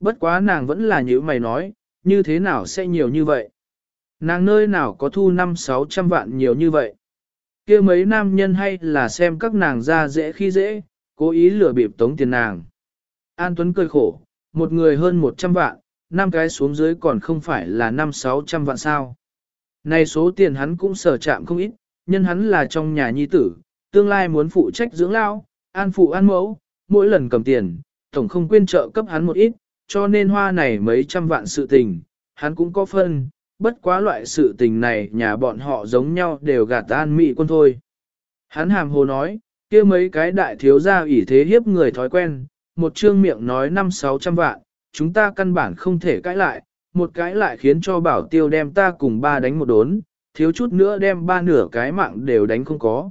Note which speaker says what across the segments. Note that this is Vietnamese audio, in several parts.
Speaker 1: Bất quá nàng vẫn là như mày nói, như thế nào sẽ nhiều như vậy? Nàng nơi nào có thu năm sáu trăm vạn nhiều như vậy? kia mấy nam nhân hay là xem các nàng ra dễ khi dễ, cố ý lừa bịp tống tiền nàng. An Tuấn cười khổ, một người hơn một trăm vạn, năm cái xuống dưới còn không phải là năm sáu trăm vạn sao. Này số tiền hắn cũng sở chạm không ít, nhân hắn là trong nhà nhi tử, tương lai muốn phụ trách dưỡng lao, an phụ an mẫu, mỗi lần cầm tiền, tổng không quên trợ cấp hắn một ít, cho nên hoa này mấy trăm vạn sự tình, hắn cũng có phân, bất quá loại sự tình này nhà bọn họ giống nhau đều gạt an mị quân thôi. Hắn hàm hồ nói, kia mấy cái đại thiếu gia ủy thế hiếp người thói quen, một trương miệng nói năm sáu trăm vạn, chúng ta căn bản không thể cãi lại, một cái lại khiến cho bảo tiêu đem ta cùng ba đánh một đốn, thiếu chút nữa đem ba nửa cái mạng đều đánh không có.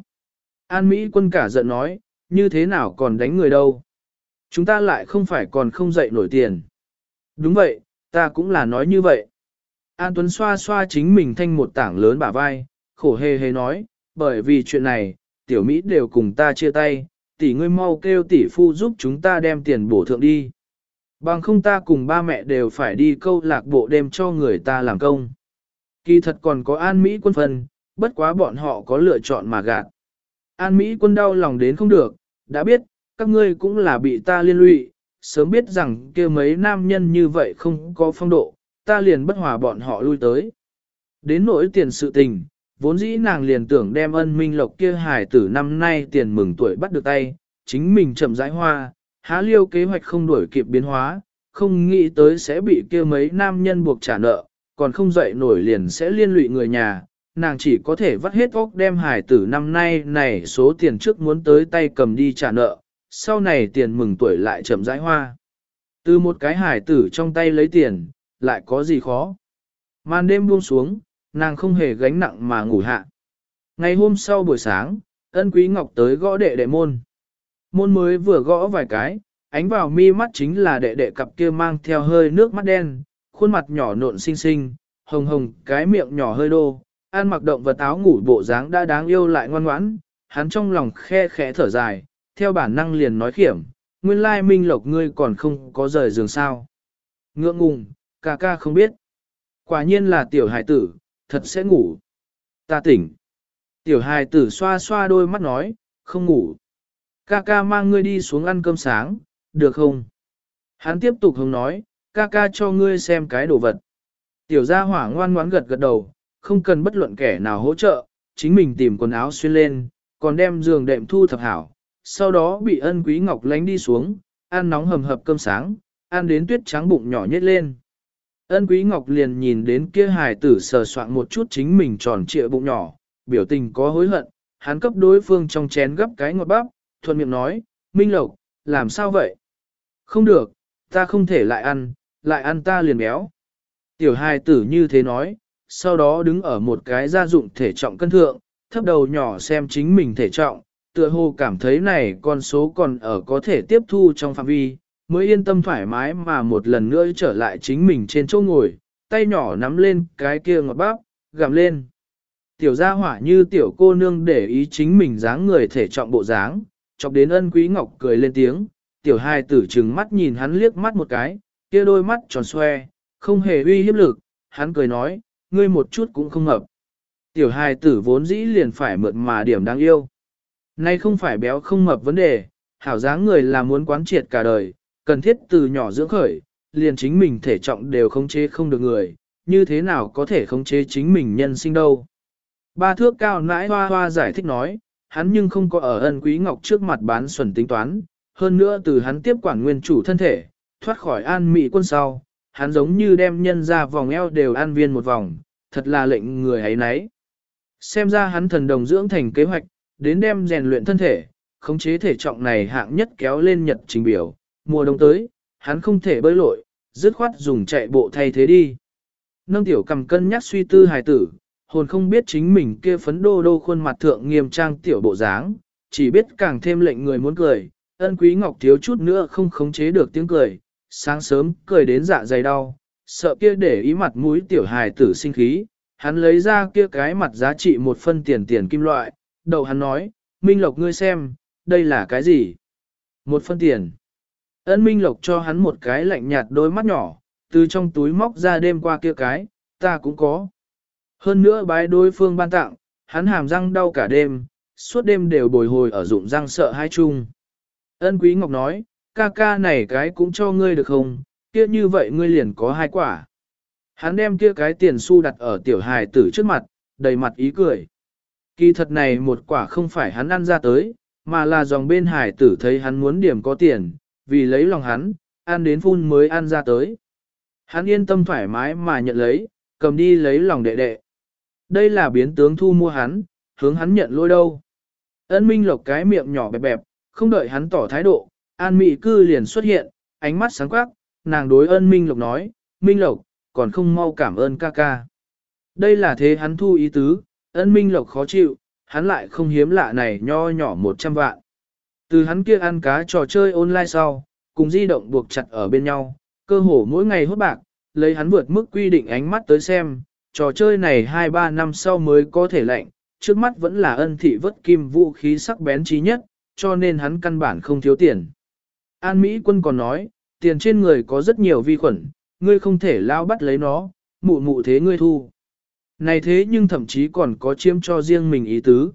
Speaker 1: An Mỹ quân cả giận nói, như thế nào còn đánh người đâu. Chúng ta lại không phải còn không dậy nổi tiền. Đúng vậy, ta cũng là nói như vậy. An Tuấn xoa xoa chính mình thanh một tảng lớn bả vai, khổ hề hề nói, bởi vì chuyện này, tiểu Mỹ đều cùng ta chia tay, tỷ ngươi mau kêu tỷ phu giúp chúng ta đem tiền bổ thượng đi. Bằng không ta cùng ba mẹ đều phải đi câu lạc bộ đem cho người ta làm công. Kỳ thật còn có An Mỹ quân phần, bất quá bọn họ có lựa chọn mà gạt. An Mỹ quân đau lòng đến không được, đã biết, các ngươi cũng là bị ta liên lụy, sớm biết rằng kia mấy nam nhân như vậy không có phong độ, ta liền bất hòa bọn họ lui tới. Đến nỗi tiền sự tình, vốn dĩ nàng liền tưởng đem ân minh lộc kia hài tử năm nay tiền mừng tuổi bắt được tay, chính mình chậm rãi hoa, há liêu kế hoạch không đuổi kịp biến hóa, không nghĩ tới sẽ bị kia mấy nam nhân buộc trả nợ, còn không dậy nổi liền sẽ liên lụy người nhà, nàng chỉ có thể vắt hết óc đem hải tử năm nay này số tiền trước muốn tới tay cầm đi trả nợ, sau này tiền mừng tuổi lại chậm rãi hoa. Từ một cái hài tử trong tay lấy tiền, lại có gì khó. Màn đêm buông xuống, nàng không hề gánh nặng mà ngủ hạ. Ngày hôm sau buổi sáng, ân quý ngọc tới gõ đệ đệ môn. Môn mới vừa gõ vài cái, ánh vào mi mắt chính là đệ đệ cặp kia mang theo hơi nước mắt đen, khuôn mặt nhỏ nộn xinh xinh, hồng hồng, cái miệng nhỏ hơi đô, ăn mặc động vật áo ngủ bộ dáng đã đáng yêu lại ngoan ngoãn, hắn trong lòng khe khẽ thở dài, theo bản năng liền nói khiểm, nguyên lai minh lộc ngươi còn không có rời giường sao. Ngượng ngùng, ca ca không biết. Quả nhiên là tiểu hải tử, thật sẽ ngủ. Ta tỉnh. Tiểu hài tử xoa xoa đôi mắt nói, không ngủ. Ca ca mang ngươi đi xuống ăn cơm sáng, được không? Hắn tiếp tục hướng nói, ca ca cho ngươi xem cái đồ vật. Tiểu gia hỏa ngoan ngoãn gật gật đầu, không cần bất luận kẻ nào hỗ trợ, chính mình tìm quần áo xuyên lên, còn đem giường đệm thu thập hảo. Sau đó bị ân quý ngọc lánh đi xuống, ăn nóng hầm hập cơm sáng, ăn đến tuyết trắng bụng nhỏ nhét lên. Ân quý ngọc liền nhìn đến kia hài tử sờ soạn một chút chính mình tròn trịa bụng nhỏ, biểu tình có hối hận, hắn cấp đối phương trong chén gấp cái ngọt bắp, thuận miệng nói, Minh Lộc, làm sao vậy? Không được, ta không thể lại ăn, lại ăn ta liền béo. Tiểu hài tử như thế nói, sau đó đứng ở một cái gia dụng thể trọng cân thượng, thấp đầu nhỏ xem chính mình thể trọng, tựa hồ cảm thấy này con số còn ở có thể tiếp thu trong phạm vi, mới yên tâm thoải mái mà một lần nữa trở lại chính mình trên chỗ ngồi, tay nhỏ nắm lên cái kia ngọt bắp, gặm lên. Tiểu gia hỏa như tiểu cô nương để ý chính mình dáng người thể trọng bộ dáng, chọc đến ân quý ngọc cười lên tiếng, tiểu hai tử trừng mắt nhìn hắn liếc mắt một cái, kia đôi mắt tròn xoe, không hề uy hiếp lực, hắn cười nói, ngươi một chút cũng không hợp. Tiểu hai tử vốn dĩ liền phải mượn mà điểm đáng yêu. Nay không phải béo không mập vấn đề, hảo dáng người là muốn quán triệt cả đời, cần thiết từ nhỏ dưỡng khởi, liền chính mình thể trọng đều khống chế không được người, như thế nào có thể khống chế chính mình nhân sinh đâu. Ba thước cao nãi hoa hoa giải thích nói, hắn nhưng không có ở ân quý ngọc trước mặt bán xuẩn tính toán, hơn nữa từ hắn tiếp quản nguyên chủ thân thể, thoát khỏi an mị quân sau, hắn giống như đem nhân ra vòng eo đều an viên một vòng, thật là lệnh người ấy nấy. Xem ra hắn thần đồng dưỡng thành kế hoạch, đến đem rèn luyện thân thể, khống chế thể trọng này hạng nhất kéo lên nhật trình biểu, mùa đông tới, hắn không thể bơi lội, dứt khoát dùng chạy bộ thay thế đi. Nâng tiểu cầm cân nhắc suy tư hài tử, hồn không biết chính mình kia phấn đô đô khuôn mặt thượng nghiêm trang tiểu bộ dáng, chỉ biết càng thêm lệnh người muốn cười, ân quý ngọc thiếu chút nữa không khống chế được tiếng cười, sáng sớm cười đến dạ dày đau, sợ kia để ý mặt mũi tiểu hài tử sinh khí, hắn lấy ra kia cái mặt giá trị một phân tiền tiền kim loại, đầu hắn nói, Minh Lộc ngươi xem, đây là cái gì? Một phân tiền. Ân Minh Lộc cho hắn một cái lạnh nhạt đôi mắt nhỏ, từ trong túi móc ra đêm qua kia cái, ta cũng có. Hơn nữa bái đối phương ban tặng, hắn hàm răng đau cả đêm, suốt đêm đều bồi hồi ở dụng răng sợ hai chung. Ân Quý Ngọc nói, ca ca này cái cũng cho ngươi được không, kia như vậy ngươi liền có hai quả. Hắn đem kia cái tiền xu đặt ở tiểu hài tử trước mặt, đầy mặt ý cười. Kỳ thật này một quả không phải hắn ăn ra tới, mà là dòng bên hải tử thấy hắn muốn điểm có tiền, vì lấy lòng hắn, ăn đến phun mới ăn ra tới. Hắn yên tâm thoải mái mà nhận lấy, cầm đi lấy lòng đệ đệ. Đây là biến tướng thu mua hắn, hướng hắn nhận lôi đâu. Ân Minh Lộc cái miệng nhỏ bẹp bẹp, không đợi hắn tỏ thái độ, An Mị cư liền xuất hiện, ánh mắt sáng quắc, nàng đối ân Minh Lộc nói, Minh Lộc, còn không mau cảm ơn ca ca. Đây là thế hắn thu ý tứ, ân Minh Lộc khó chịu, hắn lại không hiếm lạ này nho nhỏ 100 vạn. Từ hắn kia ăn cá trò chơi online sau, cùng di động buộc chặt ở bên nhau, cơ hồ mỗi ngày hốt bạc, lấy hắn vượt mức quy định ánh mắt tới xem, trò chơi này 2-3 năm sau mới có thể lạnh, trước mắt vẫn là ân thị vất kim vũ khí sắc bén trí nhất, cho nên hắn căn bản không thiếu tiền. An Mỹ quân còn nói, tiền trên người có rất nhiều vi khuẩn, ngươi không thể lao bắt lấy nó, mụ mụ thế ngươi thu. Này thế nhưng thậm chí còn có chiếm cho riêng mình ý tứ.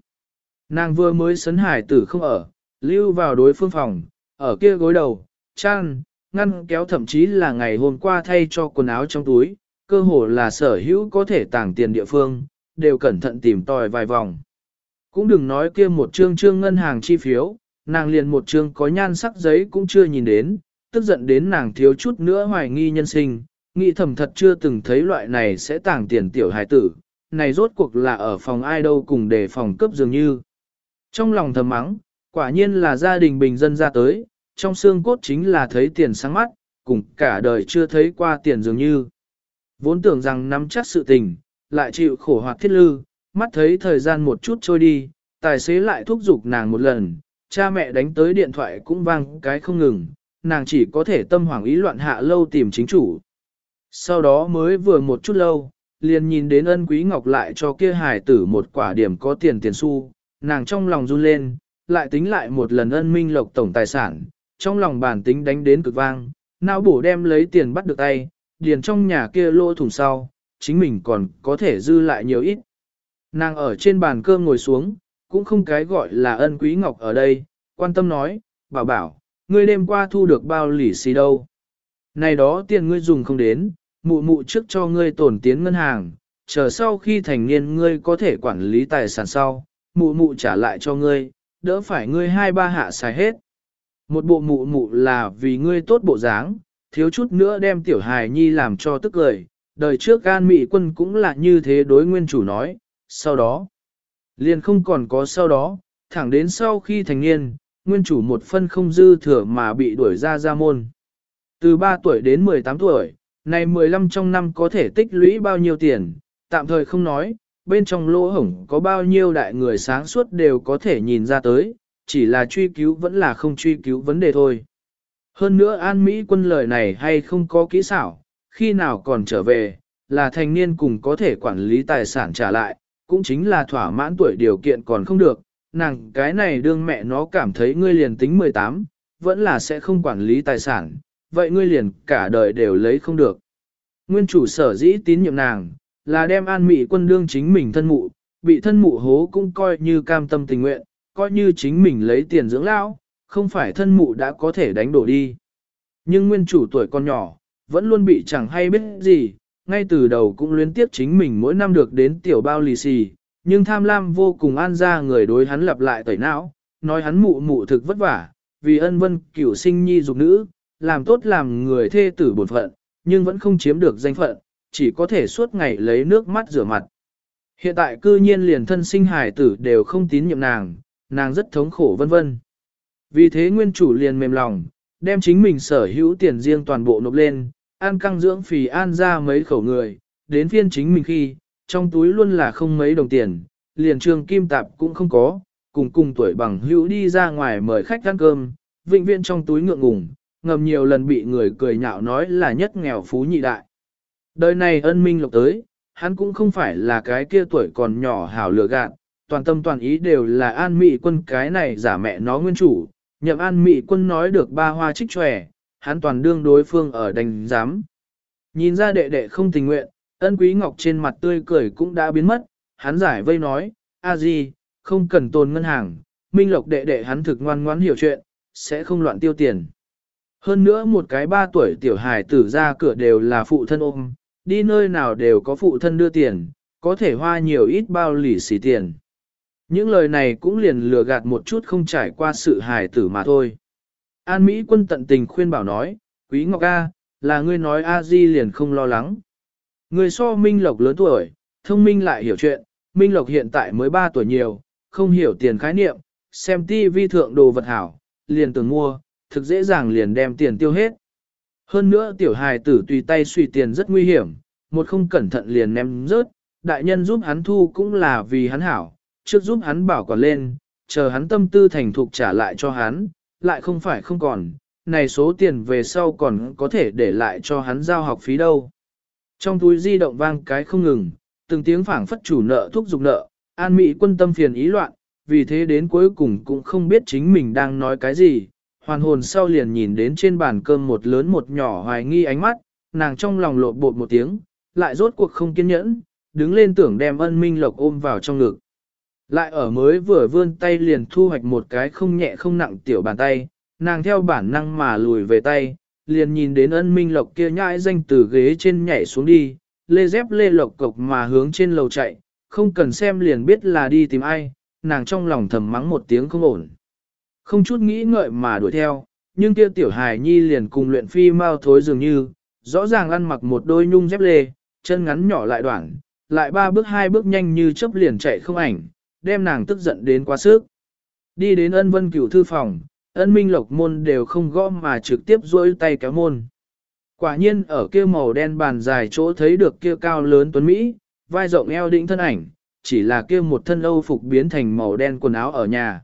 Speaker 1: Nàng vừa mới sấn hải tử không ở, lưu vào đối phương phòng, ở kia gối đầu, chăn, ngăn kéo thậm chí là ngày hôm qua thay cho quần áo trong túi, cơ hồ là sở hữu có thể tàng tiền địa phương, đều cẩn thận tìm tòi vài vòng. Cũng đừng nói kia một trương trương ngân hàng chi phiếu, nàng liền một trương có nhan sắc giấy cũng chưa nhìn đến, tức giận đến nàng thiếu chút nữa hoài nghi nhân sinh, nghĩ thầm thật chưa từng thấy loại này sẽ tàng tiền tiểu hài tử, này rốt cuộc là ở phòng ai đâu cùng để phòng cấp dường như. Trong lòng thầm mắng, quả nhiên là gia đình bình dân ra tới, trong xương cốt chính là thấy tiền sáng mắt, cùng cả đời chưa thấy qua tiền dường như. Vốn tưởng rằng nắm chắc sự tình, lại chịu khổ hoạt thiết lư, mắt thấy thời gian một chút trôi đi, tài xế lại thúc giục nàng một lần, cha mẹ đánh tới điện thoại cũng vang cái không ngừng, nàng chỉ có thể tâm hoảng ý loạn hạ lâu tìm chính chủ. Sau đó mới vừa một chút lâu, liền nhìn đến ân quý ngọc lại cho kia hài tử một quả điểm có tiền tiền xu, nàng trong lòng run lên, lại tính lại một lần ân minh lộc tổng tài sản, trong lòng bản tính đánh đến cực vang, não bổ đem lấy tiền bắt được tay, điền trong nhà kia lô thủng sau, chính mình còn có thể dư lại nhiều ít. Nàng ở trên bàn cơm ngồi xuống, cũng không cái gọi là ân quý ngọc ở đây, quan tâm nói, bảo bảo, ngươi đêm qua thu được bao lỉ xì đâu. Này đó tiền ngươi dùng không đến, mụ mụ trước cho ngươi tổn tiến ngân hàng, chờ sau khi thành niên ngươi có thể quản lý tài sản sau, mụ mụ trả lại cho ngươi, đỡ phải ngươi hai ba hạ xài hết. Một bộ mụ mụ là vì ngươi tốt bộ dáng, thiếu chút nữa đem tiểu hài nhi làm cho tức lời, đời trước gan mị quân cũng là như thế đối nguyên chủ nói, sau đó, liền không còn có sau đó, thẳng đến sau khi thành niên, nguyên chủ một phân không dư thừa mà bị đuổi ra ra môn. Từ 3 tuổi đến 18 tuổi, này 15 trong năm có thể tích lũy bao nhiêu tiền, tạm thời không nói, bên trong lỗ hổng có bao nhiêu đại người sáng suốt đều có thể nhìn ra tới, chỉ là truy cứu vẫn là không truy cứu vấn đề thôi. Hơn nữa An Mỹ quân lời này hay không có kỹ xảo, khi nào còn trở về, là thành niên cùng có thể quản lý tài sản trả lại, cũng chính là thỏa mãn tuổi điều kiện còn không được, nàng cái này đương mẹ nó cảm thấy ngươi liền tính 18, vẫn là sẽ không quản lý tài sản, vậy ngươi liền cả đời đều lấy không được. Nguyên chủ sở dĩ tín nhiệm nàng, là đem an mị quân đương chính mình thân mụ, bị thân mụ hố cũng coi như cam tâm tình nguyện, coi như chính mình lấy tiền dưỡng lão, không phải thân mụ đã có thể đánh đổ đi. Nhưng nguyên chủ tuổi còn nhỏ, vẫn luôn bị chẳng hay biết gì, ngay từ đầu cũng luyến tiếp chính mình mỗi năm được đến tiểu bao lì xì, nhưng tham lam vô cùng an ra người đối hắn lặp lại tẩy não, nói hắn mụ mụ thực vất vả, vì ân vân cửu sinh nhi dục nữ, làm tốt làm người thê tử bổn phận, nhưng vẫn không chiếm được danh phận, chỉ có thể suốt ngày lấy nước mắt rửa mặt. Hiện tại cư nhiên liền thân sinh hài tử đều không tín nhiệm nàng, nàng rất thống khổ vân vân. Vì thế nguyên chủ liền mềm lòng, đem chính mình sở hữu tiền riêng toàn bộ nộp lên, an căng dưỡng phì an ra mấy khẩu người, đến phiên chính mình khi, trong túi luôn là không mấy đồng tiền, liền trường kim tạp cũng không có, cùng cùng tuổi bằng hữu đi ra ngoài mời khách ăn cơm, vĩnh viễn trong túi ngượng ngùng, ngầm nhiều lần bị người cười nhạo nói là nhất nghèo phú nhị đại. Đời này ân minh lộc tới, hắn cũng không phải là cái kia tuổi còn nhỏ hảo lừa gạt, toàn tâm toàn ý đều là an mị quân cái này giả mẹ nó nguyên chủ, nhậm an mị quân nói được ba hoa trích tròe, hắn toàn đương đối phương ở đành giám. Nhìn ra đệ đệ không tình nguyện, ân quý ngọc trên mặt tươi cười cũng đã biến mất, hắn giải vây nói, a di, không cần tồn ngân hàng, minh lộc đệ đệ hắn thực ngoan ngoãn hiểu chuyện, sẽ không loạn tiêu tiền. Hơn nữa một cái ba tuổi tiểu hài tử ra cửa đều là phụ thân ôm, đi nơi nào đều có phụ thân đưa tiền, có thể hoa nhiều ít bao lì xì tiền. Những lời này cũng liền lừa gạt một chút không trải qua sự hài tử mà thôi. An Mỹ quân tận tình khuyên bảo nói, Quý Ngọc A, là ngươi nói A Di liền không lo lắng. Người so Minh Lộc lớn tuổi, thông minh lại hiểu chuyện, Minh Lộc hiện tại mới 3 tuổi nhiều, không hiểu tiền khái niệm, xem ti vi thượng đồ vật hảo, liền tưởng mua, thực dễ dàng liền đem tiền tiêu hết. Hơn nữa tiểu hài tử tùy tay suy tiền rất nguy hiểm, một không cẩn thận liền ném rớt, đại nhân giúp hắn thu cũng là vì hắn hảo, trước giúp hắn bảo quản lên, chờ hắn tâm tư thành thục trả lại cho hắn, lại không phải không còn, này số tiền về sau còn có thể để lại cho hắn giao học phí đâu. Trong túi di động vang cái không ngừng, từng tiếng phảng phất chủ nợ thúc giục nợ, an mỹ quân tâm phiền ý loạn, vì thế đến cuối cùng cũng không biết chính mình đang nói cái gì, hoàn hồn sau liền nhìn đến trên bàn cơm một lớn một nhỏ hoài nghi ánh mắt, nàng trong lòng lộ bột một tiếng, lại rốt cuộc không kiên nhẫn, đứng lên tưởng đem ân minh lộc ôm vào trong ngực. Lại ở mới vừa vươn tay liền thu hoạch một cái không nhẹ không nặng tiểu bàn tay, nàng theo bản năng mà lùi về tay, liền nhìn đến ân minh lộc kia nhãi danh từ ghế trên nhảy xuống đi, lê dép lê lộc cộc mà hướng trên lầu chạy, không cần xem liền biết là đi tìm ai, nàng trong lòng thầm mắng một tiếng không ổn. Không chút nghĩ ngợi mà đuổi theo, nhưng kia tiểu hài nhi liền cùng luyện phi mau thối dường như, rõ ràng ăn mặc một đôi nhung dép lê, chân ngắn nhỏ lại đoạn, lại ba bước hai bước nhanh như chớp liền chạy không ảnh, đem nàng tức giận đến quá sức. Đi đến ân vân cửu thư phòng, ân minh lộc môn đều không gõ mà trực tiếp duỗi tay kéo môn. Quả nhiên ở kia màu đen bàn dài chỗ thấy được kia cao lớn tuấn Mỹ, vai rộng eo đĩnh thân ảnh, chỉ là kia một thân âu phục biến thành màu đen quần áo ở nhà.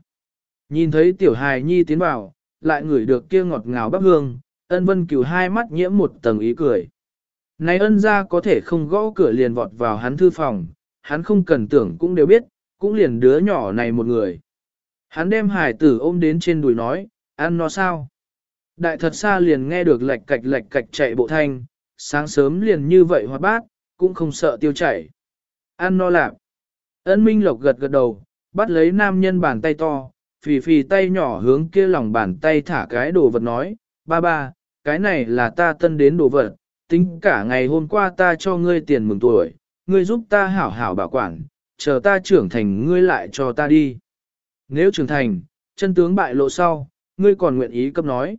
Speaker 1: Nhìn thấy tiểu hài nhi tiến vào, lại ngửi được kia ngọt ngào bắp hương, ân vân cửu hai mắt nhiễm một tầng ý cười. Này ân ra có thể không gõ cửa liền vọt vào hắn thư phòng, hắn không cần tưởng cũng đều biết, cũng liền đứa nhỏ này một người. Hắn đem hải tử ôm đến trên đùi nói, ăn nó sao? Đại thật xa liền nghe được lạch cạch lạch cạch chạy bộ thanh, sáng sớm liền như vậy hoạt bát, cũng không sợ tiêu chảy. Ăn no lạp. Ân Minh Lộc gật gật đầu, bắt lấy nam nhân bàn tay to, phì phì tay nhỏ hướng kia lòng bàn tay thả cái đồ vật nói, ba ba, cái này là ta tân đến đồ vật, tính cả ngày hôm qua ta cho ngươi tiền mừng tuổi, ngươi giúp ta hảo hảo bảo quản, chờ ta trưởng thành ngươi lại cho ta đi. Nếu trưởng thành, chân tướng bại lộ sau, ngươi còn nguyện ý cấp nói.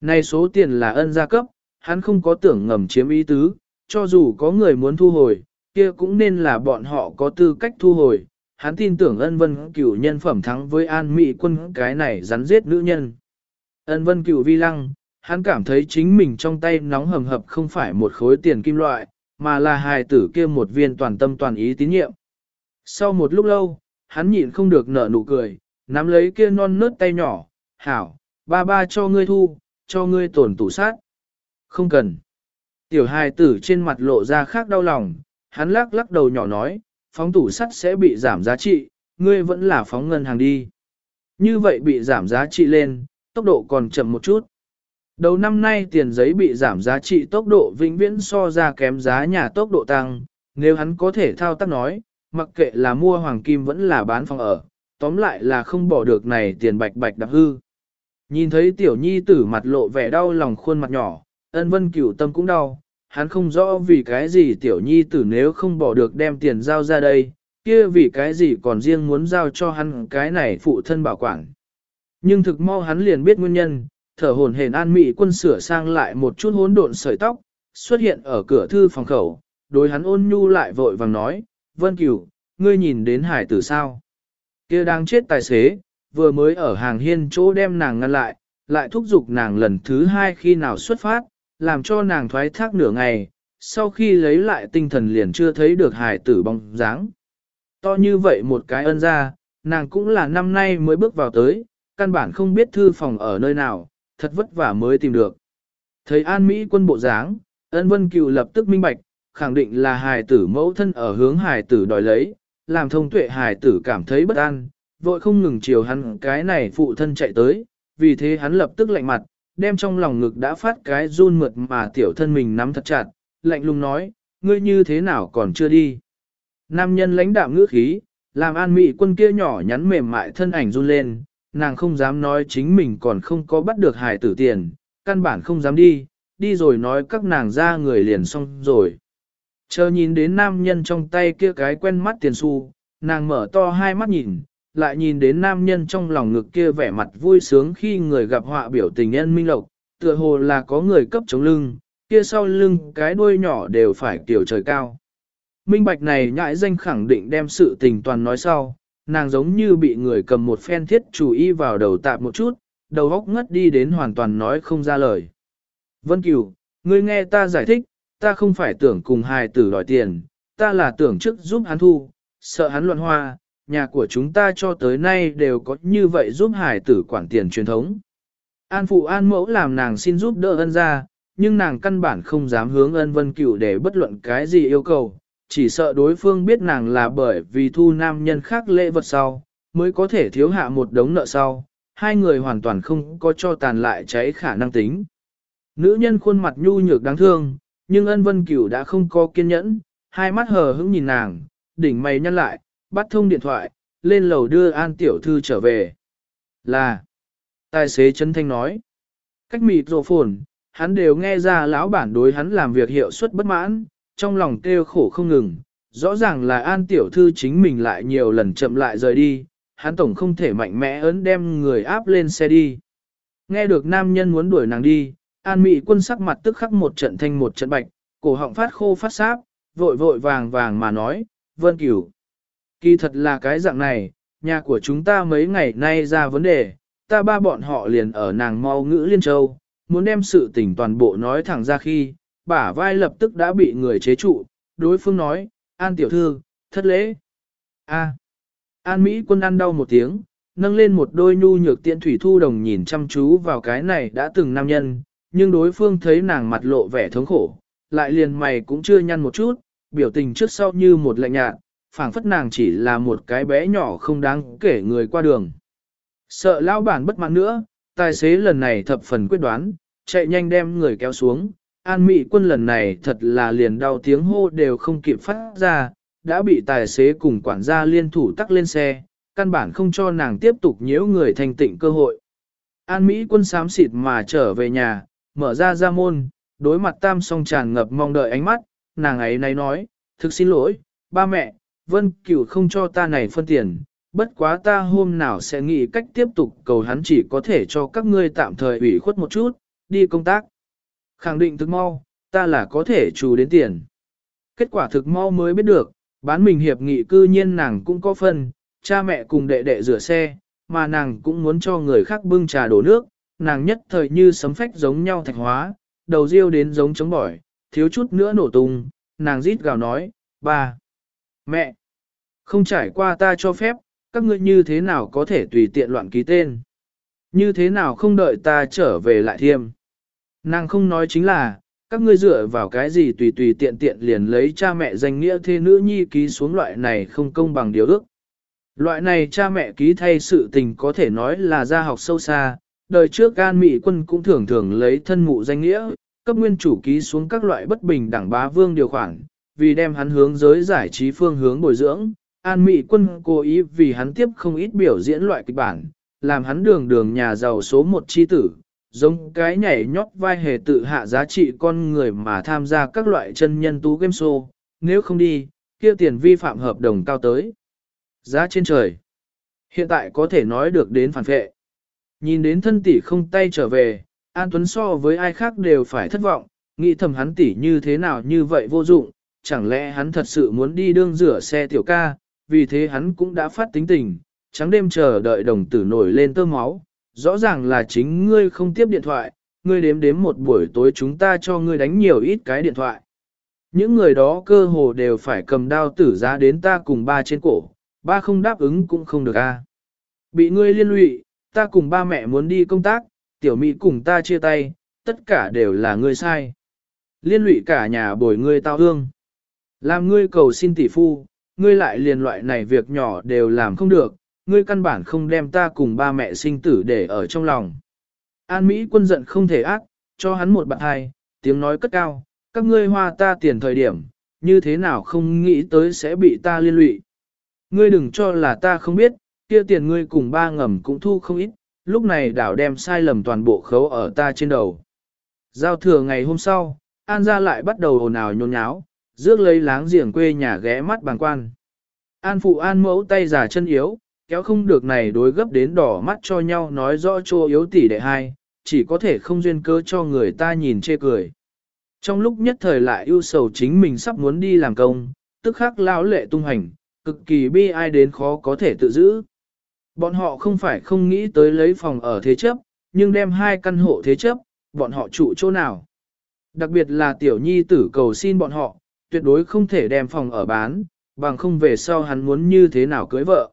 Speaker 1: Này số tiền là ân gia cấp, hắn không có tưởng ngầm chiếm ý tứ, cho dù có người muốn thu hồi, kia cũng nên là bọn họ có tư cách thu hồi. Hắn tin tưởng ân vân cửu nhân phẩm thắng với an mỹ quân cái này rắn giết nữ nhân. Ân vân cửu vi lăng, hắn cảm thấy chính mình trong tay nóng hầm hập không phải một khối tiền kim loại, mà là hài tử kia một viên toàn tâm toàn ý tín nhiệm. Sau một lúc lâu, hắn nhịn không được nở nụ cười, nắm lấy kia non nớt tay nhỏ, hảo, ba ba cho ngươi thu, cho ngươi tổn tủ sát. Không cần. Tiểu hài tử trên mặt lộ ra khác đau lòng, hắn lắc lắc đầu nhỏ nói, phóng tủ sắt sẽ bị giảm giá trị, ngươi vẫn là phóng ngân hàng đi. Như vậy bị giảm giá trị lên, tốc độ còn chậm một chút. Đầu năm nay tiền giấy bị giảm giá trị tốc độ vĩnh viễn so ra kém giá nhà tốc độ tăng, nếu hắn có thể thao tác nói, mặc kệ là mua hoàng kim vẫn là bán phòng ở, tóm lại là không bỏ được này tiền bạch bạch đạp hư. Nhìn thấy tiểu nhi tử mặt lộ vẻ đau lòng khuôn mặt nhỏ, ân vân cửu tâm cũng đau, hắn không rõ vì cái gì tiểu nhi tử nếu không bỏ được đem tiền giao ra đây, kia vì cái gì còn riêng muốn giao cho hắn cái này phụ thân bảo quản. Nhưng thực mau hắn liền biết nguyên nhân, thở hồn hển an mị quân sửa sang lại một chút hỗn độn sợi tóc, xuất hiện ở cửa thư phòng khẩu, đối hắn ôn nhu lại vội vàng nói, Vân Cửu, ngươi nhìn đến hải tử sao? kia đang chết tài xế, vừa mới ở hàng hiên chỗ đem nàng ngăn lại, lại thúc giục nàng lần thứ hai khi nào xuất phát, làm cho nàng thoái thác nửa ngày, sau khi lấy lại tinh thần liền chưa thấy được hải tử bóng dáng. To như vậy một cái ân ra, nàng cũng là năm nay mới bước vào tới, căn bản không biết thư phòng ở nơi nào, thật vất vả mới tìm được. Thấy an Mỹ quân bộ dáng, ân vân cựu lập tức minh bạch, khẳng định là hài tử mẫu thân ở hướng hài tử đòi lấy, làm thông tuệ hài tử cảm thấy bất an, vội không ngừng chiều hắn cái này phụ thân chạy tới, vì thế hắn lập tức lạnh mặt, đem trong lòng ngực đã phát cái run mượt mà tiểu thân mình nắm thật chặt, lạnh lùng nói, ngươi như thế nào còn chưa đi. Nam nhân lãnh đạm ngữ khí, làm an mị quân kia nhỏ nhắn mềm mại thân ảnh run lên, nàng không dám nói chính mình còn không có bắt được hài tử tiền, căn bản không dám đi, đi rồi nói các nàng ra người liền xong rồi. Chờ nhìn đến nam nhân trong tay kia cái quen mắt tiền xu, nàng mở to hai mắt nhìn, lại nhìn đến nam nhân trong lòng ngực kia vẻ mặt vui sướng khi người gặp họa biểu tình nhân minh lộc, tựa hồ là có người cấp chống lưng, kia sau lưng cái đuôi nhỏ đều phải kiểu trời cao. Minh bạch này nhãi danh khẳng định đem sự tình toàn nói sau, nàng giống như bị người cầm một phen thiết chủ y vào đầu tạp một chút, đầu óc ngất đi đến hoàn toàn nói không ra lời. Vân Cửu, ngươi nghe ta giải thích, ta không phải tưởng cùng hài tử đòi tiền, ta là tưởng trước giúp hắn thu, sợ hắn luận hoa, nhà của chúng ta cho tới nay đều có như vậy giúp Hải tử quản tiền truyền thống. An phụ an mẫu làm nàng xin giúp đỡ ân ra, nhưng nàng căn bản không dám hướng ân vân cửu để bất luận cái gì yêu cầu, chỉ sợ đối phương biết nàng là bởi vì thu nam nhân khác lễ vật sau, mới có thể thiếu hạ một đống nợ sau, hai người hoàn toàn không có cho tàn lại cháy khả năng tính. Nữ nhân khuôn mặt nhu nhược đáng thương, nhưng ân vân cửu đã không có kiên nhẫn, hai mắt hờ hững nhìn nàng, đỉnh mày nhăn lại, bắt thông điện thoại, lên lầu đưa an tiểu thư trở về. Là, tài xế Trấn thanh nói, cách mịt rộ phồn, hắn đều nghe ra lão bản đối hắn làm việc hiệu suất bất mãn, trong lòng kêu khổ không ngừng, rõ ràng là an tiểu thư chính mình lại nhiều lần chậm lại rời đi, hắn tổng không thể mạnh mẽ ấn đem người áp lên xe đi. Nghe được nam nhân muốn đuổi nàng đi, an mị quân sắc mặt tức khắc một trận thanh một trận bạch, cổ họng phát khô phát sáp, vội vội vàng vàng mà nói, vân cửu. Kỳ thật là cái dạng này, nhà của chúng ta mấy ngày nay ra vấn đề, ta ba bọn họ liền ở nàng mau ngữ liên châu, muốn đem sự tình toàn bộ nói thẳng ra khi, bả vai lập tức đã bị người chế trụ, đối phương nói, an tiểu thư, thất lễ. A. An Mỹ quân ăn đau một tiếng, nâng lên một đôi nhu nhược tiện thủy thu đồng nhìn chăm chú vào cái này đã từng nam nhân, nhưng đối phương thấy nàng mặt lộ vẻ thống khổ, lại liền mày cũng chưa nhăn một chút, biểu tình trước sau như một lạnh nhạt, phảng phất nàng chỉ là một cái bé nhỏ không đáng kể người qua đường. Sợ lão bản bất mãn nữa, tài xế lần này thập phần quyết đoán, chạy nhanh đem người kéo xuống, An Mỹ quân lần này thật là liền đau tiếng hô đều không kịp phát ra, đã bị tài xế cùng quản gia liên thủ tắc lên xe, căn bản không cho nàng tiếp tục nhiễu người thành tịnh cơ hội. An Mỹ quân sám xịt mà trở về nhà, mở ra ra môn, đối mặt tam song tràn ngập mong đợi ánh mắt, nàng ấy nay nói, thực xin lỗi, ba mẹ, vân cửu không cho ta này phân tiền, bất quá ta hôm nào sẽ nghĩ cách tiếp tục cầu hắn chỉ có thể cho các ngươi tạm thời ủy khuất một chút, đi công tác. Khẳng định thực mau, ta là có thể trù đến tiền. Kết quả thực mau mới biết được, bán mình hiệp nghị cư nhiên nàng cũng có phân, cha mẹ cùng đệ đệ rửa xe, mà nàng cũng muốn cho người khác bưng trà đổ nước, nàng nhất thời như sấm phách giống nhau thạch hóa, đầu riêu đến giống chống bỏi, thiếu chút nữa nổ tung, nàng rít gào nói, ba, mẹ, không trải qua ta cho phép, các ngươi như thế nào có thể tùy tiện loạn ký tên. Như thế nào không đợi ta trở về lại thiêm. Nàng không nói chính là, các ngươi dựa vào cái gì tùy tùy tiện tiện liền lấy cha mẹ danh nghĩa thê nữ nhi ký xuống loại này không công bằng điều ước. Loại này cha mẹ ký thay sự tình có thể nói là gia học sâu xa, đời trước gan Mỹ quân cũng thường thường lấy thân mụ danh nghĩa, cấp nguyên chủ ký xuống các loại bất bình đẳng bá vương điều khoản, vì đem hắn hướng giới giải trí phương hướng bồi dưỡng. An Mỹ quân cố ý vì hắn tiếp không ít biểu diễn loại kịch bản, làm hắn đường đường nhà giàu số một chi tử, giống cái nhảy nhót vai hề tự hạ giá trị con người mà tham gia các loại chân nhân tú game show, nếu không đi, kia tiền vi phạm hợp đồng cao tới. Giá trên trời. Hiện tại có thể nói được đến phản vệ. Nhìn đến thân tỷ không tay trở về, An Tuấn so với ai khác đều phải thất vọng, nghĩ thầm hắn tỷ như thế nào như vậy vô dụng, chẳng lẽ hắn thật sự muốn đi đương rửa xe tiểu ca, vì thế hắn cũng đã phát tính tình, trắng đêm chờ đợi đồng tử nổi lên tơ máu, rõ ràng là chính ngươi không tiếp điện thoại, ngươi đếm đếm một buổi tối chúng ta cho ngươi đánh nhiều ít cái điện thoại. Những người đó cơ hồ đều phải cầm đao tử giá đến ta cùng ba trên cổ, ba không đáp ứng cũng không được a. Bị ngươi liên lụy, ta cùng ba mẹ muốn đi công tác, tiểu mỹ cùng ta chia tay, tất cả đều là ngươi sai. Liên lụy cả nhà bồi ngươi tao hương. Làm ngươi cầu xin tỷ phu, ngươi lại liền loại này việc nhỏ đều làm không được, ngươi căn bản không đem ta cùng ba mẹ sinh tử để ở trong lòng. An Mỹ quân giận không thể ác, cho hắn một bạn hai, tiếng nói cất cao, các ngươi hoa ta tiền thời điểm, như thế nào không nghĩ tới sẽ bị ta liên lụy. Ngươi đừng cho là ta không biết, kia tiền ngươi cùng ba ngầm cũng thu không ít, lúc này đảo đem sai lầm toàn bộ khấu ở ta trên đầu. Giao thừa ngày hôm sau, An ra lại bắt đầu ồn ào nhôn nháo, rước lấy láng giềng quê nhà ghé mắt bàng quan. An phụ an mẫu tay giả chân yếu, kéo không được này đối gấp đến đỏ mắt cho nhau nói rõ chô yếu tỷ đệ hai, chỉ có thể không duyên cơ cho người ta nhìn chê cười. Trong lúc nhất thời lại ưu sầu chính mình sắp muốn đi làm công, tức khắc lao lệ tung hành, cực kỳ bi ai đến khó có thể tự giữ. Bọn họ không phải không nghĩ tới lấy phòng ở thế chấp, nhưng đem hai căn hộ thế chấp, bọn họ trụ chỗ nào. Đặc biệt là tiểu nhi tử cầu xin bọn họ, tuyệt đối không thể đem phòng ở bán, bằng không về sau hắn muốn như thế nào cưới vợ.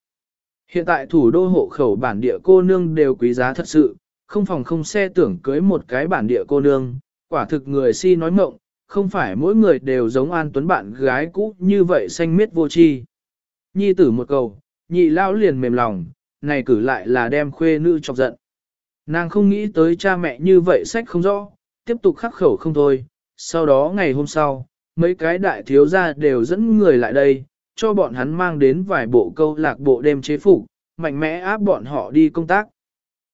Speaker 1: Hiện tại thủ đô hộ khẩu bản địa cô nương đều quý giá thật sự, không phòng không xe tưởng cưới một cái bản địa cô nương, quả thực người si nói mộng, không phải mỗi người đều giống An Tuấn bạn gái cũ như vậy xanh miết vô chi. Nhi tử một cầu, nhị lao liền mềm lòng, này cử lại là đem khuê nữ chọc giận. Nàng không nghĩ tới cha mẹ như vậy sách không rõ, tiếp tục khắc khẩu không thôi, sau đó ngày hôm sau, mấy cái đại thiếu gia đều dẫn người lại đây, cho bọn hắn mang đến vài bộ câu lạc bộ đêm chế phục, mạnh mẽ áp bọn họ đi công tác.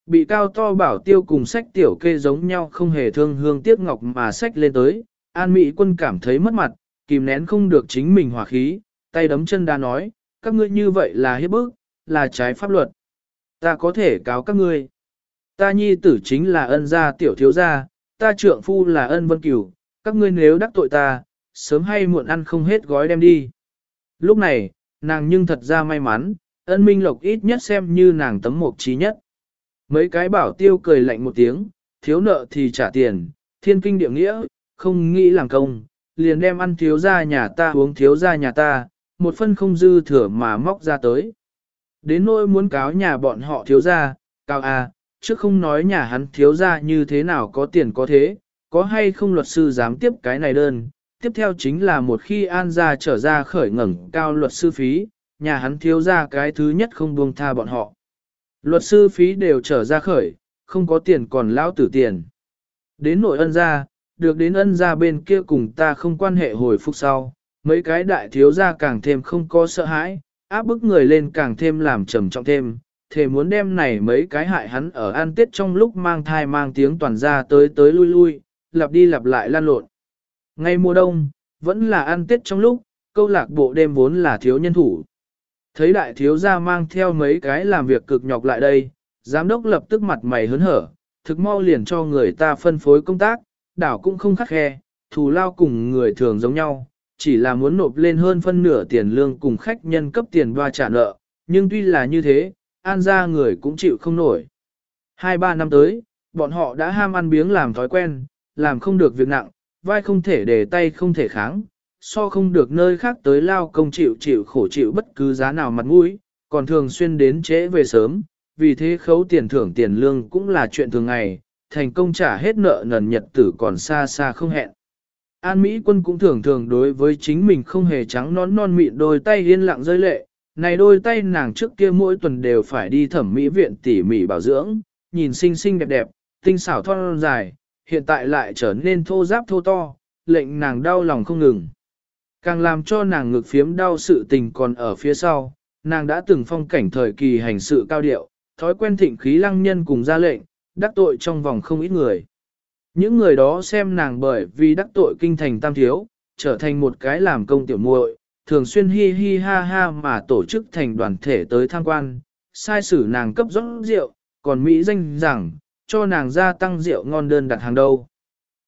Speaker 1: Bị cao to bảo tiêu cùng sách tiểu kê giống nhau không hề thương hương tiếc ngọc mà sách lên tới, An Mỹ quân cảm thấy mất mặt, kìm nén không được chính mình hòa khí, tay đấm chân đá nói, các ngươi như vậy là hiếp bức, là trái pháp luật. Ta có thể cáo các ngươi. Ta nhi tử chính là ân gia tiểu thiếu gia, ta trượng phu là ân vân cửu, các ngươi nếu đắc tội ta, sớm hay muộn ăn không hết gói đem đi. Lúc này, nàng nhưng thật ra may mắn, ân minh lộc ít nhất xem như nàng tấm mộc trí nhất. Mấy cái bảo tiêu cười lạnh một tiếng, thiếu nợ thì trả tiền, thiên kinh địa nghĩa, không nghĩ làm công, liền đem ăn thiếu ra nhà ta uống thiếu ra nhà ta, một phân không dư thừa mà móc ra tới. Đến nỗi muốn cáo nhà bọn họ thiếu ra, cao à, chứ không nói nhà hắn thiếu ra như thế nào có tiền có thế, có hay không luật sư dám tiếp cái này đơn. Tiếp theo chính là một khi an gia trở ra khởi ngẩng cao luật sư phí, nhà hắn thiếu ra cái thứ nhất không buông tha bọn họ. Luật sư phí đều trở ra khởi, không có tiền còn lão tử tiền. Đến nội ân gia, được đến ân gia bên kia cùng ta không quan hệ hồi phục sau, mấy cái đại thiếu gia càng thêm không có sợ hãi, áp bức người lên càng thêm làm trầm trọng thêm, thề muốn đem này mấy cái hại hắn ở an tiết trong lúc mang thai mang tiếng toàn ra tới tới lui lui, lặp đi lặp lại lan lộn. Ngay mùa đông, vẫn là ăn tết trong lúc, câu lạc bộ đêm vốn là thiếu nhân thủ. Thấy đại thiếu gia mang theo mấy cái làm việc cực nhọc lại đây, giám đốc lập tức mặt mày hớn hở, thực mau liền cho người ta phân phối công tác, đảo cũng không khắc khe, thù lao cùng người thường giống nhau, chỉ là muốn nộp lên hơn phân nửa tiền lương cùng khách nhân cấp tiền đoa trả nợ, nhưng tuy là như thế, an ra người cũng chịu không nổi. Hai ba năm tới, bọn họ đã ham ăn biếng làm thói quen, làm không được việc nặng, vai không thể để tay không thể kháng, so không được nơi khác tới lao công chịu chịu khổ chịu bất cứ giá nào mặt mũi, còn thường xuyên đến trễ về sớm, vì thế khấu tiền thưởng tiền lương cũng là chuyện thường ngày, thành công trả hết nợ nần nhật tử còn xa xa không hẹn. An Mỹ quân cũng thường thường đối với chính mình không hề trắng nón non mịn đôi tay yên lặng rơi lệ, này đôi tay nàng trước kia mỗi tuần đều phải đi thẩm mỹ viện tỉ mỉ bảo dưỡng, nhìn xinh xinh đẹp đẹp, tinh xảo thon dài, hiện tại lại trở nên thô giáp thô to, lệnh nàng đau lòng không ngừng. Càng làm cho nàng ngực phiếm đau sự tình còn ở phía sau, nàng đã từng phong cảnh thời kỳ hành sự cao điệu, thói quen thịnh khí lăng nhân cùng ra lệnh, đắc tội trong vòng không ít người. Những người đó xem nàng bởi vì đắc tội kinh thành tam thiếu, trở thành một cái làm công tiểu muội, thường xuyên hi hi ha ha mà tổ chức thành đoàn thể tới tham quan, sai sử nàng cấp rót rượu, còn Mỹ danh rằng, cho nàng gia tăng rượu ngon đơn đặt hàng đâu.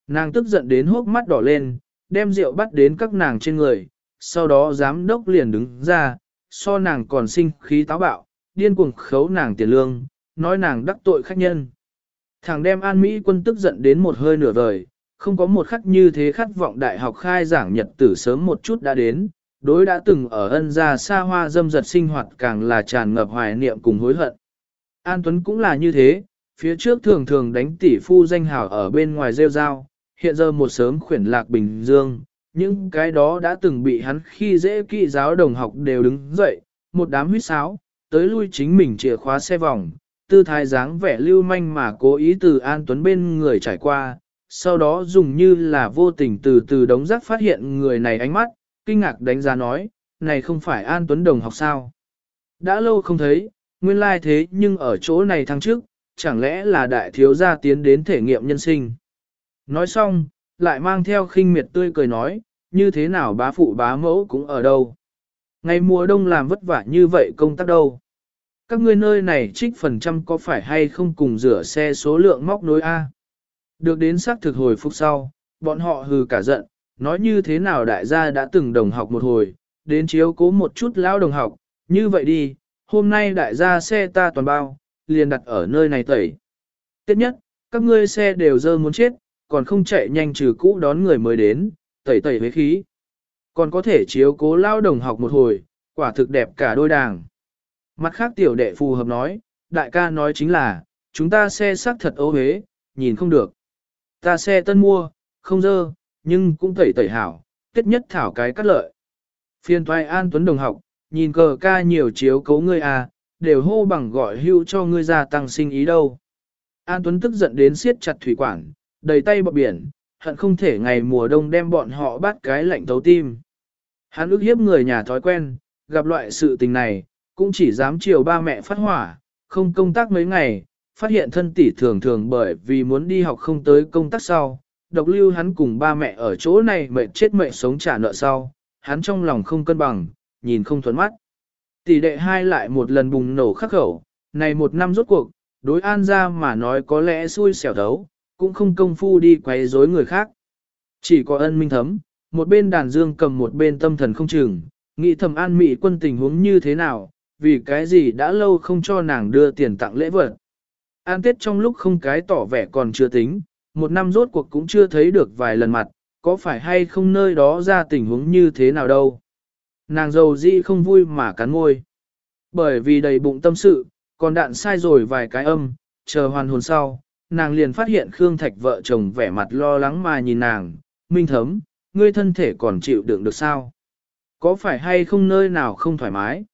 Speaker 1: Nàng tức giận đến hốc mắt đỏ lên, đem rượu bắt đến các nàng trên người, sau đó giám đốc liền đứng ra, so nàng còn sinh khí táo bạo, điên cuồng khấu nàng tiền lương, nói nàng đắc tội khách nhân. Thằng đem An Mỹ quân tức giận đến một hơi nửa vời, không có một khắc như thế khát vọng đại học khai giảng nhật tử sớm một chút đã đến, đối đã từng ở ân gia xa hoa dâm giật sinh hoạt càng là tràn ngập hoài niệm cùng hối hận. An Tuấn cũng là như thế, phía trước thường thường đánh tỷ phu danh hào ở bên ngoài rêu rao, hiện giờ một sớm khuyển lạc bình dương, những cái đó đã từng bị hắn khi dễ kỹ giáo đồng học đều đứng dậy, một đám huyết sáo, tới lui chính mình chìa khóa xe vòng, tư thái dáng vẻ lưu manh mà cố ý từ An Tuấn bên người trải qua, sau đó dùng như là vô tình từ từ đống rác phát hiện người này ánh mắt, kinh ngạc đánh giá nói, này không phải An Tuấn đồng học sao. Đã lâu không thấy, nguyên lai thế nhưng ở chỗ này tháng trước, chẳng lẽ là đại thiếu gia tiến đến thể nghiệm nhân sinh. Nói xong, lại mang theo khinh miệt tươi cười nói, như thế nào bá phụ bá mẫu cũng ở đâu. Ngày mùa đông làm vất vả như vậy công tác đâu. Các ngươi nơi này trích phần trăm có phải hay không cùng rửa xe số lượng móc nối A. Được đến xác thực hồi phục sau, bọn họ hừ cả giận, nói như thế nào đại gia đã từng đồng học một hồi, đến chiếu cố một chút lão đồng học, như vậy đi, hôm nay đại gia xe ta toàn bao, liền đặt ở nơi này tẩy. Tiếp nhất, các ngươi xe đều dơ muốn chết, còn không chạy nhanh trừ cũ đón người mới đến, tẩy tẩy với khí. Còn có thể chiếu cố lao đồng học một hồi, quả thực đẹp cả đôi đàng. Mặt khác tiểu đệ phù hợp nói, đại ca nói chính là, chúng ta xe sắc thật ấu hế, nhìn không được. Ta xe tân mua, không dơ, nhưng cũng tẩy tẩy hảo, tiết nhất thảo cái cắt lợi. Phiên thoại an tuấn đồng học, nhìn cờ ca nhiều chiếu cấu ngươi à, đều hô bằng gọi hưu cho ngươi gia tăng sinh ý đâu. An Tuấn tức giận đến siết chặt thủy quản, đầy tay bọc biển, hận không thể ngày mùa đông đem bọn họ bắt cái lạnh tấu tim. Hắn ước hiếp người nhà thói quen, gặp loại sự tình này, cũng chỉ dám chiều ba mẹ phát hỏa, không công tác mấy ngày, phát hiện thân tỷ thường thường bởi vì muốn đi học không tới công tác sau, độc lưu hắn cùng ba mẹ ở chỗ này mệt chết mệt sống trả nợ sau, hắn trong lòng không cân bằng, nhìn không thuận mắt. Tỷ đệ hai lại một lần bùng nổ khắc khẩu, này một năm rốt cuộc, đối an ra mà nói có lẽ xui xẻo thấu, cũng không công phu đi quấy rối người khác. Chỉ có ân minh thấm, một bên đàn dương cầm một bên tâm thần không chừng, nghĩ thầm an mị quân tình huống như thế nào, vì cái gì đã lâu không cho nàng đưa tiền tặng lễ vật. An tết trong lúc không cái tỏ vẻ còn chưa tính, một năm rốt cuộc cũng chưa thấy được vài lần mặt, có phải hay không nơi đó ra tình huống như thế nào đâu. Nàng dầu di không vui mà cắn môi. Bởi vì đầy bụng tâm sự, còn đạn sai rồi vài cái âm, chờ hoàn hồn sau, nàng liền phát hiện Khương Thạch vợ chồng vẻ mặt lo lắng mà nhìn nàng, minh thấm, ngươi thân thể còn chịu đựng được sao? Có phải hay không nơi nào không thoải mái?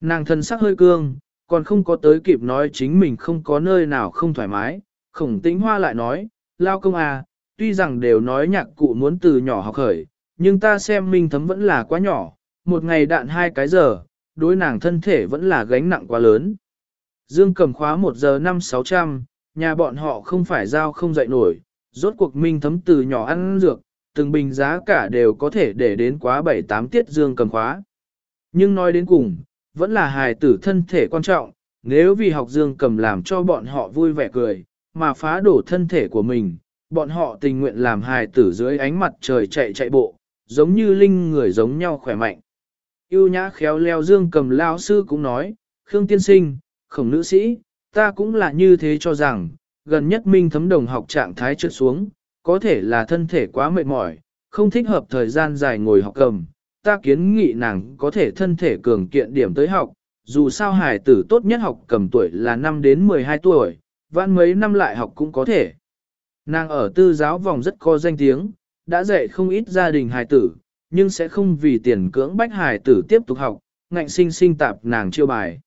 Speaker 1: Nàng thân sắc hơi cương, còn không có tới kịp nói chính mình không có nơi nào không thoải mái, khổng tĩnh hoa lại nói, lao công à, tuy rằng đều nói nhạc cụ muốn từ nhỏ học khởi, nhưng ta xem minh thấm vẫn là quá nhỏ, một ngày đạn hai cái giờ, đối nàng thân thể vẫn là gánh nặng quá lớn. Dương cầm khóa một giờ năm sáu trăm, nhà bọn họ không phải giao không dậy nổi, rốt cuộc minh thấm từ nhỏ ăn dược, từng bình giá cả đều có thể để đến quá 7-8 tiết dương cầm khóa. Nhưng nói đến cùng, vẫn là hài tử thân thể quan trọng, nếu vì học dương cầm làm cho bọn họ vui vẻ cười, mà phá đổ thân thể của mình, bọn họ tình nguyện làm hài tử dưới ánh mặt trời chạy chạy bộ, giống như linh người giống nhau khỏe mạnh. Yêu nhã khéo leo dương cầm lao sư cũng nói, Khương tiên sinh, khổng nữ sĩ, ta cũng là như thế cho rằng, gần nhất minh thấm đồng học trạng thái trượt xuống, có thể là thân thể quá mệt mỏi, không thích hợp thời gian dài ngồi học cầm. Ta kiến nghị nàng có thể thân thể cường kiện điểm tới học, dù sao hải tử tốt nhất học cầm tuổi là 5 đến 12 tuổi, vãn mấy năm lại học cũng có thể. Nàng ở tư giáo vòng rất có danh tiếng, đã dạy không ít gia đình hài tử, nhưng sẽ không vì tiền cưỡng bách hải tử tiếp tục học, ngạnh sinh sinh tạp nàng chiêu bài.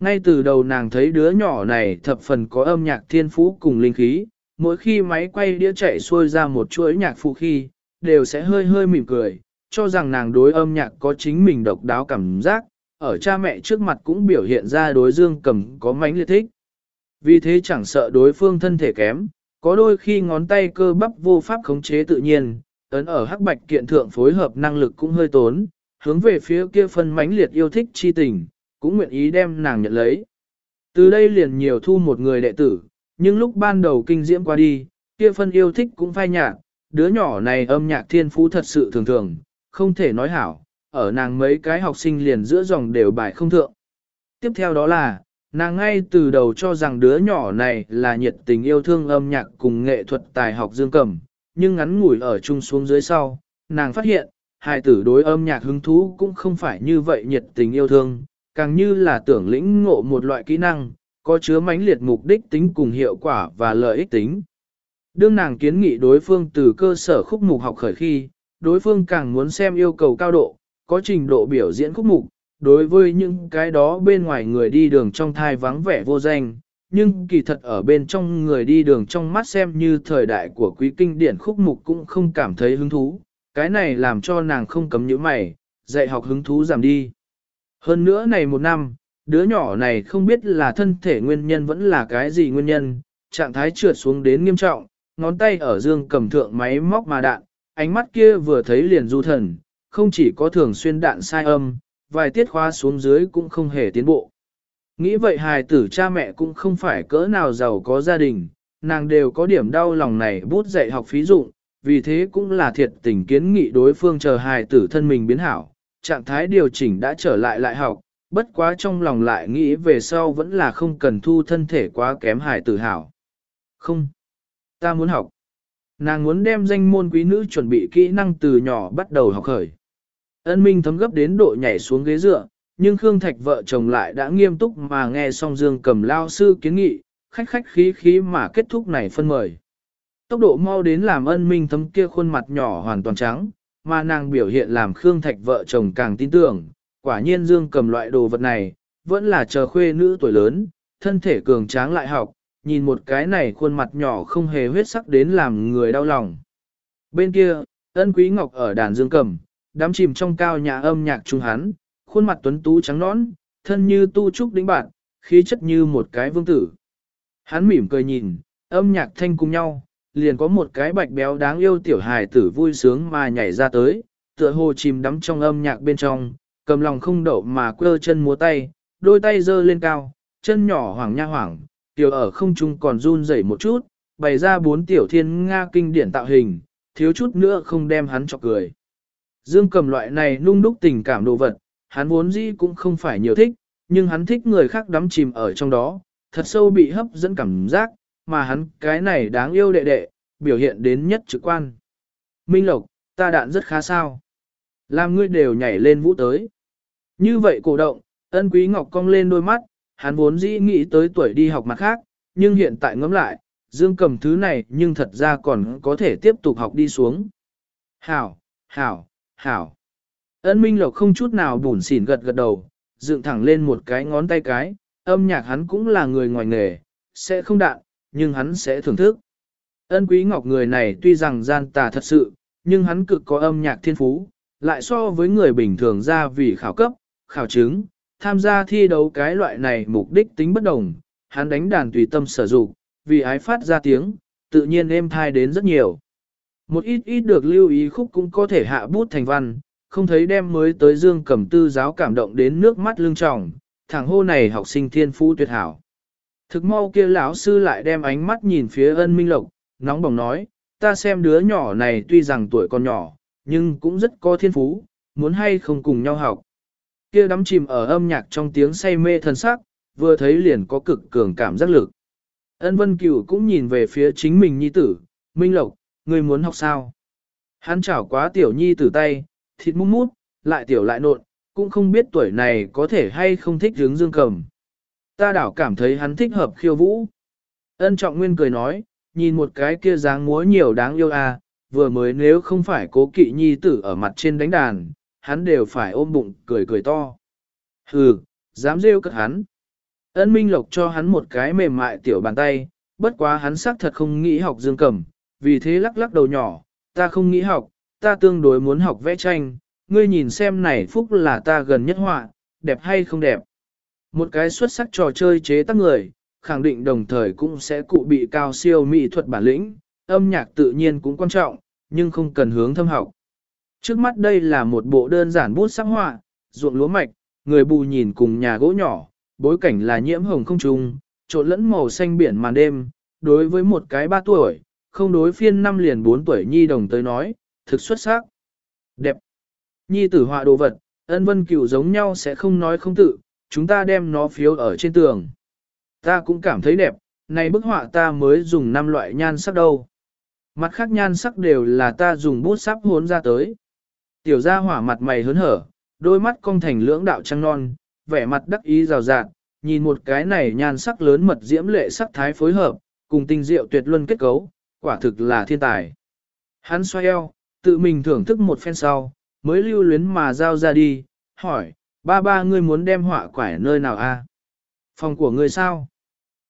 Speaker 1: Ngay từ đầu nàng thấy đứa nhỏ này thập phần có âm nhạc thiên phú cùng linh khí, mỗi khi máy quay đĩa chạy xuôi ra một chuỗi nhạc phụ khi, đều sẽ hơi hơi mỉm cười, cho rằng nàng đối âm nhạc có chính mình độc đáo cảm giác, ở cha mẹ trước mặt cũng biểu hiện ra đối dương cầm có mánh liệt thích. Vì thế chẳng sợ đối phương thân thể kém, có đôi khi ngón tay cơ bắp vô pháp khống chế tự nhiên, ấn ở hắc bạch kiện thượng phối hợp năng lực cũng hơi tốn, hướng về phía kia phân mãnh liệt yêu thích chi tình, cũng nguyện ý đem nàng nhận lấy. Từ đây liền nhiều thu một người đệ tử, nhưng lúc ban đầu kinh diễm qua đi, kia phân yêu thích cũng phai nhạt, đứa nhỏ này âm nhạc thiên phú thật sự thường thường, không thể nói hảo, ở nàng mấy cái học sinh liền giữa dòng đều bài không thượng. Tiếp theo đó là, nàng ngay từ đầu cho rằng đứa nhỏ này là nhiệt tình yêu thương âm nhạc cùng nghệ thuật tài học dương cầm, nhưng ngắn ngủi ở chung xuống dưới sau, nàng phát hiện, hài tử đối âm nhạc hứng thú cũng không phải như vậy nhiệt tình yêu thương, càng như là tưởng lĩnh ngộ một loại kỹ năng, có chứa mãnh liệt mục đích tính cùng hiệu quả và lợi ích tính. Đương nàng kiến nghị đối phương từ cơ sở khúc mục học khởi khi, đối phương càng muốn xem yêu cầu cao độ, có trình độ biểu diễn khúc mục, đối với những cái đó bên ngoài người đi đường trong thai vắng vẻ vô danh, nhưng kỳ thật ở bên trong người đi đường trong mắt xem như thời đại của quý kinh điển khúc mục cũng không cảm thấy hứng thú, cái này làm cho nàng không cấm những mày, dạy học hứng thú giảm đi. Hơn nữa này một năm, đứa nhỏ này không biết là thân thể nguyên nhân vẫn là cái gì nguyên nhân, trạng thái trượt xuống đến nghiêm trọng, ngón tay ở dương cầm thượng máy móc mà đạn, ánh mắt kia vừa thấy liền du thần, không chỉ có thường xuyên đạn sai âm, vài tiết khóa xuống dưới cũng không hề tiến bộ. Nghĩ vậy hài tử cha mẹ cũng không phải cỡ nào giàu có gia đình, nàng đều có điểm đau lòng này bút dạy học phí dụng, vì thế cũng là thiệt tình kiến nghị đối phương chờ hài tử thân mình biến hảo, trạng thái điều chỉnh đã trở lại lại học, bất quá trong lòng lại nghĩ về sau vẫn là không cần thu thân thể quá kém hài tử hảo. Không, ta muốn học. Nàng muốn đem danh môn quý nữ chuẩn bị kỹ năng từ nhỏ bắt đầu học khởi. Ân Minh thấm gấp đến độ nhảy xuống ghế dựa, nhưng Khương Thạch vợ chồng lại đã nghiêm túc mà nghe xong Dương cầm lao sư kiến nghị, khách khách khí khí mà kết thúc này phân mời. Tốc độ mau đến làm ân minh thấm kia khuôn mặt nhỏ hoàn toàn trắng, mà nàng biểu hiện làm Khương Thạch vợ chồng càng tin tưởng, quả nhiên Dương cầm loại đồ vật này, vẫn là chờ khuê nữ tuổi lớn, thân thể cường tráng lại học, nhìn một cái này khuôn mặt nhỏ không hề huyết sắc đến làm người đau lòng. Bên kia, ân quý ngọc ở đàn Dương cầm, đám chìm trong cao nhà âm nhạc trung hắn, khuôn mặt tuấn tú trắng nõn, thân như tu trúc đĩnh bạn, khí chất như một cái vương tử. Hắn mỉm cười nhìn, âm nhạc thanh cùng nhau, liền có một cái bạch béo đáng yêu tiểu hài tử vui sướng mà nhảy ra tới, tựa hồ chìm đắm trong âm nhạc bên trong, cầm lòng không đậu mà quơ chân múa tay, đôi tay giơ lên cao, chân nhỏ hoảng nha hoảng, tiểu ở không trung còn run rẩy một chút, bày ra bốn tiểu thiên Nga kinh điển tạo hình, thiếu chút nữa không đem hắn chọc cười. Dương cầm loại này nung đúc tình cảm đồ vật, hắn vốn dĩ cũng không phải nhiều thích, nhưng hắn thích người khác đắm chìm ở trong đó, thật sâu bị hấp dẫn cảm giác, mà hắn cái này đáng yêu đệ đệ, biểu hiện đến nhất trực quan. Minh Lộc, ta đạn rất khá sao. Làm ngươi đều nhảy lên vũ tới. Như vậy cổ động, ân quý ngọc cong lên đôi mắt, hắn vốn dĩ nghĩ tới tuổi đi học mặt khác, nhưng hiện tại ngẫm lại, dương cầm thứ này nhưng thật ra còn có thể tiếp tục học đi xuống. Hảo, hảo, hảo. Ân Minh Lộc không chút nào bùn xỉn gật gật đầu, dựng thẳng lên một cái ngón tay cái, âm nhạc hắn cũng là người ngoài nghề, sẽ không đạn, nhưng hắn sẽ thưởng thức. Ân Quý Ngọc người này tuy rằng gian tà thật sự, nhưng hắn cực có âm nhạc thiên phú, lại so với người bình thường ra vì khảo cấp, khảo chứng, tham gia thi đấu cái loại này mục đích tính bất đồng, hắn đánh đàn tùy tâm sở dụng, vì ái phát ra tiếng, tự nhiên êm thai đến rất nhiều. Một ít ít được lưu ý khúc cũng có thể hạ bút thành văn, không thấy đem mới tới dương Cẩm tư giáo cảm động đến nước mắt lưng tròng, thằng hô này học sinh thiên phú tuyệt hảo. Thực mau kia lão sư lại đem ánh mắt nhìn phía ân minh lộc, nóng bỏng nói, ta xem đứa nhỏ này tuy rằng tuổi còn nhỏ, nhưng cũng rất có thiên phú, muốn hay không cùng nhau học. Kia đắm chìm ở âm nhạc trong tiếng say mê thần sắc, vừa thấy liền có cực cường cảm giác lực. Ân Vân Cửu cũng nhìn về phía chính mình nhi tử, Minh Lộc, ngươi muốn học sao? Hắn chảo quá tiểu nhi tử tay, thịt mút mút, lại tiểu lại nộn, cũng không biết tuổi này có thể hay không thích hướng dương cầm. Ta đảo cảm thấy hắn thích hợp khiêu vũ. Ân trọng nguyên cười nói, nhìn một cái kia dáng múa nhiều đáng yêu à, vừa mới nếu không phải cố kỵ nhi tử ở mặt trên đánh đàn, hắn đều phải ôm bụng cười cười to. Hừ, dám rêu cất hắn. Ân Minh Lộc cho hắn một cái mềm mại tiểu bàn tay, bất quá hắn xác thật không nghĩ học dương cầm, vì thế lắc lắc đầu nhỏ, ta không nghĩ học, ta tương đối muốn học vẽ tranh, ngươi nhìn xem này phúc là ta gần nhất họa, đẹp hay không đẹp. Một cái xuất sắc trò chơi chế tác người, khẳng định đồng thời cũng sẽ cụ bị cao siêu mỹ thuật bản lĩnh, âm nhạc tự nhiên cũng quan trọng, nhưng không cần hướng thâm học. Trước mắt đây là một bộ đơn giản bút sắc họa, ruộng lúa mạch, người bù nhìn cùng nhà gỗ nhỏ, bối cảnh là nhiễm hồng không trùng, trộn lẫn màu xanh biển màn đêm, đối với một cái ba tuổi, không đối phiên năm liền 4 tuổi nhi đồng tới nói, thực xuất sắc. Đẹp. Nhi tử họa đồ vật, ân vân cửu giống nhau sẽ không nói không tự, chúng ta đem nó phiếu ở trên tường. Ta cũng cảm thấy đẹp, này bức họa ta mới dùng 5 loại nhan sắc đâu. Mặt khác nhan sắc đều là ta dùng bút sáp hốn ra tới. Tiểu gia hỏa mặt mày hớn hở, đôi mắt cong thành lưỡng đạo trăng non, vẻ mặt đắc ý rào rạt, nhìn một cái này nhan sắc lớn mật diễm lệ sắc thái phối hợp, cùng tinh diệu tuyệt luân kết cấu, quả thực là thiên tài. Hắn xoay eo, tự mình thưởng thức một phen sau, mới lưu luyến mà giao ra đi, hỏi, ba ba ngươi muốn đem họa quải nơi nào a? Phòng của ngươi sao?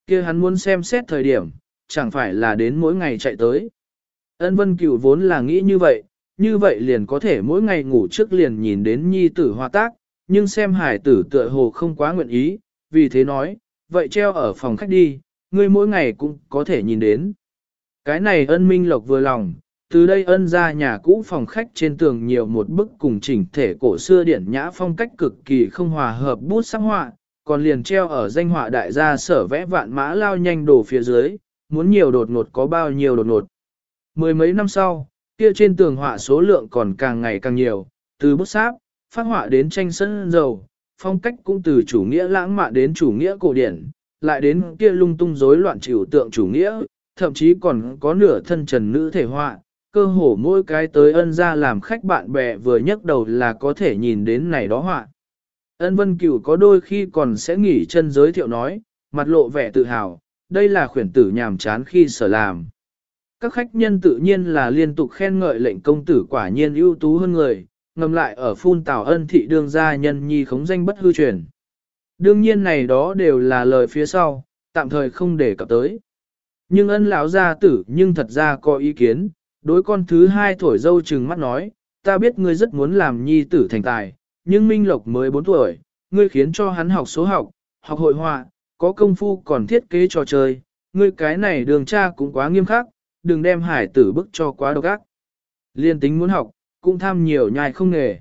Speaker 1: kia hắn muốn xem xét thời điểm, chẳng phải là đến mỗi ngày chạy tới. Ân vân cửu vốn là nghĩ như vậy, như vậy liền có thể mỗi ngày ngủ trước liền nhìn đến nhi tử hoa tác, nhưng xem hải tử tựa hồ không quá nguyện ý, vì thế nói, vậy treo ở phòng khách đi, ngươi mỗi ngày cũng có thể nhìn đến. Cái này ân minh lộc vừa lòng, từ đây ân ra nhà cũ phòng khách trên tường nhiều một bức cùng chỉnh thể cổ xưa điển nhã phong cách cực kỳ không hòa hợp bút sắc họa, còn liền treo ở danh họa đại gia sở vẽ vạn mã lao nhanh đổ phía dưới, muốn nhiều đột ngột có bao nhiêu đột ngột. Mười mấy năm sau, kia trên tường họa số lượng còn càng ngày càng nhiều, từ bút sáp, phát họa đến tranh sân dầu, phong cách cũng từ chủ nghĩa lãng mạn đến chủ nghĩa cổ điển, lại đến kia lung tung rối loạn chịu tượng chủ nghĩa, thậm chí còn có nửa thân trần nữ thể họa, cơ hồ mỗi cái tới ân ra làm khách bạn bè vừa nhấc đầu là có thể nhìn đến này đó họa. Ân vân cửu có đôi khi còn sẽ nghỉ chân giới thiệu nói, mặt lộ vẻ tự hào, đây là khuyển tử nhàm chán khi sở làm. Các khách nhân tự nhiên là liên tục khen ngợi lệnh công tử quả nhiên ưu tú hơn người, ngầm lại ở phun tào ân thị đương gia nhân nhi khống danh bất hư truyền. Đương nhiên này đó đều là lời phía sau, tạm thời không để cập tới. Nhưng ân lão gia tử nhưng thật ra có ý kiến, đối con thứ hai thổi dâu trừng mắt nói, ta biết ngươi rất muốn làm nhi tử thành tài, nhưng Minh Lộc mới 4 tuổi, ngươi khiến cho hắn học số học, học hội họa, có công phu còn thiết kế trò chơi, ngươi cái này đường cha cũng quá nghiêm khắc, đừng đem hải tử bức cho quá độc ác. Liên tính muốn học, cũng tham nhiều nhai không nghề.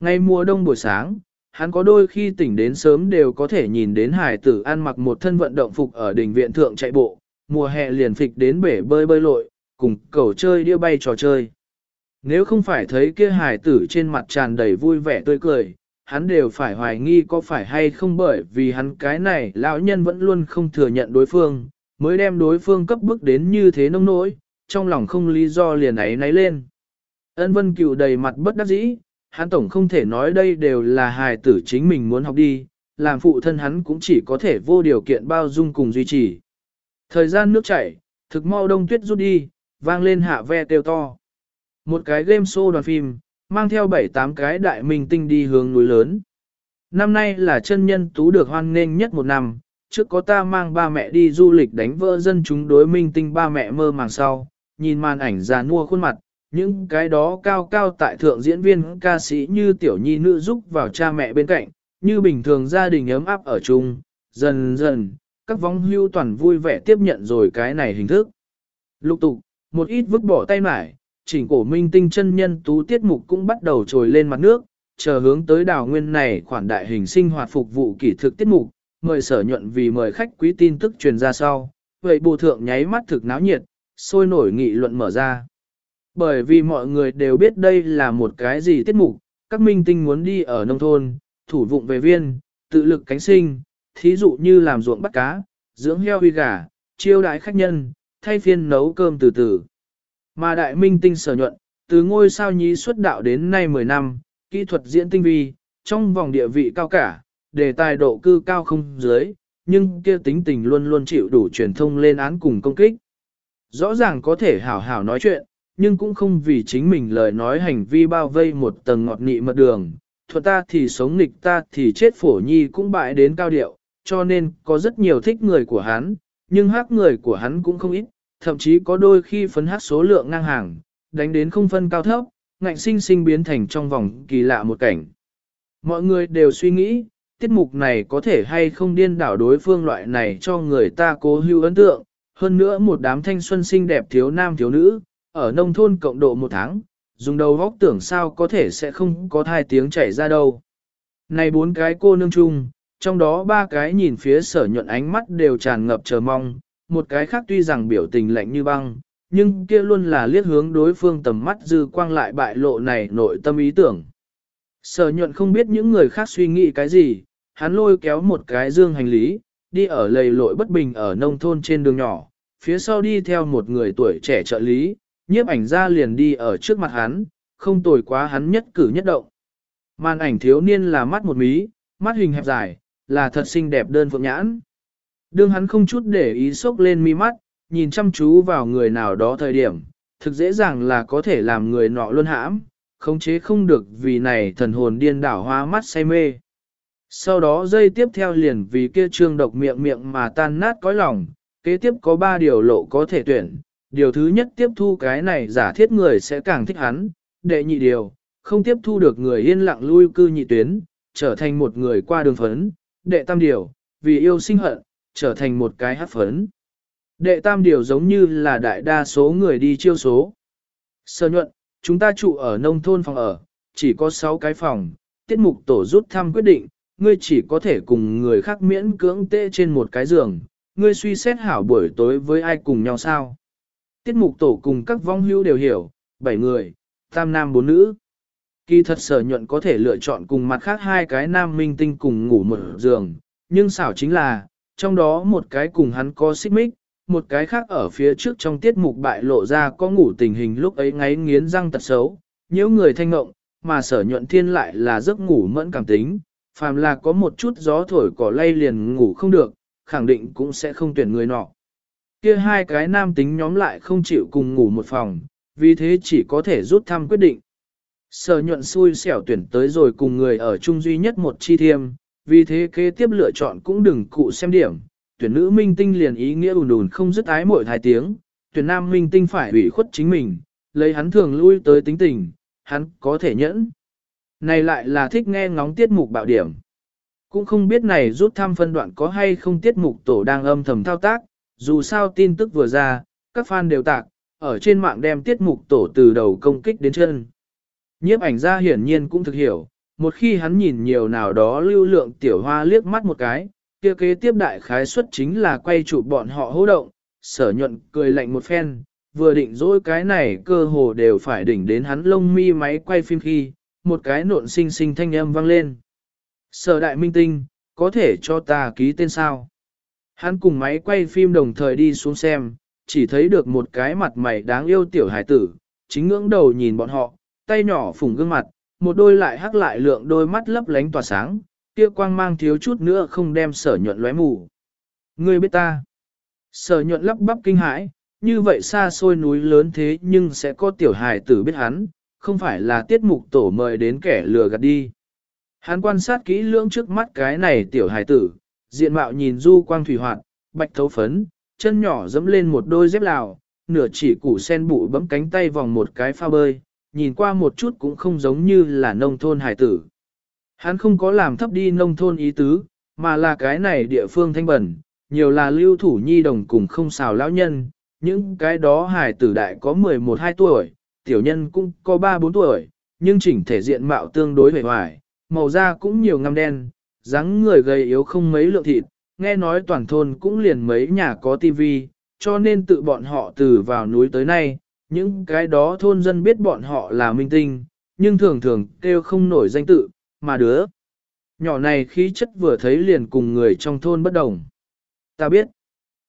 Speaker 1: Ngay mùa đông buổi sáng, hắn có đôi khi tỉnh đến sớm đều có thể nhìn đến hải tử ăn mặc một thân vận động phục ở đỉnh viện thượng chạy bộ, mùa hè liền phịch đến bể bơi bơi lội, cùng cầu chơi đĩa bay trò chơi. Nếu không phải thấy kia hải tử trên mặt tràn đầy vui vẻ tươi cười, hắn đều phải hoài nghi có phải hay không bởi vì hắn cái này lão nhân vẫn luôn không thừa nhận đối phương, mới đem đối phương cấp bức đến như thế nông nỗi, trong lòng không lý do liền ấy náy lên. Ân vân cựu đầy mặt bất đắc dĩ, hắn tổng không thể nói đây đều là hài tử chính mình muốn học đi, làm phụ thân hắn cũng chỉ có thể vô điều kiện bao dung cùng duy trì. Thời gian nước chảy, thực mau đông tuyết rút đi, vang lên hạ ve kêu to. Một cái game show đoàn phim, mang theo 7-8 cái đại minh tinh đi hướng núi lớn. Năm nay là chân nhân tú được hoan nghênh nhất một năm, trước có ta mang ba mẹ đi du lịch đánh vỡ dân chúng đối minh tinh ba mẹ mơ màng sau, nhìn màn ảnh già nua khuôn mặt, những cái đó cao cao tại thượng diễn viên ca sĩ như tiểu nhi nữ giúp vào cha mẹ bên cạnh, như bình thường gia đình ấm áp ở chung, dần dần, các vong hưu toàn vui vẻ tiếp nhận rồi cái này hình thức. Lục tục, một ít vứt bỏ tay mải, chỉnh cổ minh tinh chân nhân tú tiết mục cũng bắt đầu trồi lên mặt nước, chờ hướng tới đào nguyên này khoản đại hình sinh hoạt phục vụ kỹ thực tiết mục, mời sở nhuận vì mời khách quý tin tức truyền ra sau, vậy bộ thượng nháy mắt thực náo nhiệt, sôi nổi nghị luận mở ra. Bởi vì mọi người đều biết đây là một cái gì tiết mục, các minh tinh muốn đi ở nông thôn, thủ vụng về viên, tự lực cánh sinh, thí dụ như làm ruộng bắt cá, dưỡng heo huy gà, chiêu đãi khách nhân, thay phiên nấu cơm từ từ. Mà đại minh tinh sở nhuận, từ ngôi sao nhí xuất đạo đến nay 10 năm, kỹ thuật diễn tinh vi, trong vòng địa vị cao cả, đề tài độ cư cao không dưới, nhưng kia tính tình luôn luôn chịu đủ truyền thông lên án cùng công kích. Rõ ràng có thể hảo hảo nói chuyện, nhưng cũng không vì chính mình lời nói hành vi bao vây một tầng ngọt nị mật đường. Thuật ta thì sống nghịch ta thì chết phổ nhi cũng bại đến cao điệu, cho nên có rất nhiều thích người của hắn, nhưng hát người của hắn cũng không ít, thậm chí có đôi khi phấn hát số lượng ngang hàng, đánh đến không phân cao thấp, ngạnh sinh sinh biến thành trong vòng kỳ lạ một cảnh. Mọi người đều suy nghĩ, tiết mục này có thể hay không điên đảo đối phương loại này cho người ta cố hữu ấn tượng, hơn nữa một đám thanh xuân xinh đẹp thiếu nam thiếu nữ, ở nông thôn cộng độ một tháng, dùng đầu góc tưởng sao có thể sẽ không có thai tiếng chảy ra đâu. Này bốn cái cô nương chung, trong đó ba cái nhìn phía sở nhuận ánh mắt đều tràn ngập chờ mong, một cái khác tuy rằng biểu tình lạnh như băng, nhưng kia luôn là liếc hướng đối phương tầm mắt dư quang lại bại lộ này nội tâm ý tưởng. Sở nhuận không biết những người khác suy nghĩ cái gì, hắn lôi kéo một cái dương hành lý, đi ở lầy lội bất bình ở nông thôn trên đường nhỏ, phía sau đi theo một người tuổi trẻ trợ lý, nhiếp ảnh ra liền đi ở trước mặt hắn, không tồi quá hắn nhất cử nhất động. Màn ảnh thiếu niên là mắt một mí, mắt hình hẹp dài, là thật xinh đẹp đơn phượng nhãn. Đương hắn không chút để ý sốc lên mi mắt, nhìn chăm chú vào người nào đó thời điểm, thực dễ dàng là có thể làm người nọ luôn hãm, khống chế không được vì này thần hồn điên đảo hoa mắt say mê. Sau đó dây tiếp theo liền vì kia trương độc miệng miệng mà tan nát cõi lòng, kế tiếp có ba điều lộ có thể tuyển. Điều thứ nhất tiếp thu cái này giả thiết người sẽ càng thích hắn, đệ nhị điều, không tiếp thu được người yên lặng lui cư nhị tuyến, trở thành một người qua đường phấn, đệ tam điều, vì yêu sinh hận, trở thành một cái hát phấn. Đệ tam điều giống như là đại đa số người đi chiêu số. Sơ nhuận, chúng ta trụ ở nông thôn phòng ở, chỉ có 6 cái phòng, tiết mục tổ rút thăm quyết định, ngươi chỉ có thể cùng người khác miễn cưỡng tê trên một cái giường, ngươi suy xét hảo buổi tối với ai cùng nhau sao. Tiết mục tổ cùng các vong hưu đều hiểu, 7 người, tam nam bốn nữ. Kỳ thật sở nhuận có thể lựa chọn cùng mặt khác hai cái nam minh tinh cùng ngủ một giường, nhưng xảo chính là, trong đó một cái cùng hắn có xích mích, một cái khác ở phía trước trong tiết mục bại lộ ra có ngủ tình hình lúc ấy ngáy nghiến răng tật xấu, nhiễu người thanh ngộng, mà sở nhuận thiên lại là giấc ngủ mẫn cảm tính, phàm là có một chút gió thổi cỏ lay liền ngủ không được, khẳng định cũng sẽ không tuyển người nọ. Kia hai cái nam tính nhóm lại không chịu cùng ngủ một phòng, vì thế chỉ có thể rút thăm quyết định. Sở nhuận xui xẻo tuyển tới rồi cùng người ở chung duy nhất một chi thiêm, vì thế kế tiếp lựa chọn cũng đừng cụ xem điểm. Tuyển nữ minh tinh liền ý nghĩa ùn ùn không dứt ái mỗi thái tiếng, tuyển nam minh tinh phải ủy khuất chính mình, lấy hắn thường lui tới tính tình, hắn có thể nhẫn. Này lại là thích nghe ngóng tiết mục bạo điểm. Cũng không biết này rút thăm phân đoạn có hay không tiết mục tổ đang âm thầm thao tác, dù sao tin tức vừa ra, các fan đều tạc, ở trên mạng đem tiết mục tổ từ đầu công kích đến chân. Nhiếp ảnh gia hiển nhiên cũng thực hiểu, một khi hắn nhìn nhiều nào đó lưu lượng tiểu hoa liếc mắt một cái, kia kế tiếp đại khái suất chính là quay chụp bọn họ hô động, sở nhuận cười lạnh một phen, vừa định dỗi cái này cơ hồ đều phải đỉnh đến hắn lông mi máy quay phim khi, một cái nộn xinh xinh thanh âm vang lên. Sở đại minh tinh, có thể cho ta ký tên sao? Hắn cùng máy quay phim đồng thời đi xuống xem, chỉ thấy được một cái mặt mày đáng yêu tiểu hải tử, chính ngưỡng đầu nhìn bọn họ, tay nhỏ phủng gương mặt, một đôi lại hắc lại lượng đôi mắt lấp lánh tỏa sáng, kia quang mang thiếu chút nữa không đem sở nhuận lóe mù. Ngươi biết ta. Sở nhuận lắp bắp kinh hãi, như vậy xa xôi núi lớn thế nhưng sẽ có tiểu hài tử biết hắn, không phải là tiết mục tổ mời đến kẻ lừa gạt đi. Hắn quan sát kỹ lưỡng trước mắt cái này tiểu hài tử, diện mạo nhìn du quang thủy hoạt, bạch thấu phấn, chân nhỏ dẫm lên một đôi dép lào, nửa chỉ củ sen bụi bấm cánh tay vòng một cái pha bơi, nhìn qua một chút cũng không giống như là nông thôn hải tử. Hắn không có làm thấp đi nông thôn ý tứ, mà là cái này địa phương thanh bẩn, nhiều là lưu thủ nhi đồng cùng không xào lão nhân, những cái đó hải tử đại có 11-2 tuổi, tiểu nhân cũng có 3-4 tuổi, nhưng chỉnh thể diện mạo tương đối vẻ hoài, màu da cũng nhiều ngăm đen, dáng người gầy yếu không mấy lượng thịt, nghe nói toàn thôn cũng liền mấy nhà có tivi, cho nên tự bọn họ từ vào núi tới nay, những cái đó thôn dân biết bọn họ là minh tinh, nhưng thường thường kêu không nổi danh tự, mà đứa. Nhỏ này khí chất vừa thấy liền cùng người trong thôn bất đồng. Ta biết,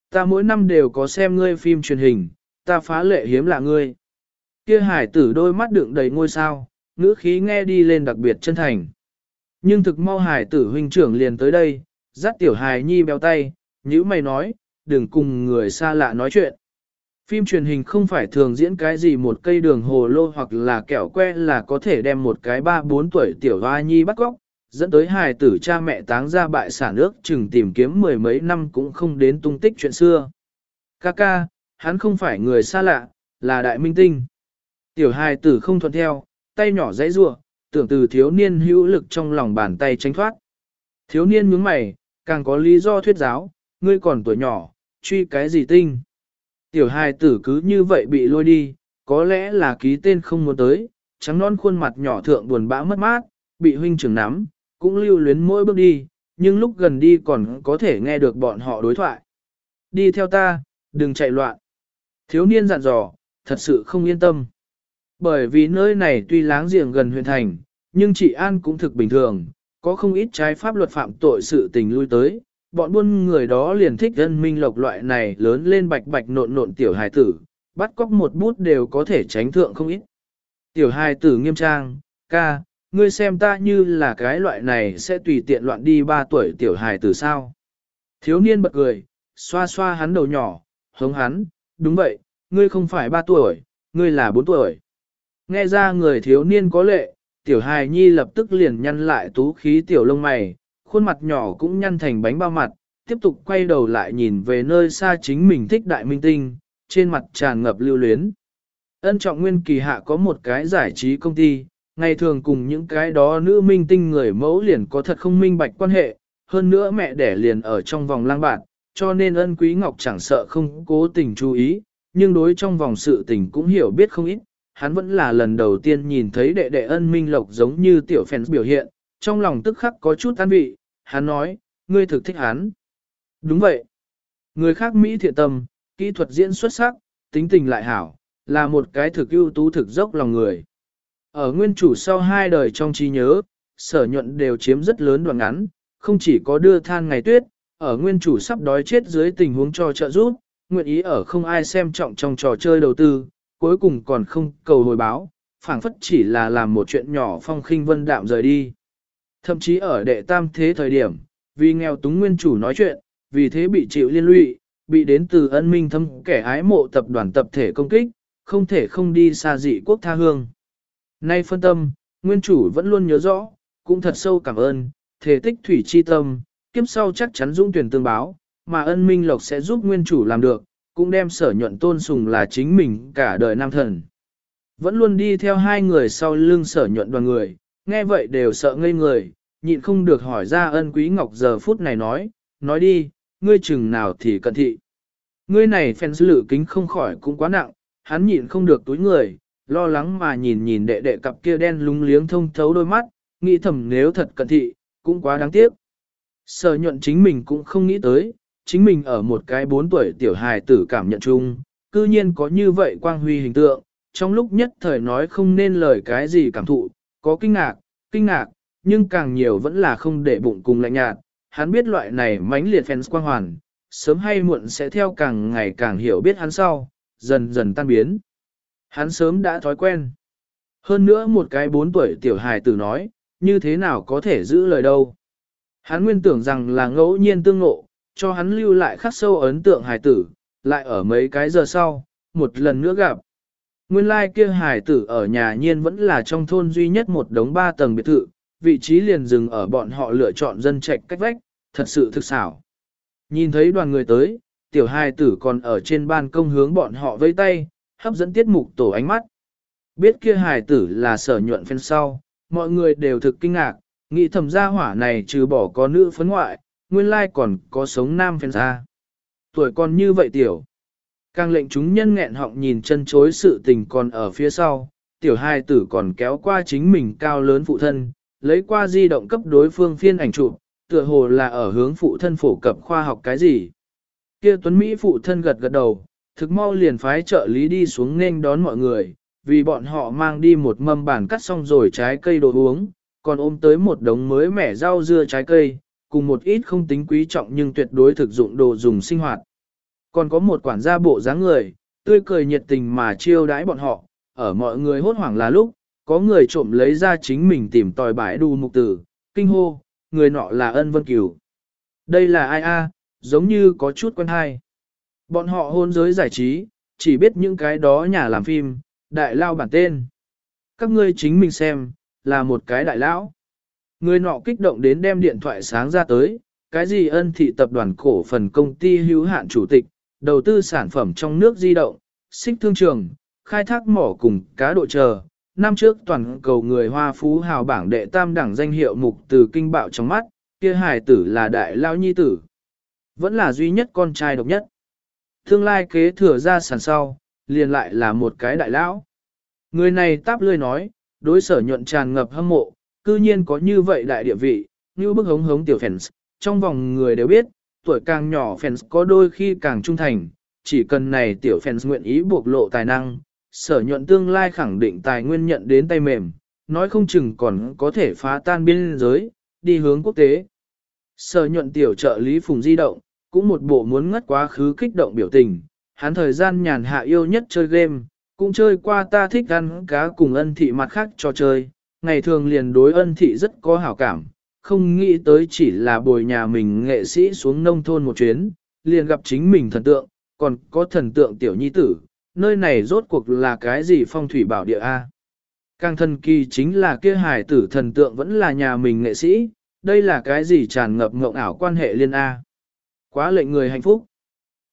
Speaker 1: ta mỗi năm đều có xem ngươi phim truyền hình, ta phá lệ hiếm lạ ngươi. Kia hải tử đôi mắt đựng đầy ngôi sao, ngữ khí nghe đi lên đặc biệt chân thành. Nhưng thực mau hải tử huynh trưởng liền tới đây, dắt tiểu hài nhi béo tay, nhữ mày nói, đừng cùng người xa lạ nói chuyện. Phim truyền hình không phải thường diễn cái gì một cây đường hồ lô hoặc là kẹo que là có thể đem một cái ba bốn tuổi tiểu hoa nhi bắt góc, dẫn tới hài tử cha mẹ táng ra bại sản ước chừng tìm kiếm mười mấy năm cũng không đến tung tích chuyện xưa. Kaka, hắn không phải người xa lạ, là đại minh tinh. Tiểu hài tử không thuận theo, tay nhỏ dãy rua, tưởng từ thiếu niên hữu lực trong lòng bàn tay tránh thoát. Thiếu niên nhướng mày, càng có lý do thuyết giáo, ngươi còn tuổi nhỏ, truy cái gì tinh. Tiểu hài tử cứ như vậy bị lôi đi, có lẽ là ký tên không muốn tới, trắng non khuôn mặt nhỏ thượng buồn bã mất mát, bị huynh trưởng nắm, cũng lưu luyến mỗi bước đi, nhưng lúc gần đi còn có thể nghe được bọn họ đối thoại. Đi theo ta, đừng chạy loạn. Thiếu niên dặn dò, thật sự không yên tâm. Bởi vì nơi này tuy láng giềng gần huyện thành, nhưng chị An cũng thực bình thường, có không ít trái pháp luật phạm tội sự tình lui tới, bọn buôn người đó liền thích dân minh lộc loại này lớn lên bạch bạch nộn nộn tiểu hài tử, bắt cóc một bút đều có thể tránh thượng không ít. Tiểu hài tử nghiêm trang, ca, ngươi xem ta như là cái loại này sẽ tùy tiện loạn đi ba tuổi tiểu hài tử sao. Thiếu niên bật cười, xoa xoa hắn đầu nhỏ, hống hắn, đúng vậy, ngươi không phải ba tuổi, ngươi là bốn tuổi. Nghe ra người thiếu niên có lệ, tiểu hài nhi lập tức liền nhăn lại tú khí tiểu lông mày, khuôn mặt nhỏ cũng nhăn thành bánh bao mặt, tiếp tục quay đầu lại nhìn về nơi xa chính mình thích đại minh tinh, trên mặt tràn ngập lưu luyến. Ân trọng nguyên kỳ hạ có một cái giải trí công ty, ngày thường cùng những cái đó nữ minh tinh người mẫu liền có thật không minh bạch quan hệ, hơn nữa mẹ đẻ liền ở trong vòng lang bạn, cho nên ân quý ngọc chẳng sợ không cố tình chú ý, nhưng đối trong vòng sự tình cũng hiểu biết không ít, hắn vẫn là lần đầu tiên nhìn thấy đệ đệ ân minh lộc giống như tiểu phèn biểu hiện, trong lòng tức khắc có chút an vị, hắn nói, ngươi thực thích hắn. Đúng vậy. Người khác Mỹ thiện tâm, kỹ thuật diễn xuất sắc, tính tình lại hảo, là một cái thực ưu tú thực dốc lòng người. Ở nguyên chủ sau hai đời trong trí nhớ, sở nhuận đều chiếm rất lớn đoạn ngắn, không chỉ có đưa than ngày tuyết, ở nguyên chủ sắp đói chết dưới tình huống cho trợ giúp, nguyện ý ở không ai xem trọng trong trò chơi đầu tư, cuối cùng còn không cầu hồi báo, phảng phất chỉ là làm một chuyện nhỏ phong khinh vân đạm rời đi. Thậm chí ở đệ tam thế thời điểm, vì nghèo túng nguyên chủ nói chuyện, vì thế bị chịu liên lụy, bị đến từ ân minh thâm kẻ ái mộ tập đoàn tập thể công kích, không thể không đi xa dị quốc tha hương. Nay phân tâm, nguyên chủ vẫn luôn nhớ rõ, cũng thật sâu cảm ơn, thể tích thủy chi tâm, kiếp sau chắc chắn dũng tuyển tương báo, mà ân minh lộc sẽ giúp nguyên chủ làm được, cũng đem sở nhuận tôn sùng là chính mình cả đời nam thần. Vẫn luôn đi theo hai người sau lưng sở nhuận đoàn người, nghe vậy đều sợ ngây người, nhịn không được hỏi ra ân quý ngọc giờ phút này nói, nói đi, ngươi chừng nào thì cận thị. Ngươi này phèn dư lự kính không khỏi cũng quá nặng, hắn nhịn không được túi người, lo lắng mà nhìn nhìn đệ đệ cặp kia đen lúng liếng thông thấu đôi mắt, nghĩ thầm nếu thật cận thị, cũng quá đáng tiếc. Sở nhuận chính mình cũng không nghĩ tới, chính mình ở một cái bốn tuổi tiểu hài tử cảm nhận chung, cư nhiên có như vậy quang huy hình tượng, trong lúc nhất thời nói không nên lời cái gì cảm thụ, có kinh ngạc, kinh ngạc, nhưng càng nhiều vẫn là không để bụng cùng lạnh nhạt, hắn biết loại này mãnh liệt fans quang hoàn, sớm hay muộn sẽ theo càng ngày càng hiểu biết hắn sau, dần dần tan biến. Hắn sớm đã thói quen. Hơn nữa một cái bốn tuổi tiểu hài tử nói, như thế nào có thể giữ lời đâu. Hắn nguyên tưởng rằng là ngẫu nhiên tương ngộ, cho hắn lưu lại khắc sâu ấn tượng hài tử, lại ở mấy cái giờ sau, một lần nữa gặp. Nguyên lai like kia hài tử ở nhà nhiên vẫn là trong thôn duy nhất một đống ba tầng biệt thự, vị trí liền dừng ở bọn họ lựa chọn dân trạch cách vách, thật sự thực xảo. Nhìn thấy đoàn người tới, tiểu hài tử còn ở trên ban công hướng bọn họ vây tay, hấp dẫn tiết mục tổ ánh mắt. Biết kia hài tử là sở nhuận phen sau, mọi người đều thực kinh ngạc, nghĩ thầm gia hỏa này trừ bỏ có nữ phấn ngoại, nguyên lai còn có sống nam phên ra. Tuổi còn như vậy tiểu. Càng lệnh chúng nhân nghẹn họng nhìn chân chối sự tình còn ở phía sau, tiểu hai tử còn kéo qua chính mình cao lớn phụ thân, lấy qua di động cấp đối phương phiên ảnh chụp, tựa hồ là ở hướng phụ thân phổ cập khoa học cái gì. Kia Tuấn Mỹ phụ thân gật gật đầu, thực mau liền phái trợ lý đi xuống nên đón mọi người, vì bọn họ mang đi một mâm bản cắt xong rồi trái cây đồ uống, còn ôm tới một đống mới mẻ rau dưa trái cây, cùng một ít không tính quý trọng nhưng tuyệt đối thực dụng đồ dùng sinh hoạt. Còn có một quản gia bộ dáng người, tươi cười nhiệt tình mà chiêu đãi bọn họ, ở mọi người hốt hoảng là lúc, có người trộm lấy ra chính mình tìm tòi bãi đu mục tử, kinh hô, người nọ là ân vân cửu. Đây là ai a? giống như có chút quen hay. Bọn họ hôn giới giải trí, chỉ biết những cái đó nhà làm phim, đại lao bản tên. Các ngươi chính mình xem, là một cái đại lão. Người nọ kích động đến đem điện thoại sáng ra tới, cái gì ân thị tập đoàn cổ phần công ty hữu hạn chủ tịch, đầu tư sản phẩm trong nước di động, xích thương trường, khai thác mỏ cùng cá độ chờ. Năm trước toàn cầu người Hoa Phú hào bảng đệ tam đẳng danh hiệu mục từ kinh bạo trong mắt, kia hài tử là đại lao nhi tử. Vẫn là duy nhất con trai độc nhất. Tương lai kế thừa ra sản sau, liền lại là một cái đại lão. Người này táp lươi nói, đối sở nhuận tràn ngập hâm mộ, cư nhiên có như vậy đại địa vị, như bức hống hống tiểu fans, trong vòng người đều biết, tuổi càng nhỏ fans có đôi khi càng trung thành, chỉ cần này tiểu fans nguyện ý buộc lộ tài năng, sở nhuận tương lai khẳng định tài nguyên nhận đến tay mềm, nói không chừng còn có thể phá tan biên giới, đi hướng quốc tế. Sở nhuận tiểu trợ lý phùng di động, cũng một bộ muốn ngất quá khứ kích động biểu tình, hắn thời gian nhàn hạ yêu nhất chơi game, cũng chơi qua ta thích ăn cá cùng ân thị mặt khác cho chơi, ngày thường liền đối ân thị rất có hảo cảm, không nghĩ tới chỉ là bồi nhà mình nghệ sĩ xuống nông thôn một chuyến, liền gặp chính mình thần tượng, còn có thần tượng tiểu nhi tử, nơi này rốt cuộc là cái gì phong thủy bảo địa A. Càng thần kỳ chính là kia hải tử thần tượng vẫn là nhà mình nghệ sĩ, đây là cái gì tràn ngập ngộng ảo quan hệ liên A. Quá lệnh người hạnh phúc.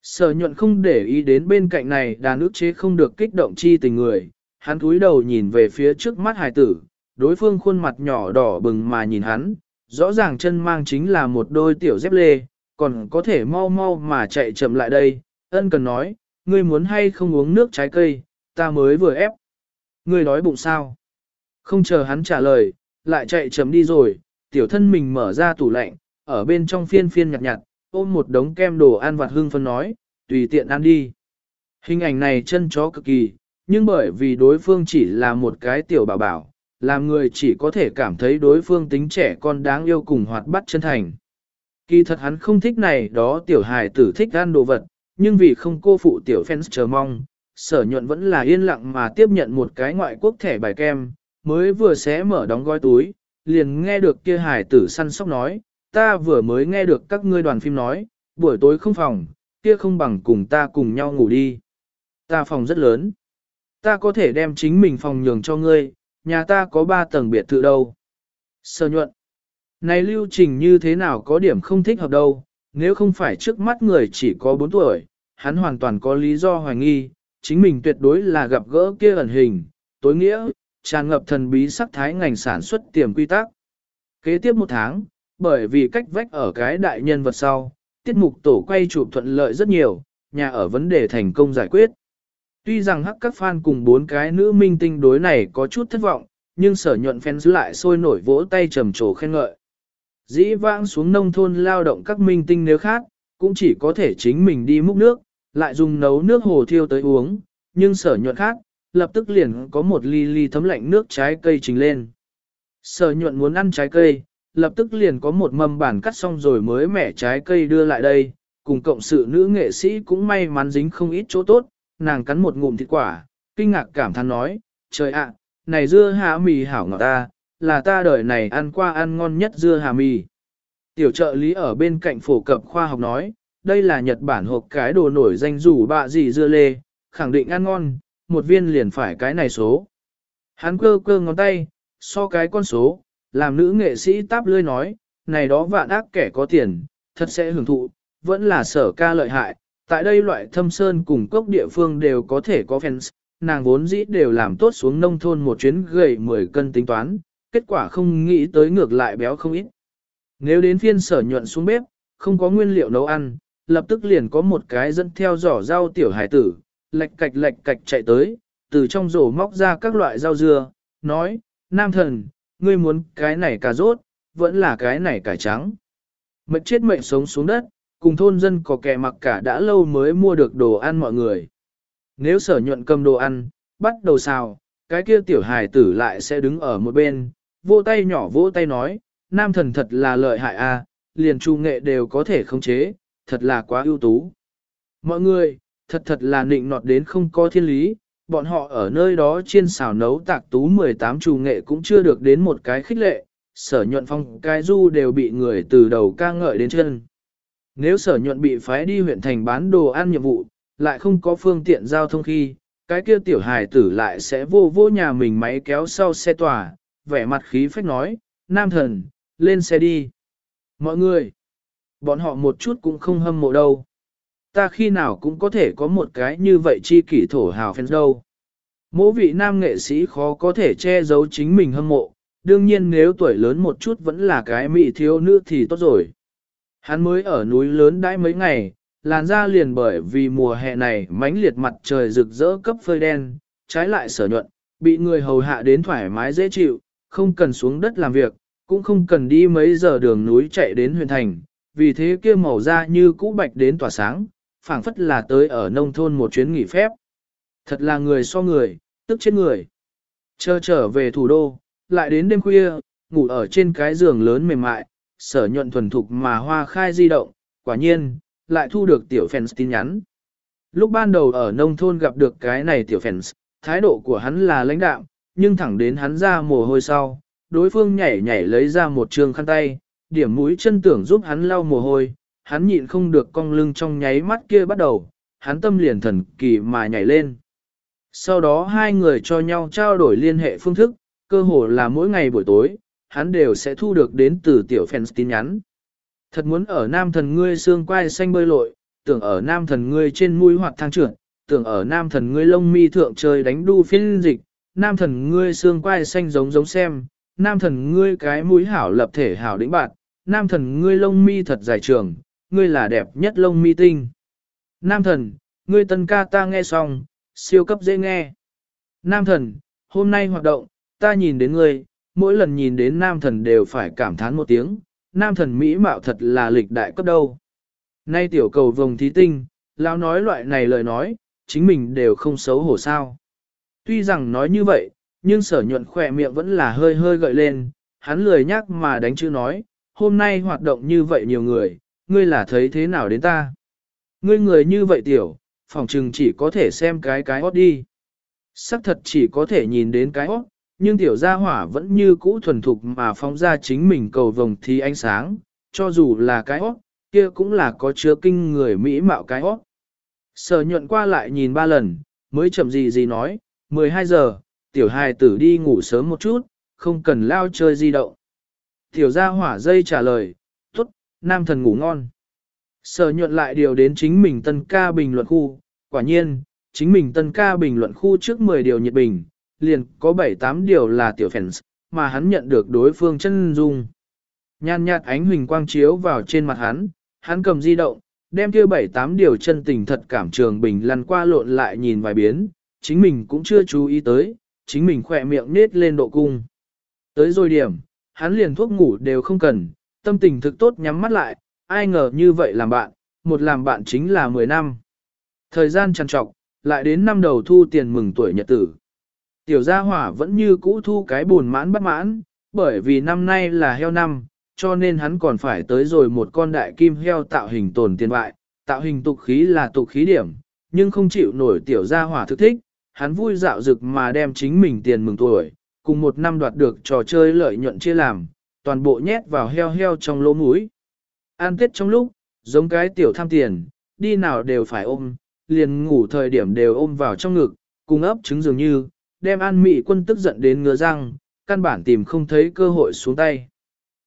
Speaker 1: Sở nhuận không để ý đến bên cạnh này đàn ức chế không được kích động chi tình người, hắn cúi đầu nhìn về phía trước mắt hài tử, đối phương khuôn mặt nhỏ đỏ bừng mà nhìn hắn, rõ ràng chân mang chính là một đôi tiểu dép lê, còn có thể mau mau mà chạy chậm lại đây, ân cần nói, ngươi muốn hay không uống nước trái cây, ta mới vừa ép. Ngươi đói bụng sao? Không chờ hắn trả lời, lại chạy chậm đi rồi, tiểu thân mình mở ra tủ lạnh, ở bên trong phiên phiên nhặt nhặt, ôm một đống kem đồ ăn vặt hương phân nói, tùy tiện ăn đi. Hình ảnh này chân chó cực kỳ, nhưng bởi vì đối phương chỉ là một cái tiểu bảo bảo, làm người chỉ có thể cảm thấy đối phương tính trẻ con đáng yêu cùng hoạt bát chân thành. Kỳ thật hắn không thích này đó tiểu hài tử thích ăn đồ vật, nhưng vì không cô phụ tiểu fans chờ mong, sở nhuận vẫn là yên lặng mà tiếp nhận một cái ngoại quốc thẻ bài kem, mới vừa xé mở đóng gói túi, liền nghe được kia hài tử săn sóc nói, ta vừa mới nghe được các ngươi đoàn phim nói, buổi tối không phòng, kia không bằng cùng ta cùng nhau ngủ đi. Ta phòng rất lớn. Ta có thể đem chính mình phòng nhường cho ngươi, nhà ta có ba tầng biệt thự đâu. Sơ nhuận. Này lưu trình như thế nào có điểm không thích hợp đâu, nếu không phải trước mắt người chỉ có 4 tuổi, hắn hoàn toàn có lý do hoài nghi, chính mình tuyệt đối là gặp gỡ kia ẩn hình, tối nghĩa, tràn ngập thần bí sắc thái ngành sản xuất tiềm quy tắc. Kế tiếp một tháng, bởi vì cách vách ở cái đại nhân vật sau, tiết mục tổ quay chụp thuận lợi rất nhiều, nhà ở vấn đề thành công giải quyết. Tuy rằng hắc các fan cùng bốn cái nữ minh tinh đối này có chút thất vọng, nhưng sở nhuận fans lại sôi nổi vỗ tay trầm trồ khen ngợi. Dĩ vãng xuống nông thôn lao động các minh tinh nếu khác, cũng chỉ có thể chính mình đi múc nước, lại dùng nấu nước hồ thiêu tới uống, nhưng sở nhuận khác, lập tức liền có một ly ly thấm lạnh nước trái cây trình lên. Sở nhuận muốn ăn trái cây, lập tức liền có một mâm bản cắt xong rồi mới mẻ trái cây đưa lại đây, cùng cộng sự nữ nghệ sĩ cũng may mắn dính không ít chỗ tốt, nàng cắn một ngụm thịt quả, kinh ngạc cảm thán nói, trời ạ, này dưa hà mì hảo ngọt ta, là ta đời này ăn qua ăn ngon nhất dưa hà mì. Tiểu trợ lý ở bên cạnh phổ cập khoa học nói, đây là Nhật Bản hộp cái đồ nổi danh rủ bạ gì dưa lê, khẳng định ăn ngon, một viên liền phải cái này số. Hắn cơ cơ ngón tay, so cái con số, làm nữ nghệ sĩ táp lươi nói, này đó vạn ác kẻ có tiền, thật sẽ hưởng thụ, vẫn là sở ca lợi hại, tại đây loại thâm sơn cùng cốc địa phương đều có thể có fans, nàng vốn dĩ đều làm tốt xuống nông thôn một chuyến gầy 10 cân tính toán, kết quả không nghĩ tới ngược lại béo không ít. Nếu đến phiên sở nhuận xuống bếp, không có nguyên liệu nấu ăn, lập tức liền có một cái dẫn theo giỏ rau tiểu hải tử, lệch cạch lệch cạch chạy tới, từ trong rổ móc ra các loại rau dưa, nói, nam thần, ngươi muốn cái này cà rốt, vẫn là cái này cải trắng. Mệnh chết mệnh sống xuống đất, cùng thôn dân có kẻ mặc cả đã lâu mới mua được đồ ăn mọi người. Nếu sở nhuận cầm đồ ăn, bắt đầu xào, cái kia tiểu hài tử lại sẽ đứng ở một bên, vỗ tay nhỏ vỗ tay nói, nam thần thật là lợi hại a, liền chu nghệ đều có thể khống chế, thật là quá ưu tú. Mọi người, thật thật là nịnh nọt đến không có thiên lý, bọn họ ở nơi đó chiên xào nấu tạc tú 18 trù nghệ cũng chưa được đến một cái khích lệ, sở nhuận phong cái du đều bị người từ đầu ca ngợi đến chân. Nếu sở nhuận bị phái đi huyện thành bán đồ ăn nhiệm vụ, lại không có phương tiện giao thông khi, cái kia tiểu hài tử lại sẽ vô vô nhà mình máy kéo sau xe tòa, vẻ mặt khí phách nói, nam thần, lên xe đi. Mọi người, bọn họ một chút cũng không hâm mộ đâu. Ta khi nào cũng có thể có một cái như vậy chi kỷ thổ hào fans đâu. Mỗi vị nam nghệ sĩ khó có thể che giấu chính mình hâm mộ, đương nhiên nếu tuổi lớn một chút vẫn là cái mỹ thiếu nữ thì tốt rồi. Hắn mới ở núi lớn đãi mấy ngày, làn da liền bởi vì mùa hè này mánh liệt mặt trời rực rỡ cấp phơi đen, trái lại sở nhuận, bị người hầu hạ đến thoải mái dễ chịu, không cần xuống đất làm việc, cũng không cần đi mấy giờ đường núi chạy đến huyện thành, vì thế kia màu da như cũ bạch đến tỏa sáng, phảng phất là tới ở nông thôn một chuyến nghỉ phép. Thật là người so người, tức chết người. Chờ trở về thủ đô, lại đến đêm khuya, ngủ ở trên cái giường lớn mềm mại, sở nhuận thuần thục mà hoa khai di động, quả nhiên, lại thu được tiểu fans tin nhắn. Lúc ban đầu ở nông thôn gặp được cái này tiểu fans, thái độ của hắn là lãnh đạm, nhưng thẳng đến hắn ra mồ hôi sau, đối phương nhảy nhảy lấy ra một trường khăn tay, điểm mũi chân tưởng giúp hắn lau mồ hôi, hắn nhịn không được cong lưng trong nháy mắt kia bắt đầu, hắn tâm liền thần kỳ mà nhảy lên. Sau đó hai người cho nhau trao đổi liên hệ phương thức, cơ hồ là mỗi ngày buổi tối, hắn đều sẽ thu được đến từ tiểu fans tin nhắn. Thật muốn ở nam thần ngươi xương quai xanh bơi lội, tưởng ở nam thần ngươi trên mũi hoặc thang trưởng, tưởng ở nam thần ngươi lông mi thượng trời đánh đu phiên dịch, nam thần ngươi xương quai xanh giống giống xem, nam thần ngươi cái mũi hảo lập thể hảo đĩnh bạn, nam thần ngươi lông mi thật dài trường, ngươi là đẹp nhất lông mi tinh. Nam thần, ngươi tân ca ta nghe xong, siêu cấp dễ nghe. Nam thần, hôm nay hoạt động, ta nhìn đến ngươi, mỗi lần nhìn đến nam thần đều phải cảm thán một tiếng, nam thần Mỹ mạo thật là lịch đại cấp đâu. Nay tiểu cầu vồng thí tinh, lão nói loại này lời nói, chính mình đều không xấu hổ sao. Tuy rằng nói như vậy, nhưng sở nhuận khỏe miệng vẫn là hơi hơi gợi lên, hắn lười nhắc mà đánh chữ nói, hôm nay hoạt động như vậy nhiều người, ngươi là thấy thế nào đến ta? Ngươi người như vậy tiểu, phòng trừng chỉ có thể xem cái cái hót đi. Sắc thật chỉ có thể nhìn đến cái hót, nhưng tiểu gia hỏa vẫn như cũ thuần thục mà phóng ra chính mình cầu vồng thi ánh sáng, cho dù là cái hót, kia cũng là có chứa kinh người mỹ mạo cái hót. Sở nhuận qua lại nhìn ba lần, mới chậm gì gì nói, 12 giờ, tiểu hài tử đi ngủ sớm một chút, không cần lao chơi di động. Tiểu gia hỏa dây trả lời, tốt, nam thần ngủ ngon. Sở nhuận lại điều đến chính mình tân ca bình luận khu, quả nhiên, chính mình tân ca bình luận khu trước 10 điều nhiệt bình, liền có 7-8 điều là tiểu fans, mà hắn nhận được đối phương chân dung. Nhan nhạt ánh huỳnh quang chiếu vào trên mặt hắn, hắn cầm di động, đem kia 7-8 điều chân tình thật cảm trường bình lăn qua lộn lại nhìn vài biến, chính mình cũng chưa chú ý tới, chính mình khỏe miệng nết lên độ cung. Tới rồi điểm, hắn liền thuốc ngủ đều không cần, tâm tình thực tốt nhắm mắt lại, ai ngờ như vậy làm bạn, một làm bạn chính là 10 năm. Thời gian trằn trọc, lại đến năm đầu thu tiền mừng tuổi nhật tử. Tiểu gia hỏa vẫn như cũ thu cái buồn mãn bất mãn, bởi vì năm nay là heo năm, cho nên hắn còn phải tới rồi một con đại kim heo tạo hình tồn tiền bại, tạo hình tục khí là tục khí điểm, nhưng không chịu nổi tiểu gia hỏa thức thích, hắn vui dạo dực mà đem chính mình tiền mừng tuổi, cùng một năm đoạt được trò chơi lợi nhuận chia làm, toàn bộ nhét vào heo heo trong lỗ mũi. An tết trong lúc, giống cái tiểu tham tiền, đi nào đều phải ôm, liền ngủ thời điểm đều ôm vào trong ngực, cùng ấp trứng dường như, đem an mị quân tức giận đến ngứa răng, căn bản tìm không thấy cơ hội xuống tay.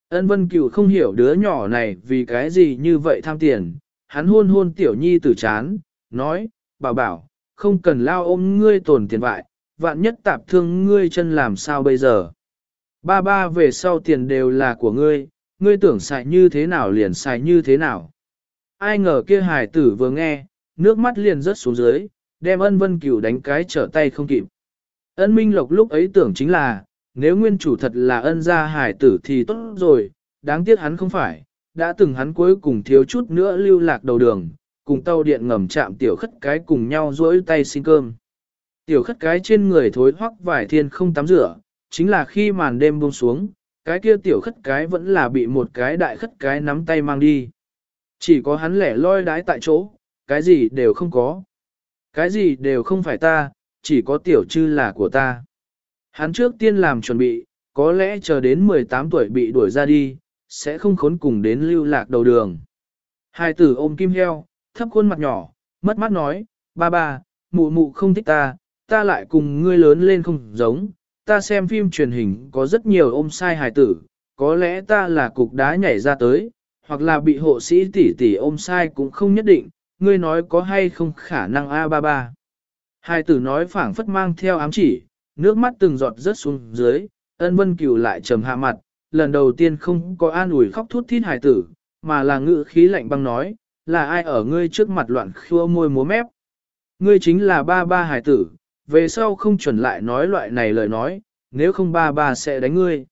Speaker 1: Ân vân cửu không hiểu đứa nhỏ này vì cái gì như vậy tham tiền, hắn hôn hôn tiểu nhi tử chán, nói, bảo bảo, không cần lao ôm ngươi tổn tiền vại, vạn nhất tạp thương ngươi chân làm sao bây giờ. Ba ba về sau tiền đều là của ngươi, ngươi tưởng xài như thế nào liền xài như thế nào. Ai ngờ kia hài tử vừa nghe, nước mắt liền rớt xuống dưới, đem ân vân cửu đánh cái trở tay không kịp. Ân minh lộc lúc ấy tưởng chính là, nếu nguyên chủ thật là ân gia hài tử thì tốt rồi, đáng tiếc hắn không phải, đã từng hắn cuối cùng thiếu chút nữa lưu lạc đầu đường, cùng tàu điện ngầm chạm tiểu khất cái cùng nhau duỗi tay xin cơm. Tiểu khất cái trên người thối hoắc vải thiên không tắm rửa, chính là khi màn đêm buông xuống, cái kia tiểu khất cái vẫn là bị một cái đại khất cái nắm tay mang đi. Chỉ có hắn lẻ loi đái tại chỗ, cái gì đều không có. Cái gì đều không phải ta, chỉ có tiểu chư là của ta. Hắn trước tiên làm chuẩn bị, có lẽ chờ đến 18 tuổi bị đuổi ra đi, sẽ không khốn cùng đến lưu lạc đầu đường. Hai tử ôm kim heo, thấp khuôn mặt nhỏ, mất mắt nói, ba ba, mụ mụ không thích ta, ta lại cùng ngươi lớn lên không giống, ta xem phim truyền hình có rất nhiều ôm sai hài tử, có lẽ ta là cục đá nhảy ra tới, hoặc là bị hộ sĩ tỷ tỷ ôm sai cũng không nhất định, ngươi nói có hay không khả năng a ba ba. Hai tử nói phảng phất mang theo ám chỉ, nước mắt từng giọt rớt xuống dưới, ân vân cửu lại trầm hạ mặt, lần đầu tiên không có an ủi khóc thút thít hài tử, mà là ngự khí lạnh băng nói, là ai ở ngươi trước mặt loạn khua môi múa mép. Ngươi chính là ba ba hài tử, về sau không chuẩn lại nói loại này lời nói, nếu không ba ba sẽ đánh ngươi.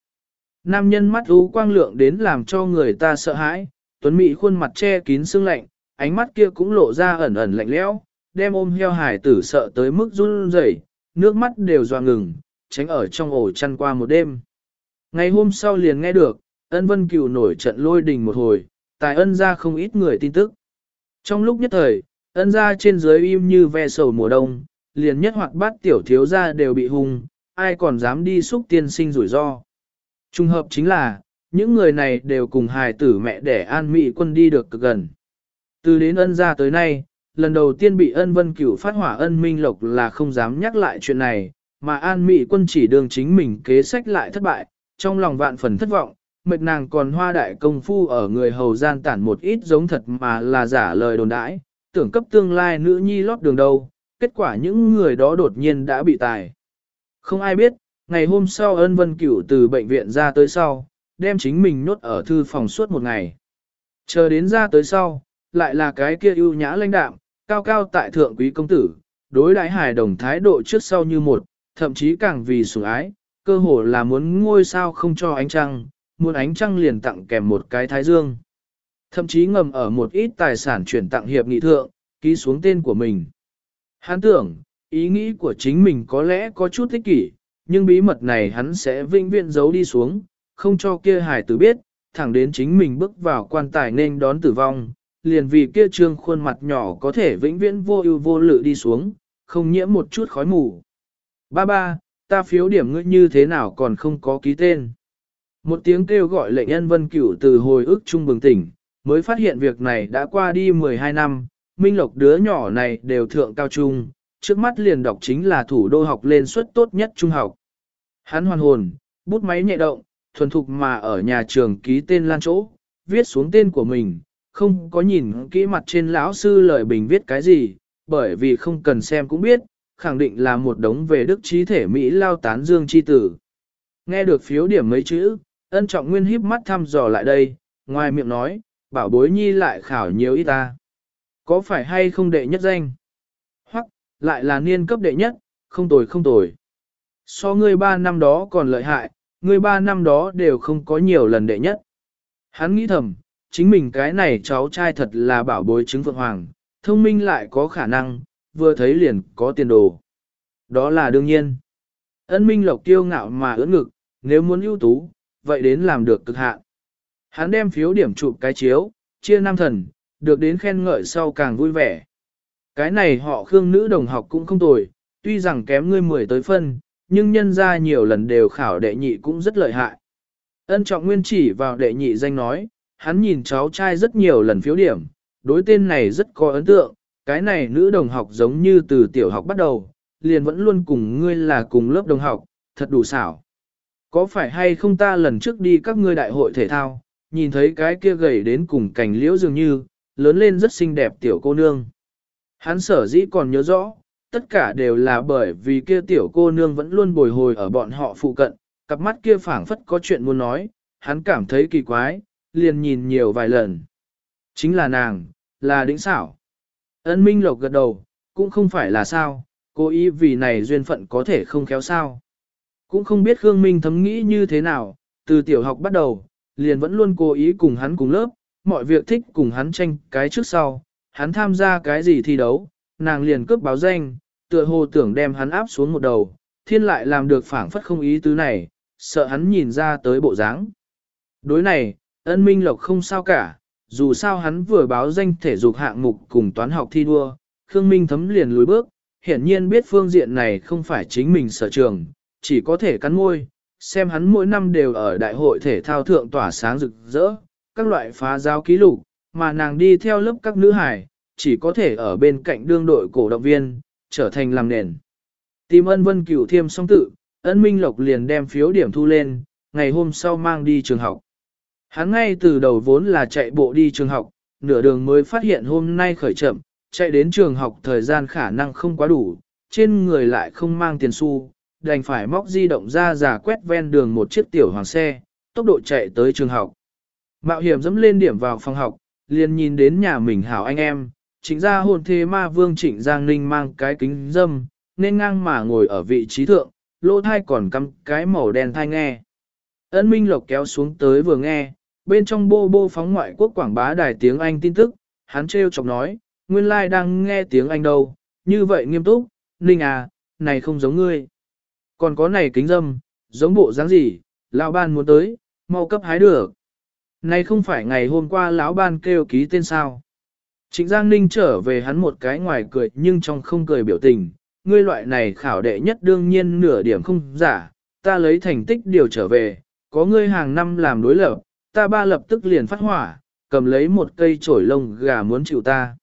Speaker 1: Nam nhân mắt u quang lượng đến làm cho người ta sợ hãi, tuấn mỹ khuôn mặt che kín sương lạnh, ánh mắt kia cũng lộ ra ẩn ẩn lạnh lẽo, đem ôm heo hải tử sợ tới mức run rẩy, nước mắt đều doa ngừng, tránh ở trong ổ chăn qua một đêm. Ngày hôm sau liền nghe được, ân vân cửu nổi trận lôi đình một hồi, tài ân ra không ít người tin tức. Trong lúc nhất thời, ân ra trên dưới im như ve sầu mùa đông, liền nhất hoặc bát tiểu thiếu ra đều bị hung, ai còn dám đi xúc tiên sinh rủi ro. Trung hợp chính là, những người này đều cùng hài tử mẹ đẻ an mỹ quân đi được cực gần. Từ đến ân ra tới nay, lần đầu tiên bị ân vân cửu phát hỏa ân minh lộc là không dám nhắc lại chuyện này, mà an Mị quân chỉ đường chính mình kế sách lại thất bại, trong lòng vạn phần thất vọng, mệt nàng còn hoa đại công phu ở người hầu gian tản một ít giống thật mà là giả lời đồn đãi, tưởng cấp tương lai nữ nhi lót đường đâu, kết quả những người đó đột nhiên đã bị tài. Không ai biết, ngày hôm sau ân vân cửu từ bệnh viện ra tới sau, đem chính mình nốt ở thư phòng suốt một ngày. Chờ đến ra tới sau, lại là cái kia ưu nhã lãnh đạm, cao cao tại thượng quý công tử, đối đãi hài đồng thái độ trước sau như một, thậm chí càng vì sủng ái, cơ hồ là muốn ngôi sao không cho ánh trăng, muốn ánh trăng liền tặng kèm một cái thái dương. Thậm chí ngầm ở một ít tài sản chuyển tặng hiệp nghị thượng, ký xuống tên của mình. Hắn tưởng, ý nghĩ của chính mình có lẽ có chút thích kỷ, nhưng bí mật này hắn sẽ vinh viễn giấu đi xuống, không cho kia hài tử biết, thẳng đến chính mình bước vào quan tài nên đón tử vong, liền vì kia trương khuôn mặt nhỏ có thể vĩnh viễn vô ưu vô lự đi xuống, không nhiễm một chút khói mù. Ba ba, ta phiếu điểm ngươi như thế nào còn không có ký tên. Một tiếng kêu gọi lệnh nhân vân cửu từ hồi ức trung bừng tỉnh, mới phát hiện việc này đã qua đi 12 năm, Minh Lộc đứa nhỏ này đều thượng cao trung, trước mắt liền đọc chính là thủ đô học lên suất tốt nhất trung học. Hắn hoàn hồn, bút máy nhẹ động, thuần thục mà ở nhà trường ký tên lan chỗ, viết xuống tên của mình, không có nhìn kỹ mặt trên lão sư lời bình viết cái gì, bởi vì không cần xem cũng biết, khẳng định là một đống về đức trí thể Mỹ lao tán dương chi tử. Nghe được phiếu điểm mấy chữ, ân trọng nguyên híp mắt thăm dò lại đây, ngoài miệng nói, bảo bối nhi lại khảo nhiều ít ta. Có phải hay không đệ nhất danh? Hoặc, lại là niên cấp đệ nhất, không tồi không tồi. So ngươi ba năm đó còn lợi hại, ngươi ba năm đó đều không có nhiều lần đệ nhất. Hắn nghĩ thầm, chính mình cái này cháu trai thật là bảo bối chứng phượng hoàng, thông minh lại có khả năng, vừa thấy liền có tiền đồ. Đó là đương nhiên. Ân minh lộc tiêu ngạo mà ưỡn ngực, nếu muốn ưu tú, vậy đến làm được cực hạn. Hắn đem phiếu điểm chụp cái chiếu, chia năm thần, được đến khen ngợi sau càng vui vẻ. Cái này họ khương nữ đồng học cũng không tồi, tuy rằng kém ngươi 10 tới phân, nhưng nhân ra nhiều lần đều khảo đệ nhị cũng rất lợi hại. Ân trọng nguyên chỉ vào đệ nhị danh nói, hắn nhìn cháu trai rất nhiều lần phiếu điểm, đối tên này rất có ấn tượng, cái này nữ đồng học giống như từ tiểu học bắt đầu, liền vẫn luôn cùng ngươi là cùng lớp đồng học, thật đủ xảo. Có phải hay không ta lần trước đi các ngươi đại hội thể thao, nhìn thấy cái kia gầy đến cùng cảnh liễu dường như, lớn lên rất xinh đẹp tiểu cô nương. Hắn sở dĩ còn nhớ rõ, tất cả đều là bởi vì kia tiểu cô nương vẫn luôn bồi hồi ở bọn họ phụ cận, cặp mắt kia phảng phất có chuyện muốn nói, hắn cảm thấy kỳ quái, liền nhìn nhiều vài lần. Chính là nàng, là đỉnh xảo. Ân Minh Lộc gật đầu, cũng không phải là sao, cố ý vì này duyên phận có thể không khéo sao. Cũng không biết Khương Minh thấm nghĩ như thế nào, từ tiểu học bắt đầu, liền vẫn luôn cố ý cùng hắn cùng lớp, mọi việc thích cùng hắn tranh cái trước sau, hắn tham gia cái gì thi đấu, nàng liền cướp báo danh, tựa hồ tưởng đem hắn áp xuống một đầu, thiên lại làm được phảng phất không ý tứ này, sợ hắn nhìn ra tới bộ dáng. Đối này, ân minh lộc không sao cả, dù sao hắn vừa báo danh thể dục hạng mục cùng toán học thi đua, Khương Minh thấm liền lùi bước, hiển nhiên biết phương diện này không phải chính mình sở trường, chỉ có thể cắn môi, xem hắn mỗi năm đều ở đại hội thể thao thượng tỏa sáng rực rỡ, các loại phá giáo ký lục, mà nàng đi theo lớp các nữ hải, chỉ có thể ở bên cạnh đương đội cổ động viên, trở thành làm nền. Tìm ân vân cửu thiêm song tự, ân minh lộc liền đem phiếu điểm thu lên, ngày hôm sau mang đi trường học. Hắn ngay từ đầu vốn là chạy bộ đi trường học, nửa đường mới phát hiện hôm nay khởi chậm, chạy đến trường học thời gian khả năng không quá đủ, trên người lại không mang tiền xu, đành phải móc di động ra giả quét ven đường một chiếc tiểu hoàng xe, tốc độ chạy tới trường học. Mạo hiểm dẫm lên điểm vào phòng học, liền nhìn đến nhà mình hảo anh em, chính ra hồn thế ma vương trịnh Giang Ninh mang cái kính dâm, nên ngang mà ngồi ở vị trí thượng, lỗ thai còn cắm cái màu đen thai nghe. Ấn Minh Lộc kéo xuống tới vừa nghe, bên trong bô bô phóng ngoại quốc quảng bá đài tiếng Anh tin tức, hắn trêu chọc nói, nguyên lai like đang nghe tiếng Anh đâu, như vậy nghiêm túc, Ninh à, này không giống ngươi. Còn có này kính dâm, giống bộ dáng gì, lão ban muốn tới, mau cấp hái được. Này không phải ngày hôm qua lão ban kêu ký tên sao. Trịnh Giang Ninh trở về hắn một cái ngoài cười nhưng trong không cười biểu tình, ngươi loại này khảo đệ nhất đương nhiên nửa điểm không giả, ta lấy thành tích điều trở về, có ngươi hàng năm làm đối lập, ta ba lập tức liền phát hỏa, cầm lấy một cây chổi lông gà muốn chịu ta.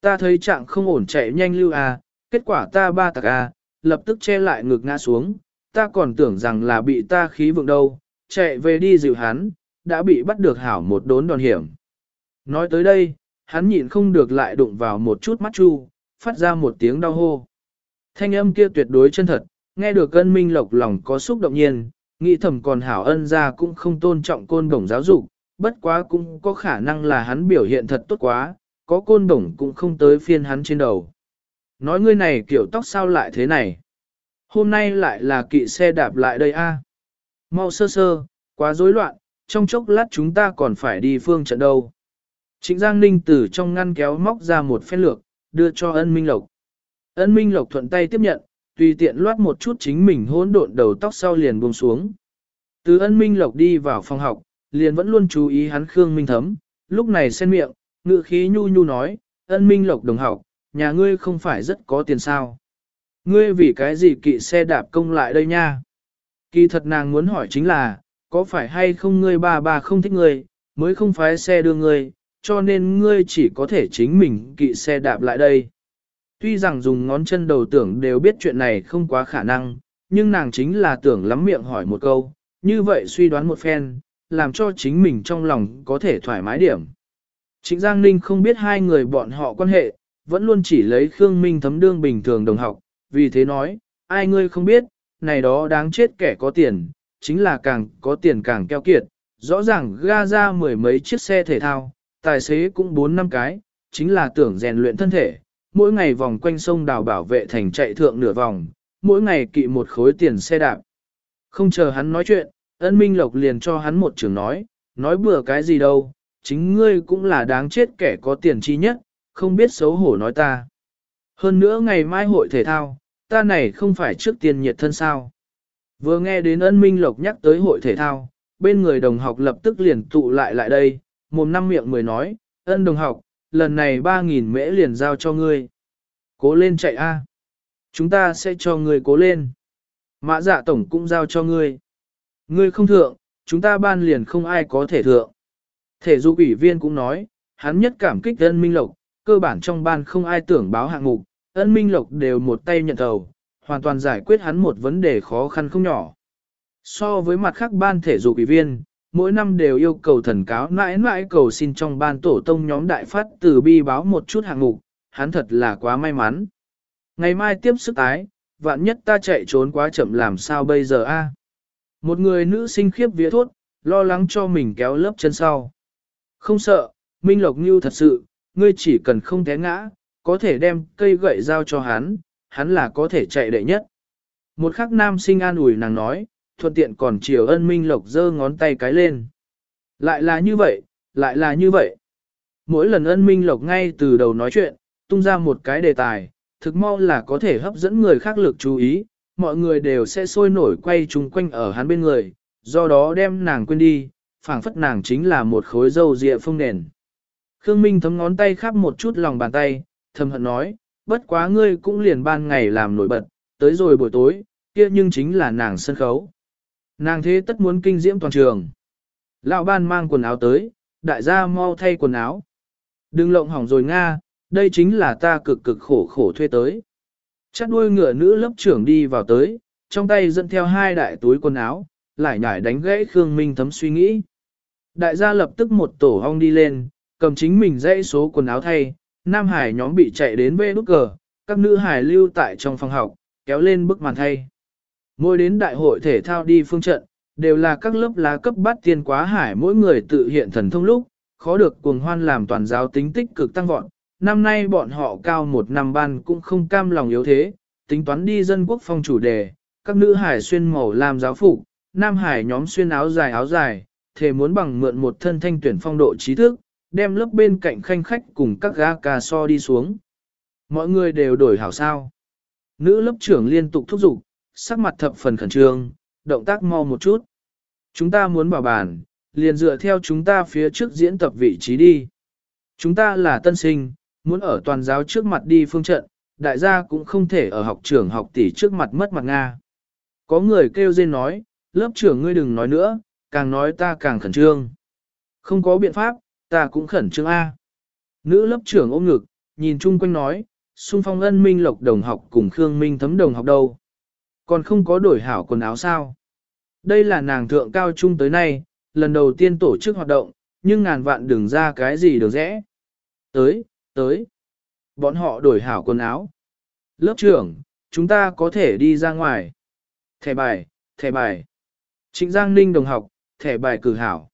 Speaker 1: Ta thấy trạng không ổn chạy nhanh lưu à, kết quả ta ba tạc à, lập tức che lại ngực ngã xuống, ta còn tưởng rằng là bị ta khí vượng đâu, chạy về đi dịu hắn, đã bị bắt được hảo một đốn đòn hiểm. Nói tới đây, hắn nhịn không được lại đụng vào một chút mắt chu, phát ra một tiếng đau hô. Thanh âm kia tuyệt đối chân thật, nghe được cân minh lộc lòng có xúc động nhiên, nghĩ thầm còn hảo ân ra cũng không tôn trọng côn đồng giáo dục, bất quá cũng có khả năng là hắn biểu hiện thật tốt quá, có côn đồng cũng không tới phiên hắn trên đầu. Nói ngươi này kiểu tóc sao lại thế này? Hôm nay lại là kỵ xe đạp lại đây a. Mau sơ sơ, quá rối loạn, trong chốc lát chúng ta còn phải đi phương trận đâu. Trịnh Giang Ninh từ trong ngăn kéo móc ra một phen lược, đưa cho ân minh lộc. Ân minh lộc thuận tay tiếp nhận, tùy tiện loát một chút chính mình hỗn độn đầu tóc sau liền buông xuống. Từ ân minh lộc đi vào phòng học, liền vẫn luôn chú ý hắn Khương Minh Thấm, lúc này sen miệng, ngự khí nhu nhu nói, ân minh lộc đồng học, nhà ngươi không phải rất có tiền sao. Ngươi vì cái gì kỵ xe đạp công lại đây nha? Kỳ thật nàng muốn hỏi chính là, có phải hay không ngươi bà bà không thích ngươi, mới không phải xe đưa ngươi, cho nên ngươi chỉ có thể chính mình kỵ xe đạp lại đây. Tuy rằng dùng ngón chân đầu tưởng đều biết chuyện này không quá khả năng, nhưng nàng chính là tưởng lắm miệng hỏi một câu, như vậy suy đoán một phen, làm cho chính mình trong lòng có thể thoải mái điểm. Trịnh Giang Ninh không biết hai người bọn họ quan hệ, vẫn luôn chỉ lấy Khương Minh thấm đương bình thường đồng học, vì thế nói, ai ngươi không biết, này đó đáng chết kẻ có tiền, chính là càng có tiền càng keo kiệt, rõ ràng ga ra mười mấy chiếc xe thể thao, tài xế cũng bốn năm cái, chính là tưởng rèn luyện thân thể, mỗi ngày vòng quanh sông đào bảo vệ thành chạy thượng nửa vòng, mỗi ngày kỵ một khối tiền xe đạp. Không chờ hắn nói chuyện, ân minh lộc liền cho hắn một trường nói, nói bừa cái gì đâu, chính ngươi cũng là đáng chết kẻ có tiền chi nhất, không biết xấu hổ nói ta. Hơn nữa ngày mai hội thể thao, ta này không phải trước tiên nhiệt thân sao. Vừa nghe đến ân minh lộc nhắc tới hội thể thao, bên người đồng học lập tức liền tụ lại lại đây, mồm năm miệng mười nói, ân đồng học, lần này 3.000 mễ liền giao cho ngươi. Cố lên chạy a, Chúng ta sẽ cho ngươi cố lên. Mã dạ tổng cũng giao cho ngươi. Ngươi không thượng, chúng ta ban liền không ai có thể thượng. Thể dục ủy viên cũng nói, hắn nhất cảm kích ân minh lộc, cơ bản trong ban không ai tưởng báo hạng mục, ân minh lộc đều một tay nhận thầu, hoàn toàn giải quyết hắn một vấn đề khó khăn không nhỏ. So với mặt khác ban thể dục ủy viên, mỗi năm đều yêu cầu thần cáo mãi mãi cầu xin trong ban tổ tông nhóm đại phát từ bi báo một chút hạng mục, hắn thật là quá may mắn. Ngày mai tiếp sức tái, vạn nhất ta chạy trốn quá chậm làm sao bây giờ a? Một người nữ sinh khiếp vía thốt, lo lắng cho mình kéo lớp chân sau. Không sợ, Minh Lộc Như thật sự, ngươi chỉ cần không té ngã, có thể đem cây gậy giao cho hắn, hắn là có thể chạy đệ nhất. Một khắc nam sinh an ủi nàng nói, thuận tiện còn chiều ân Minh Lộc giơ ngón tay cái lên. Lại là như vậy, lại là như vậy. Mỗi lần ân Minh Lộc ngay từ đầu nói chuyện, tung ra một cái đề tài, thực mau là có thể hấp dẫn người khác lực chú ý, mọi người đều sẽ sôi nổi quay chung quanh ở hắn bên người, do đó đem nàng quên đi, phảng phất nàng chính là một khối dâu dịa phong nền. Khương Minh thấm ngón tay khắp một chút lòng bàn tay, thầm hận nói, bất quá ngươi cũng liền ban ngày làm nổi bật, tới rồi buổi tối, kia nhưng chính là nàng sân khấu. Nàng thế tất muốn kinh diễm toàn trường. Lão ban mang quần áo tới, đại gia mau thay quần áo. Đừng lộng hỏng rồi Nga, đây chính là ta cực cực khổ khổ thuê tới. Chắc đuôi ngựa nữ lớp trưởng đi vào tới, trong tay dẫn theo hai đại túi quần áo, lại nhảy đánh gãy Khương Minh thấm suy nghĩ. Đại gia lập tức một tổ hong đi lên, cầm chính mình dãy số quần áo thay, Nam Hải nhóm bị chạy đến bê nút cờ, các nữ hải lưu tại trong phòng học, kéo lên bức màn thay. Mỗi đến đại hội thể thao đi phương trận, đều là các lớp lá cấp bát tiên quá hải mỗi người tự hiện thần thông lúc, khó được cuồng hoan làm toàn giáo tính tích cực tăng vọt. Năm nay bọn họ cao một năm ban cũng không cam lòng yếu thế, tính toán đi dân quốc phong chủ đề, các nữ hải xuyên màu làm giáo phục, nam hải nhóm xuyên áo dài áo dài, thề muốn bằng mượn một thân thanh tuyển phong độ trí thức, đem lớp bên cạnh khanh khách cùng các gã cà so đi xuống. Mọi người đều đổi hảo sao. Nữ lớp trưởng liên tục thúc giục, sắc mặt thập phần khẩn trương, động tác mau một chút. Chúng ta muốn bảo bàn, liền dựa theo chúng ta phía trước diễn tập vị trí đi. Chúng ta là tân sinh, muốn ở toàn giáo trước mặt đi phương trận, đại gia cũng không thể ở học trưởng học tỷ trước mặt mất mặt Nga. Có người kêu dên nói, lớp trưởng ngươi đừng nói nữa, càng nói ta càng khẩn trương. Không có biện pháp, ta cũng khẩn trương A. Nữ lớp trưởng ôm ngực, nhìn chung quanh nói, xung phong ân minh lộc đồng học cùng Khương Minh thấm đồng học đâu. Còn không có đổi hảo quần áo sao? Đây là nàng thượng cao trung tới nay, lần đầu tiên tổ chức hoạt động, nhưng ngàn vạn đừng ra cái gì được rẽ. Tới, tới. Bọn họ đổi hảo quần áo. Lớp trưởng, chúng ta có thể đi ra ngoài. Thẻ bài, thẻ bài. Trịnh Giang Ninh đồng học, thẻ bài cử hảo.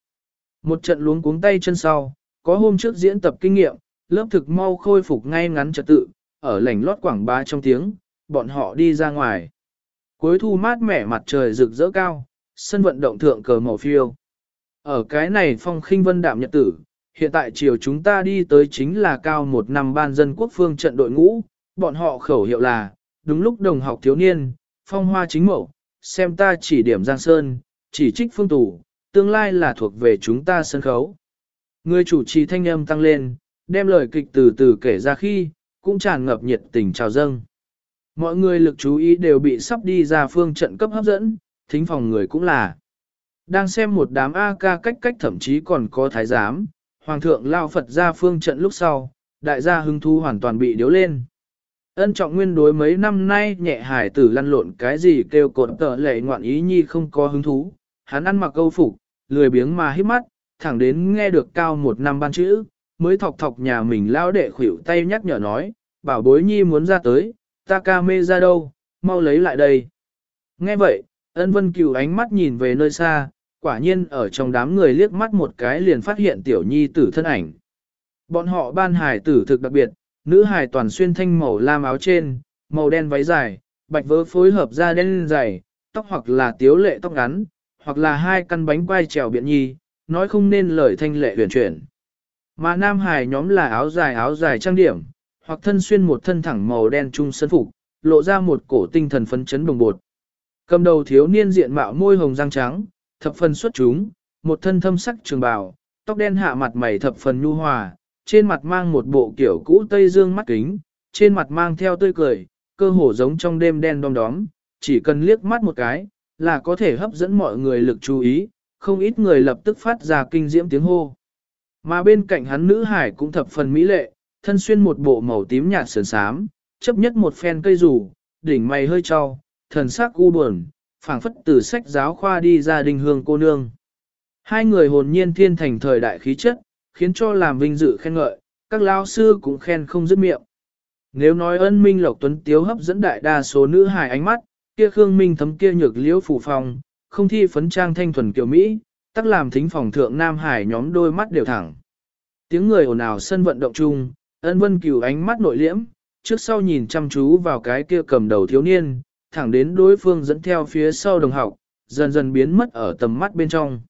Speaker 1: Một trận luống cuống tay chân sau, có hôm trước diễn tập kinh nghiệm, lớp thực mau khôi phục ngay ngắn trật tự, ở lảnh lót quảng bá trong tiếng, bọn họ đi ra ngoài. Cuối thu mát mẻ mặt trời rực rỡ cao, sân vận động thượng cờ màu phiêu. Ở cái này phong khinh vân đạm nhật tử, hiện tại chiều chúng ta đi tới chính là cao một năm ban dân quốc phương trận đội ngũ, bọn họ khẩu hiệu là, đúng lúc đồng học thiếu niên, phong hoa chính mẫu, xem ta chỉ điểm Giang Sơn, chỉ trích phương tủ, tương lai là thuộc về chúng ta sân khấu. Người chủ trì thanh âm tăng lên, đem lời kịch từ từ kể ra khi, cũng tràn ngập nhiệt tình chào dâng. Mọi người lực chú ý đều bị sắp đi ra phương trận cấp hấp dẫn, thính phòng người cũng là. Đang xem một đám A ca cách cách thậm chí còn có thái giám, hoàng thượng lao Phật ra phương trận lúc sau, đại gia hứng thú hoàn toàn bị điếu lên. Ân trọng nguyên đối mấy năm nay nhẹ hải tử lăn lộn cái gì kêu cột tờ lệ ngoạn ý nhi không có hứng thú, hắn ăn mặc câu phục, lười biếng mà hít mắt, thẳng đến nghe được cao một năm ban chữ, mới thọc thọc nhà mình lao đệ khuỷu tay nhắc nhở nói, bảo bối nhi muốn ra tới, ta ca mê ra đâu, mau lấy lại đây. Nghe vậy, ân vân cửu ánh mắt nhìn về nơi xa, quả nhiên ở trong đám người liếc mắt một cái liền phát hiện tiểu nhi tử thân ảnh. Bọn họ ban hài tử thực đặc biệt, nữ hài toàn xuyên thanh màu lam áo trên, màu đen váy dài, bạch vớ phối hợp da đen dày, tóc hoặc là tiếu lệ tóc ngắn, hoặc là hai căn bánh quai trèo biện nhi, nói không nên lời thanh lệ huyền chuyển. Mà nam hài nhóm là áo dài áo dài trang điểm, hoặc thân xuyên một thân thẳng màu đen trung sân phục, lộ ra một cổ tinh thần phấn chấn đồng bột. Cầm đầu thiếu niên diện mạo môi hồng răng trắng, thập phần xuất chúng, một thân thâm sắc trường bào, tóc đen hạ mặt mày thập phần nhu hòa, trên mặt mang một bộ kiểu cũ tây dương mắt kính, trên mặt mang theo tươi cười, cơ hồ giống trong đêm đen đom đóm, chỉ cần liếc mắt một cái, là có thể hấp dẫn mọi người lực chú ý, không ít người lập tức phát ra kinh diễm tiếng hô. Mà bên cạnh hắn nữ hải cũng thập phần mỹ lệ, thân xuyên một bộ màu tím nhạt sườn sám, chấp nhất một phen cây rủ, đỉnh mày hơi trao, thần sắc u buồn, phảng phất từ sách giáo khoa đi ra đình hương cô nương. Hai người hồn nhiên thiên thành thời đại khí chất, khiến cho làm vinh dự khen ngợi, các lao sư cũng khen không dứt miệng. Nếu nói ân minh lộc tuấn tiếu hấp dẫn đại đa số nữ hài ánh mắt, kia khương minh thấm kia nhược liễu phủ phòng, không thi phấn trang thanh thuần kiểu Mỹ, tắc làm thính phòng thượng nam hải nhóm đôi mắt đều thẳng. Tiếng người ồn ào sân vận động chung, ân vân cửu ánh mắt nội liễm, trước sau nhìn chăm chú vào cái kia cầm đầu thiếu niên, thẳng đến đối phương dẫn theo phía sau đồng học, dần dần biến mất ở tầm mắt bên trong.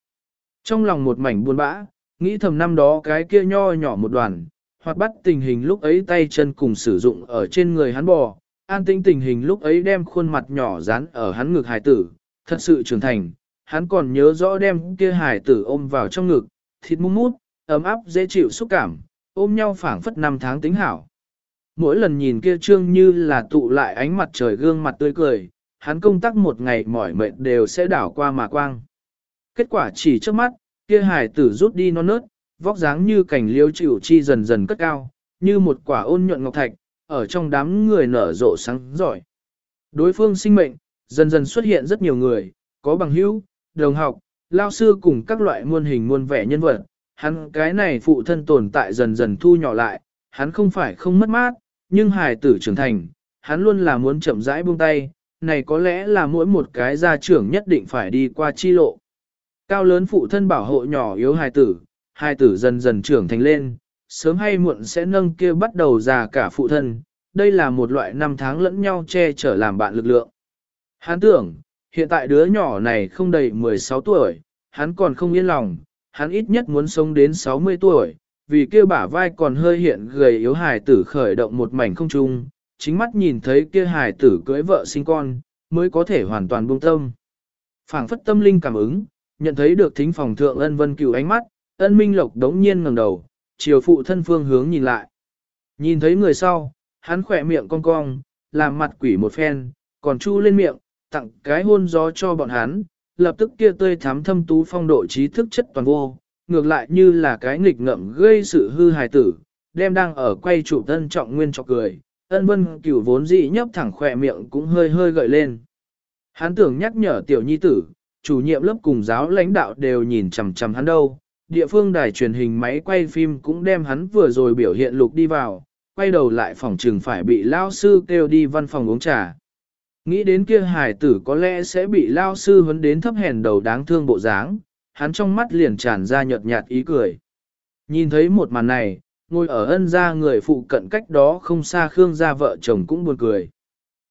Speaker 1: Trong lòng một mảnh buồn bã, nghĩ thầm năm đó cái kia nho nhỏ một đoàn, hoặc bắt tình hình lúc ấy tay chân cùng sử dụng ở trên người hắn bò, an tĩnh tình hình lúc ấy đem khuôn mặt nhỏ dán ở hắn ngực hải tử, thật sự trưởng thành, hắn còn nhớ rõ đem kia hải tử ôm vào trong ngực, thịt mút mút, ấm áp dễ chịu xúc cảm, ôm nhau phảng phất năm tháng tính hảo. Mỗi lần nhìn kia trương như là tụ lại ánh mặt trời gương mặt tươi cười, hắn công tác một ngày mỏi mệt đều sẽ đảo qua mà quang. Kết quả chỉ trước mắt, kia hải tử rút đi non nớt, vóc dáng như cảnh liêu chịu chi dần dần cất cao, như một quả ôn nhuận ngọc thạch, ở trong đám người nở rộ sáng giỏi. Đối phương sinh mệnh, dần dần xuất hiện rất nhiều người, có bằng hữu, đồng học, lao sư cùng các loại muôn hình muôn vẻ nhân vật. Hắn cái này phụ thân tồn tại dần dần thu nhỏ lại, hắn không phải không mất mát, nhưng hài tử trưởng thành, hắn luôn là muốn chậm rãi buông tay, này có lẽ là mỗi một cái gia trưởng nhất định phải đi qua chi lộ. Cao lớn phụ thân bảo hộ nhỏ yếu hài tử, hài tử dần dần trưởng thành lên, sớm hay muộn sẽ nâng kia bắt đầu già cả phụ thân, đây là một loại năm tháng lẫn nhau che chở làm bạn lực lượng. Hắn tưởng, hiện tại đứa nhỏ này không đầy 16 tuổi, hắn còn không yên lòng, hắn ít nhất muốn sống đến 60 tuổi, vì kia bả vai còn hơi hiện gầy yếu hài tử khởi động một mảnh không trung, chính mắt nhìn thấy kia hài tử cưới vợ sinh con, mới có thể hoàn toàn buông tâm. phảng phất tâm linh cảm ứng, nhận thấy được thính phòng thượng ân vân cửu ánh mắt, ân minh lộc đống nhiên ngẩng đầu, chiều phụ thân phương hướng nhìn lại. Nhìn thấy người sau, hắn khỏe miệng cong cong, làm mặt quỷ một phen, còn chu lên miệng, tặng cái hôn gió cho bọn hắn, lập tức kia tươi thắm thâm tú phong độ trí thức chất toàn vô, ngược lại như là cái nghịch ngợm gây sự hư hài tử, đem đang ở quay chủ thân trọng nguyên cho cười, ân vân cửu vốn dị nhấp thẳng khỏe miệng cũng hơi hơi gợi lên. Hắn tưởng nhắc nhở tiểu nhi tử, chủ nhiệm lớp cùng giáo lãnh đạo đều nhìn chằm chằm hắn đâu. Địa phương đài truyền hình máy quay phim cũng đem hắn vừa rồi biểu hiện lục đi vào, quay đầu lại phòng trường phải bị lao sư kêu đi văn phòng uống trà. Nghĩ đến kia hải tử có lẽ sẽ bị lao sư huấn đến thấp hèn đầu đáng thương bộ dáng, hắn trong mắt liền tràn ra nhợt nhạt ý cười. Nhìn thấy một màn này, ngồi ở ân gia người phụ cận cách đó không xa Khương gia vợ chồng cũng buồn cười.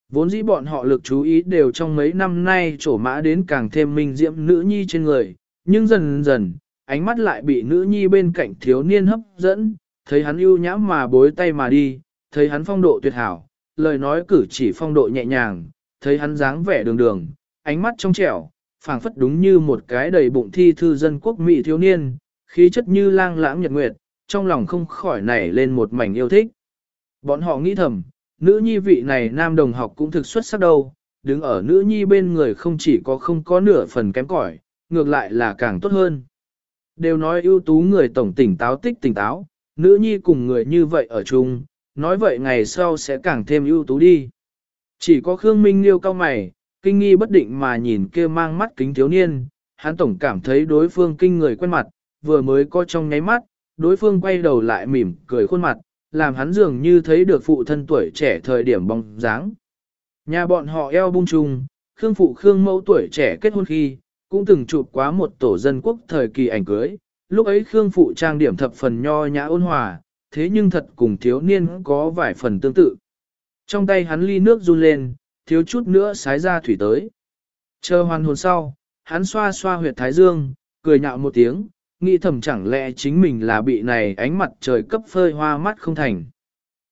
Speaker 1: Vốn dĩ bọn họ lực chú ý đều trong mấy năm nay trổ mã đến càng thêm minh diễm nữ nhi trên người, nhưng dần dần, ánh mắt lại bị nữ nhi bên cạnh thiếu niên hấp dẫn, thấy hắn ưu nhã mà bối tay mà đi, thấy hắn phong độ tuyệt hảo, lời nói cử chỉ phong độ nhẹ nhàng, thấy hắn dáng vẻ đường đường, ánh mắt trong trẻo, phảng phất đúng như một cái đầy bụng thi thư dân quốc mỹ thiếu niên, khí chất như lang lãng nhật nguyệt, trong lòng không khỏi nảy lên một mảnh yêu thích. Bọn họ nghĩ thầm, nữ nhi vị này nam đồng học cũng thực xuất sắc đâu, đứng ở nữ nhi bên người không chỉ có không có nửa phần kém cỏi, ngược lại là càng tốt hơn. Đều nói ưu tú người tổng tỉnh táo tích tỉnh táo, nữ nhi cùng người như vậy ở chung, nói vậy ngày sau sẽ càng thêm ưu tú đi. Chỉ có Khương Minh Liêu cao mày, kinh nghi bất định mà nhìn kia mang mắt kính thiếu niên, hắn tổng cảm thấy đối phương kinh người quen mặt, vừa mới có trong nháy mắt, đối phương quay đầu lại mỉm cười khuôn mặt, làm hắn dường như thấy được phụ thân tuổi trẻ thời điểm bóng dáng. Nhà bọn họ eo bung chung, Khương phụ Khương mẫu tuổi trẻ kết hôn khi, cũng từng chụp quá một tổ dân quốc thời kỳ ảnh cưới, lúc ấy Khương phụ trang điểm thập phần nho nhã ôn hòa, thế nhưng thật cùng thiếu niên có vài phần tương tự. Trong tay hắn ly nước run lên, thiếu chút nữa sái ra thủy tới. Chờ hoàn hồn sau, hắn xoa xoa huyệt thái dương, cười nhạo một tiếng, nghĩ thầm chẳng lẽ chính mình là bị này ánh mặt trời cấp phơi hoa mắt không thành.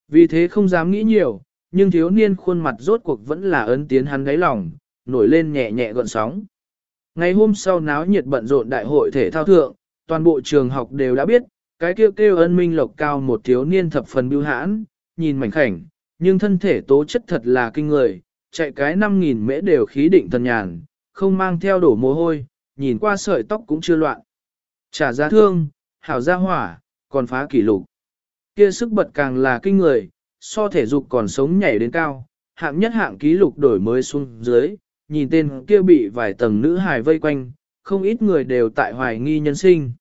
Speaker 1: Vì thế không dám nghĩ nhiều, nhưng thiếu niên khuôn mặt rốt cuộc vẫn là ấn tiến hắn đáy lòng, nổi lên nhẹ nhẹ gọn sóng. Ngày hôm sau náo nhiệt bận rộn đại hội thể thao thượng, toàn bộ trường học đều đã biết, cái kêu kêu ân minh lộc cao một thiếu niên thập phần bưu hãn, nhìn mảnh khảnh, nhưng thân thể tố chất thật là kinh người, chạy cái 5.000 mễ đều khí định thần nhàn, không mang theo đổ mồ hôi, nhìn qua sợi tóc cũng chưa loạn. Trả giá thương, hảo gia hỏa, còn phá kỷ lục. Kia sức bật càng là kinh người, so thể dục còn sống nhảy đến cao, hạng nhất hạng ký lục đổi mới xuống dưới, nhìn tên kia bị vài tầng nữ hài vây quanh, không ít người đều tại hoài nghi nhân sinh.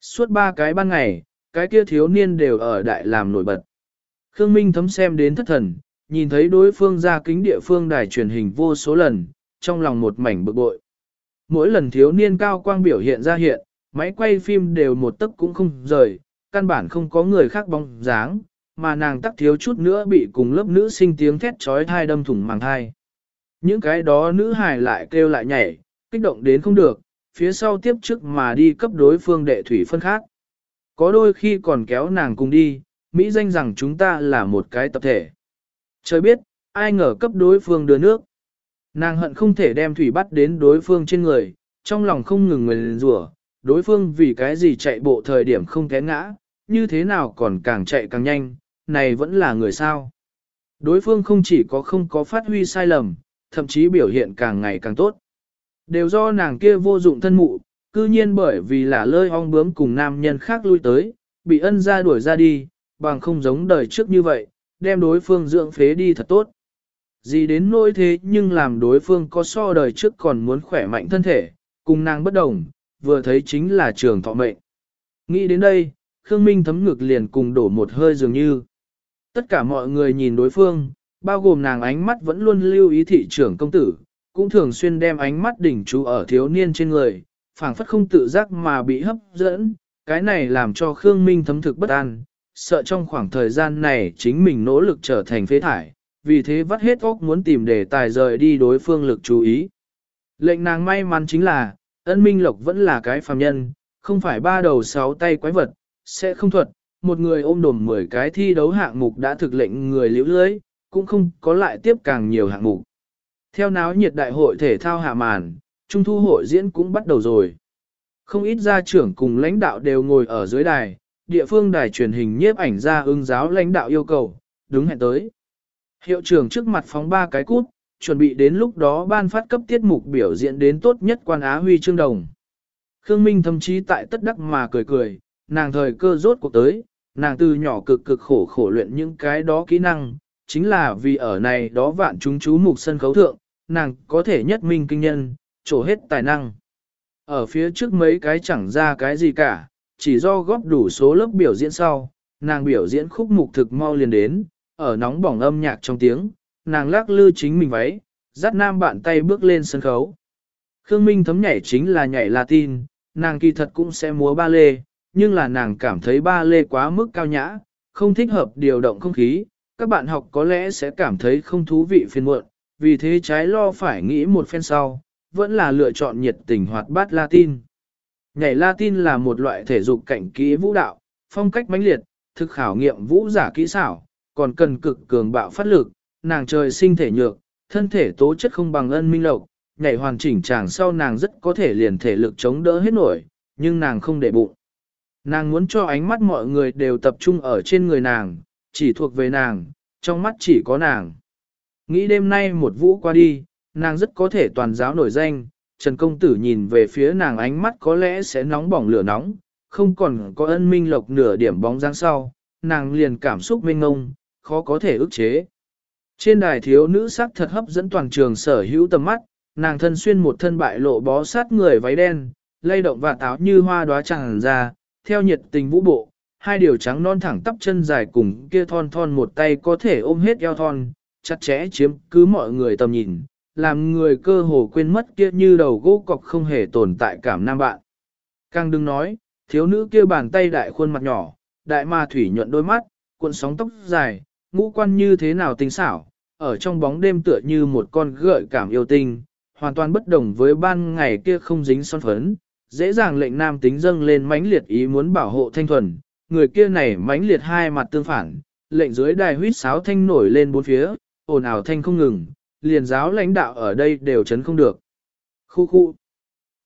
Speaker 1: Suốt ba cái ban ngày, cái kia thiếu niên đều ở đại làm nổi bật. Khương Minh thấm xem đến thất thần, nhìn thấy đối phương ra kính địa phương đài truyền hình vô số lần, trong lòng một mảnh bực bội. Mỗi lần thiếu niên cao quang biểu hiện ra hiện, máy quay phim đều một tấc cũng không rời, căn bản không có người khác bóng dáng, mà nàng tắc thiếu chút nữa bị cùng lớp nữ sinh tiếng thét trói thai đâm thủng màng thai. Những cái đó nữ hài lại kêu lại nhảy, kích động đến không được, phía sau tiếp trước mà đi cấp đối phương đệ thủy phân khác. Có đôi khi còn kéo nàng cùng đi, Mỹ danh rằng chúng ta là một cái tập thể. Trời biết, ai ngờ cấp đối phương đưa nước. Nàng hận không thể đem thủy bắt đến đối phương trên người, trong lòng không ngừng người rủa đối phương vì cái gì chạy bộ thời điểm không té ngã, như thế nào còn càng chạy càng nhanh, này vẫn là người sao. Đối phương không chỉ có không có phát huy sai lầm, thậm chí biểu hiện càng ngày càng tốt. Đều do nàng kia vô dụng thân mụ, cư nhiên bởi vì là lơi ong bướm cùng nam nhân khác lui tới, bị ân ra đuổi ra đi, bằng không giống đời trước như vậy, đem đối phương dưỡng phế đi thật tốt. Gì đến nỗi thế nhưng làm đối phương có so đời trước còn muốn khỏe mạnh thân thể, cùng nàng bất đồng, vừa thấy chính là trường thọ mệnh. Nghĩ đến đây, Khương Minh thấm ngực liền cùng đổ một hơi dường như. Tất cả mọi người nhìn đối phương, bao gồm nàng ánh mắt vẫn luôn lưu ý thị trưởng công tử, cũng thường xuyên đem ánh mắt đỉnh chú ở thiếu niên trên người, phảng phất không tự giác mà bị hấp dẫn, cái này làm cho Khương Minh thấm thực bất an, sợ trong khoảng thời gian này chính mình nỗ lực trở thành phế thải, vì thế vắt hết óc muốn tìm đề tài rời đi đối phương lực chú ý. Lệnh nàng may mắn chính là, ân minh lộc vẫn là cái phàm nhân, không phải ba đầu sáu tay quái vật, sẽ không thuật, một người ôm đồm 10 cái thi đấu hạng mục đã thực lệnh người liễu lưới, cũng không có lại tiếp càng nhiều hạng mục. Theo náo nhiệt đại hội thể thao hạ màn, trung thu hội diễn cũng bắt đầu rồi. Không ít gia trưởng cùng lãnh đạo đều ngồi ở dưới đài, địa phương đài truyền hình nhiếp ảnh ra ứng giáo lãnh đạo yêu cầu, đúng hẹn tới. Hiệu trưởng trước mặt phóng ba cái cút, chuẩn bị đến lúc đó ban phát cấp tiết mục biểu diễn đến tốt nhất quan á huy chương đồng. Khương Minh thậm chí tại tất đắc mà cười cười, nàng thời cơ rốt cuộc tới, nàng từ nhỏ cực cực khổ khổ luyện những cái đó kỹ năng, chính là vì ở này đó vạn chúng chú mục sân khấu thượng, nàng có thể nhất minh kinh nhân, trổ hết tài năng. Ở phía trước mấy cái chẳng ra cái gì cả, chỉ do góp đủ số lớp biểu diễn sau, nàng biểu diễn khúc mục thực mau liền đến, ở nóng bỏng âm nhạc trong tiếng, nàng lắc lư chính mình váy, dắt nam bạn tay bước lên sân khấu. Khương Minh thấm nhảy chính là nhảy Latin, nàng kỳ thật cũng sẽ múa ba lê, nhưng là nàng cảm thấy ba lê quá mức cao nhã, không thích hợp điều động không khí, các bạn học có lẽ sẽ cảm thấy không thú vị phiền muộn, vì thế trái lo phải nghĩ một phen sau, vẫn là lựa chọn nhiệt tình hoạt bát Latin. Nhảy Latin là một loại thể dục cảnh kỹ vũ đạo, phong cách mãnh liệt, thực khảo nghiệm vũ giả kỹ xảo, còn cần cực cường bạo phát lực, nàng trời sinh thể nhược, thân thể tố chất không bằng ân minh lộc, nhảy hoàn chỉnh chàng sau nàng rất có thể liền thể lực chống đỡ hết nổi, nhưng nàng không để bụng. Nàng muốn cho ánh mắt mọi người đều tập trung ở trên người nàng, chỉ thuộc về nàng, trong mắt chỉ có nàng. Nghĩ đêm nay một vũ qua đi, nàng rất có thể toàn giáo nổi danh, Trần Công Tử nhìn về phía nàng ánh mắt có lẽ sẽ nóng bỏng lửa nóng, không còn có ân minh lộc nửa điểm bóng dáng sau, nàng liền cảm xúc mênh ngông, khó có thể ức chế. Trên đài thiếu nữ sắc thật hấp dẫn toàn trường sở hữu tầm mắt, nàng thân xuyên một thân bại lộ bó sát người váy đen, lay động và táo như hoa đóa tràn ra, theo nhiệt tình vũ bộ, hai điều trắng non thẳng tắp chân dài cùng kia thon thon một tay có thể ôm hết eo thon, chặt chẽ chiếm cứ mọi người tầm nhìn, làm người cơ hồ quên mất kia như đầu gỗ cọc không hề tồn tại cảm nam bạn. Càng đừng nói, thiếu nữ kia bàn tay đại khuôn mặt nhỏ, đại ma thủy nhuận đôi mắt, cuộn sóng tóc dài, ngũ quan như thế nào tinh xảo, ở trong bóng đêm tựa như một con gợi cảm yêu tinh, hoàn toàn bất đồng với ban ngày kia không dính son phấn, dễ dàng lệnh nam tính dâng lên mãnh liệt ý muốn bảo hộ thanh thuần, người kia này mãnh liệt hai mặt tương phản, lệnh dưới đài huýt sáo thanh nổi lên bốn phía, ồn ào thanh không ngừng, liền giáo lãnh đạo ở đây đều chấn không được. Khu khu.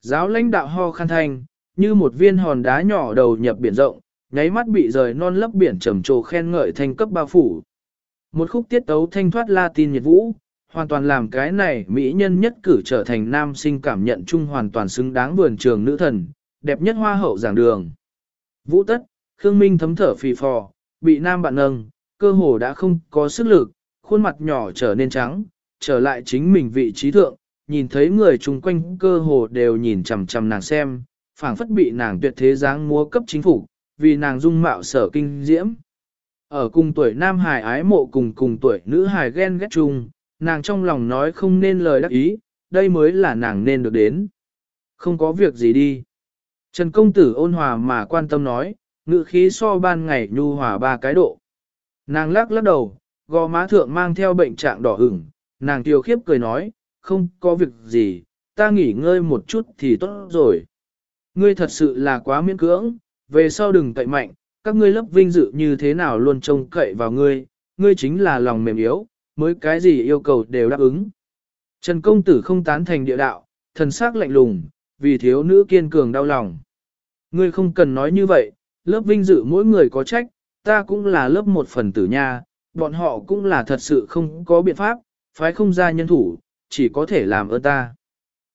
Speaker 1: Giáo lãnh đạo ho khăn thanh, như một viên hòn đá nhỏ đầu nhập biển rộng, nháy mắt bị rời non lấp biển trầm trồ khen ngợi thanh cấp bao phủ. Một khúc tiết tấu thanh thoát Latin nhiệt vũ, hoàn toàn làm cái này mỹ nhân nhất cử trở thành nam sinh cảm nhận chung hoàn toàn xứng đáng vườn trường nữ thần, đẹp nhất hoa hậu giảng đường. Vũ tất, Khương Minh thấm thở phì phò, bị nam bạn nâng, cơ hồ đã không có sức lực, khuôn mặt nhỏ trở nên trắng, trở lại chính mình vị trí thượng, nhìn thấy người chung quanh cơ hồ đều nhìn chằm chằm nàng xem, phảng phất bị nàng tuyệt thế dáng múa cấp chính phủ, vì nàng dung mạo sở kinh diễm. Ở cùng tuổi nam hài ái mộ cùng cùng tuổi nữ hài ghen ghét chung, nàng trong lòng nói không nên lời đắc ý, đây mới là nàng nên được đến. Không có việc gì đi. Trần công tử ôn hòa mà quan tâm nói, ngự khí so ban ngày nhu hòa ba cái độ. Nàng lắc lắc đầu, gò má thượng mang theo bệnh trạng đỏ ửng, nàng tiêu khiếp cười nói, không có việc gì, ta nghỉ ngơi một chút thì tốt rồi. Ngươi thật sự là quá miễn cưỡng, về sau đừng cậy mạnh, các ngươi lớp vinh dự như thế nào luôn trông cậy vào ngươi, ngươi chính là lòng mềm yếu, mới cái gì yêu cầu đều đáp ứng. Trần công tử không tán thành địa đạo, thần sắc lạnh lùng, vì thiếu nữ kiên cường đau lòng. Ngươi không cần nói như vậy, lớp vinh dự mỗi người có trách, ta cũng là lớp một phần tử nha, bọn họ cũng là thật sự không có biện pháp, phái không ra nhân thủ, chỉ có thể làm ơn ta.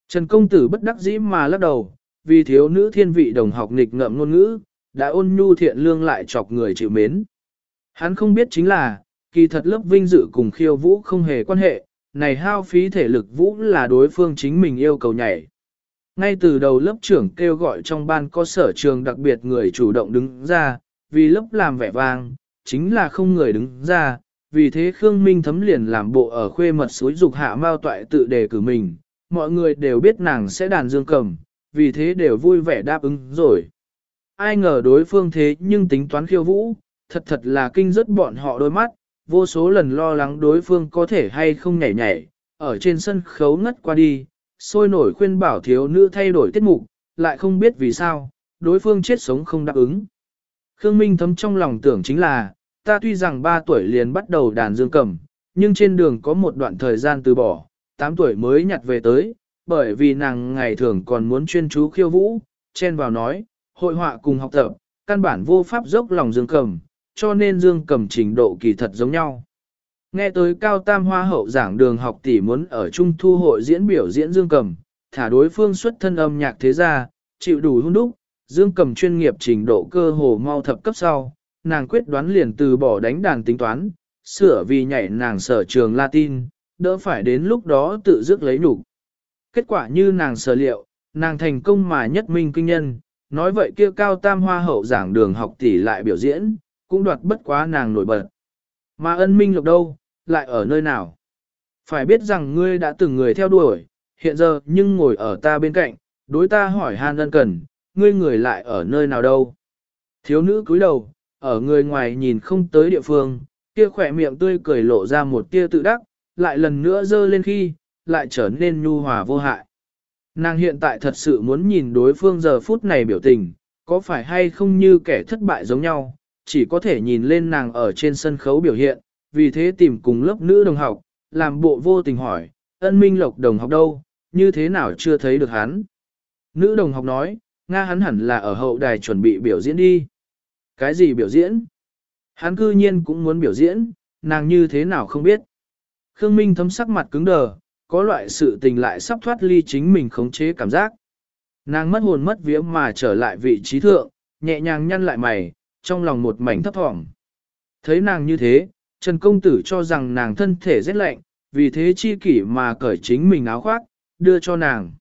Speaker 1: Trần công tử bất đắc dĩ mà lắc đầu, vì thiếu nữ thiên vị đồng học nghịch ngợm ngôn ngữ, đã ôn nhu thiện lương lại chọc người chịu mến. Hắn không biết chính là, kỳ thật lớp vinh dự cùng khiêu vũ không hề quan hệ, này hao phí thể lực vũ là đối phương chính mình yêu cầu nhảy. Ngay từ đầu lớp trưởng kêu gọi trong ban có sở trường đặc biệt người chủ động đứng ra, vì lớp làm vẻ vang, chính là không người đứng ra, vì thế Khương Minh thấm liền làm bộ ở khuê mật suối dục hạ mao toại tự đề cử mình, mọi người đều biết nàng sẽ đàn dương cầm, vì thế đều vui vẻ đáp ứng rồi. Ai ngờ đối phương thế nhưng tính toán khiêu vũ, thật thật là kinh rất bọn họ đôi mắt, vô số lần lo lắng đối phương có thể hay không nhảy nhảy, ở trên sân khấu ngất qua đi, sôi nổi khuyên bảo thiếu nữ thay đổi tiết mục, lại không biết vì sao, đối phương chết sống không đáp ứng. Khương Minh thấm trong lòng tưởng chính là, ta tuy rằng 3 tuổi liền bắt đầu đàn dương cầm, nhưng trên đường có một đoạn thời gian từ bỏ, 8 tuổi mới nhặt về tới, bởi vì nàng ngày thường còn muốn chuyên chú khiêu vũ, chen vào nói, hội họa cùng học tập, căn bản vô pháp dốc lòng dương cầm, cho nên dương cầm trình độ kỳ thật giống nhau. Nghe tới cao tam hoa hậu giảng đường học tỷ muốn ở trung thu hội diễn biểu diễn dương cầm, thả đối phương xuất thân âm nhạc thế gia, chịu đủ hung đúc, dương cầm chuyên nghiệp trình độ cơ hồ mau thập cấp sau, nàng quyết đoán liền từ bỏ đánh đàn tính toán, sửa vì nhảy nàng sở trường Latin, đỡ phải đến lúc đó tự dứt lấy nhục. Kết quả như nàng sở liệu, nàng thành công mà nhất minh kinh nhân, nói vậy kia cao tam hoa hậu giảng đường học tỷ lại biểu diễn, cũng đoạt bất quá nàng nổi bật. Mà ân minh lộc đâu, lại ở nơi nào? Phải biết rằng ngươi đã từng người theo đuổi, hiện giờ nhưng ngồi ở ta bên cạnh, đối ta hỏi han ân cần, ngươi người lại ở nơi nào đâu? Thiếu nữ cúi đầu, ở người ngoài nhìn không tới địa phương, kia khỏe miệng tươi cười lộ ra một tia tự đắc, lại lần nữa dơ lên khi, lại trở nên nhu hòa vô hại. Nàng hiện tại thật sự muốn nhìn đối phương giờ phút này biểu tình, có phải hay không như kẻ thất bại giống nhau, chỉ có thể nhìn lên nàng ở trên sân khấu biểu hiện, vì thế tìm cùng lớp nữ đồng học, làm bộ vô tình hỏi, ân minh lộc đồng học đâu, như thế nào chưa thấy được hắn. Nữ đồng học nói, Nga hắn hẳn là ở hậu đài chuẩn bị biểu diễn đi. Cái gì biểu diễn? Hắn cư nhiên cũng muốn biểu diễn, nàng như thế nào không biết. Khương Minh thấm sắc mặt cứng đờ, có loại sự tình lại sắp thoát ly chính mình khống chế cảm giác. Nàng mất hồn mất vía mà trở lại vị trí thượng, nhẹ nhàng nhăn lại mày, trong lòng một mảnh thấp thỏm. Thấy nàng như thế, Trần Công Tử cho rằng nàng thân thể rất lạnh, vì thế chi kỷ mà cởi chính mình áo khoác, đưa cho nàng.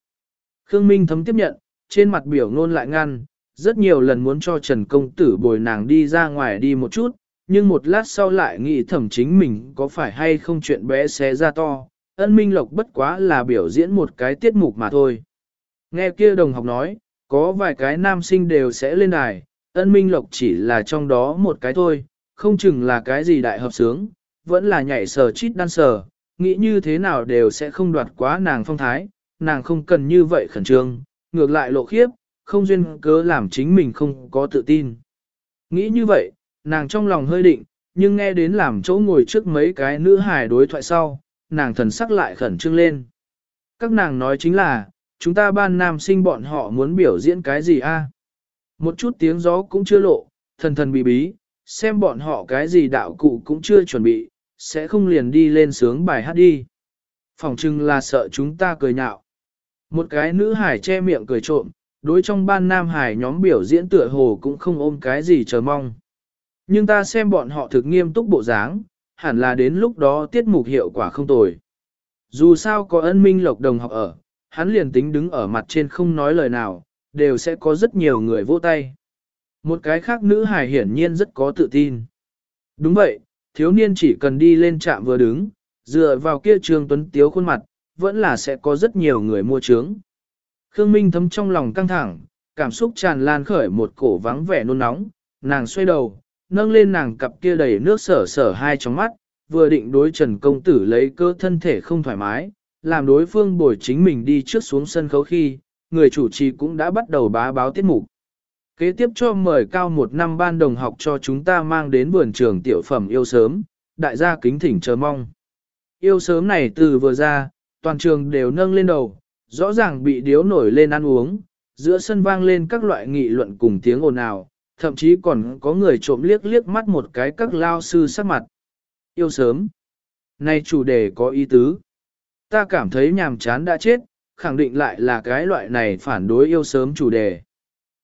Speaker 1: Khương Minh thấm tiếp nhận, trên mặt biểu ngôn lại ngăn, rất nhiều lần muốn cho Trần Công Tử bồi nàng đi ra ngoài đi một chút, nhưng một lát sau lại nghĩ thẩm chính mình có phải hay không chuyện bé xé ra to, ân minh lộc bất quá là biểu diễn một cái tiết mục mà thôi. Nghe kia đồng học nói, có vài cái nam sinh đều sẽ lên đài, ân minh lộc chỉ là trong đó một cái thôi, không chừng là cái gì đại hợp sướng, vẫn là nhảy sờ chít đan sờ, nghĩ như thế nào đều sẽ không đoạt quá nàng phong thái, nàng không cần như vậy khẩn trương, ngược lại lộ khiếp, không duyên cớ làm chính mình không có tự tin. Nghĩ như vậy, nàng trong lòng hơi định, nhưng nghe đến làm chỗ ngồi trước mấy cái nữ hài đối thoại sau, nàng thần sắc lại khẩn trương lên. Các nàng nói chính là, chúng ta ban nam sinh bọn họ muốn biểu diễn cái gì a? Một chút tiếng gió cũng chưa lộ, thần thần bí bí, xem bọn họ cái gì đạo cụ cũng chưa chuẩn bị, sẽ không liền đi lên sướng bài hát đi. Phòng trưng là sợ chúng ta cười nhạo. Một cái nữ hải che miệng cười trộm, đối trong ban nam hải nhóm biểu diễn tựa hồ cũng không ôm cái gì chờ mong. Nhưng ta xem bọn họ thực nghiêm túc bộ dáng, hẳn là đến lúc đó tiết mục hiệu quả không tồi. Dù sao có ân minh lộc đồng học ở, hắn liền tính đứng ở mặt trên không nói lời nào, đều sẽ có rất nhiều người vỗ tay. Một cái khác nữ hài hiển nhiên rất có tự tin. Đúng vậy, thiếu niên chỉ cần đi lên trạm vừa đứng, dựa vào kia trường tuấn tiếu khuôn mặt, vẫn là sẽ có rất nhiều người mua trướng. Khương Minh thấm trong lòng căng thẳng, cảm xúc tràn lan khởi một cổ vắng vẻ nôn nóng, nàng xoay đầu, nâng lên nàng cặp kia đầy nước sở sở hai trong mắt, vừa định đối Trần Công Tử lấy cơ thân thể không thoải mái, làm đối phương bồi chính mình đi trước xuống sân khấu khi, người chủ trì cũng đã bắt đầu bá báo tiết mục. Kế tiếp cho mời cao một năm ban đồng học cho chúng ta mang đến vườn trường tiểu phẩm yêu sớm, đại gia kính thỉnh chờ mong. Yêu sớm này từ vừa ra, toàn trường đều nâng lên đầu, rõ ràng bị điếu nổi lên ăn uống, giữa sân vang lên các loại nghị luận cùng tiếng ồn ào, thậm chí còn có người trộm liếc liếc mắt một cái các lao sư sắc mặt. Yêu sớm. nay chủ đề có ý tứ. Ta cảm thấy nhàm chán đã chết, khẳng định lại là cái loại này phản đối yêu sớm chủ đề.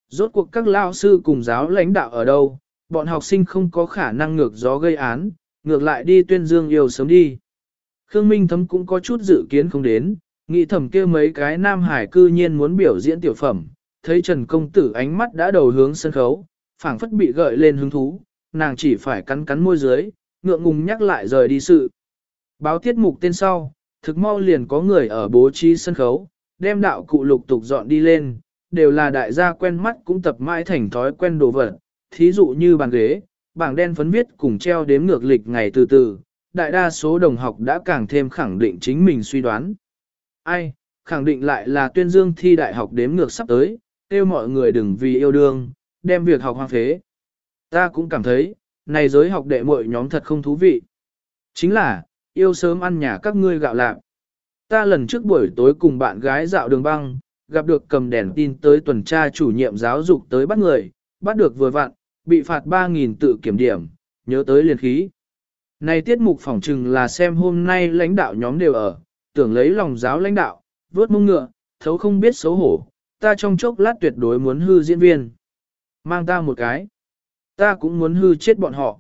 Speaker 1: Rốt cuộc các lao sư cùng giáo lãnh đạo ở đâu, bọn học sinh không có khả năng ngược gió gây án, ngược lại đi tuyên dương yêu sớm đi. Khương Minh Thấm cũng có chút dự kiến không đến, nghĩ thầm kia mấy cái nam hải cư nhiên muốn biểu diễn tiểu phẩm, thấy Trần Công Tử ánh mắt đã đầu hướng sân khấu, phảng phất bị gợi lên hứng thú, nàng chỉ phải cắn cắn môi dưới, ngượng ngùng nhắc lại rời đi sự. Báo tiết mục tên sau, thực mau liền có người ở bố trí sân khấu, đem đạo cụ lục tục dọn đi lên, đều là đại gia quen mắt cũng tập mãi thành thói quen đồ vật, thí dụ như bàn ghế, bảng đen phấn viết cùng treo đếm ngược lịch ngày từ từ, đại đa số đồng học đã càng thêm khẳng định chính mình suy đoán. Ai, khẳng định lại là tuyên dương thi đại học đếm ngược sắp tới, kêu mọi người đừng vì yêu đương, đem việc học hoang phế. Ta cũng cảm thấy, này giới học đệ muội nhóm thật không thú vị. Chính là, yêu sớm ăn nhà các ngươi gạo lạc. Ta lần trước buổi tối cùng bạn gái dạo đường băng, gặp được cầm đèn tin tới tuần tra chủ nhiệm giáo dục tới bắt người, bắt được vừa vặn, bị phạt 3.000 tự kiểm điểm, nhớ tới liền khí. Này tiết mục phỏng trừng là xem hôm nay lãnh đạo nhóm đều ở, tưởng lấy lòng giáo lãnh đạo, vớt mông ngựa, thấu không biết xấu hổ, ta trong chốc lát tuyệt đối muốn hư diễn viên. Mang ta một cái. Ta cũng muốn hư chết bọn họ.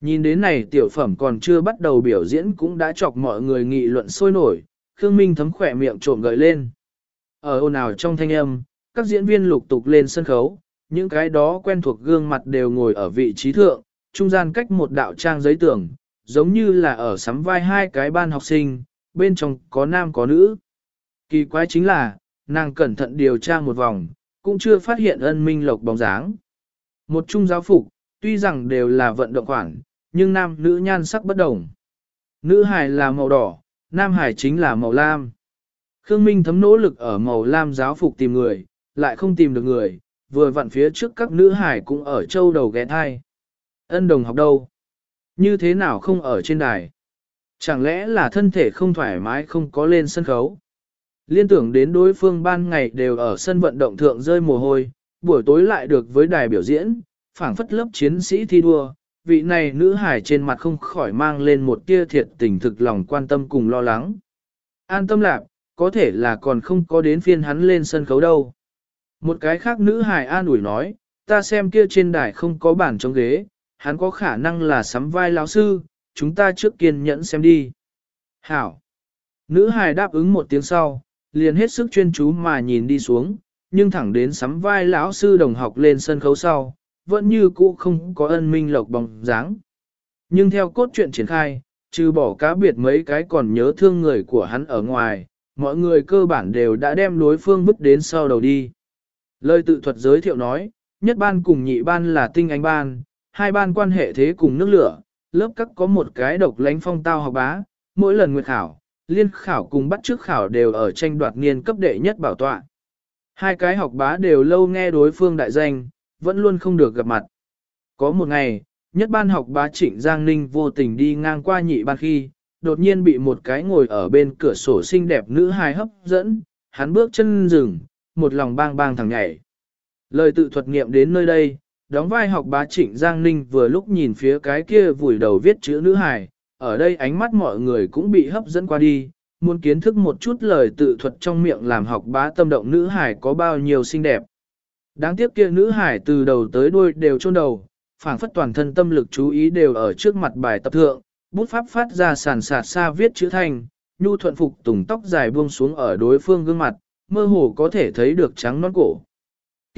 Speaker 1: Nhìn đến này tiểu phẩm còn chưa bắt đầu biểu diễn cũng đã chọc mọi người nghị luận sôi nổi, Khương Minh thấm khỏe miệng trộm gợi lên. Ở ồn ào trong thanh âm, các diễn viên lục tục lên sân khấu, những cái đó quen thuộc gương mặt đều ngồi ở vị trí thượng, trung gian cách một đạo trang giấy tưởng, giống như là ở sắm vai hai cái ban học sinh, bên trong có nam có nữ. Kỳ quái chính là, nàng cẩn thận điều tra một vòng, cũng chưa phát hiện ân minh lộc bóng dáng. Một trung giáo phục, tuy rằng đều là vận động khoản, nhưng nam nữ nhan sắc bất đồng. Nữ hải là màu đỏ, nam hải chính là màu lam. Khương Minh thấm nỗ lực ở màu lam giáo phục tìm người, lại không tìm được người, vừa vặn phía trước các nữ hải cũng ở châu đầu ghé thai. Ân đồng học đâu? Như thế nào không ở trên đài? Chẳng lẽ là thân thể không thoải mái không có lên sân khấu? Liên tưởng đến đối phương ban ngày đều ở sân vận động thượng rơi mồ hôi, buổi tối lại được với đài biểu diễn, phảng phất lớp chiến sĩ thi đua, vị này nữ hải trên mặt không khỏi mang lên một tia thiệt tình thực lòng quan tâm cùng lo lắng. An tâm lạc, có thể là còn không có đến phiên hắn lên sân khấu đâu. Một cái khác nữ hải an ủi nói, ta xem kia trên đài không có bàn trong ghế, hắn có khả năng là sắm vai lão sư, chúng ta trước kiên nhẫn xem đi. Hảo. Nữ hài đáp ứng một tiếng sau, liền hết sức chuyên chú mà nhìn đi xuống, nhưng thẳng đến sắm vai lão sư đồng học lên sân khấu sau, vẫn như cũ không có ân minh lộc bóng dáng. Nhưng theo cốt truyện triển khai, trừ bỏ cá biệt mấy cái còn nhớ thương người của hắn ở ngoài, mọi người cơ bản đều đã đem đối phương vứt đến sau đầu đi. Lời tự thuật giới thiệu nói, nhất ban cùng nhị ban là tinh anh ban, hai ban quan hệ thế cùng nước lửa, lớp các có một cái độc lánh phong tao học bá, mỗi lần nguyệt khảo, liên khảo cùng bắt trước khảo đều ở tranh đoạt niên cấp đệ nhất bảo tọa. Hai cái học bá đều lâu nghe đối phương đại danh, vẫn luôn không được gặp mặt. Có một ngày, nhất ban học bá trịnh Giang Ninh vô tình đi ngang qua nhị ban khi, đột nhiên bị một cái ngồi ở bên cửa sổ xinh đẹp nữ hài hấp dẫn, hắn bước chân dừng, một lòng bang bang thằng nhảy. Lời tự thuật nghiệm đến nơi đây, đóng vai học bá trịnh Giang Ninh vừa lúc nhìn phía cái kia vùi đầu viết chữ nữ hài, ở đây ánh mắt mọi người cũng bị hấp dẫn qua đi, muốn kiến thức một chút lời tự thuật trong miệng làm học bá tâm động nữ hài có bao nhiêu xinh đẹp. Đáng tiếc kia nữ hải từ đầu tới đuôi đều chôn đầu, phảng phất toàn thân tâm lực chú ý đều ở trước mặt bài tập thượng, bút pháp phát ra sàn sạt xa viết chữ thành, nhu thuận phục tùng tóc dài buông xuống ở đối phương gương mặt, mơ hồ có thể thấy được trắng non cổ.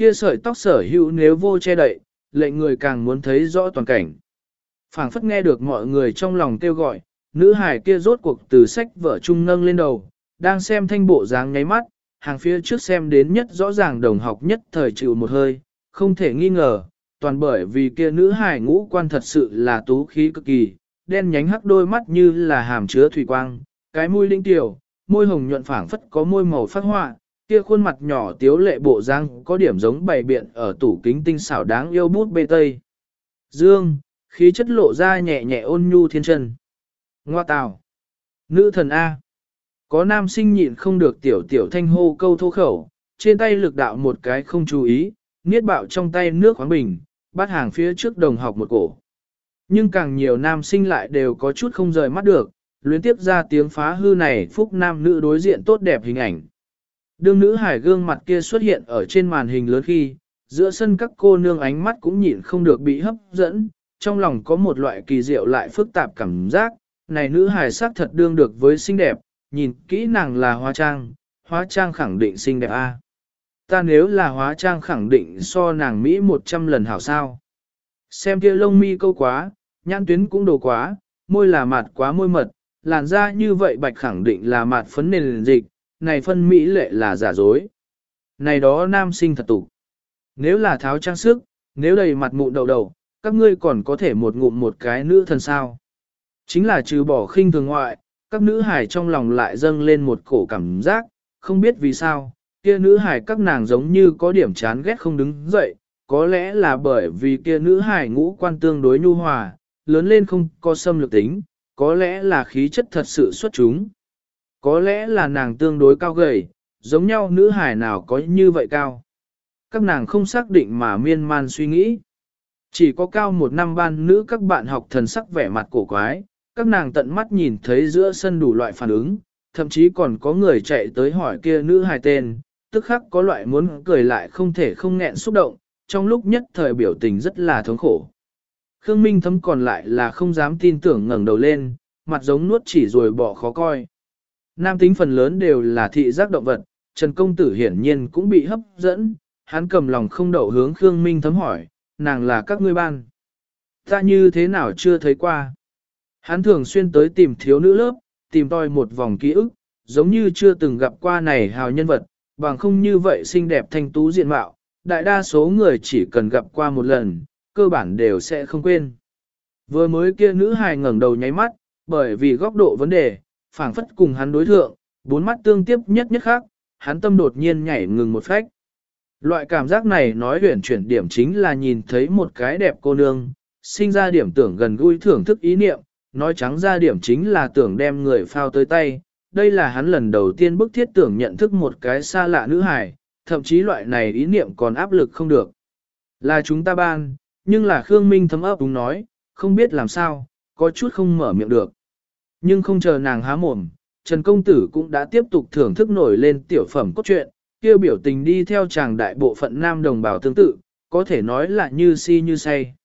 Speaker 1: Kia sợi tóc sở hữu nếu vô che đậy, lệnh người càng muốn thấy rõ toàn cảnh. phảng phất nghe được mọi người trong lòng kêu gọi, nữ hải kia rốt cuộc từ sách vở trung nâng lên đầu, đang xem thanh bộ dáng nháy mắt, hàng phía trước xem đến nhất rõ ràng đồng học nhất thời chịu một hơi, không thể nghi ngờ, toàn bởi vì kia nữ hải ngũ quan thật sự là tú khí cực kỳ, đen nhánh hắc đôi mắt như là hàm chứa thủy quang, cái mũi linh tiểu, môi hồng nhuận phảng phất có môi màu phát họa, kia khuôn mặt nhỏ tiếu lệ bộ răng có điểm giống bày biện ở tủ kính tinh xảo đáng yêu bút bê tây. Dương, khí chất lộ ra nhẹ nhẹ ôn nhu thiên chân. Ngoa tào. Nữ thần A. Có nam sinh nhịn không được tiểu tiểu thanh hô câu thô khẩu, trên tay lực đạo một cái không chú ý, niết bạo trong tay nước khoáng bình, bắt hàng phía trước đồng học một cổ. Nhưng càng nhiều nam sinh lại đều có chút không rời mắt được, luyến tiếp ra tiếng phá hư này phúc nam nữ đối diện tốt đẹp hình ảnh. Đương nữ hải gương mặt kia xuất hiện ở trên màn hình lớn khi, giữa sân các cô nương ánh mắt cũng nhịn không được bị hấp dẫn, trong lòng có một loại kỳ diệu lại phức tạp cảm giác, này nữ hải sắc thật đương được với xinh đẹp, nhìn kỹ nàng là hóa trang, hóa trang khẳng định xinh đẹp a. Ta nếu là hóa trang khẳng định so nàng Mỹ 100 lần hảo sao. Xem kia lông mi câu quá, nhãn tuyến cũng đồ quá, môi là mặt quá môi mật, làn da như vậy bạch khẳng định là mặt phấn nền dịch, này phân Mỹ lệ là giả dối. Này đó nam sinh thật tục. Nếu là tháo trang sức, nếu đầy mặt mụn đầu đầu, các ngươi còn có thể một ngụm một cái nữ thần sao. Chính là trừ bỏ khinh thường ngoại, các nữ hải trong lòng lại dâng lên một cổ cảm giác, không biết vì sao, kia nữ hải các nàng giống như có điểm chán ghét không đứng dậy, có lẽ là bởi vì kia nữ hải ngũ quan tương đối nhu hòa, lớn lên không có xâm lược tính, có lẽ là khí chất thật sự xuất chúng. Có lẽ là nàng tương đối cao gầy, giống nhau nữ hải nào có như vậy cao. Các nàng không xác định mà miên man suy nghĩ. Chỉ có cao một năm ban nữ các bạn học thần sắc vẻ mặt cổ quái, các nàng tận mắt nhìn thấy giữa sân đủ loại phản ứng, thậm chí còn có người chạy tới hỏi kia nữ hài tên, tức khắc có loại muốn cười lại không thể không nghẹn xúc động, trong lúc nhất thời biểu tình rất là thống khổ. Khương Minh thấm còn lại là không dám tin tưởng ngẩng đầu lên, mặt giống nuốt chỉ rồi bỏ khó coi. Nam tính phần lớn đều là thị giác động vật, Trần Công Tử hiển nhiên cũng bị hấp dẫn, hắn cầm lòng không đậu hướng Khương Minh thấm hỏi, nàng là các ngươi ban. Ta như thế nào chưa thấy qua. Hắn thường xuyên tới tìm thiếu nữ lớp, tìm tòi một vòng ký ức, giống như chưa từng gặp qua này hào nhân vật, bằng không như vậy xinh đẹp thanh tú diện mạo, đại đa số người chỉ cần gặp qua một lần, cơ bản đều sẽ không quên. Vừa mới kia nữ hài ngẩng đầu nháy mắt, bởi vì góc độ vấn đề, phảng phất cùng hắn đối thượng, bốn mắt tương tiếp nhất nhất khác, hắn tâm đột nhiên nhảy ngừng một phách. Loại cảm giác này nói huyển chuyển điểm chính là nhìn thấy một cái đẹp cô nương, sinh ra điểm tưởng gần gũi thưởng thức ý niệm, nói trắng ra điểm chính là tưởng đem người phao tới tay. Đây là hắn lần đầu tiên bức thiết tưởng nhận thức một cái xa lạ nữ hài, thậm chí loại này ý niệm còn áp lực không được. Là chúng ta ban, nhưng là Khương Minh thấm ấp đúng nói, không biết làm sao, có chút không mở miệng được. Nhưng không chờ nàng há mồm, Trần Công Tử cũng đã tiếp tục thưởng thức nổi lên tiểu phẩm cốt truyện, kêu biểu tình đi theo chàng đại bộ phận nam đồng bào tương tự, có thể nói là như si như say.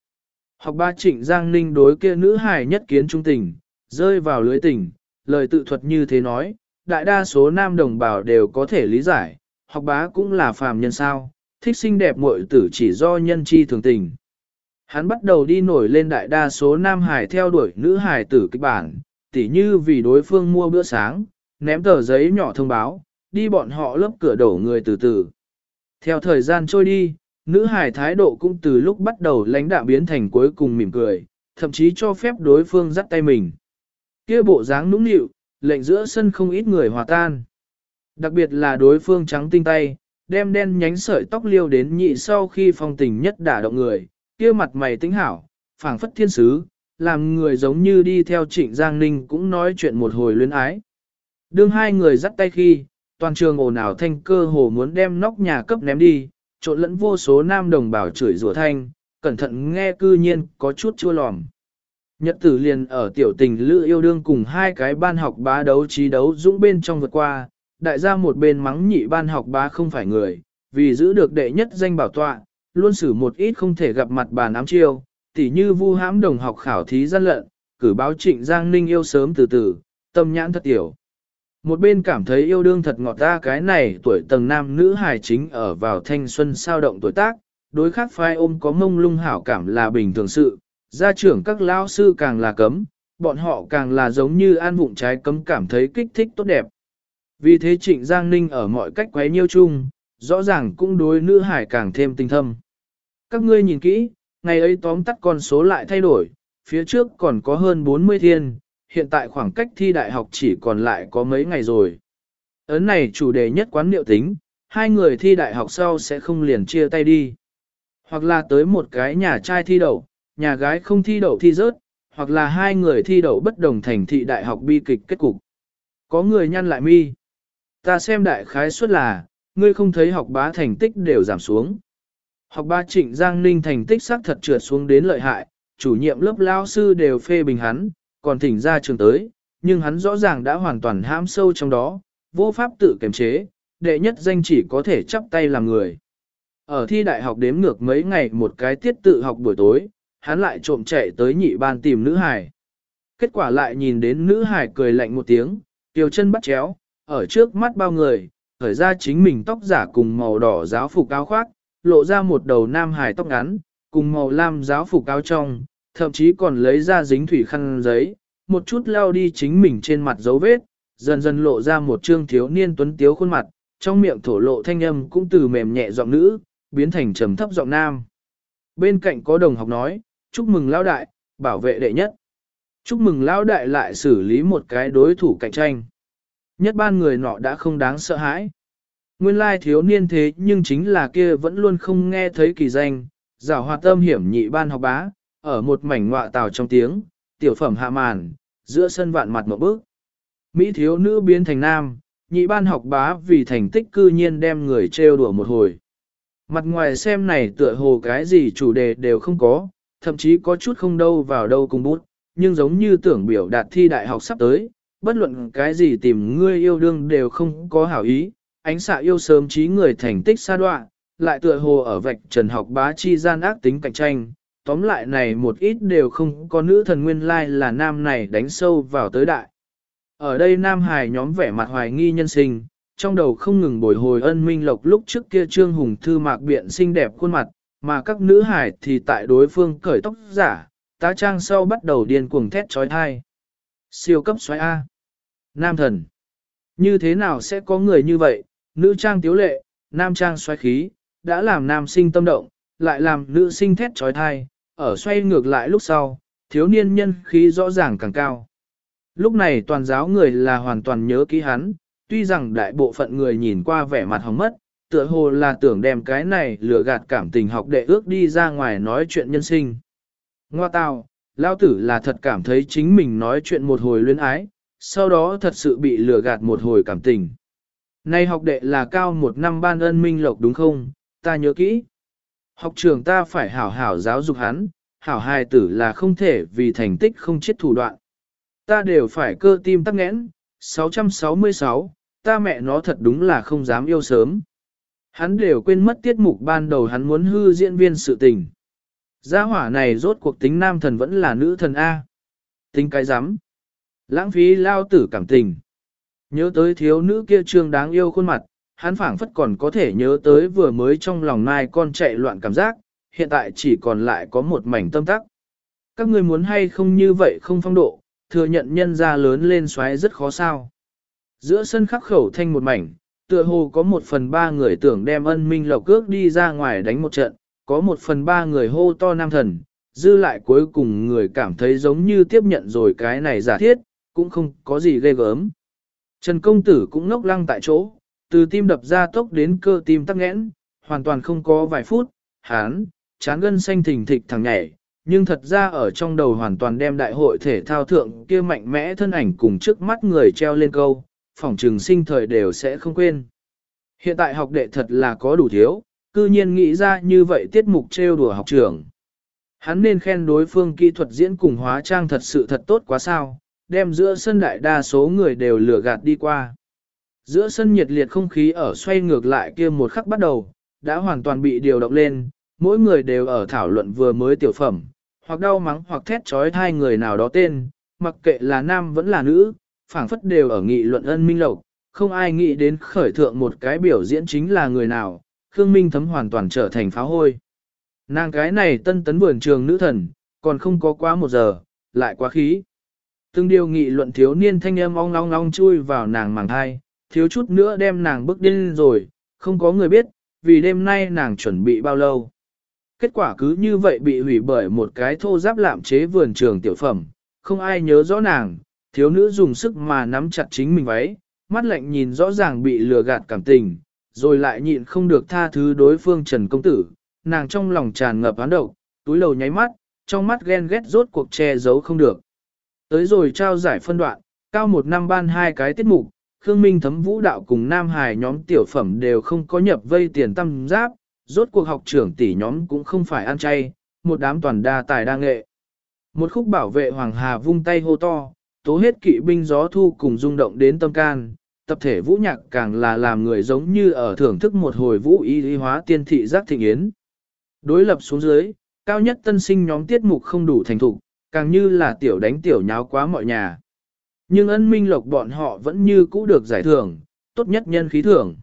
Speaker 1: Học ba trịnh Giang Ninh đối kia nữ hài nhất kiến trung tình, rơi vào lưới tình, lời tự thuật như thế nói, đại đa số nam đồng bào đều có thể lý giải, học bá cũng là phàm nhân sao, thích xinh đẹp muội tử chỉ do nhân chi thường tình. Hắn bắt đầu đi nổi lên đại đa số nam hải theo đuổi nữ hải tử kịch bản, tỉ như vì đối phương mua bữa sáng, ném tờ giấy nhỏ thông báo, đi bọn họ lớp cửa đổ người từ từ. Theo thời gian trôi đi, nữ hải thái độ cũng từ lúc bắt đầu lãnh đạo biến thành cuối cùng mỉm cười, thậm chí cho phép đối phương dắt tay mình. kia bộ dáng nũng nịu, lệnh giữa sân không ít người hòa tan. Đặc biệt là đối phương trắng tinh tay, đem đen nhánh sợi tóc liêu đến nhị sau khi phong tình nhất đả động người, kia mặt mày tính hảo, phảng phất thiên sứ, làm người giống như đi theo trịnh Giang Ninh cũng nói chuyện một hồi luyến ái. Đương hai người dắt tay khi, toàn trường ồn ào thanh cơ hồ muốn đem nóc nhà cấp ném đi, trộn lẫn vô số nam đồng bào chửi rủa thanh, cẩn thận nghe cư nhiên có chút chua lòm. Nhật tử liền ở tiểu tình lữ yêu đương cùng hai cái ban học bá đấu trí đấu dũng bên trong vượt qua, đại gia một bên mắng nhị ban học bá không phải người, vì giữ được đệ nhất danh bảo tọa, luôn xử một ít không thể gặp mặt bàn ám chiêu, tỉ như vu hãm đồng học khảo thí gian lận, cử báo trịnh Giang Ninh yêu sớm từ từ, tâm nhãn thật tiểu. Một bên cảm thấy yêu đương thật ngọt ta cái này tuổi tầng nam nữ hài chính ở vào thanh xuân sao động tuổi tác, đối khác phai ôm có mông lung hảo cảm là bình thường sự, gia trưởng các lao sư càng là cấm, bọn họ càng là giống như an vụng trái cấm cảm thấy kích thích tốt đẹp. Vì thế trịnh Giang Ninh ở mọi cách quấy nhiêu chung, rõ ràng cũng đối nữ hải càng thêm tinh thâm. Các ngươi nhìn kỹ, ngày ấy tóm tắt con số lại thay đổi, phía trước còn có hơn 40 thiên, hiện tại khoảng cách thi đại học chỉ còn lại có mấy ngày rồi. Ấn này chủ đề nhất quán liệu tính, hai người thi đại học sau sẽ không liền chia tay đi. Hoặc là tới một cái nhà trai thi đậu, nhà gái không thi đậu thi rớt, hoặc là hai người thi đậu bất đồng thành thị đại học bi kịch kết cục. Có người nhăn lại mi. Ta xem đại khái suất là, ngươi không thấy học bá thành tích đều giảm xuống. Học ba trịnh Giang Ninh thành tích xác thật trượt xuống đến lợi hại, chủ nhiệm lớp lao sư đều phê bình hắn, còn thỉnh ra trường tới, nhưng hắn rõ ràng đã hoàn toàn hãm sâu trong đó, vô pháp tự kiềm chế, đệ nhất danh chỉ có thể chắp tay làm người. Ở thi đại học đếm ngược mấy ngày một cái tiết tự học buổi tối, hắn lại trộm chạy tới nhị ban tìm nữ hải. Kết quả lại nhìn đến nữ hải cười lạnh một tiếng, tiêu chân bắt chéo, ở trước mắt bao người, khởi ra chính mình tóc giả cùng màu đỏ giáo phục áo khoác, lộ ra một đầu nam hải tóc ngắn, cùng màu lam giáo phục áo trong, thậm chí còn lấy ra dính thủy khăn giấy, một chút lao đi chính mình trên mặt dấu vết, dần dần lộ ra một trương thiếu niên tuấn tiếu khuôn mặt, trong miệng thổ lộ thanh âm cũng từ mềm nhẹ giọng nữ, biến thành trầm thấp giọng nam. Bên cạnh có đồng học nói, chúc mừng lão đại, bảo vệ đệ nhất. Chúc mừng lão đại lại xử lý một cái đối thủ cạnh tranh. Nhất ban người nọ đã không đáng sợ hãi. Nguyên lai thiếu niên thế nhưng chính là kia vẫn luôn không nghe thấy kỳ danh, giảo hoạt tâm hiểm nhị ban học bá, ở một mảnh ngọa tàu trong tiếng, tiểu phẩm hạ màn, giữa sân vạn mặt một bước. Mỹ thiếu nữ biến thành nam, nhị ban học bá vì thành tích cư nhiên đem người trêu đùa một hồi. Mặt ngoài xem này tựa hồ cái gì chủ đề đều không có, thậm chí có chút không đâu vào đâu cùng bút, nhưng giống như tưởng biểu đạt thi đại học sắp tới, bất luận cái gì tìm ngươi yêu đương đều không có hảo ý, ánh xạ yêu sớm trí người thành tích xa đoạn, lại tựa hồ ở vạch trần học bá chi gian ác tính cạnh tranh, tóm lại này một ít đều không có nữ thần nguyên lai là nam này đánh sâu vào tới đại. Ở đây Nam Hải nhóm vẻ mặt hoài nghi nhân sinh, trong đầu không ngừng bồi hồi ân minh lộc lúc trước kia trương hùng thư mạc biện xinh đẹp khuôn mặt, mà các nữ hải thì tại đối phương cởi tóc giả, tá trang sau bắt đầu điên cuồng thét trói thai. Siêu cấp xoáy A. Nam thần. Như thế nào sẽ có người như vậy, nữ trang tiếu lệ, nam trang xoáy khí, đã làm nam sinh tâm động, lại làm nữ sinh thét trói thai, ở xoay ngược lại lúc sau, thiếu niên nhân khí rõ ràng càng cao. Lúc này toàn giáo người là hoàn toàn nhớ kỹ hắn, tuy rằng đại bộ phận người nhìn qua vẻ mặt hóng mất, tựa hồ là tưởng đem cái này lừa gạt cảm tình học đệ ước đi ra ngoài nói chuyện nhân sinh. Ngoa tào, lao tử là thật cảm thấy chính mình nói chuyện một hồi luyến ái, sau đó thật sự bị lừa gạt một hồi cảm tình này học đệ là cao một năm ban ân minh lộc đúng không, ta nhớ kỹ. Học trường ta phải hảo hảo giáo dục hắn, hảo hài tử là không thể vì thành tích không chết thủ đoạn. Ta đều phải cơ tim tắc nghẽn, 666, ta mẹ nó thật đúng là không dám yêu sớm. Hắn đều quên mất tiết mục ban đầu hắn muốn hư diễn viên sự tình. Gia hỏa này rốt cuộc tính nam thần vẫn là nữ thần A. Tính cái rắm Lãng phí lao tử cảm tình. Nhớ tới thiếu nữ kia trương đáng yêu khuôn mặt, hắn phảng phất còn có thể nhớ tới vừa mới trong lòng nai con chạy loạn cảm giác, hiện tại chỉ còn lại có một mảnh tâm tắc. Các người muốn hay không như vậy không phong độ, thừa nhận nhân ra lớn lên xoáy rất khó sao. Giữa sân khắc khẩu thanh một mảnh, tựa hồ có một phần ba người tưởng đem ân minh lộc cước đi ra ngoài đánh một trận, có một phần ba người hô to nam thần, dư lại cuối cùng người cảm thấy giống như tiếp nhận rồi cái này giả thiết, cũng không có gì ghê gớm. Trần công tử cũng ngốc lăng tại chỗ, từ tim đập ra tốc đến cơ tim tắc nghẽn, hoàn toàn không có vài phút, hán, chán gân xanh thình thịch thẳng nhảy, nhưng thật ra ở trong đầu hoàn toàn đem đại hội thể thao thượng kia mạnh mẽ thân ảnh cùng trước mắt người treo lên câu, phỏng trường sinh thời đều sẽ không quên. Hiện tại học đệ thật là có đủ thiếu, cư nhiên nghĩ ra như vậy tiết mục trêu đùa học trưởng, Hắn nên khen đối phương kỹ thuật diễn cùng hóa trang thật sự thật tốt quá sao, đem giữa sân đại đa số người đều lừa gạt đi qua. Giữa sân nhiệt liệt không khí ở xoay ngược lại kia một khắc bắt đầu, đã hoàn toàn bị điều động lên, mỗi người đều ở thảo luận vừa mới tiểu phẩm, hoặc đau mắng hoặc thét trói hai người nào đó tên, mặc kệ là nam vẫn là nữ, phảng phất đều ở nghị luận ân minh lộc, không ai nghĩ đến khởi thượng một cái biểu diễn chính là người nào, Khương Minh thấm hoàn toàn trở thành pháo hôi. Nàng cái này tân tấn vườn trường nữ thần, còn không có quá một giờ, lại quá khí. Từng điều nghị luận thiếu niên thanh âm ong long long chui vào nàng màng thai, thiếu chút nữa đem nàng bước điên rồi, không có người biết, vì đêm nay nàng chuẩn bị bao lâu. Kết quả cứ như vậy bị hủy bởi một cái thô giáp lạm chế vườn trường tiểu phẩm, không ai nhớ rõ nàng, thiếu nữ dùng sức mà nắm chặt chính mình váy, mắt lạnh nhìn rõ ràng bị lừa gạt cảm tình, rồi lại nhịn không được tha thứ đối phương Trần Công Tử, nàng trong lòng tràn ngập án độc, túi lầu nháy mắt, trong mắt ghen ghét rốt cuộc che giấu không được. Tới rồi trao giải phân đoạn, cao một năm ban hai cái tiết mục, Khương Minh thấm vũ đạo cùng Nam Hải nhóm tiểu phẩm đều không có nhập vây tiền tâm giáp, rốt cuộc học trưởng tỷ nhóm cũng không phải ăn chay, một đám toàn đa tài đa nghệ. Một khúc bảo vệ Hoàng Hà vung tay hô to, tố hết kỵ binh gió thu cùng rung động đến tâm can, tập thể vũ nhạc càng là làm người giống như ở thưởng thức một hồi vũ y lý hóa tiên thị giác thịnh yến. Đối lập xuống dưới, cao nhất tân sinh nhóm tiết mục không đủ thành thục, càng như là tiểu đánh tiểu nháo quá mọi nhà. Nhưng ân minh lộc bọn họ vẫn như cũ được giải thưởng, tốt nhất nhân khí thưởng.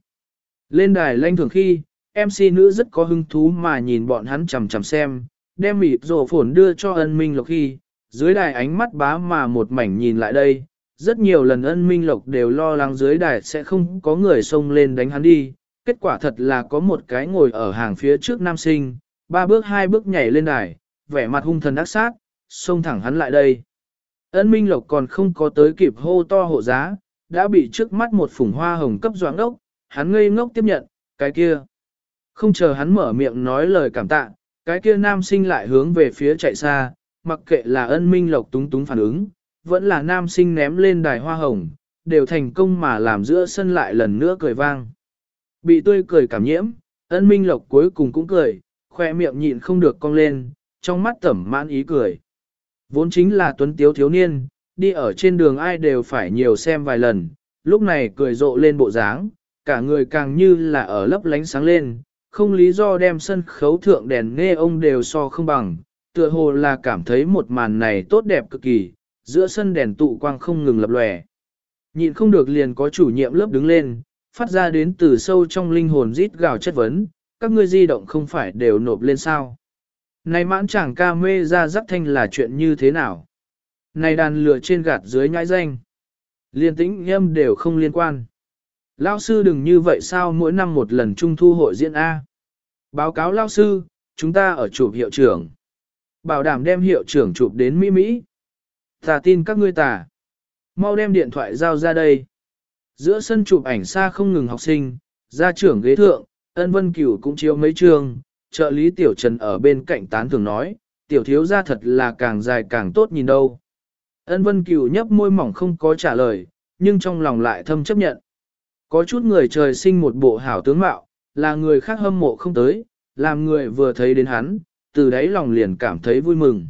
Speaker 1: Lên đài lanh thường khi, MC nữ rất có hứng thú mà nhìn bọn hắn chằm chằm xem, đem mịt rổ phồn đưa cho ân minh lộc khi, dưới đài ánh mắt bá mà một mảnh nhìn lại đây, rất nhiều lần ân minh lộc đều lo lắng dưới đài sẽ không có người xông lên đánh hắn đi, kết quả thật là có một cái ngồi ở hàng phía trước nam sinh, ba bước hai bước nhảy lên đài, vẻ mặt hung thần ác sát, xông thẳng hắn lại đây. Ân minh lộc còn không có tới kịp hô to hộ giá, đã bị trước mắt một phùng hoa hồng cấp doãn ốc, hắn ngây ngốc tiếp nhận, cái kia. Không chờ hắn mở miệng nói lời cảm tạ, cái kia nam sinh lại hướng về phía chạy xa, mặc kệ là ân minh lộc túng túng phản ứng, vẫn là nam sinh ném lên đài hoa hồng, đều thành công mà làm giữa sân lại lần nữa cười vang. Bị tươi cười cảm nhiễm, ân minh lộc cuối cùng cũng cười, khoe miệng nhịn không được cong lên, trong mắt tẩm mãn ý cười. Vốn chính là tuấn tiếu thiếu niên, đi ở trên đường ai đều phải nhiều xem vài lần, lúc này cười rộ lên bộ dáng, cả người càng như là ở lấp lánh sáng lên, không lý do đem sân khấu thượng đèn nghe ông đều so không bằng, tựa hồ là cảm thấy một màn này tốt đẹp cực kỳ, giữa sân đèn tụ quang không ngừng lập lòe. Nhịn không được liền có chủ nhiệm lớp đứng lên, phát ra đến từ sâu trong linh hồn rít gào chất vấn, các ngươi di động không phải đều nộp lên sao. Này mãn chẳng ca mê ra rắc thanh là chuyện như thế nào? Này đàn lửa trên gạt dưới nhãi danh. Liên tĩnh nghiêm đều không liên quan. Lao sư đừng như vậy sao mỗi năm một lần trung thu hội diễn A. Báo cáo Lao sư, chúng ta ở chụp hiệu trưởng. Bảo đảm đem hiệu trưởng chụp đến Mỹ Mỹ. Ta tin các ngươi tà. Mau đem điện thoại giao ra đây. Giữa sân chụp ảnh xa không ngừng học sinh, ra trưởng ghế thượng, ân vân cửu cũng chiếu mấy trường, trợ lý tiểu trần ở bên cạnh tán thường nói, tiểu thiếu gia thật là càng dài càng tốt nhìn đâu. Ân vân cửu nhấp môi mỏng không có trả lời, nhưng trong lòng lại thâm chấp nhận. Có chút người trời sinh một bộ hảo tướng mạo, là người khác hâm mộ không tới, làm người vừa thấy đến hắn, từ đấy lòng liền cảm thấy vui mừng.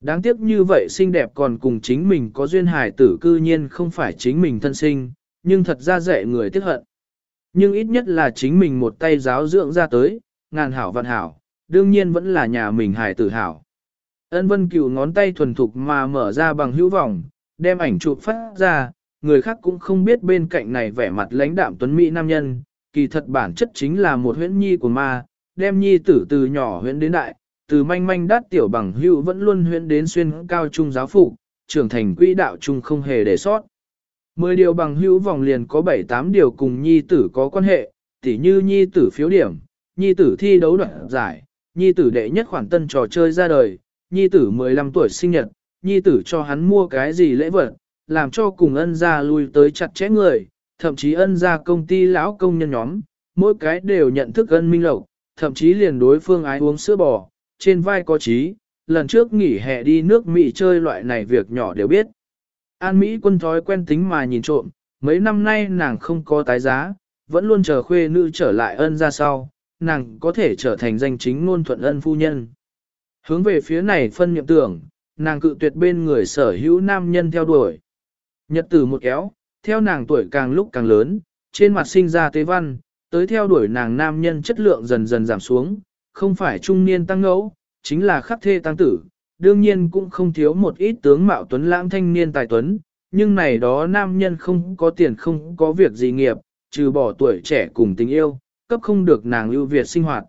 Speaker 1: Đáng tiếc như vậy xinh đẹp còn cùng chính mình có duyên hài tử cư nhiên không phải chính mình thân sinh, nhưng thật ra dạy người tiếc hận. Nhưng ít nhất là chính mình một tay giáo dưỡng ra tới, ngàn hảo vạn hảo, đương nhiên vẫn là nhà mình hài tử hảo. Ân vân cửu ngón tay thuần thục mà mở ra bằng hữu vọng, đem ảnh chụp phát ra, người khác cũng không biết bên cạnh này vẻ mặt lãnh đạm tuấn mỹ nam nhân, kỳ thật bản chất chính là một huyễn nhi của ma, đem nhi tử từ nhỏ huyễn đến đại, từ manh manh đát tiểu bằng hữu vẫn luôn huyễn đến xuyên cao trung giáo phụ, trưởng thành quỹ đạo trung không hề để sót. Mười điều bằng hữu vòng liền có 7-8 điều cùng nhi tử có quan hệ, tỉ như nhi tử phiếu điểm, nhi tử thi đấu đoạn giải, nhi tử đệ nhất khoản tân trò chơi ra đời, nhi tử 15 tuổi sinh nhật, nhi tử cho hắn mua cái gì lễ vật, làm cho cùng ân gia lui tới chặt chẽ người, thậm chí ân gia công ty lão công nhân nhóm, mỗi cái đều nhận thức ân minh lộc, thậm chí liền đối phương ái uống sữa bò, trên vai có trí, lần trước nghỉ hè đi nước Mỹ chơi loại này việc nhỏ đều biết. An Mỹ quân thói quen tính mà nhìn trộm, mấy năm nay nàng không có tái giá, vẫn luôn chờ khuê nữ trở lại ân ra sau, nàng có thể trở thành danh chính ngôn thuận ân phu nhân. Hướng về phía này phân nhậm tưởng, nàng cự tuyệt bên người sở hữu nam nhân theo đuổi. Nhật tử một kéo, theo nàng tuổi càng lúc càng lớn, trên mặt sinh ra tế văn, tới theo đuổi nàng nam nhân chất lượng dần dần giảm xuống, không phải trung niên tăng ngẫu, chính là khắc thê tăng tử, đương nhiên cũng không thiếu một ít tướng mạo tuấn lãng thanh niên tài tuấn, nhưng này đó nam nhân không có tiền không có việc gì nghiệp, trừ bỏ tuổi trẻ cùng tình yêu, cấp không được nàng ưu việt sinh hoạt.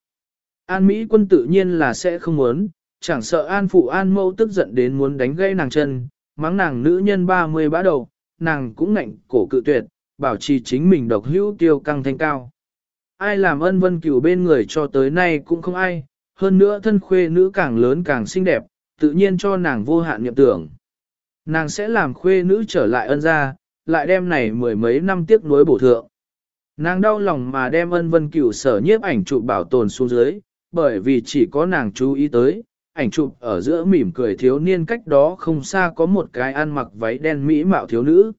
Speaker 1: An Mỹ quân tự nhiên là sẽ không muốn, chẳng sợ An Phụ An Mâu tức giận đến muốn đánh gãy nàng chân, mắng nàng nữ nhân 30 bã đầu, nàng cũng ngạnh cổ cự tuyệt, bảo trì chính mình độc hữu tiêu căng thanh cao. Ai làm ân vân cửu bên người cho tới nay cũng không ai, hơn nữa thân khuê nữ càng lớn càng xinh đẹp, tự nhiên cho nàng vô hạn niệm tưởng. Nàng sẽ làm khuê nữ trở lại ân gia, lại đem này mười mấy năm tiếc nuối bổ thượng. Nàng đau lòng mà đem ân vân cửu sở nhiếp ảnh chụp bảo tồn xuống dưới, bởi vì chỉ có nàng chú ý tới, ảnh chụp ở giữa mỉm cười thiếu niên cách đó không xa có một cái ăn mặc váy đen mỹ mạo thiếu nữ.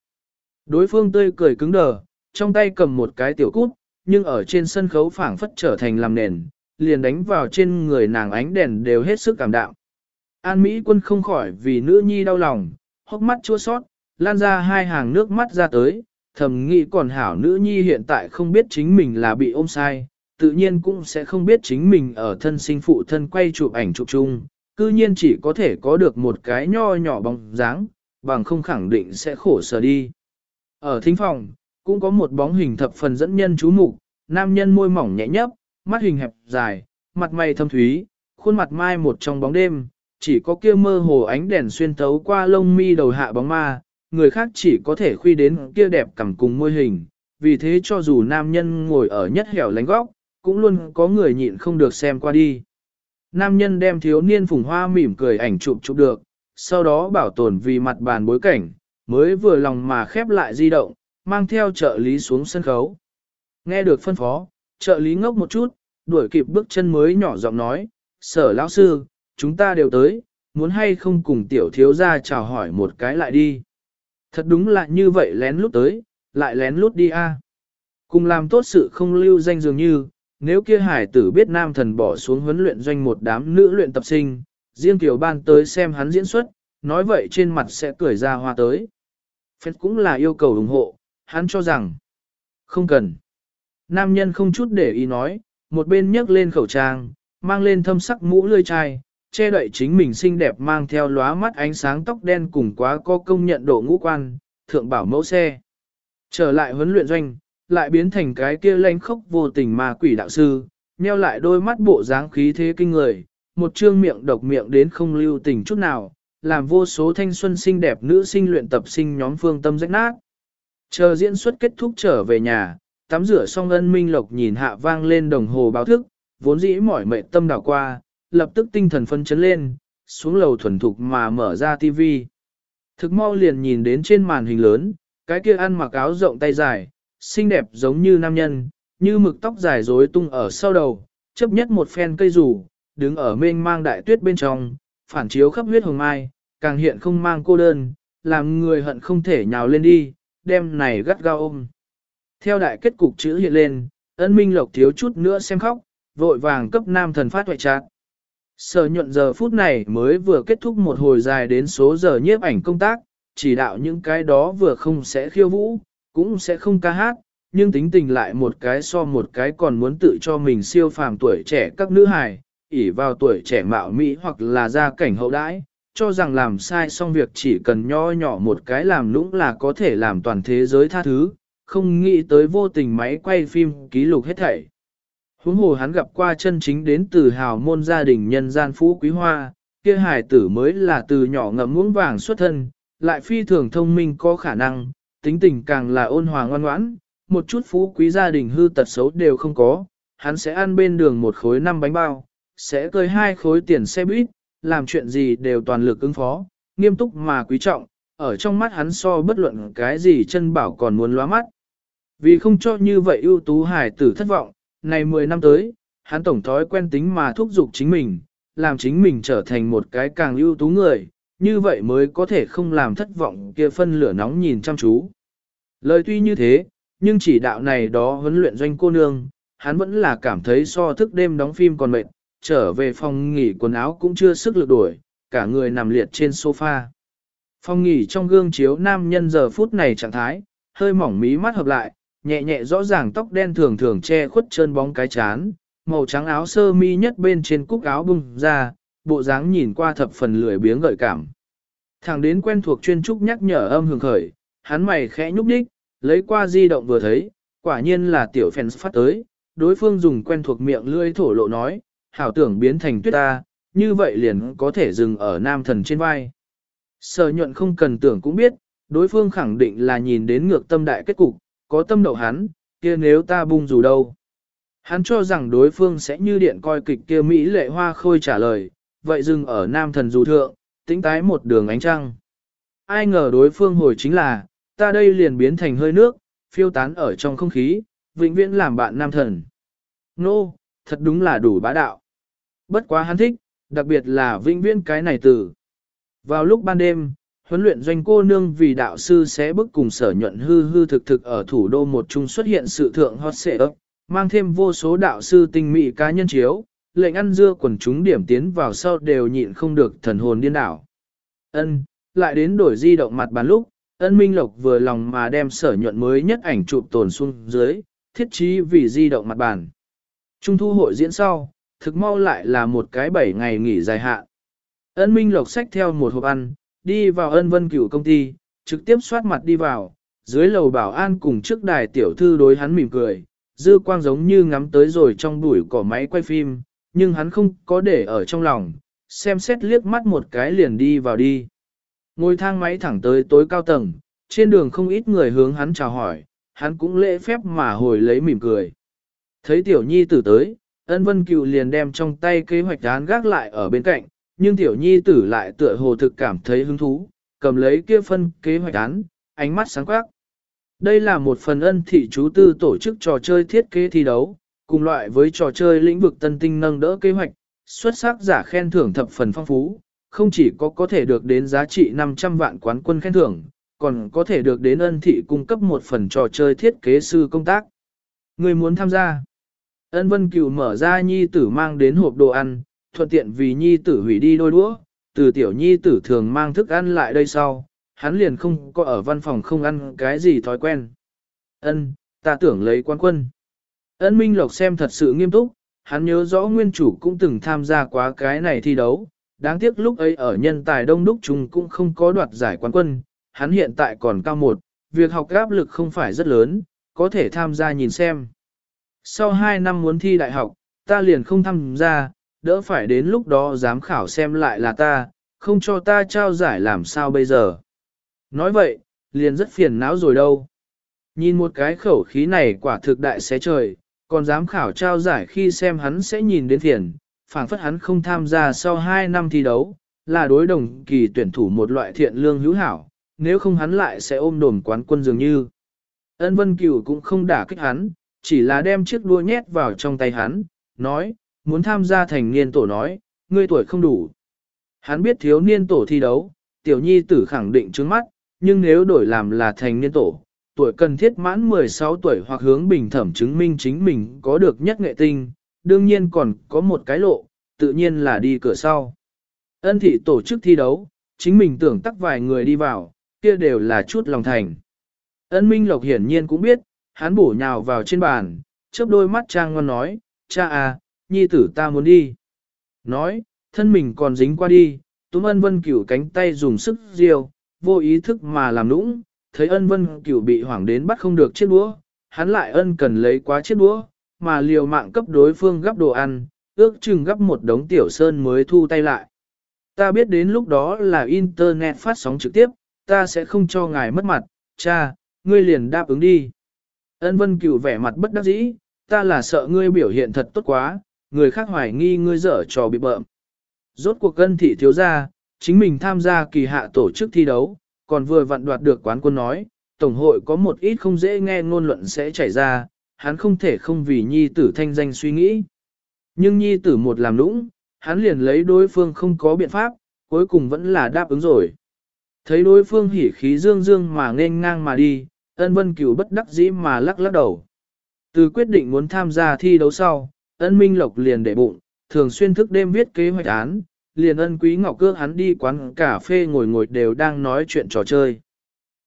Speaker 1: Đối phương tươi cười cứng đờ, trong tay cầm một cái tiểu cút, nhưng ở trên sân khấu phảng phất trở thành làm nền, liền đánh vào trên người nàng ánh đèn đều hết sức cảm đạo. An Mỹ quân không khỏi vì nữ nhi đau lòng, hốc mắt chua sót, lan ra hai hàng nước mắt ra tới, thầm nghĩ còn hảo nữ nhi hiện tại không biết chính mình là bị ôm sai, tự nhiên cũng sẽ không biết chính mình ở thân sinh phụ thân quay chụp ảnh chụp chung, cư nhiên chỉ có thể có được một cái nho nhỏ bóng dáng, bằng không khẳng định sẽ khổ sở đi. Ở thính phòng, cũng có một bóng hình thập phần dẫn nhân chú mục, nam nhân môi mỏng nhẹ nhấp, mắt hình hẹp dài, mặt mày thâm thúy, khuôn mặt mai một trong bóng đêm, chỉ có kia mơ hồ ánh đèn xuyên thấu qua lông mi đầu hạ bóng ma, người khác chỉ có thể khuy đến kia đẹp cầm cùng môi hình, vì thế cho dù nam nhân ngồi ở nhất hẻo lánh góc, cũng luôn có người nhịn không được xem qua đi. Nam nhân đem thiếu niên phùng hoa mỉm cười ảnh chụp chụp được, sau đó bảo tồn vì mặt bàn bối cảnh, mới vừa lòng mà khép lại di động, mang theo trợ lý xuống sân khấu. Nghe được phân phó, trợ lý ngốc một chút, đuổi kịp bước chân mới nhỏ giọng nói, sở lão sư, chúng ta đều tới, muốn hay không cùng tiểu thiếu ra chào hỏi một cái lại đi. Thật đúng là như vậy lén lút tới, lại lén lút đi a. Cùng làm tốt sự không lưu danh dường như, nếu kia hải tử biết nam thần bỏ xuống huấn luyện doanh một đám nữ luyện tập sinh, riêng tiểu ban tới xem hắn diễn xuất, nói vậy trên mặt sẽ cười ra hoa tới. Phép cũng là yêu cầu ủng hộ, hắn cho rằng, không cần. Nam nhân không chút để ý nói, một bên nhấc lên khẩu trang, mang lên thâm sắc mũ lươi chai, che đậy chính mình xinh đẹp mang theo lóa mắt ánh sáng tóc đen cùng quá có công nhận độ ngũ quan, thượng bảo mẫu xe. Trở lại huấn luyện doanh, lại biến thành cái kia lanh khốc vô tình ma quỷ đạo sư, nheo lại đôi mắt bộ dáng khí thế kinh người, một trương miệng độc miệng đến không lưu tình chút nào, làm vô số thanh xuân xinh đẹp nữ sinh luyện tập sinh nhóm phương tâm rách nát. Chờ diễn xuất kết thúc trở về nhà, tắm rửa xong ân minh lộc nhìn hạ vang lên đồng hồ báo thức, vốn dĩ mỏi mệt tâm đảo qua, lập tức tinh thần phân chấn lên, xuống lầu thuần thục mà mở ra tivi. Thực mau liền nhìn đến trên màn hình lớn, cái kia ăn mặc áo rộng tay dài, xinh đẹp giống như nam nhân, như mực tóc dài rối tung ở sau đầu, chấp nhất một phen cây rủ, đứng ở mênh mang đại tuyết bên trong, phản chiếu khắp huyết hồng mai, càng hiện không mang cô đơn, làm người hận không thể nhào lên đi, đem này gắt gao ôm. Theo đại kết cục chữ hiện lên, ân minh lộc thiếu chút nữa xem khóc, vội vàng cấp nam thần phát hoại trạng. Sở nhuận giờ phút này mới vừa kết thúc một hồi dài đến số giờ nhiếp ảnh công tác, chỉ đạo những cái đó vừa không sẽ khiêu vũ, cũng sẽ không ca hát, nhưng tính tình lại một cái so một cái còn muốn tự cho mình siêu phàm tuổi trẻ các nữ hài, ỉ vào tuổi trẻ mạo mỹ hoặc là gia cảnh hậu đãi, cho rằng làm sai xong việc chỉ cần nho nhỏ một cái làm lũng là có thể làm toàn thế giới tha thứ, không nghĩ tới vô tình máy quay phim ký lục hết thảy. Huống hồ hắn gặp qua chân chính đến từ hào môn gia đình nhân gian phú quý hoa, kia hài tử mới là từ nhỏ ngậm muỗng vàng xuất thân, lại phi thường thông minh có khả năng, tính tình càng là ôn hòa ngoan ngoãn, một chút phú quý gia đình hư tật xấu đều không có, hắn sẽ ăn bên đường một khối năm bánh bao, sẽ cơi hai khối tiền xe buýt, làm chuyện gì đều toàn lực ứng phó, nghiêm túc mà quý trọng, ở trong mắt hắn so bất luận cái gì chân bảo còn muốn lóa mắt. Vì không cho như vậy ưu tú hải tử thất vọng, này 10 năm tới, hắn tổng thói quen tính mà thúc giục chính mình, làm chính mình trở thành một cái càng ưu tú người, như vậy mới có thể không làm thất vọng kia phân lửa nóng nhìn chăm chú. Lời tuy như thế, nhưng chỉ đạo này đó huấn luyện doanh cô nương, hắn vẫn là cảm thấy so thức đêm đóng phim còn mệt, trở về phòng nghỉ quần áo cũng chưa sức lực đuổi, cả người nằm liệt trên sofa. Phòng nghỉ trong gương chiếu nam nhân giờ phút này trạng thái, hơi mỏng mí mắt hợp lại, nhẹ nhẹ rõ ràng tóc đen thường thường che khuất trơn bóng cái chán, màu trắng áo sơ mi nhất bên trên cúc áo bung ra, bộ dáng nhìn qua thập phần lười biếng gợi cảm. Thẳng đến quen thuộc chuyên trúc nhắc nhở âm hưởng khởi, hắn mày khẽ nhúc nhích, lấy qua di động vừa thấy, quả nhiên là tiểu fans phát tới, đối phương dùng quen thuộc miệng lưỡi thổ lộ nói, hảo tưởng biến thành tuyết ta, như vậy liền có thể dừng ở nam thần trên vai. Sở nhuận không cần tưởng cũng biết, đối phương khẳng định là nhìn đến ngược tâm đại kết cục, có tâm đậu hắn, kia nếu ta bung dù đâu. Hắn cho rằng đối phương sẽ như điện coi kịch kia Mỹ lệ hoa khôi trả lời, vậy dừng ở nam thần dù thượng, tính tái một đường ánh trăng. Ai ngờ đối phương hồi chính là, ta đây liền biến thành hơi nước, phiêu tán ở trong không khí, vĩnh viễn làm bạn nam thần. Nô, no, thật đúng là đủ bá đạo. Bất quá hắn thích, đặc biệt là vĩnh viễn cái này từ. Vào lúc ban đêm, huấn luyện doanh cô nương vì đạo sư sẽ bức cùng sở nhuận hư hư thực thực ở thủ đô một chung xuất hiện sự thượng hot xệ ấp, mang thêm vô số đạo sư tinh mỹ cá nhân chiếu, lệnh ăn dưa quần chúng điểm tiến vào sau đều nhịn không được thần hồn điên đảo. Ân, lại đến đổi di động mặt bàn lúc, ân minh lộc vừa lòng mà đem sở nhuận mới nhất ảnh chụp tồn xuống dưới, thiết trí vì di động mặt bàn. Trung thu hội diễn sau, thực mau lại là một cái bảy ngày nghỉ dài hạn. Ân minh lộc xách theo một hộp ăn, đi vào ân vân cửu công ty, trực tiếp xoát mặt đi vào, dưới lầu bảo an cùng trước đài tiểu thư đối hắn mỉm cười, dư quang giống như ngắm tới rồi trong bụi cỏ máy quay phim, nhưng hắn không có để ở trong lòng, xem xét liếc mắt một cái liền đi vào đi. Ngồi thang máy thẳng tới tối cao tầng, trên đường không ít người hướng hắn chào hỏi, hắn cũng lễ phép mà hồi lấy mỉm cười. Thấy tiểu nhi tử tới, ân vân cựu liền đem trong tay kế hoạch án gác lại ở bên cạnh, nhưng tiểu nhi tử lại tựa hồ thực cảm thấy hứng thú, cầm lấy kia phân kế hoạch án, ánh mắt sáng quắc. Đây là một phần ân thị chú tư tổ chức trò chơi thiết kế thi đấu, cùng loại với trò chơi lĩnh vực tân tinh nâng đỡ kế hoạch, xuất sắc giả khen thưởng thập phần phong phú, không chỉ có có thể được đến giá trị 500 vạn quán quân khen thưởng, còn có thể được đến ân thị cung cấp một phần trò chơi thiết kế sư công tác. Người muốn tham gia? Ân Vân Cửu mở ra nhi tử mang đến hộp đồ ăn, thuận tiện vì nhi tử hủy đi đôi đũa, từ tiểu nhi tử thường mang thức ăn lại đây sau, hắn liền không có ở văn phòng không ăn cái gì thói quen. Ân, ta tưởng lấy quan quân. Ân Minh Lộc xem thật sự nghiêm túc, hắn nhớ rõ nguyên chủ cũng từng tham gia quá cái này thi đấu, đáng tiếc lúc ấy ở nhân tài đông đúc chúng cũng không có đoạt giải quán quân, hắn hiện tại còn cao một, việc học áp lực không phải rất lớn, có thể tham gia nhìn xem. Sau 2 năm muốn thi đại học, ta liền không tham gia, đỡ phải đến lúc đó giám khảo xem lại là ta, không cho ta trao giải làm sao bây giờ. Nói vậy, liền rất phiền não rồi đâu. Nhìn một cái khẩu khí này quả thực đại xé trời, còn giám khảo trao giải khi xem hắn sẽ nhìn đến phiền, phảng phất hắn không tham gia sau 2 năm thi đấu, là đối đồng kỳ tuyển thủ một loại thiện lương hữu hảo, nếu không hắn lại sẽ ôm đồn quán quân dường như. Ân Vân Cửu cũng không đả kích hắn, chỉ là đem chiếc đua nhét vào trong tay hắn, nói, muốn tham gia thành niên tổ nói, ngươi tuổi không đủ. Hắn biết thiếu niên tổ thi đấu, tiểu nhi tử khẳng định trước mắt, nhưng nếu đổi làm là thành niên tổ, tuổi cần thiết mãn 16 tuổi hoặc hướng bình thẩm chứng minh chính mình có được nhất nghệ tinh, đương nhiên còn có một cái lộ, tự nhiên là đi cửa sau. Ân thị tổ chức thi đấu, chính mình tưởng tắc vài người đi vào, kia đều là chút lòng thành. Ân Minh Lộc hiển nhiên cũng biết, hắn bổ nhào vào trên bàn, chớp đôi mắt trang ngoan nói, cha à, nhi tử ta muốn đi. Nói, thân mình còn dính qua đi, túm ân vân cửu cánh tay dùng sức riêu, vô ý thức mà làm nũng, thấy ân vân cửu bị hoảng đến bắt không được chiếc đũa, hắn lại ân cần lấy quá chiếc đũa, mà liều mạng cấp đối phương gấp đồ ăn, ước chừng gấp một đống tiểu sơn mới thu tay lại. Ta biết đến lúc đó là Internet phát sóng trực tiếp, ta sẽ không cho ngài mất mặt, cha, ngươi liền đáp ứng đi. Ân vân cửu vẻ mặt bất đắc dĩ, ta là sợ ngươi biểu hiện thật tốt quá, người khác hoài nghi ngươi dở trò bị bợm. Rốt cuộc cân thị thiếu gia, chính mình tham gia kỳ hạ tổ chức thi đấu, còn vừa vặn đoạt được quán quân nói, Tổng hội có một ít không dễ nghe ngôn luận sẽ chảy ra, hắn không thể không vì nhi tử thanh danh suy nghĩ. Nhưng nhi tử một làm nũng, hắn liền lấy đối phương không có biện pháp, cuối cùng vẫn là đáp ứng rồi. Thấy đối phương hỉ khí dương dương mà nên ngang mà đi, ân vân cửu bất đắc dĩ mà lắc lắc đầu. Từ quyết định muốn tham gia thi đấu sau, ân minh lộc liền để bụng, thường xuyên thức đêm viết kế hoạch án, liền ân quý ngọc cước hắn đi quán cà phê ngồi ngồi đều đang nói chuyện trò chơi.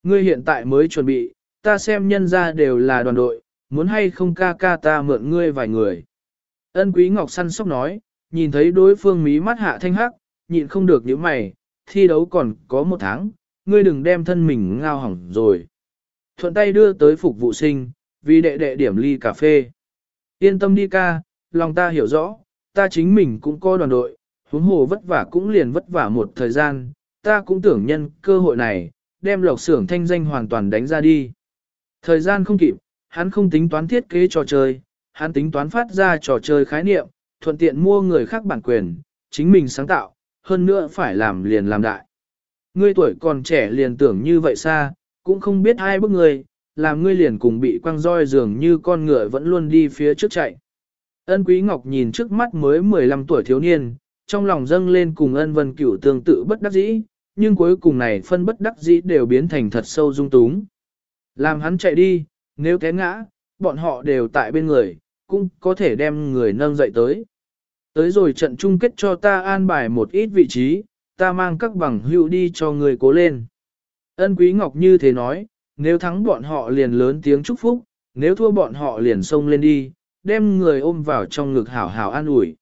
Speaker 1: Ngươi hiện tại mới chuẩn bị, ta xem nhân ra đều là đoàn đội, muốn hay không ca ca ta mượn ngươi vài người. Ân quý ngọc săn sóc nói, nhìn thấy đối phương mí mắt hạ thanh hắc, nhịn không được những mày, thi đấu còn có một tháng, ngươi đừng đem thân mình ngao hỏng rồi. Thuận tay đưa tới phục vụ sinh, vì đệ đệ điểm ly cà phê. Yên tâm đi ca, lòng ta hiểu rõ, ta chính mình cũng có đoàn đội, huống hồ vất vả cũng liền vất vả một thời gian, ta cũng tưởng nhân cơ hội này, đem lộc xưởng thanh danh hoàn toàn đánh ra đi. Thời gian không kịp, hắn không tính toán thiết kế trò chơi, hắn tính toán phát ra trò chơi khái niệm, thuận tiện mua người khác bản quyền, chính mình sáng tạo, hơn nữa phải làm liền làm đại. Ngươi tuổi còn trẻ liền tưởng như vậy xa, cũng không biết ai bức ngươi, làm ngươi liền cùng bị quăng roi dường như con ngựa vẫn luôn đi phía trước chạy. Ân Quý Ngọc nhìn trước mắt mới 15 tuổi thiếu niên, trong lòng dâng lên cùng ân vân cửu tương tự bất đắc dĩ, nhưng cuối cùng này phân bất đắc dĩ đều biến thành thật sâu dung túng. Làm hắn chạy đi, nếu té ngã, bọn họ đều tại bên người, cũng có thể đem người nâng dậy tới. Tới rồi trận chung kết cho ta an bài một ít vị trí, ta mang các bằng hữu đi cho người cố lên. Ân Quý Ngọc như thế nói, nếu thắng bọn họ liền lớn tiếng chúc phúc, nếu thua bọn họ liền xông lên đi, đem người ôm vào trong ngực hảo hảo an ủi.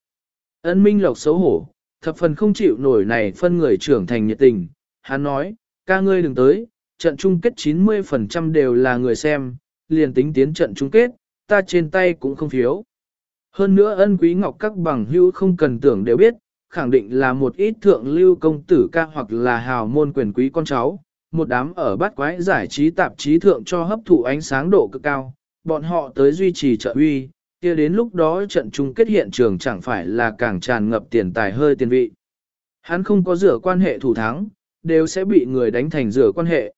Speaker 1: Ân Minh Lộc xấu hổ, thập phần không chịu nổi này phân người trưởng thành nhiệt tình, hắn nói, ca ngươi đừng tới, trận chung kết 90% đều là người xem, liền tính tiến trận chung kết, ta trên tay cũng không phiếu. Hơn nữa ân quý ngọc các bằng hữu không cần tưởng đều biết, khẳng định là một ít thượng lưu công tử ca hoặc là hào môn quyền quý con cháu, một đám ở bát quái giải trí tạp chí thượng cho hấp thụ ánh sáng độ cực cao, bọn họ tới duy trì trợ uy, kia đến lúc đó trận chung kết hiện trường chẳng phải là càng tràn ngập tiền tài hơi tiền vị. Hắn không có rửa quan hệ thủ thắng, đều sẽ bị người đánh thành rửa quan hệ.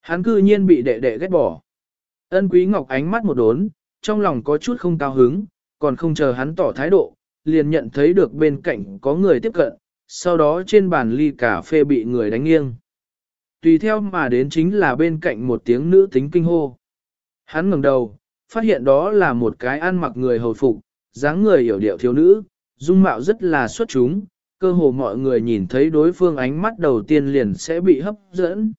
Speaker 1: Hắn cư nhiên bị đệ đệ ghét bỏ. Ân quý ngọc ánh mắt một đốn, trong lòng có chút không cao hứng, còn không chờ hắn tỏ thái độ, liền nhận thấy được bên cạnh có người tiếp cận, sau đó trên bàn ly cà phê bị người đánh nghiêng. Tùy theo mà đến chính là bên cạnh một tiếng nữ tính kinh hô. Hắn ngẩng đầu, phát hiện đó là một cái ăn mặc người hồi phục, dáng người hiểu điệu thiếu nữ, dung mạo rất là xuất chúng, cơ hồ mọi người nhìn thấy đối phương ánh mắt đầu tiên liền sẽ bị hấp dẫn.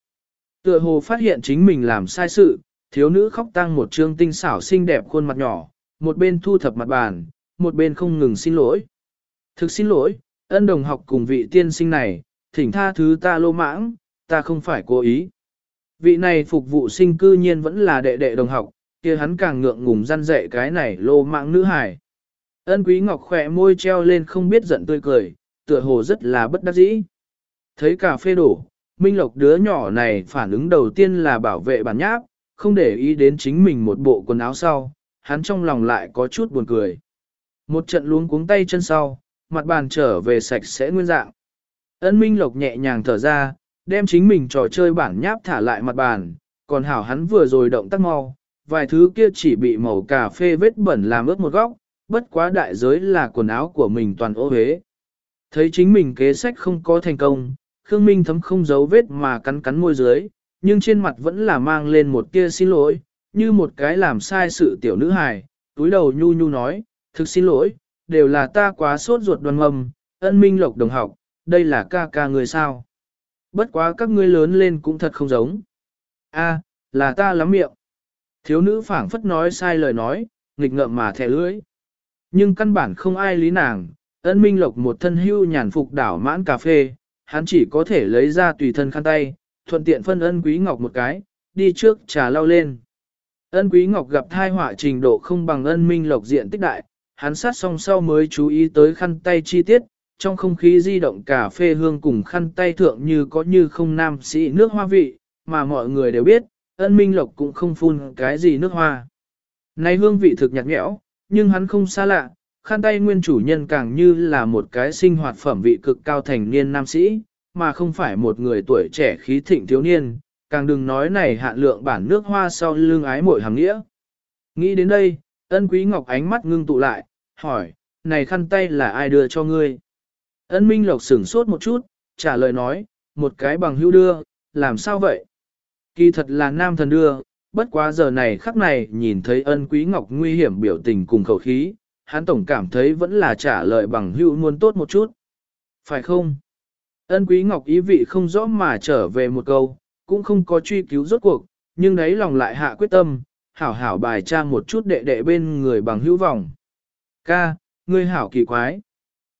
Speaker 1: Tựa hồ phát hiện chính mình làm sai sự, thiếu nữ khóc tăng một trương tinh xảo xinh đẹp khuôn mặt nhỏ, một bên thu thập mặt bàn, một bên không ngừng xin lỗi. Thực xin lỗi, ân đồng học cùng vị tiên sinh này, thỉnh tha thứ ta lô mãng, ta không phải cố ý. Vị này phục vụ sinh cư nhiên vẫn là đệ đệ đồng học, kia hắn càng ngượng ngùng răn dạy cái này lô mạng nữ hải. Ân quý ngọc khỏe môi treo lên không biết giận tươi cười, tựa hồ rất là bất đắc dĩ. Thấy cà phê đổ, Minh Lộc đứa nhỏ này phản ứng đầu tiên là bảo vệ bản nháp, không để ý đến chính mình một bộ quần áo sau, hắn trong lòng lại có chút buồn cười. Một trận luống cuống tay chân sau, mặt bàn trở về sạch sẽ nguyên dạng. Ân Minh Lộc nhẹ nhàng thở ra, đem chính mình trò chơi bản nháp thả lại mặt bàn, còn hảo hắn vừa rồi động tác mau, vài thứ kia chỉ bị màu cà phê vết bẩn làm ướt một góc, bất quá đại giới là quần áo của mình toàn ô hế. Thấy chính mình kế sách không có thành công, Khương Minh thấm không giấu vết mà cắn cắn môi dưới, nhưng trên mặt vẫn là mang lên một tia xin lỗi, như một cái làm sai sự tiểu nữ hài, túi đầu nhu nhu nói, thực xin lỗi, đều là ta quá sốt ruột đoan mầm, ân minh lộc đồng học, đây là ca ca người sao. Bất quá các ngươi lớn lên cũng thật không giống. a là ta lắm miệng. Thiếu nữ phảng phất nói sai lời nói, nghịch ngợm mà thẻ lưỡi. Nhưng căn bản không ai lý nàng, ân minh lộc một thân hưu nhàn phục đảo mãn cà phê, hắn chỉ có thể lấy ra tùy thân khăn tay, thuận tiện phân ân quý ngọc một cái, đi trước trà lau lên. Ân quý ngọc gặp thai họa trình độ không bằng ân minh lộc diện tích đại, hắn sát xong sau mới chú ý tới khăn tay chi tiết, trong không khí di động cà phê hương cùng khăn tay thượng như có như không nam sĩ nước hoa vị, mà mọi người đều biết, ân minh lộc cũng không phun cái gì nước hoa. Này hương vị thực nhạt nhẽo, nhưng hắn không xa lạ, khăn tay nguyên chủ nhân càng như là một cái sinh hoạt phẩm vị cực cao thành niên nam sĩ, mà không phải một người tuổi trẻ khí thịnh thiếu niên, càng đừng nói này hạn lượng bản nước hoa sau lưng ái mội hàng nghĩa. Nghĩ đến đây, ân quý ngọc ánh mắt ngưng tụ lại, hỏi, này khăn tay là ai đưa cho ngươi? Ân minh lộc sửng sốt một chút, trả lời nói, một cái bằng hữu đưa, làm sao vậy? Kỳ thật là nam thần đưa, bất quá giờ này khắc này nhìn thấy ân quý ngọc nguy hiểm biểu tình cùng khẩu khí, hắn tổng cảm thấy vẫn là trả lời bằng hữu muốn tốt một chút. Phải không? Ân quý ngọc ý vị không rõ mà trở về một câu, cũng không có truy cứu rốt cuộc, nhưng đấy lòng lại hạ quyết tâm, hảo hảo bài tra một chút đệ đệ bên người bằng hữu vọng. Ca, ngươi hảo kỳ quái.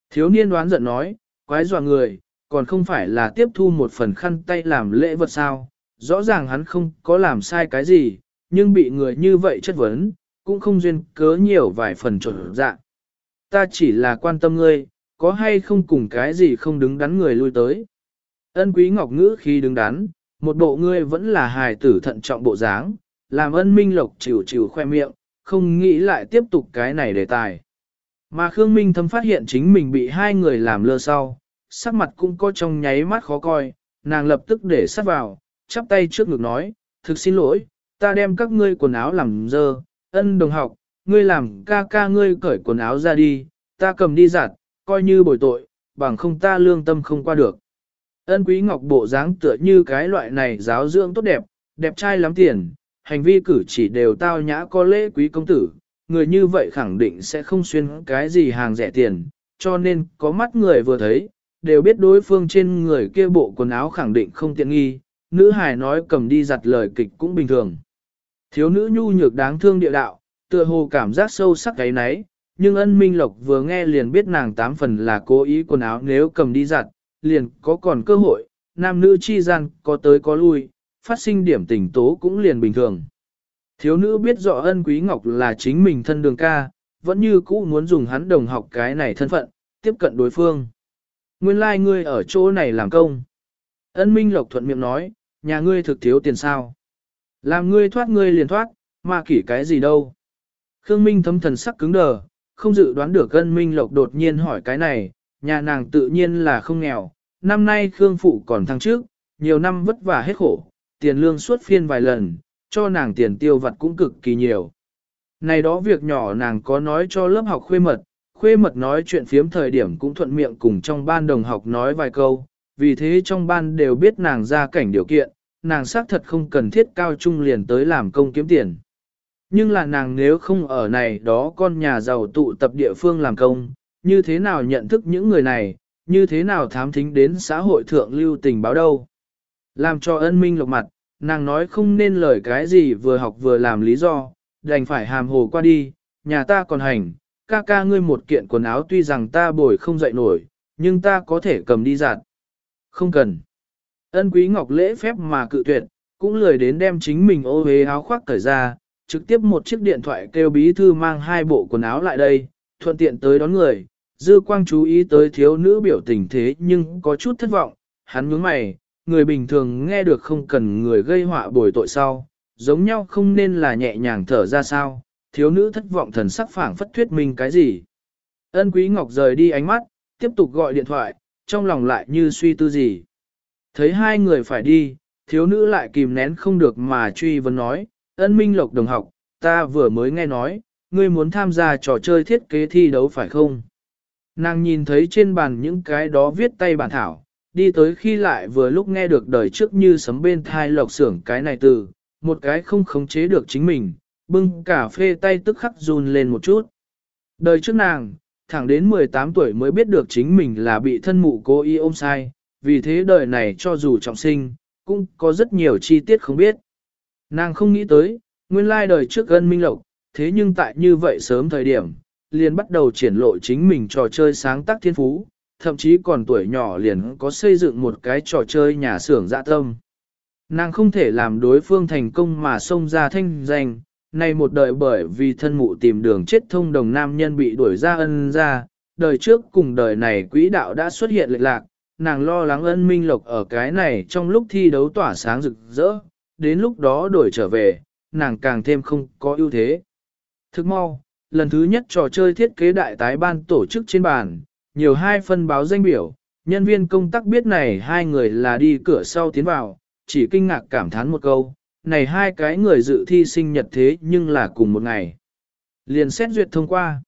Speaker 1: Thiếu niên đoán giận nói, quái dọa người, còn không phải là tiếp thu một phần khăn tay làm lễ vật sao, rõ ràng hắn không có làm sai cái gì, nhưng bị người như vậy chất vấn, cũng không duyên cớ nhiều vài phần trộn dạ. Ta chỉ là quan tâm ngươi, có hay không cùng cái gì không đứng đắn người lui tới. Ân quý ngọc ngữ khi đứng đắn, một bộ ngươi vẫn là hài tử thận trọng bộ dáng, làm ân minh lộc chịu chịu khoe miệng, không nghĩ lại tiếp tục cái này đề tài. Mà Khương Minh thâm phát hiện chính mình bị hai người làm lơ sau, sắc mặt cũng có trong nháy mắt khó coi, nàng lập tức để sát vào, chắp tay trước ngực nói, thực xin lỗi, ta đem các ngươi quần áo làm dơ, ân đồng học, ngươi làm ca ca ngươi cởi quần áo ra đi, ta cầm đi giặt, coi như bồi tội, bằng không ta lương tâm không qua được. Ân quý ngọc bộ dáng tựa như cái loại này giáo dưỡng tốt đẹp, đẹp trai lắm tiền, hành vi cử chỉ đều tao nhã có lễ quý công tử, người như vậy khẳng định sẽ không xuyên cái gì hàng rẻ tiền, cho nên có mắt người vừa thấy, đều biết đối phương trên người kia bộ quần áo khẳng định không tiện nghi, nữ hài nói cầm đi giặt lời kịch cũng bình thường. Thiếu nữ nhu nhược đáng thương địa đạo, tựa hồ cảm giác sâu sắc cái nấy, nhưng ân minh lộc vừa nghe liền biết nàng tám phần là cố ý quần áo nếu cầm đi giặt, liền có còn cơ hội, nam nữ chi gian có tới có lui, phát sinh điểm tình tố cũng liền bình thường. Thiếu nữ biết rõ ân quý ngọc là chính mình thân đường ca, vẫn như cũ muốn dùng hắn đồng học cái này thân phận, tiếp cận đối phương. Nguyên lai like ngươi ở chỗ này làm công. Ân minh lộc thuận miệng nói, nhà ngươi thực thiếu tiền sao. Làm ngươi thoát ngươi liền thoát, mà kỷ cái gì đâu. Khương Minh thấm thần sắc cứng đờ, không dự đoán được ân minh lộc đột nhiên hỏi cái này, nhà nàng tự nhiên là không nghèo. Năm nay Khương Phụ còn thăng trước, nhiều năm vất vả hết khổ, tiền lương suốt phiên vài lần, cho nàng tiền tiêu vặt cũng cực kỳ nhiều. Này đó việc nhỏ nàng có nói cho lớp học khuê mật, khuê mật nói chuyện phiếm thời điểm cũng thuận miệng cùng trong ban đồng học nói vài câu, vì thế trong ban đều biết nàng ra cảnh điều kiện, nàng xác thật không cần thiết cao trung liền tới làm công kiếm tiền. Nhưng là nàng nếu không ở này đó con nhà giàu tụ tập địa phương làm công, như thế nào nhận thức những người này, như thế nào thám thính đến xã hội thượng lưu tình báo đâu. Làm cho ân minh lộc mặt, nàng nói không nên lời cái gì vừa học vừa làm lý do, đành phải hàm hồ qua đi, nhà ta còn hành, ca ca ngươi một kiện quần áo tuy rằng ta bồi không dậy nổi, nhưng ta có thể cầm đi giặt. Không cần. Ân quý ngọc lễ phép mà cự tuyệt, cũng lười đến đem chính mình ô hế áo khoác cởi ra, trực tiếp một chiếc điện thoại kêu bí thư mang hai bộ quần áo lại đây, thuận tiện tới đón người. Dư quang chú ý tới thiếu nữ biểu tình thế nhưng có chút thất vọng, hắn nhướng mày, người bình thường nghe được không cần người gây họa bồi tội sau, giống nhau không nên là nhẹ nhàng thở ra sao, thiếu nữ thất vọng thần sắc phảng phất thuyết minh cái gì. Ân Quý Ngọc rời đi ánh mắt, tiếp tục gọi điện thoại, trong lòng lại như suy tư gì. Thấy hai người phải đi, thiếu nữ lại kìm nén không được mà truy vấn nói, ân minh lộc đồng học, ta vừa mới nghe nói, ngươi muốn tham gia trò chơi thiết kế thi đấu phải không? Nàng nhìn thấy trên bàn những cái đó viết tay bản thảo, đi tới khi lại vừa lúc nghe được đời trước như sấm bên thai lộc xưởng cái này từ, một cái không khống chế được chính mình, bưng cà phê tay tức khắc run lên một chút. Đời trước nàng, thẳng đến 18 tuổi mới biết được chính mình là bị thân mụ cô y ôm sai, vì thế đời này cho dù trọng sinh, cũng có rất nhiều chi tiết không biết. Nàng không nghĩ tới, nguyên lai đời trước gân minh lộc, thế nhưng tại như vậy sớm thời điểm, liền bắt đầu triển lộ chính mình trò chơi sáng tác thiên phú, thậm chí còn tuổi nhỏ liền có xây dựng một cái trò chơi nhà xưởng dạ tâm. Nàng không thể làm đối phương thành công mà xông ra thanh danh, nay một đời bởi vì thân mụ tìm đường chết thông đồng nam nhân bị đuổi ra ân ra, đời trước cùng đời này quỹ đạo đã xuất hiện lệch lạc, nàng lo lắng ân minh lộc ở cái này trong lúc thi đấu tỏa sáng rực rỡ, đến lúc đó đổi trở về, nàng càng thêm không có ưu thế. Thức mau, lần thứ nhất trò chơi thiết kế đại tái ban tổ chức trên bàn, nhiều hai phân báo danh biểu, nhân viên công tác biết này hai người là đi cửa sau tiến vào, chỉ kinh ngạc cảm thán một câu, này hai cái người dự thi sinh nhật thế nhưng là cùng một ngày. Liền xét duyệt thông qua.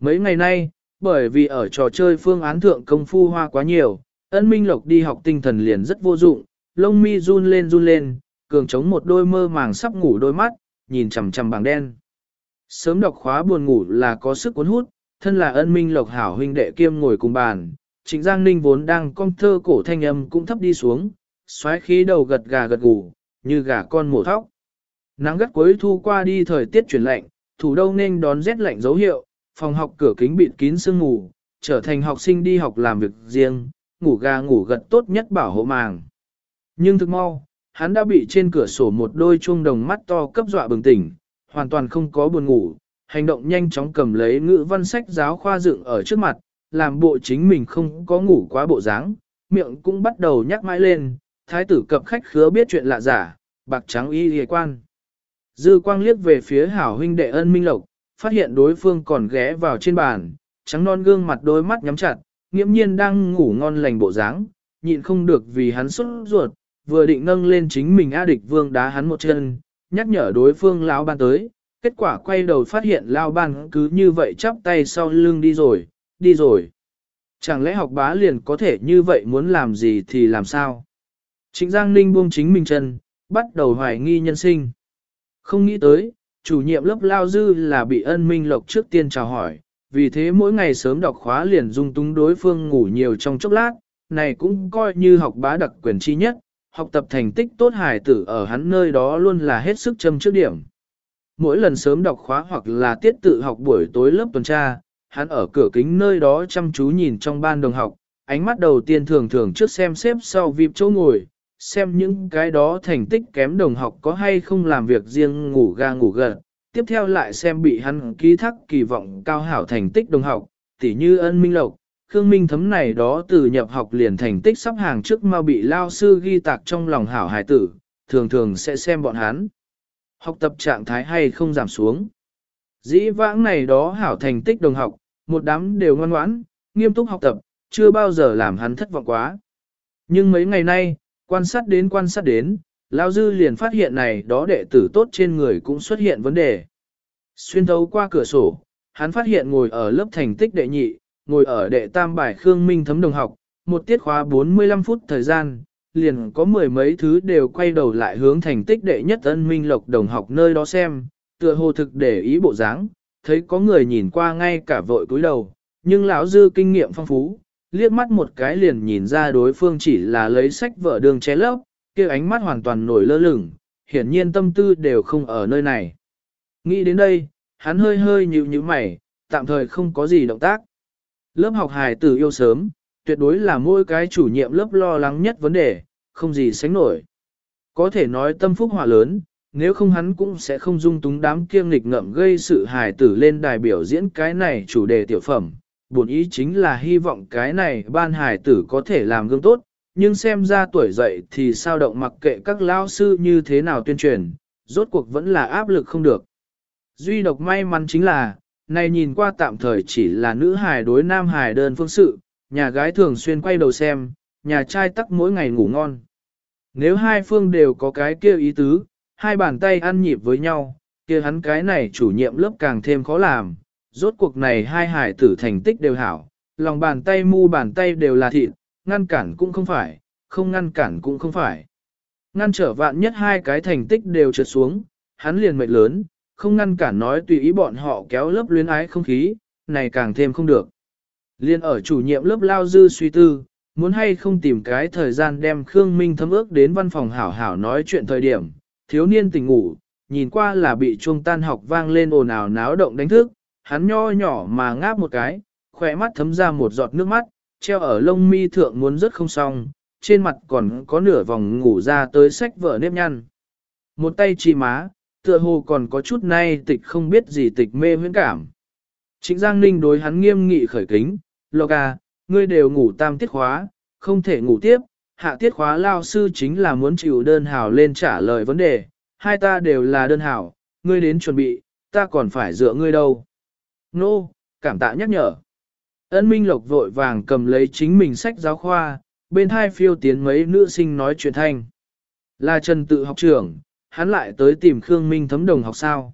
Speaker 1: Mấy ngày nay, bởi vì ở trò chơi phương án thượng công phu hoa quá nhiều, ân minh lộc đi học tinh thần liền rất vô dụng, lông mi run lên run lên, cường chống một đôi mơ màng sắp ngủ đôi mắt, nhìn chằm chằm bảng đen. Sớm đọc khóa buồn ngủ là có sức cuốn hút, thân là ân minh lộc hảo huynh đệ kiêm ngồi cùng bàn, trịnh Giang Ninh vốn đang cong thơ cổ thanh âm cũng thấp đi xuống, xoáy khí đầu gật gà gật gù, như gà con mổ thóc. Nắng gắt cuối thu qua đi thời tiết chuyển lạnh, thủ đô nên đón rét lạnh dấu hiệu, phòng học cửa kính bịt kín sương ngủ, trở thành học sinh đi học làm việc riêng, ngủ gà ngủ gật tốt nhất bảo hộ màng. Nhưng thực mau, hắn đã bị trên cửa sổ một đôi chuông đồng mắt to cấp dọa bừng tỉnh, hoàn toàn không có buồn ngủ, hành động nhanh chóng cầm lấy ngữ văn sách giáo khoa dựng ở trước mặt, làm bộ chính mình không có ngủ quá bộ dáng, miệng cũng bắt đầu nhắc mãi lên, thái tử cập khách khứa biết chuyện lạ giả, bạc trắng y hề quan. Dư quang liếc về phía hảo huynh đệ ân minh lộc, phát hiện đối phương còn ghé vào trên bàn, trắng non gương mặt đôi mắt nhắm chặt, nghiễm nhiên đang ngủ ngon lành bộ dáng, nhịn không được vì hắn xuất ruột, vừa định nâng lên chính mình A địch vương đá hắn một chân, nhắc nhở đối phương lão ban tới, kết quả quay đầu phát hiện lão ban cứ như vậy chắp tay sau lưng đi rồi, đi rồi. Chẳng lẽ học bá liền có thể như vậy muốn làm gì thì làm sao? Trịnh Giang Ninh buông chính mình chân, bắt đầu hoài nghi nhân sinh. Không nghĩ tới, chủ nhiệm lớp lao dư là bị ân minh lộc trước tiên chào hỏi, vì thế mỗi ngày sớm đọc khóa liền dung túng đối phương ngủ nhiều trong chốc lát, này cũng coi như học bá đặc quyền chi nhất, học tập thành tích tốt hài tử ở hắn nơi đó luôn là hết sức châm trước điểm. Mỗi lần sớm đọc khóa hoặc là tiết tự học buổi tối lớp tuần tra, hắn ở cửa kính nơi đó chăm chú nhìn trong ban đồng học, ánh mắt đầu tiên thường thường trước xem xếp sau vịp chỗ ngồi, xem những cái đó thành tích kém đồng học có hay không làm việc riêng ngủ ga ngủ gật. Tiếp theo lại xem bị hắn ký thác kỳ vọng cao hảo thành tích đồng học, tỉ như ân minh lộc, Khương Minh thấm này đó từ nhập học liền thành tích sắp hàng trước mau bị lao sư ghi tạc trong lòng hảo hải tử, thường thường sẽ xem bọn hắn. Học tập trạng thái hay không giảm xuống. Dĩ vãng này đó hảo thành tích đồng học, một đám đều ngoan ngoãn, nghiêm túc học tập, chưa bao giờ làm hắn thất vọng quá. Nhưng mấy ngày nay, quan sát đến quan sát đến, Lao Dư liền phát hiện này đó đệ tử tốt trên người cũng xuất hiện vấn đề. Xuyên thấu qua cửa sổ, hắn phát hiện ngồi ở lớp thành tích đệ nhị, ngồi ở đệ tam bài Khương Minh thấm đồng học, một tiết khóa 45 phút thời gian, liền có mười mấy thứ đều quay đầu lại hướng thành tích đệ nhất ân minh lộc đồng học nơi đó xem, tựa hồ thực để ý bộ dáng, thấy có người nhìn qua ngay cả vội cúi đầu, nhưng lão dư kinh nghiệm phong phú, liếc mắt một cái liền nhìn ra đối phương chỉ là lấy sách vở đường ché lấp, kia ánh mắt hoàn toàn nổi lơ lửng, hiển nhiên tâm tư đều không ở nơi này. Nghĩ đến đây, hắn hơi hơi nhíu nhíu mày, tạm thời không có gì động tác. Lớp học hài tử yêu sớm, tuyệt đối là mỗi cái chủ nhiệm lớp lo lắng nhất vấn đề, không gì sánh nổi. Có thể nói tâm phúc hỏa lớn, nếu không hắn cũng sẽ không dung túng đám kiêng nghịch ngợm gây sự hài tử lên đài biểu diễn cái này chủ đề tiểu phẩm. Buồn ý chính là hy vọng cái này ban hài tử có thể làm gương tốt, nhưng xem ra tuổi dậy thì sao động mặc kệ các lao sư như thế nào tuyên truyền, rốt cuộc vẫn là áp lực không được. Duy độc may mắn chính là, này nhìn qua tạm thời chỉ là nữ hài đối nam hài đơn phương sự, nhà gái thường xuyên quay đầu xem, nhà trai tắc mỗi ngày ngủ ngon. Nếu hai phương đều có cái kia ý tứ, hai bàn tay ăn nhịp với nhau, kia hắn cái này chủ nhiệm lớp càng thêm khó làm, rốt cuộc này hai hải tử thành tích đều hảo, lòng bàn tay mu bàn tay đều là thịt, ngăn cản cũng không phải, không ngăn cản cũng không phải. Ngăn trở vạn nhất hai cái thành tích đều trượt xuống, hắn liền mệnh lớn, không ngăn cản nói tùy ý bọn họ kéo lớp luyến ái không khí, này càng thêm không được. Liên ở chủ nhiệm lớp lao dư suy tư, muốn hay không tìm cái thời gian đem Khương Minh thấm ước đến văn phòng hảo hảo nói chuyện thời điểm, thiếu niên tỉnh ngủ, nhìn qua là bị chuông tan học vang lên ồn ào náo động đánh thức, hắn nho nhỏ mà ngáp một cái, khỏe mắt thấm ra một giọt nước mắt, treo ở lông mi thượng muốn rất không xong, trên mặt còn có nửa vòng ngủ ra tới sách vở nếp nhăn. Một tay chi má, tựa hồ còn có chút nay tịch không biết gì tịch mê huyễn cảm. Trịnh Giang Ninh đối hắn nghiêm nghị khởi kính, Loga, à, ngươi đều ngủ tam tiết khóa, không thể ngủ tiếp, hạ tiết khóa lao sư chính là muốn chịu đơn hảo lên trả lời vấn đề, hai ta đều là đơn hảo, ngươi đến chuẩn bị, ta còn phải dựa ngươi đâu. Nô, no, cảm tạ nhắc nhở. Ân Minh Lộc vội vàng cầm lấy chính mình sách giáo khoa, bên hai phiêu tiến mấy nữ sinh nói chuyện thanh. Là Trần tự học trưởng, hắn lại tới tìm Khương Minh thấm đồng học sao.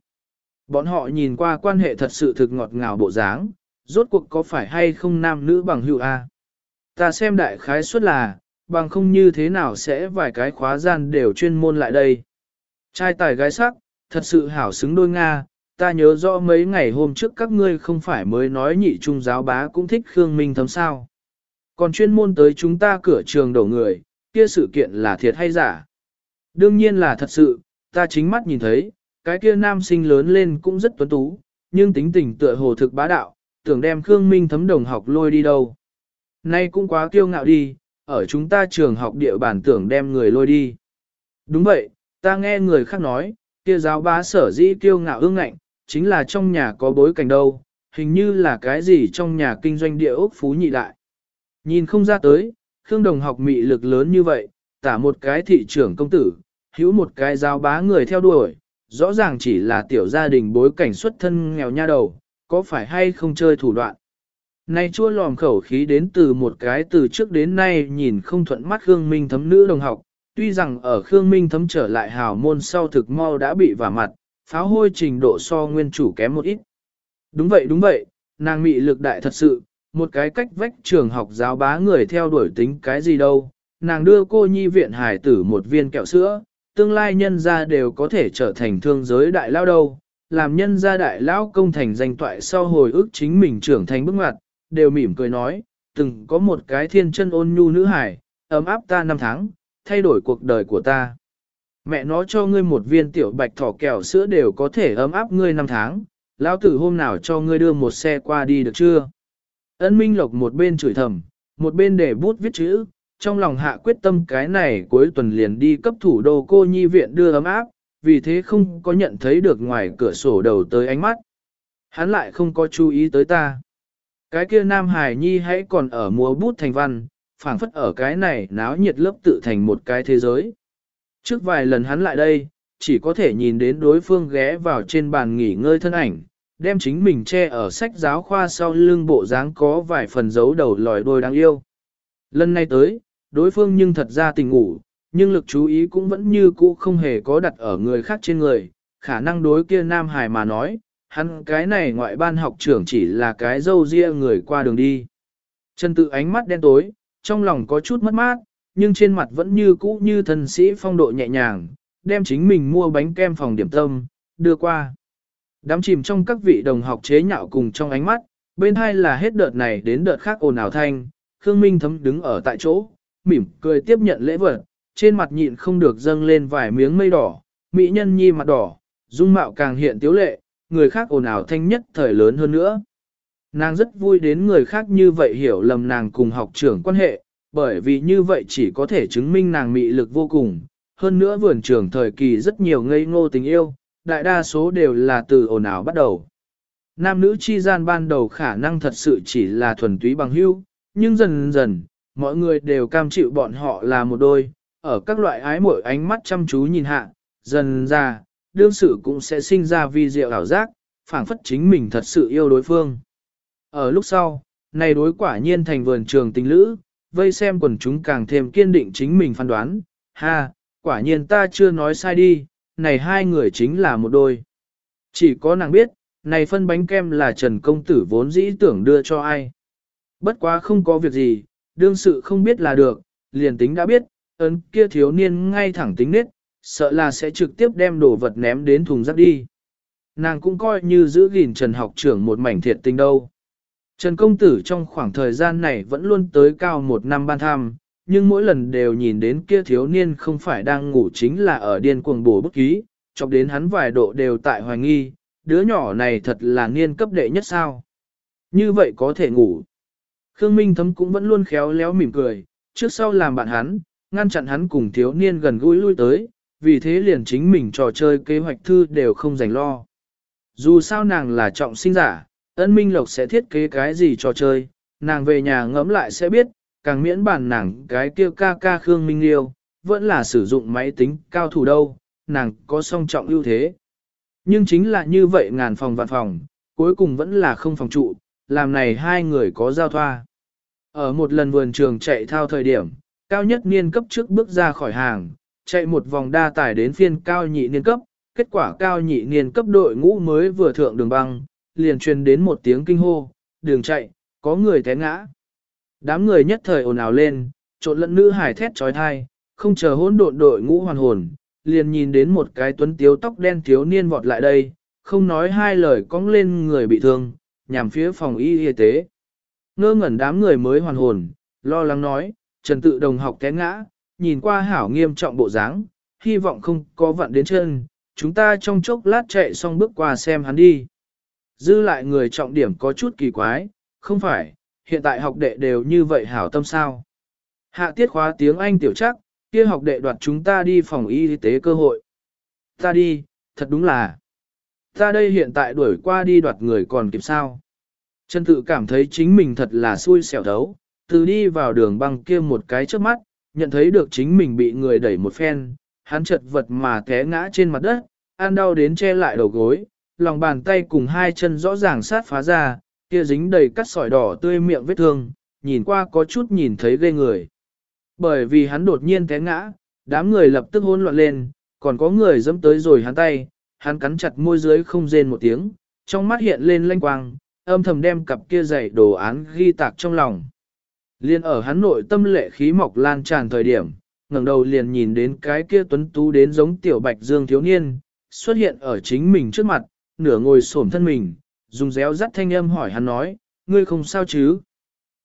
Speaker 1: Bọn họ nhìn qua quan hệ thật sự thực ngọt ngào bộ dáng, rốt cuộc có phải hay không nam nữ bằng hữu A. Ta xem đại khái suất là, bằng không như thế nào sẽ vài cái khóa gian đều chuyên môn lại đây. Trai tài gái sắc, thật sự hảo xứng đôi Nga, ta nhớ rõ mấy ngày hôm trước các ngươi không phải mới nói nhị trung giáo bá cũng thích Khương Minh thấm sao. Còn chuyên môn tới chúng ta cửa trường đổ người, kia sự kiện là thiệt hay giả. Đương nhiên là thật sự, ta chính mắt nhìn thấy, cái kia nam sinh lớn lên cũng rất tuấn tú, nhưng tính tình tựa hồ thực bá đạo, tưởng đem Khương Minh thấm đồng học lôi đi đâu. Nay cũng quá kiêu ngạo đi, ở chúng ta trường học địa bản tưởng đem người lôi đi. Đúng vậy, ta nghe người khác nói, kia giáo bá sở dĩ kiêu ngạo ương ngạnh, chính là trong nhà có bối cảnh đâu, hình như là cái gì trong nhà kinh doanh địa ốc phú nhị đại. Nhìn không ra tới, Khương Đồng học mị lực lớn như vậy, tả một cái thị trưởng công tử, hữu một cái giáo bá người theo đuổi, rõ ràng chỉ là tiểu gia đình bối cảnh xuất thân nghèo nha đầu, có phải hay không chơi thủ đoạn. Này chua lòm khẩu khí đến từ một cái từ trước đến nay nhìn không thuận mắt Khương Minh thấm nữ đồng học, tuy rằng ở Khương Minh thấm trở lại hào môn sau thực mau đã bị vả mặt, pháo hôi trình độ so nguyên chủ kém một ít. Đúng vậy đúng vậy, nàng mị lực đại thật sự, một cái cách vách trường học giáo bá người theo đuổi tính cái gì đâu, nàng đưa cô nhi viện hải tử một viên kẹo sữa, tương lai nhân gia đều có thể trở thành thương giới đại lao đâu, làm nhân gia đại lão công thành danh toại sau hồi ức chính mình trưởng thành bước ngoặt, đều mỉm cười nói, từng có một cái thiên chân ôn nhu nữ hải, ấm áp ta năm tháng, thay đổi cuộc đời của ta. Mẹ nó cho ngươi một viên tiểu bạch thỏ kẹo sữa đều có thể ấm áp ngươi năm tháng, lão tử hôm nào cho ngươi đưa một xe qua đi được chưa? Ân Minh Lộc một bên chửi thầm, một bên để bút viết chữ, trong lòng hạ quyết tâm cái này cuối tuần liền đi cấp thủ đô cô nhi viện đưa ấm áp, vì thế không có nhận thấy được ngoài cửa sổ đầu tới ánh mắt. Hắn lại không có chú ý tới ta. Cái kia Nam Hải Nhi hãy còn ở mùa bút thành văn, phảng phất ở cái này náo nhiệt lớp tự thành một cái thế giới. Trước vài lần hắn lại đây, chỉ có thể nhìn đến đối phương ghé vào trên bàn nghỉ ngơi thân ảnh, đem chính mình che ở sách giáo khoa sau lưng bộ dáng có vài phần dấu đầu lòi đôi đáng yêu. Lần này tới, đối phương nhưng thật ra tình ngủ, nhưng lực chú ý cũng vẫn như cũ không hề có đặt ở người khác trên người, khả năng đối kia Nam Hải mà nói, hắn cái này ngoại ban học trưởng chỉ là cái dâu ria người qua đường đi. Trần tự ánh mắt đen tối, trong lòng có chút mất mát, nhưng trên mặt vẫn như cũ như thần sĩ phong độ nhẹ nhàng, đem chính mình mua bánh kem phòng điểm tâm, đưa qua. Đám chìm trong các vị đồng học chế nhạo cùng trong ánh mắt, bên hai là hết đợt này đến đợt khác ồn ào thanh, Khương Minh thấm đứng ở tại chỗ, mỉm cười tiếp nhận lễ vật, trên mặt nhịn không được dâng lên vài miếng mây đỏ, mỹ nhân nhi mặt đỏ, dung mạo càng hiện tiếu lệ, người khác ồn ào thanh nhất thời lớn hơn nữa. Nàng rất vui đến người khác như vậy hiểu lầm nàng cùng học trưởng quan hệ, bởi vì như vậy chỉ có thể chứng minh nàng mị lực vô cùng, hơn nữa vườn trường thời kỳ rất nhiều ngây ngô tình yêu, đại đa số đều là từ ồn ào bắt đầu. Nam nữ chi gian ban đầu khả năng thật sự chỉ là thuần túy bằng hữu, nhưng dần dần, mọi người đều cam chịu bọn họ là một đôi, ở các loại ái mỗi ánh mắt chăm chú nhìn hạ, dần ra, đương sự cũng sẽ sinh ra vi diệu ảo giác, phảng phất chính mình thật sự yêu đối phương. Ở lúc sau, này đối quả nhiên thành vườn trường tình lữ, vây xem quần chúng càng thêm kiên định chính mình phán đoán, ha, quả nhiên ta chưa nói sai đi, này hai người chính là một đôi. Chỉ có nàng biết, này phân bánh kem là Trần Công Tử vốn dĩ tưởng đưa cho ai. Bất quá không có việc gì, đương sự không biết là được, liền tính đã biết, ấn kia thiếu niên ngay thẳng tính nết, sợ là sẽ trực tiếp đem đồ vật ném đến thùng rác đi. Nàng cũng coi như giữ gìn Trần học trưởng một mảnh thiệt tình đâu. Trần công tử trong khoảng thời gian này vẫn luôn tới cao một năm ban tham, nhưng mỗi lần đều nhìn đến kia thiếu niên không phải đang ngủ chính là ở điên cuồng bổ bức ký, chọc đến hắn vài độ đều tại hoài nghi, đứa nhỏ này thật là niên cấp đệ nhất sao. Như vậy có thể ngủ. Khương Minh Thấm cũng vẫn luôn khéo léo mỉm cười, trước sau làm bạn hắn, ngăn chặn hắn cùng thiếu niên gần gũi lui tới, vì thế liền chính mình trò chơi kế hoạch thư đều không dành lo. Dù sao nàng là trọng sinh giả, ân minh lộc sẽ thiết kế cái gì trò chơi, nàng về nhà ngẫm lại sẽ biết, càng miễn bản nàng cái kia ca ca Khương Minh Liêu, vẫn là sử dụng máy tính cao thủ đâu, nàng có song trọng ưu thế. Nhưng chính là như vậy ngàn phòng vạn phòng, cuối cùng vẫn là không phòng trụ, làm này hai người có giao thoa. Ở một lần vườn trường chạy thao thời điểm, cao nhất niên cấp trước bước ra khỏi hàng, chạy một vòng đa tải đến phiên cao nhị niên cấp, kết quả cao nhị niên cấp đội ngũ mới vừa thượng đường băng, liền truyền đến một tiếng kinh hô, đường chạy, có người té ngã. Đám người nhất thời ồn ào lên, trộn lẫn nữ hải thét trói thai, không chờ hỗn độn đội ngũ hoàn hồn, liền nhìn đến một cái tuấn tiếu tóc đen thiếu niên vọt lại đây, không nói hai lời cong lên người bị thương, nhằm phía phòng y y tế. Ngơ ngẩn đám người mới hoàn hồn, lo lắng nói, Trần tự đồng học té ngã, nhìn qua hảo nghiêm trọng bộ dáng, hy vọng không có vặn đến chân, chúng ta trong chốc lát chạy xong bước qua xem hắn đi. Dư lại người trọng điểm có chút kỳ quái, không phải, hiện tại học đệ đều như vậy hảo tâm sao. Hạ tiết khóa tiếng Anh tiểu chắc, kia học đệ đoạt chúng ta đi phòng y tế cơ hội. Ta đi, thật đúng là. Ta đây hiện tại đuổi qua đi đoạt người còn kịp sao. Trần tự cảm thấy chính mình thật là xui xẻo thấu, từ đi vào đường băng kia một cái trước mắt, nhận thấy được chính mình bị người đẩy một phen, hắn chật vật mà té ngã trên mặt đất, an đau đến che lại đầu gối, lòng bàn tay cùng hai chân rõ ràng sát phá ra, kia dính đầy cắt sỏi đỏ tươi miệng vết thương, nhìn qua có chút nhìn thấy ghê người. Bởi vì hắn đột nhiên té ngã, đám người lập tức hỗn loạn lên, còn có người dẫm tới rồi hắn tay, hắn cắn chặt môi dưới không rên một tiếng, trong mắt hiện lên lanh quang, âm thầm đem cặp kia dày đồ án ghi tạc trong lòng. Liên ở hắn nội tâm lệ khí mọc lan tràn thời điểm, ngẩng đầu liền nhìn đến cái kia tuấn tú đến giống tiểu bạch dương thiếu niên, xuất hiện ở chính mình trước mặt, nửa ngồi xổm thân mình, dùng réo rắt thanh âm hỏi hắn nói, ngươi không sao chứ?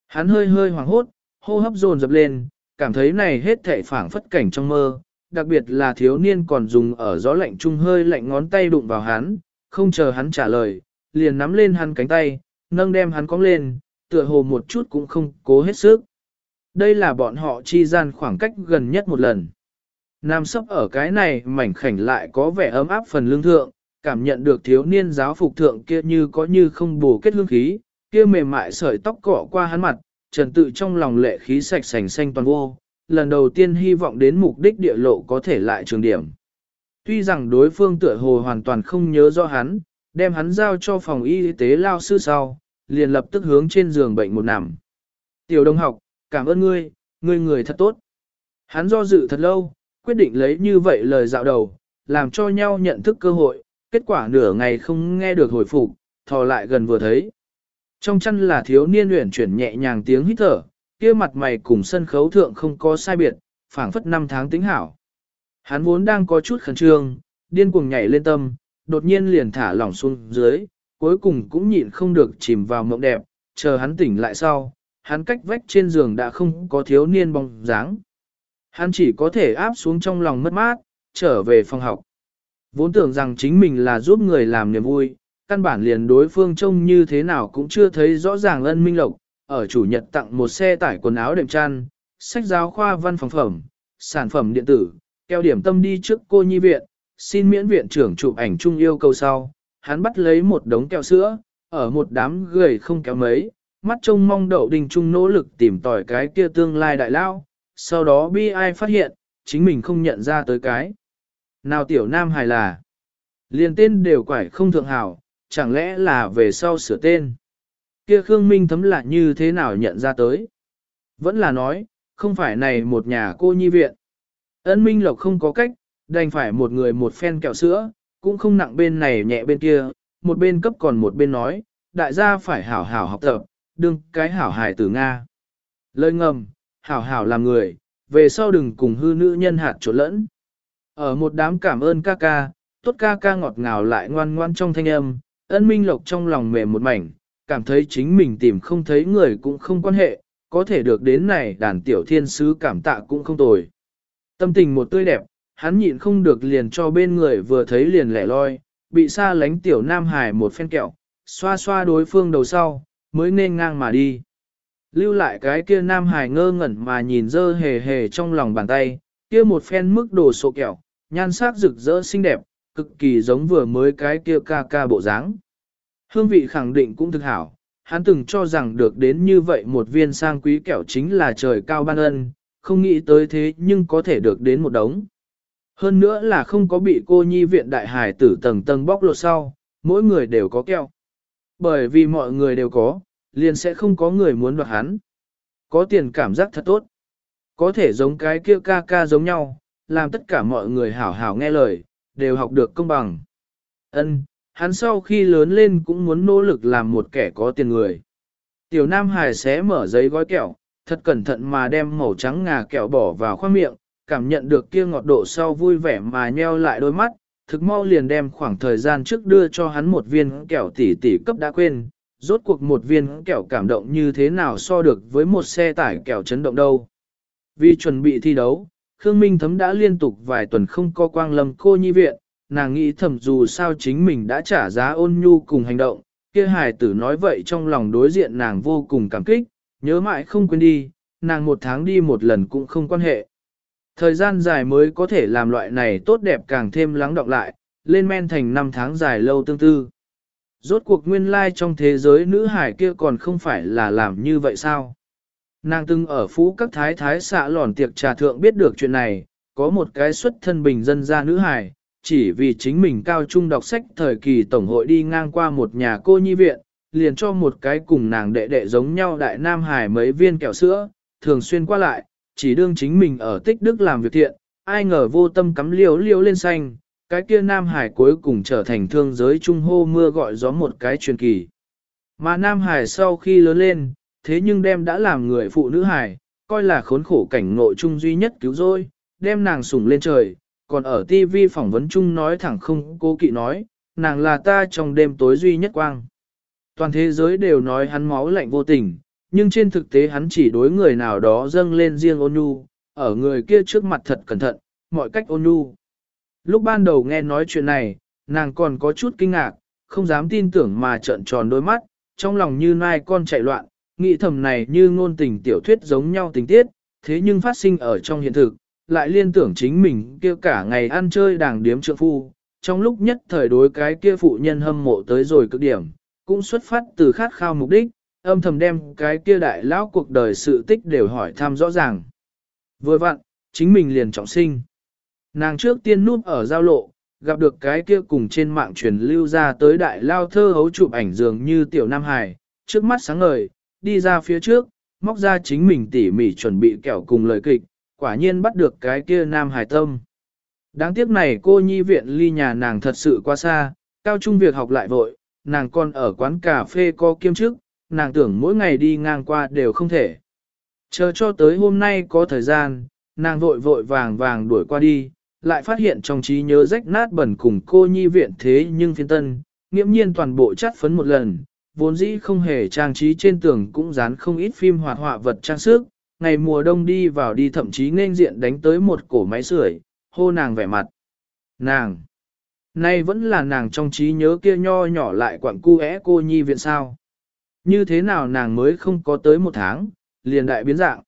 Speaker 1: Hắn hơi hơi hoảng hốt, hô hấp dồn dập lên, cảm thấy này hết thảy phảng phất cảnh trong mơ, đặc biệt là thiếu niên còn dùng ở gió lạnh trung hơi lạnh ngón tay đụng vào hắn, không chờ hắn trả lời, liền nắm lên hắn cánh tay, nâng đem hắn cong lên, tựa hồ một chút cũng không cố hết sức. Đây là bọn họ chi gian khoảng cách gần nhất một lần. Nam sấp ở cái này mảnh khảnh lại có vẻ ấm áp phần lương thượng, cảm nhận được thiếu niên giáo phục thượng kia như có như không bù kết hương khí, kia mềm mại sợi tóc cọ qua hắn mặt, trần tự trong lòng lệ khí sạch sành xanh toàn vô, lần đầu tiên hy vọng đến mục đích địa lộ có thể lại trường điểm. Tuy rằng đối phương tựa hồ hoàn toàn không nhớ rõ hắn, đem hắn giao cho phòng y tế lao sư sau, liền lập tức hướng trên giường bệnh một nằm. Tiểu đồng học, cảm ơn ngươi, ngươi người thật tốt. Hắn do dự thật lâu, quyết định lấy như vậy lời dạo đầu, làm cho nhau nhận thức cơ hội, kết quả nửa ngày không nghe được hồi phục, thò lại gần vừa thấy. Trong chăn là thiếu niên luyện chuyển nhẹ nhàng tiếng hít thở, kia mặt mày cùng sân khấu thượng không có sai biệt, phảng phất năm tháng tính hảo. Hắn vốn đang có chút khẩn trương, điên cuồng nhảy lên tâm, đột nhiên liền thả lỏng xuống dưới, cuối cùng cũng nhịn không được chìm vào mộng đẹp, chờ hắn tỉnh lại sau, hắn cách vách trên giường đã không có thiếu niên bóng dáng. Hắn chỉ có thể áp xuống trong lòng mất mát, trở về phòng học. Vốn tưởng rằng chính mình là giúp người làm niềm vui, căn bản liền đối phương trông như thế nào cũng chưa thấy rõ ràng ân minh lộc, ở chủ nhật tặng một xe tải quần áo đệm chăn, sách giáo khoa văn phòng phẩm, sản phẩm điện tử, keo điểm tâm đi trước cô nhi viện, xin miễn viện trưởng chụp ảnh chung yêu cầu sau, hắn bắt lấy một đống kẹo sữa, ở một đám gầy không kéo mấy, mắt trông mong đậu đình trung nỗ lực tìm tỏi cái kia tương lai đại lao, sau đó bi ai phát hiện, chính mình không nhận ra tới cái. Nào tiểu nam hài là, liền tên đều quải không thượng hảo, chẳng lẽ là về sau sửa tên. Kia Khương Minh thấm lại như thế nào nhận ra tới. Vẫn là nói, không phải này một nhà cô nhi viện. ấn Minh Lộc không có cách, đành phải một người một phen kẹo sữa, cũng không nặng bên này nhẹ bên kia, một bên cấp còn một bên nói, đại gia phải hảo hảo học tập, đừng cái hảo hài tử Nga. Lời ngầm, hảo hảo làm người, về sau đừng cùng hư nữ nhân hạt trộn lẫn. Ở một đám cảm ơn ca ca, tốt ca ca ngọt ngào lại ngoan ngoan trong thanh âm, ân minh lộc trong lòng mềm một mảnh, cảm thấy chính mình tìm không thấy người cũng không quan hệ, có thể được đến này đàn tiểu thiên sứ cảm tạ cũng không tồi. Tâm tình một tươi đẹp, hắn nhịn không được liền cho bên người vừa thấy liền lẻ loi, bị xa lánh tiểu nam hải một phen kẹo, xoa xoa đối phương đầu sau, mới nên ngang mà đi. Lưu lại cái kia nam hải ngơ ngẩn mà nhìn dơ hề hề trong lòng bàn tay, kia một phen mức đồ sộ kẹo, nhan sắc rực rỡ xinh đẹp, cực kỳ giống vừa mới cái kia ca ca bộ dáng. Hương vị khẳng định cũng thực hảo, hắn từng cho rằng được đến như vậy một viên sang quý kẹo chính là trời cao ban ân, không nghĩ tới thế nhưng có thể được đến một đống. Hơn nữa là không có bị cô nhi viện đại hải tử tầng tầng bóc lột sau, mỗi người đều có kẹo. Bởi vì mọi người đều có, liền sẽ không có người muốn đoạt hắn. Có tiền cảm giác thật tốt. Có thể giống cái kia ca ca giống nhau, làm tất cả mọi người hảo hảo nghe lời, đều học được công bằng. Ân, hắn sau khi lớn lên cũng muốn nỗ lực làm một kẻ có tiền người. Tiểu Nam Hải xé mở giấy gói kẹo, thật cẩn thận mà đem màu trắng ngà kẹo bỏ vào khoang miệng, cảm nhận được kia ngọt độ sau vui vẻ mà nheo lại đôi mắt, thực mau liền đem khoảng thời gian trước đưa cho hắn một viên kẹo tỷ tỷ cấp đã quên, rốt cuộc một viên kẹo cảm động như thế nào so được với một xe tải kẹo chấn động đâu. Vì chuẩn bị thi đấu, Khương Minh Thấm đã liên tục vài tuần không có quang lâm cô nhi viện, nàng nghĩ thầm dù sao chính mình đã trả giá ôn nhu cùng hành động, kia hài tử nói vậy trong lòng đối diện nàng vô cùng cảm kích, nhớ mãi không quên đi, nàng một tháng đi một lần cũng không quan hệ. Thời gian dài mới có thể làm loại này tốt đẹp càng thêm lắng động lại, lên men thành năm tháng dài lâu tương tư. Rốt cuộc nguyên lai trong thế giới nữ hải kia còn không phải là làm như vậy sao? Nàng từng ở phú các thái thái xạ lòn tiệc trà thượng biết được chuyện này, có một cái xuất thân bình dân gia nữ hải, chỉ vì chính mình cao trung đọc sách thời kỳ tổng hội đi ngang qua một nhà cô nhi viện, liền cho một cái cùng nàng đệ đệ giống nhau đại nam hải mấy viên kẹo sữa, thường xuyên qua lại, chỉ đương chính mình ở tích đức làm việc thiện, ai ngờ vô tâm cắm liều liều lên xanh, cái kia Nam Hải cuối cùng trở thành thương giới trung hô mưa gọi gió một cái truyền kỳ. Mà Nam Hải sau khi lớn lên, thế nhưng đem đã làm người phụ nữ hài coi là khốn khổ cảnh nội trung duy nhất cứu rỗi, đem nàng sủng lên trời, còn ở TV phỏng vấn chung nói thẳng không cố kỵ nói, nàng là ta trong đêm tối duy nhất quang. Toàn thế giới đều nói hắn máu lạnh vô tình, nhưng trên thực tế hắn chỉ đối người nào đó dâng lên riêng ôn nhu, ở người kia trước mặt thật cẩn thận, mọi cách ôn nhu. Lúc ban đầu nghe nói chuyện này, nàng còn có chút kinh ngạc, không dám tin tưởng mà trợn tròn đôi mắt, trong lòng như nai con chạy loạn, nghĩ thầm này như ngôn tình tiểu thuyết giống nhau tình tiết, thế nhưng phát sinh ở trong hiện thực, lại liên tưởng chính mình kia cả ngày ăn chơi đàng điếm trượng phu, trong lúc nhất thời đối cái kia phụ nhân hâm mộ tới rồi cực điểm, cũng xuất phát từ khát khao mục đích, âm thầm đem cái kia đại lão cuộc đời sự tích đều hỏi thăm rõ ràng. Vừa vặn, chính mình liền trọng sinh. Nàng trước tiên núp ở giao lộ, gặp được cái kia cùng trên mạng truyền lưu ra tới đại lao thơ hấu chụp ảnh dường như tiểu Nam Hải, trước mắt sáng ngời, đi ra phía trước, móc ra chính mình tỉ mỉ chuẩn bị kẹo cùng lời kịch, quả nhiên bắt được cái kia Nam Hải tâm. Đáng tiếc này cô nhi viện ly nhà nàng thật sự quá xa, cao trung việc học lại vội, nàng còn ở quán cà phê có kiêm chức, nàng tưởng mỗi ngày đi ngang qua đều không thể. Chờ cho tới hôm nay có thời gian, nàng vội vội vàng vàng đuổi qua đi, lại phát hiện trong trí nhớ rách nát bẩn cùng cô nhi viện thế nhưng phiên tân, nghiễm nhiên toàn bộ chắt phấn một lần, vốn dĩ không hề trang trí trên tường cũng dán không ít phim hoạt họa vật trang sức, ngày mùa đông đi vào đi thậm chí nên diện đánh tới một cổ máy sưởi, hô nàng vẻ mặt. Nàng! Nay vẫn là nàng trong trí nhớ kia nho nhỏ lại quặng cu é cô nhi viện sao. Như thế nào nàng mới không có tới một tháng, liền đại biến dạng.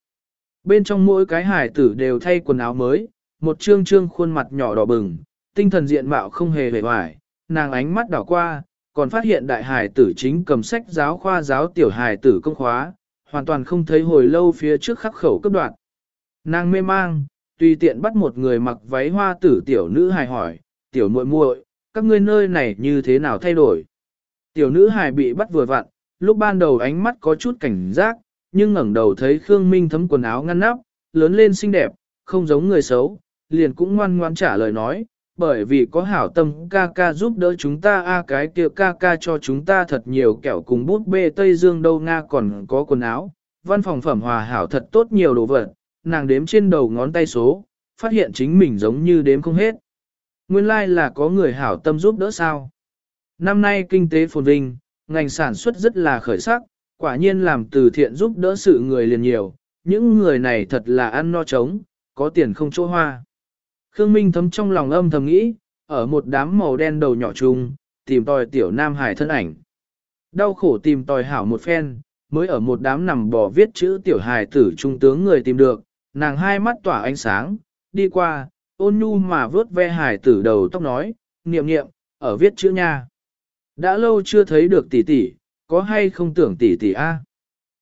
Speaker 1: Bên trong mỗi cái hải tử đều thay quần áo mới, một trương trương khuôn mặt nhỏ đỏ bừng, tinh thần diện mạo không hề vẻ vải, nàng ánh mắt đảo qua, còn phát hiện đại hải tử chính cầm sách giáo khoa giáo tiểu hải tử công khóa, hoàn toàn không thấy hồi lâu phía trước khắc khẩu cấp đoạn. Nàng mê mang, tùy tiện bắt một người mặc váy hoa tử tiểu nữ hài hỏi, tiểu muội muội, các ngươi nơi này như thế nào thay đổi? Tiểu nữ hài bị bắt vừa vặn, lúc ban đầu ánh mắt có chút cảnh giác, nhưng ngẩng đầu thấy Khương Minh thấm quần áo ngăn nắp, lớn lên xinh đẹp, không giống người xấu, liền cũng ngoan ngoan trả lời nói, bởi vì có hảo tâm ca ca giúp đỡ chúng ta a cái kia ca ca cho chúng ta thật nhiều kẹo cùng bút bê Tây Dương đâu Nga còn có quần áo, văn phòng phẩm hòa hảo thật tốt nhiều đồ vật, nàng đếm trên đầu ngón tay số, phát hiện chính mình giống như đếm không hết. Nguyên lai like là có người hảo tâm giúp đỡ sao. Năm nay kinh tế phồn vinh, ngành sản xuất rất là khởi sắc, quả nhiên làm từ thiện giúp đỡ sự người liền nhiều, những người này thật là ăn no trống, có tiền không chỗ hoa. Khương Minh thấm trong lòng âm thầm nghĩ, ở một đám màu đen đầu nhỏ chung, tìm tòi tiểu Nam Hải thân ảnh. Đau khổ tìm tòi hảo một phen, mới ở một đám nằm bò viết chữ tiểu hài tử trung tướng người tìm được, nàng hai mắt tỏa ánh sáng, đi qua, ôn nhu mà vớt ve hài tử đầu tóc nói, niệm niệm, ở viết chữ nha. Đã lâu chưa thấy được tỷ tỷ, có hay không tưởng tỷ tỷ a?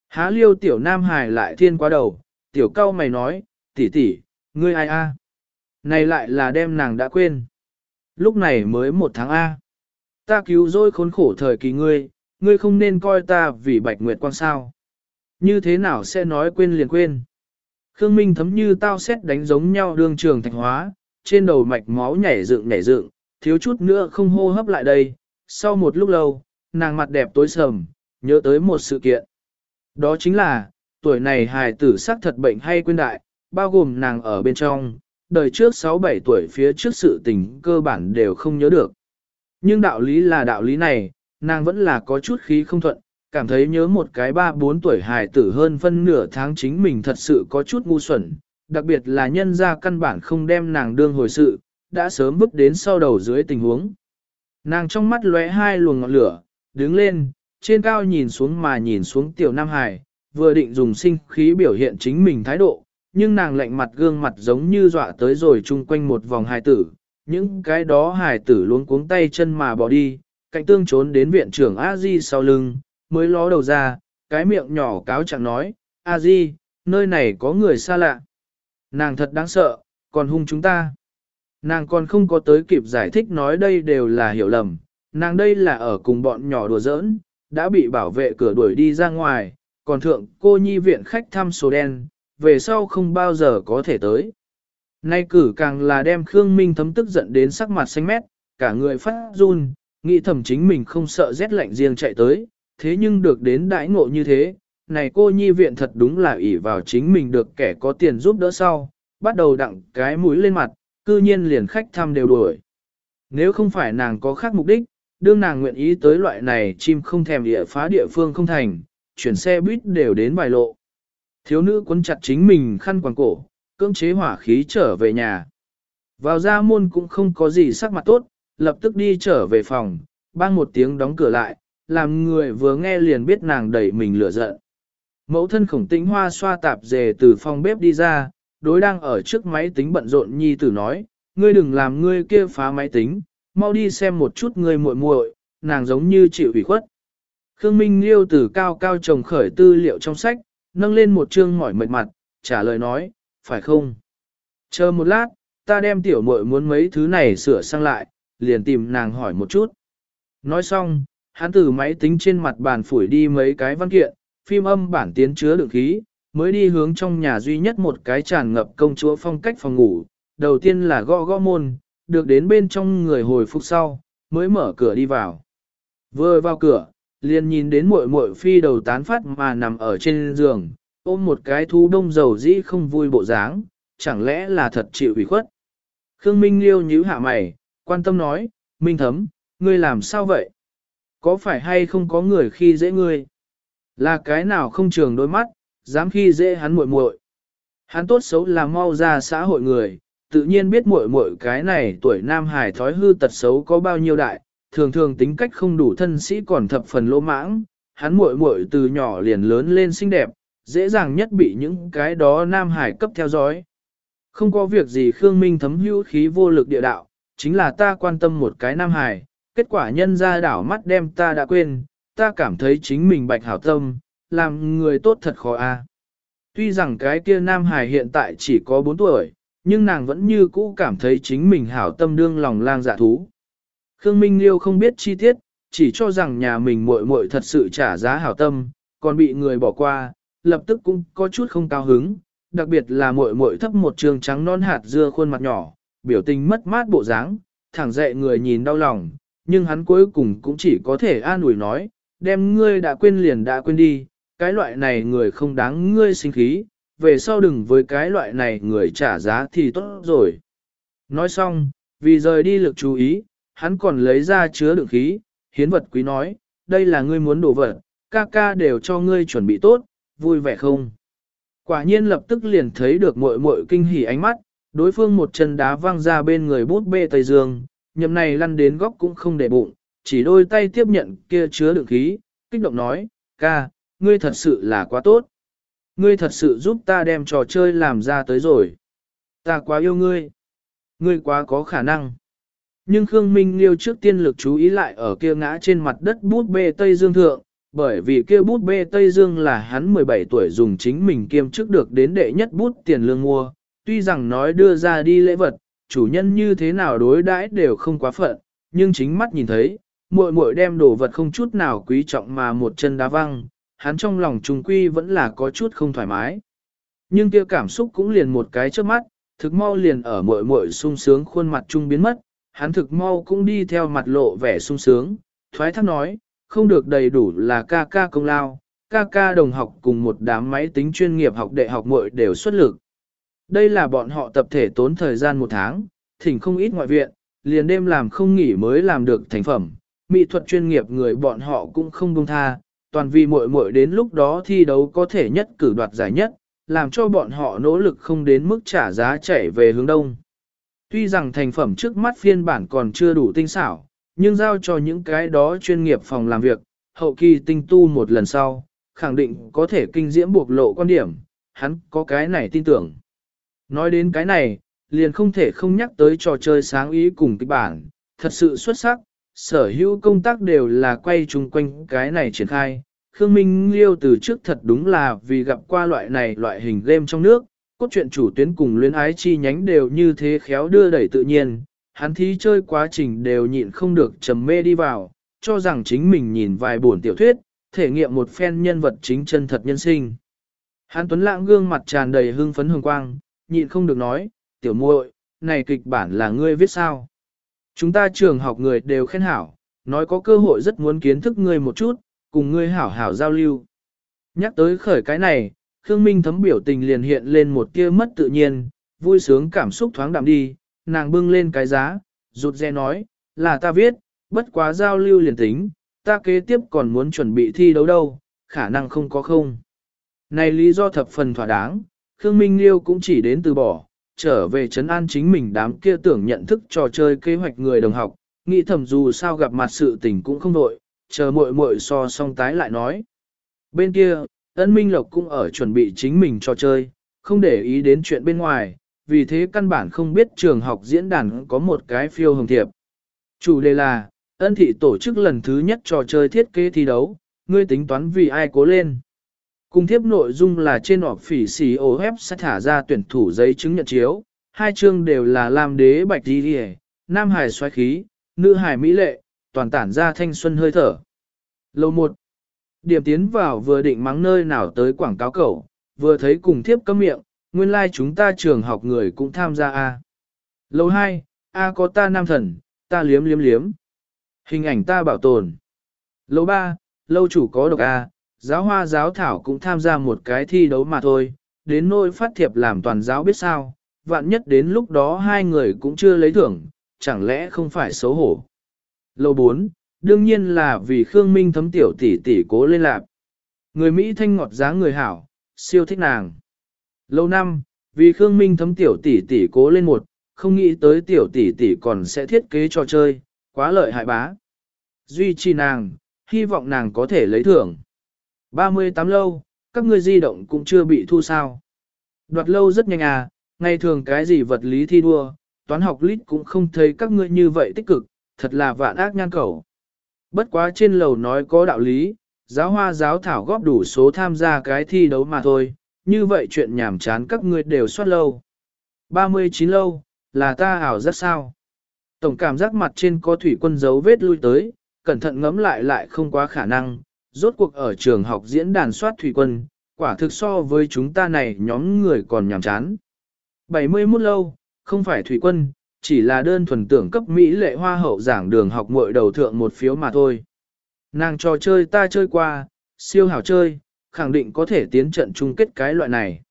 Speaker 1: Há liêu tiểu nam hài lại thiên qua đầu, tiểu cao mày nói, tỷ tỷ, ngươi ai a? Này lại là đem nàng đã quên. Lúc này mới một tháng A. Ta cứu rồi khốn khổ thời kỳ ngươi, ngươi không nên coi ta vì bạch nguyệt quang sao. Như thế nào sẽ nói quên liền quên. Khương Minh thấm như tao xét đánh giống nhau đương trường thạch hóa, trên đầu mạch máu nhảy dựng nhảy dựng, thiếu chút nữa không hô hấp lại đây. Sau một lúc lâu, nàng mặt đẹp tối sầm, nhớ tới một sự kiện. Đó chính là, tuổi này hài tử sắc thật bệnh hay quên đại, bao gồm nàng ở bên trong, đời trước 6-7 tuổi phía trước sự tình cơ bản đều không nhớ được. Nhưng đạo lý là đạo lý này, nàng vẫn là có chút khí không thuận, cảm thấy nhớ một cái 3-4 tuổi hài tử hơn phân nửa tháng chính mình thật sự có chút ngu xuẩn, đặc biệt là nhân ra căn bản không đem nàng đương hồi sự, đã sớm bước đến sau đầu dưới tình huống. Nàng trong mắt lóe hai luồng ngọn lửa, đứng lên, trên cao nhìn xuống mà nhìn xuống tiểu Nam Hải, vừa định dùng sinh khí biểu hiện chính mình thái độ, nhưng nàng lạnh mặt gương mặt giống như dọa tới rồi chung quanh một vòng hài tử, những cái đó hài tử luống cuống tay chân mà bỏ đi, cạnh tương trốn đến viện trưởng a di sau lưng, mới ló đầu ra, cái miệng nhỏ cáo chẳng nói, a di, nơi này có người xa lạ. Nàng thật đáng sợ, còn hung chúng ta. Nàng còn không có tới kịp giải thích nói đây đều là hiểu lầm, nàng đây là ở cùng bọn nhỏ đùa giỡn, đã bị bảo vệ cửa đuổi đi ra ngoài, còn thượng cô nhi viện khách thăm số đen, về sau không bao giờ có thể tới. Nay cử càng là đem Khương Minh thấm tức giận đến sắc mặt xanh mét, cả người phát run, nghĩ thầm chính mình không sợ rét lạnh riêng chạy tới, thế nhưng được đến đãi ngộ như thế, này cô nhi viện thật đúng là ỷ vào chính mình được kẻ có tiền giúp đỡ sau, bắt đầu đặng cái mũi lên mặt, cư nhiên liền khách thăm đều đuổi. Nếu không phải nàng có khác mục đích, đương nàng nguyện ý tới loại này chim không thèm địa phá địa phương không thành, chuyển xe buýt đều đến bài lộ. Thiếu nữ quấn chặt chính mình khăn quàng cổ, cưỡng chế hỏa khí trở về nhà. Vào ra môn cũng không có gì sắc mặt tốt, lập tức đi trở về phòng, bang một tiếng đóng cửa lại, làm người vừa nghe liền biết nàng đẩy mình lửa giận. Mẫu thân khổng tĩnh hoa xoa tạp dề từ phòng bếp đi ra, đối đang ở trước máy tính bận rộn nhi tử nói, ngươi đừng làm ngươi kia phá máy tính, mau đi xem một chút ngươi muội muội, nàng giống như chịu ủy khuất. Khương Minh Liêu từ cao cao trồng khởi tư liệu trong sách, nâng lên một chương mỏi mệt mặt, trả lời nói, phải không? Chờ một lát, ta đem tiểu muội muốn mấy thứ này sửa sang lại, liền tìm nàng hỏi một chút. Nói xong, hắn từ máy tính trên mặt bàn phủi đi mấy cái văn kiện, phim âm bản tiến chứa đựng khí, mới đi hướng trong nhà duy nhất một cái tràn ngập công chúa phong cách phòng ngủ. Đầu tiên là gõ gõ môn, được đến bên trong người hồi phục sau, mới mở cửa đi vào. Vừa vào cửa, liền nhìn đến muội muội phi đầu tán phát mà nằm ở trên giường, ôm một cái thú đông dầu dĩ không vui bộ dáng, chẳng lẽ là thật chịu ủy khuất. Khương Minh Liêu nhíu hạ mày, quan tâm nói, Minh Thấm, ngươi làm sao vậy? Có phải hay không có người khi dễ ngươi? Là cái nào không trường đôi mắt, dám khi dễ hắn muội muội? Hắn tốt xấu là mau ra xã hội người, tự nhiên biết muội muội cái này tuổi nam hải thói hư tật xấu có bao nhiêu đại, thường thường tính cách không đủ thân sĩ còn thập phần lỗ mãng, hắn muội muội từ nhỏ liền lớn lên xinh đẹp, dễ dàng nhất bị những cái đó nam hải cấp theo dõi. Không có việc gì Khương Minh thấm hữu khí vô lực địa đạo, chính là ta quan tâm một cái nam Hải. kết quả nhân ra đảo mắt đem ta đã quên, ta cảm thấy chính mình bạch hảo tâm, làm người tốt thật khó a. Tuy rằng cái kia nam Hải hiện tại chỉ có 4 tuổi, nhưng nàng vẫn như cũ cảm thấy chính mình hảo tâm đương lòng lang dạ thú. Khương Minh Liêu không biết chi tiết, chỉ cho rằng nhà mình muội muội thật sự trả giá hảo tâm, còn bị người bỏ qua, lập tức cũng có chút không cao hứng, đặc biệt là muội muội thấp một trường trắng non hạt dưa khuôn mặt nhỏ, biểu tình mất mát bộ dáng, thẳng dậy người nhìn đau lòng, nhưng hắn cuối cùng cũng chỉ có thể an ủi nói, đem ngươi đã quên liền đã quên đi, cái loại này người không đáng ngươi sinh khí, về sau đừng với cái loại này người trả giá thì tốt rồi. Nói xong, vì rời đi lực chú ý, hắn còn lấy ra chứa đựng khí, hiến vật quý nói, đây là ngươi muốn đổ vật, ca ca đều cho ngươi chuẩn bị tốt, vui vẻ không? Quả nhiên lập tức liền thấy được muội muội kinh hỉ ánh mắt, đối phương một chân đá văng ra bên người bút bê Tây Dương, nhầm này lăn đến góc cũng không để bụng, chỉ đôi tay tiếp nhận kia chứa đựng khí, kích động nói, ca, ngươi thật sự là quá tốt. Ngươi thật sự giúp ta đem trò chơi làm ra tới rồi. Ta quá yêu ngươi. Ngươi quá có khả năng. Nhưng Khương Minh Liêu trước tiên lực chú ý lại ở kia ngã trên mặt đất bút bê Tây Dương thượng, bởi vì kia bút bê Tây Dương là hắn 17 tuổi dùng chính mình kiêm chức được đến đệ nhất bút tiền lương mua, tuy rằng nói đưa ra đi lễ vật, chủ nhân như thế nào đối đãi đều không quá phận, nhưng chính mắt nhìn thấy, muội muội đem đồ vật không chút nào quý trọng mà một chân đá văng, hắn trong lòng trùng quy vẫn là có chút không thoải mái. Nhưng kia cảm xúc cũng liền một cái trước mắt, thực mau liền ở muội muội sung sướng khuôn mặt trung biến mất, hắn thực mau cũng đi theo mặt lộ vẻ sung sướng, thoái thác nói, không được đầy đủ là ca ca công lao, ca ca đồng học cùng một đám máy tính chuyên nghiệp học đệ học muội đều xuất lực. Đây là bọn họ tập thể tốn thời gian một tháng, thỉnh không ít ngoại viện, liền đêm làm không nghỉ mới làm được thành phẩm. Mỹ thuật chuyên nghiệp người bọn họ cũng không buông tha, toàn vì muội muội đến lúc đó thi đấu có thể nhất cử đoạt giải nhất, làm cho bọn họ nỗ lực không đến mức trả giá chảy về hướng đông. Tuy rằng thành phẩm trước mắt phiên bản còn chưa đủ tinh xảo, nhưng giao cho những cái đó chuyên nghiệp phòng làm việc, hậu kỳ tinh tu một lần sau, khẳng định có thể kinh diễm buộc lộ quan điểm, hắn có cái này tin tưởng. Nói đến cái này, liền không thể không nhắc tới trò chơi sáng ý cùng kịch bản, thật sự xuất sắc, sở hữu công tác đều là quay chung quanh cái này triển khai. Khương Minh Liêu từ trước thật đúng là vì gặp qua loại này loại hình game trong nước, cốt truyện chủ tuyến cùng luyến ái chi nhánh đều như thế khéo đưa đẩy tự nhiên, hắn thí chơi quá trình đều nhịn không được trầm mê đi vào, cho rằng chính mình nhìn vài buồn tiểu thuyết, thể nghiệm một phen nhân vật chính chân thật nhân sinh. Hắn tuấn lãng gương mặt tràn đầy hưng phấn hương quang, nhịn không được nói, tiểu muội, này kịch bản là ngươi viết sao? Chúng ta trường học người đều khen hảo, nói có cơ hội rất muốn kiến thức ngươi một chút, cùng ngươi hảo hảo giao lưu. Nhắc tới khởi cái này, Khương Minh thấm biểu tình liền hiện lên một tia mất tự nhiên, vui sướng cảm xúc thoáng đạm đi, nàng bưng lên cái giá, rụt rè nói, là ta viết, bất quá giao lưu liền tính, ta kế tiếp còn muốn chuẩn bị thi đấu đâu, khả năng không có không. Này lý do thập phần thỏa đáng, Khương Minh Liêu cũng chỉ đến từ bỏ, trở về trấn an chính mình đám kia tưởng nhận thức trò chơi kế hoạch người đồng học, nghĩ thầm dù sao gặp mặt sự tình cũng không đội, chờ muội muội so song tái lại nói. Bên kia, ân Minh Lộc cũng ở chuẩn bị chính mình cho chơi, không để ý đến chuyện bên ngoài, vì thế căn bản không biết trường học diễn đàn có một cái phiêu hồng thiệp. Chủ đề là, ân thị tổ chức lần thứ nhất trò chơi thiết kế thi đấu, ngươi tính toán vì ai cố lên. Cùng tiếp nội dung là trên họp phỉ xì OF sẽ thả ra tuyển thủ giấy chứng nhận chiếu, hai chương đều là làm đế bạch đi đi nam hải xoáy khí, nữ hải mỹ lệ, toàn tản ra thanh xuân hơi thở. Lâu một, điểm tiến vào vừa định mắng nơi nào tới quảng cáo cẩu, vừa thấy cùng thiếp cấm miệng, nguyên lai like chúng ta trường học người cũng tham gia A. Lâu hai, A có ta nam thần, ta liếm liếm liếm. Hình ảnh ta bảo tồn. Lâu ba, lâu chủ có độc A, giáo hoa giáo thảo cũng tham gia một cái thi đấu mà thôi, đến nỗi phát thiệp làm toàn giáo biết sao, vạn nhất đến lúc đó hai người cũng chưa lấy thưởng, chẳng lẽ không phải xấu hổ. Lâu 4, đương nhiên là vì Khương Minh thấm tiểu tỷ tỷ cố lên lạc. Người Mỹ thanh ngọt dáng người hảo, siêu thích nàng. Lâu năm, vì Khương Minh thấm tiểu tỷ tỷ cố lên một, không nghĩ tới tiểu tỷ tỷ còn sẽ thiết kế trò chơi, quá lợi hại bá. Duy trì nàng, hy vọng nàng có thể lấy thưởng. 38 lâu, các ngươi di động cũng chưa bị thu sao. Đoạt lâu rất nhanh à, ngày thường cái gì vật lý thi đua, toán học lít cũng không thấy các ngươi như vậy tích cực, thật là vạn ác nhan cầu. Bất quá trên lầu nói có đạo lý, giáo hoa giáo thảo góp đủ số tham gia cái thi đấu mà thôi, như vậy chuyện nhảm chán các ngươi đều soát lâu. 39 lâu, là ta ảo rất sao. Tổng cảm giác mặt trên có thủy quân dấu vết lui tới, cẩn thận ngẫm lại lại không quá khả năng, rốt cuộc ở trường học diễn đàn soát thủy quân, quả thực so với chúng ta này nhóm người còn nhàm chán. 71 lâu, không phải thủy quân, chỉ là đơn thuần tưởng cấp Mỹ lệ hoa hậu giảng đường học muội đầu thượng một phiếu mà thôi. Nàng trò chơi ta chơi qua, siêu hảo chơi, khẳng định có thể tiến trận chung kết cái loại này.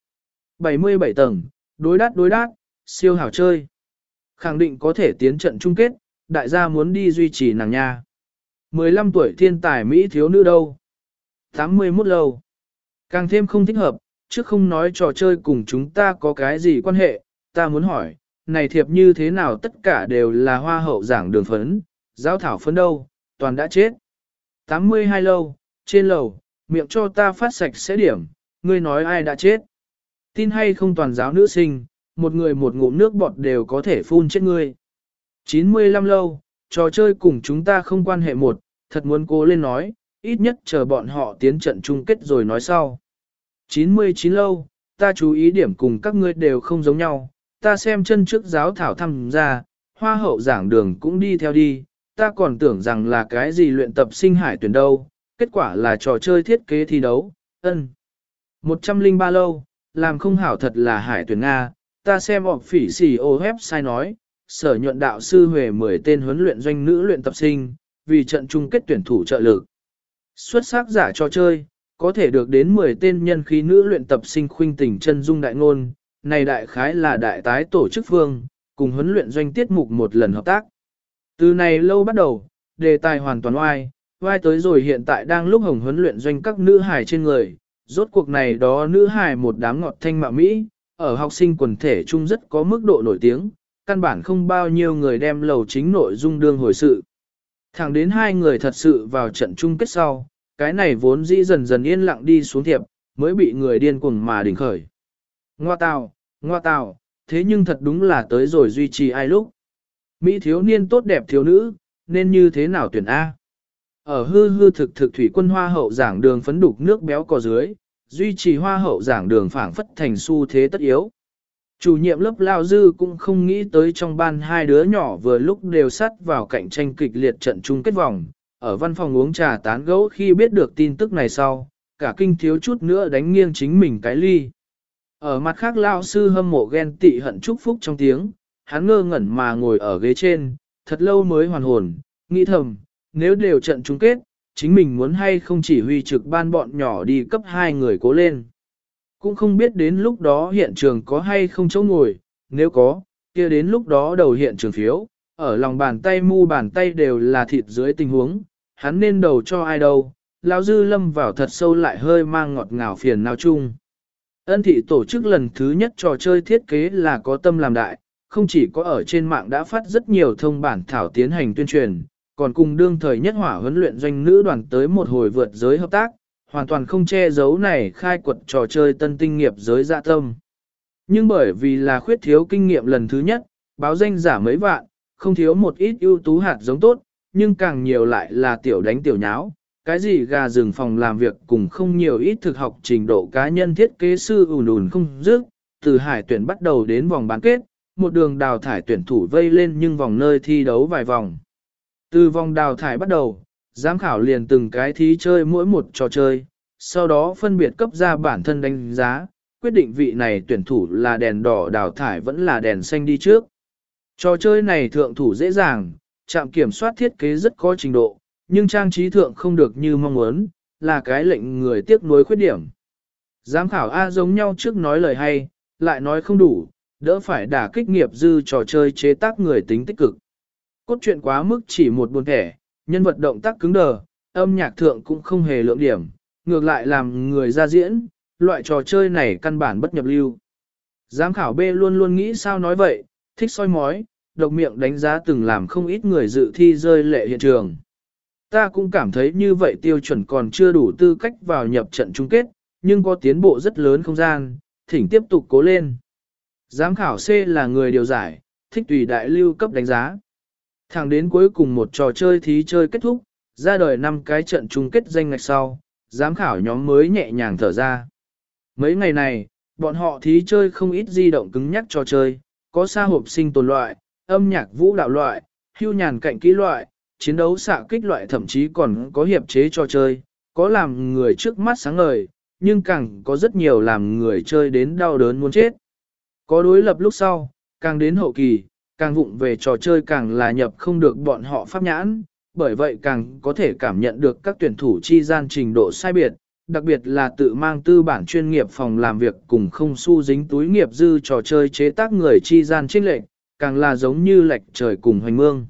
Speaker 1: 77 tầng, đối đát đối đát, siêu hảo chơi. Khẳng định có thể tiến trận chung kết, đại gia muốn đi duy trì nàng nha. 15 tuổi thiên tài Mỹ thiếu nữ đâu? 81 lâu. Càng thêm không thích hợp, chứ không nói trò chơi cùng chúng ta có cái gì quan hệ, ta muốn hỏi, này thiệp như thế nào tất cả đều là hoa hậu giảng đường phấn, giáo thảo phấn đâu, toàn đã chết. 82 lâu, trên lầu, miệng cho ta phát sạch sẽ điểm, ngươi nói ai đã chết. Tin hay không toàn giáo nữ sinh, một người một ngụm nước bọt đều có thể phun chết ngươi. 95 lâu, trò chơi cùng chúng ta không quan hệ một, thật muốn cố lên nói, ít nhất chờ bọn họ tiến trận chung kết rồi nói sau. 99 lâu, ta chú ý điểm cùng các ngươi đều không giống nhau, ta xem chân trước giáo thảo thăm ra, hoa hậu giảng đường cũng đi theo đi, ta còn tưởng rằng là cái gì luyện tập sinh hải tuyển đâu, kết quả là trò chơi thiết kế thi đấu, ân. 103 lâu, làm không hảo thật là hải tuyển Nga, ta xem họp phỉ xì ô sai nói, sở nhuận đạo sư huề 10 tên huấn luyện doanh nữ luyện tập sinh, vì trận chung kết tuyển thủ trợ lực. Xuất sắc giả cho chơi, có thể được đến 10 tên nhân khí nữ luyện tập sinh khuynh tình chân dung đại ngôn, này đại khái là đại tái tổ chức phương, cùng huấn luyện doanh tiết mục một lần hợp tác. Từ này lâu bắt đầu, đề tài hoàn toàn oai, oai tới rồi hiện tại đang lúc hồng huấn luyện doanh các nữ hài trên người, rốt cuộc này đó nữ hài một đám ngọt thanh mạ Mỹ, ở học sinh quần thể chung rất có mức độ nổi tiếng, căn bản không bao nhiêu người đem lầu chính nội dung đương hồi sự. Thẳng đến hai người thật sự vào trận chung kết sau, cái này vốn dĩ dần dần yên lặng đi xuống thiệp, mới bị người điên cuồng mà đỉnh khởi. Ngoa tào, ngoa tào, thế nhưng thật đúng là tới rồi duy trì ai lúc. Mỹ thiếu niên tốt đẹp thiếu nữ, nên như thế nào tuyển A? Ở hư hư thực thực thủy quân hoa hậu giảng đường phấn đục nước béo cò dưới, duy trì hoa hậu giảng đường phảng phất thành xu thế tất yếu. Chủ nhiệm lớp Lao Dư cũng không nghĩ tới trong ban hai đứa nhỏ vừa lúc đều sắt vào cạnh tranh kịch liệt trận chung kết vòng, ở văn phòng uống trà tán gẫu khi biết được tin tức này sau, cả kinh thiếu chút nữa đánh nghiêng chính mình cái ly. Ở mặt khác Lao Sư hâm mộ ghen tị hận chúc phúc trong tiếng, hắn ngơ ngẩn mà ngồi ở ghế trên, thật lâu mới hoàn hồn, nghĩ thầm, nếu đều trận chung kết, chính mình muốn hay không chỉ huy trực ban bọn nhỏ đi cấp hai người cố lên. Cũng không biết đến lúc đó hiện trường có hay không chỗ ngồi, nếu có, kia đến lúc đó đầu hiện trường phiếu, ở lòng bàn tay mu bàn tay đều là thịt dưới tình huống, hắn nên đầu cho ai đâu, lão dư lâm vào thật sâu lại hơi mang ngọt ngào phiền nào chung. Ân thị tổ chức lần thứ nhất trò chơi thiết kế là có tâm làm đại, không chỉ có ở trên mạng đã phát rất nhiều thông bản thảo tiến hành tuyên truyền, còn cùng đương thời nhất hỏa huấn luyện doanh nữ đoàn tới một hồi vượt giới hợp tác, hoàn toàn không che giấu này khai quật trò chơi tân tinh nghiệp giới dạ tâm. Nhưng bởi vì là khuyết thiếu kinh nghiệm lần thứ nhất, báo danh giả mấy vạn, không thiếu một ít ưu tú hạt giống tốt, nhưng càng nhiều lại là tiểu đánh tiểu nháo, cái gì gà rừng phòng làm việc cùng không nhiều ít thực học trình độ cá nhân thiết kế sư ùn ùn không dứt, từ hải tuyển bắt đầu đến vòng bán kết, một đường đào thải tuyển thủ vây lên nhưng vòng nơi thi đấu vài vòng. Từ vòng đào thải bắt đầu, giám khảo liền từng cái thí chơi mỗi một trò chơi, sau đó phân biệt cấp ra bản thân đánh giá, quyết định vị này tuyển thủ là đèn đỏ đào thải vẫn là đèn xanh đi trước. Trò chơi này thượng thủ dễ dàng, trạm kiểm soát thiết kế rất có trình độ, nhưng trang trí thượng không được như mong muốn, là cái lệnh người tiếc nuối khuyết điểm. Giám khảo A giống nhau trước nói lời hay, lại nói không đủ, đỡ phải đả kích nghiệp dư trò chơi chế tác người tính tích cực. Cốt truyện quá mức chỉ một buồn thẻ, nhân vật động tác cứng đờ, âm nhạc thượng cũng không hề lượng điểm, ngược lại làm người ra diễn, loại trò chơi này căn bản bất nhập lưu. Giám khảo B luôn luôn nghĩ sao nói vậy, thích soi mói, độc miệng đánh giá từng làm không ít người dự thi rơi lệ hiện trường. Ta cũng cảm thấy như vậy tiêu chuẩn còn chưa đủ tư cách vào nhập trận chung kết, nhưng có tiến bộ rất lớn không gian, thỉnh tiếp tục cố lên. Giám khảo C là người điều giải, thích tùy đại lưu cấp đánh giá. Thẳng đến cuối cùng một trò chơi thí chơi kết thúc, ra đời năm cái trận chung kết danh ngạch sau, giám khảo nhóm mới nhẹ nhàng thở ra. Mấy ngày này, bọn họ thí chơi không ít di động cứng nhắc trò chơi, có xa hộp sinh tồn loại, âm nhạc vũ đạo loại, hưu nhàn cạnh kỹ loại, chiến đấu xạ kích loại thậm chí còn có hiệp chế cho chơi, có làm người trước mắt sáng ngời, nhưng càng có rất nhiều làm người chơi đến đau đớn muốn chết. Có đối lập lúc sau, càng đến hậu kỳ, càng vụng về trò chơi càng là nhập không được bọn họ pháp nhãn, bởi vậy càng có thể cảm nhận được các tuyển thủ chi gian trình độ sai biệt, đặc biệt là tự mang tư bản chuyên nghiệp phòng làm việc cùng không su dính túi nghiệp dư trò chơi chế tác người chi gian trinh lệnh, càng là giống như lệch trời cùng hoành mương.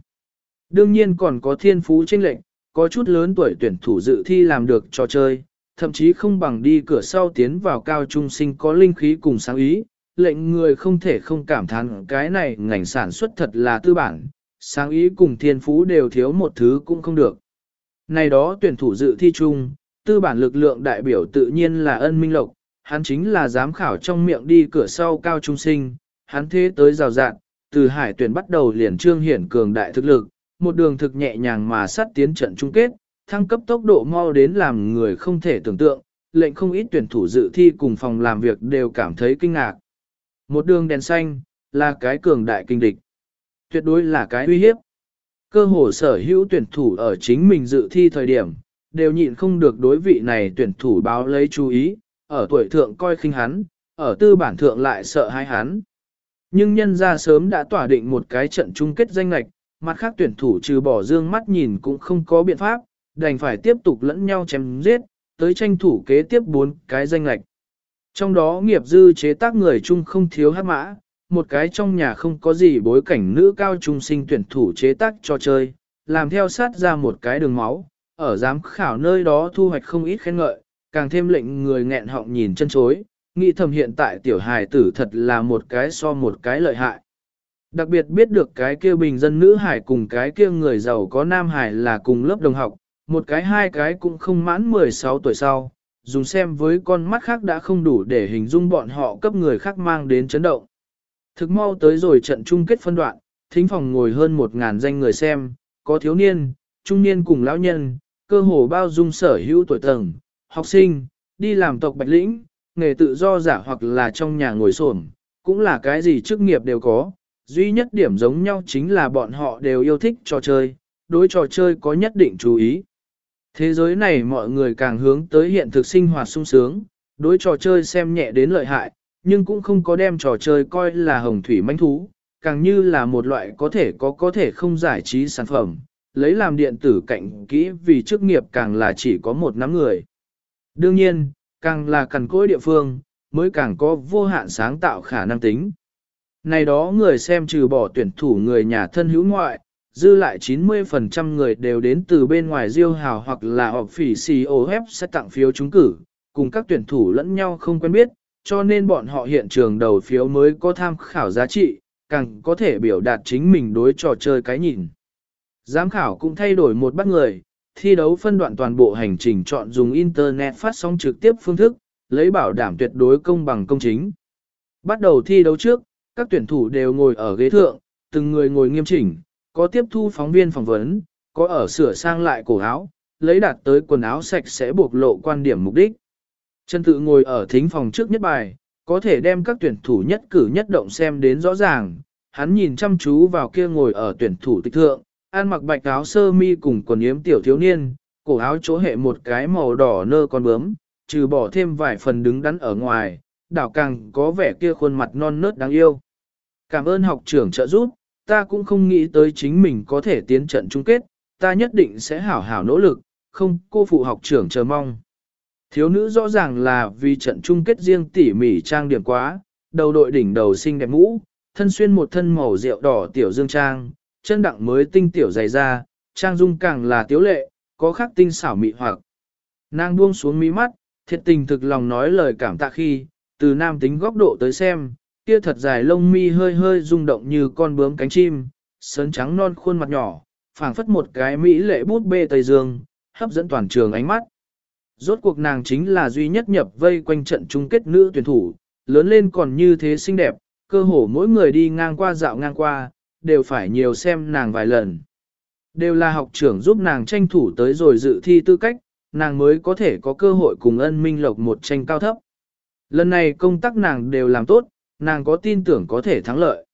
Speaker 1: Đương nhiên còn có thiên phú trinh lệnh, có chút lớn tuổi tuyển thủ dự thi làm được trò chơi, thậm chí không bằng đi cửa sau tiến vào cao trung sinh có linh khí cùng sáng ý, lệnh người không thể không cảm thán cái này ngành sản xuất thật là tư bản, sáng ý cùng thiên phú đều thiếu một thứ cũng không được. Này đó tuyển thủ dự thi chung, tư bản lực lượng đại biểu tự nhiên là ân minh lộc, hắn chính là giám khảo trong miệng đi cửa sau cao trung sinh, hắn thế tới rào rạn, từ hải tuyển bắt đầu liền trương hiển cường đại thực lực, một đường thực nhẹ nhàng mà sát tiến trận chung kết, thăng cấp tốc độ mau đến làm người không thể tưởng tượng, lệnh không ít tuyển thủ dự thi cùng phòng làm việc đều cảm thấy kinh ngạc. Một đường đèn xanh, là cái cường đại kinh địch. Tuyệt đối là cái uy hiếp. Cơ hồ sở hữu tuyển thủ ở chính mình dự thi thời điểm, đều nhịn không được đối vị này tuyển thủ báo lấy chú ý, ở tuổi thượng coi khinh hắn, ở tư bản thượng lại sợ hai hắn. Nhưng nhân ra sớm đã tỏa định một cái trận chung kết danh lạch, mặt khác tuyển thủ trừ bỏ dương mắt nhìn cũng không có biện pháp, đành phải tiếp tục lẫn nhau chém giết, tới tranh thủ kế tiếp bốn cái danh lạch. Trong đó nghiệp dư chế tác người chung không thiếu hát mã, một cái trong nhà không có gì bối cảnh nữ cao trung sinh tuyển thủ chế tác cho chơi, làm theo sát ra một cái đường máu, ở giám khảo nơi đó thu hoạch không ít khen ngợi, càng thêm lệnh người nghẹn họng nhìn chân chối, nghĩ thầm hiện tại tiểu hài tử thật là một cái so một cái lợi hại. Đặc biệt biết được cái kia bình dân nữ hải cùng cái kia người giàu có nam hải là cùng lớp đồng học, một cái hai cái cũng không mãn 16 tuổi sau, dùng xem với con mắt khác đã không đủ để hình dung bọn họ cấp người khác mang đến chấn động. Thực mau tới rồi trận chung kết phân đoạn, thính phòng ngồi hơn một ngàn danh người xem, có thiếu niên, trung niên cùng lão nhân, cơ hồ bao dung sở hữu tuổi tầng, học sinh, đi làm tộc bạch lĩnh, nghề tự do giả hoặc là trong nhà ngồi xổm, cũng là cái gì chức nghiệp đều có. Duy nhất điểm giống nhau chính là bọn họ đều yêu thích trò chơi, đối trò chơi có nhất định chú ý. Thế giới này mọi người càng hướng tới hiện thực sinh hoạt sung sướng, đối trò chơi xem nhẹ đến lợi hại, nhưng cũng không có đem trò chơi coi là hồng thủy manh thú, càng như là một loại có thể có có thể không giải trí sản phẩm, lấy làm điện tử cạnh kỹ vì chức nghiệp càng là chỉ có một nắm người. Đương nhiên, càng là cằn cỗi địa phương, mới càng có vô hạn sáng tạo khả năng tính. Này đó người xem trừ bỏ tuyển thủ người nhà thân hữu ngoại, dư lại 90% người đều đến từ bên ngoài diêu hào hoặc là họp phỉ COF sẽ tặng phiếu trúng cử, cùng các tuyển thủ lẫn nhau không quen biết, cho nên bọn họ hiện trường đầu phiếu mới có tham khảo giá trị, càng có thể biểu đạt chính mình đối trò chơi cái nhìn. Giám khảo cũng thay đổi một bắt người, thi đấu phân đoạn toàn bộ hành trình chọn dùng Internet phát sóng trực tiếp phương thức, lấy bảo đảm tuyệt đối công bằng công chính. Bắt đầu thi đấu trước, các tuyển thủ đều ngồi ở ghế thượng, từng người ngồi nghiêm chỉnh, có tiếp thu phóng viên phỏng vấn, có ở sửa sang lại cổ áo, lấy đạt tới quần áo sạch sẽ buộc lộ quan điểm mục đích. Trần tự ngồi ở thính phòng trước nhất bài, có thể đem các tuyển thủ nhất cử nhất động xem đến rõ ràng, hắn nhìn chăm chú vào kia ngồi ở tuyển thủ tịch thượng, ăn mặc bạch áo sơ mi cùng quần yếm tiểu thiếu niên, cổ áo chỗ hệ một cái màu đỏ nơ con bướm, trừ bỏ thêm vài phần đứng đắn ở ngoài, đảo càng có vẻ kia khuôn mặt non nớt đáng yêu. Cảm ơn học trưởng trợ giúp, ta cũng không nghĩ tới chính mình có thể tiến trận chung kết, ta nhất định sẽ hảo hảo nỗ lực, không cô phụ học trưởng chờ mong. Thiếu nữ rõ ràng là vì trận chung kết riêng tỉ mỉ trang điểm quá, đầu đội đỉnh đầu xinh đẹp mũ, thân xuyên một thân màu rượu đỏ tiểu dương trang, chân đặng mới tinh tiểu dày da trang dung càng là tiếu lệ, có khắc tinh xảo mị hoặc. Nàng buông xuống mí mắt, thiệt tình thực lòng nói lời cảm tạ khi, từ nam tính góc độ tới xem, kia thật dài lông mi hơi hơi rung động như con bướm cánh chim, sớn trắng non khuôn mặt nhỏ, phảng phất một cái mỹ lệ bút bê Tây Dương, hấp dẫn toàn trường ánh mắt. Rốt cuộc nàng chính là duy nhất nhập vây quanh trận chung kết nữ tuyển thủ, lớn lên còn như thế xinh đẹp, cơ hồ mỗi người đi ngang qua dạo ngang qua, đều phải nhiều xem nàng vài lần. Đều là học trưởng giúp nàng tranh thủ tới rồi dự thi tư cách, nàng mới có thể có cơ hội cùng ân minh lộc một tranh cao thấp. Lần này công tác nàng đều làm tốt, nàng có tin tưởng có thể thắng lợi.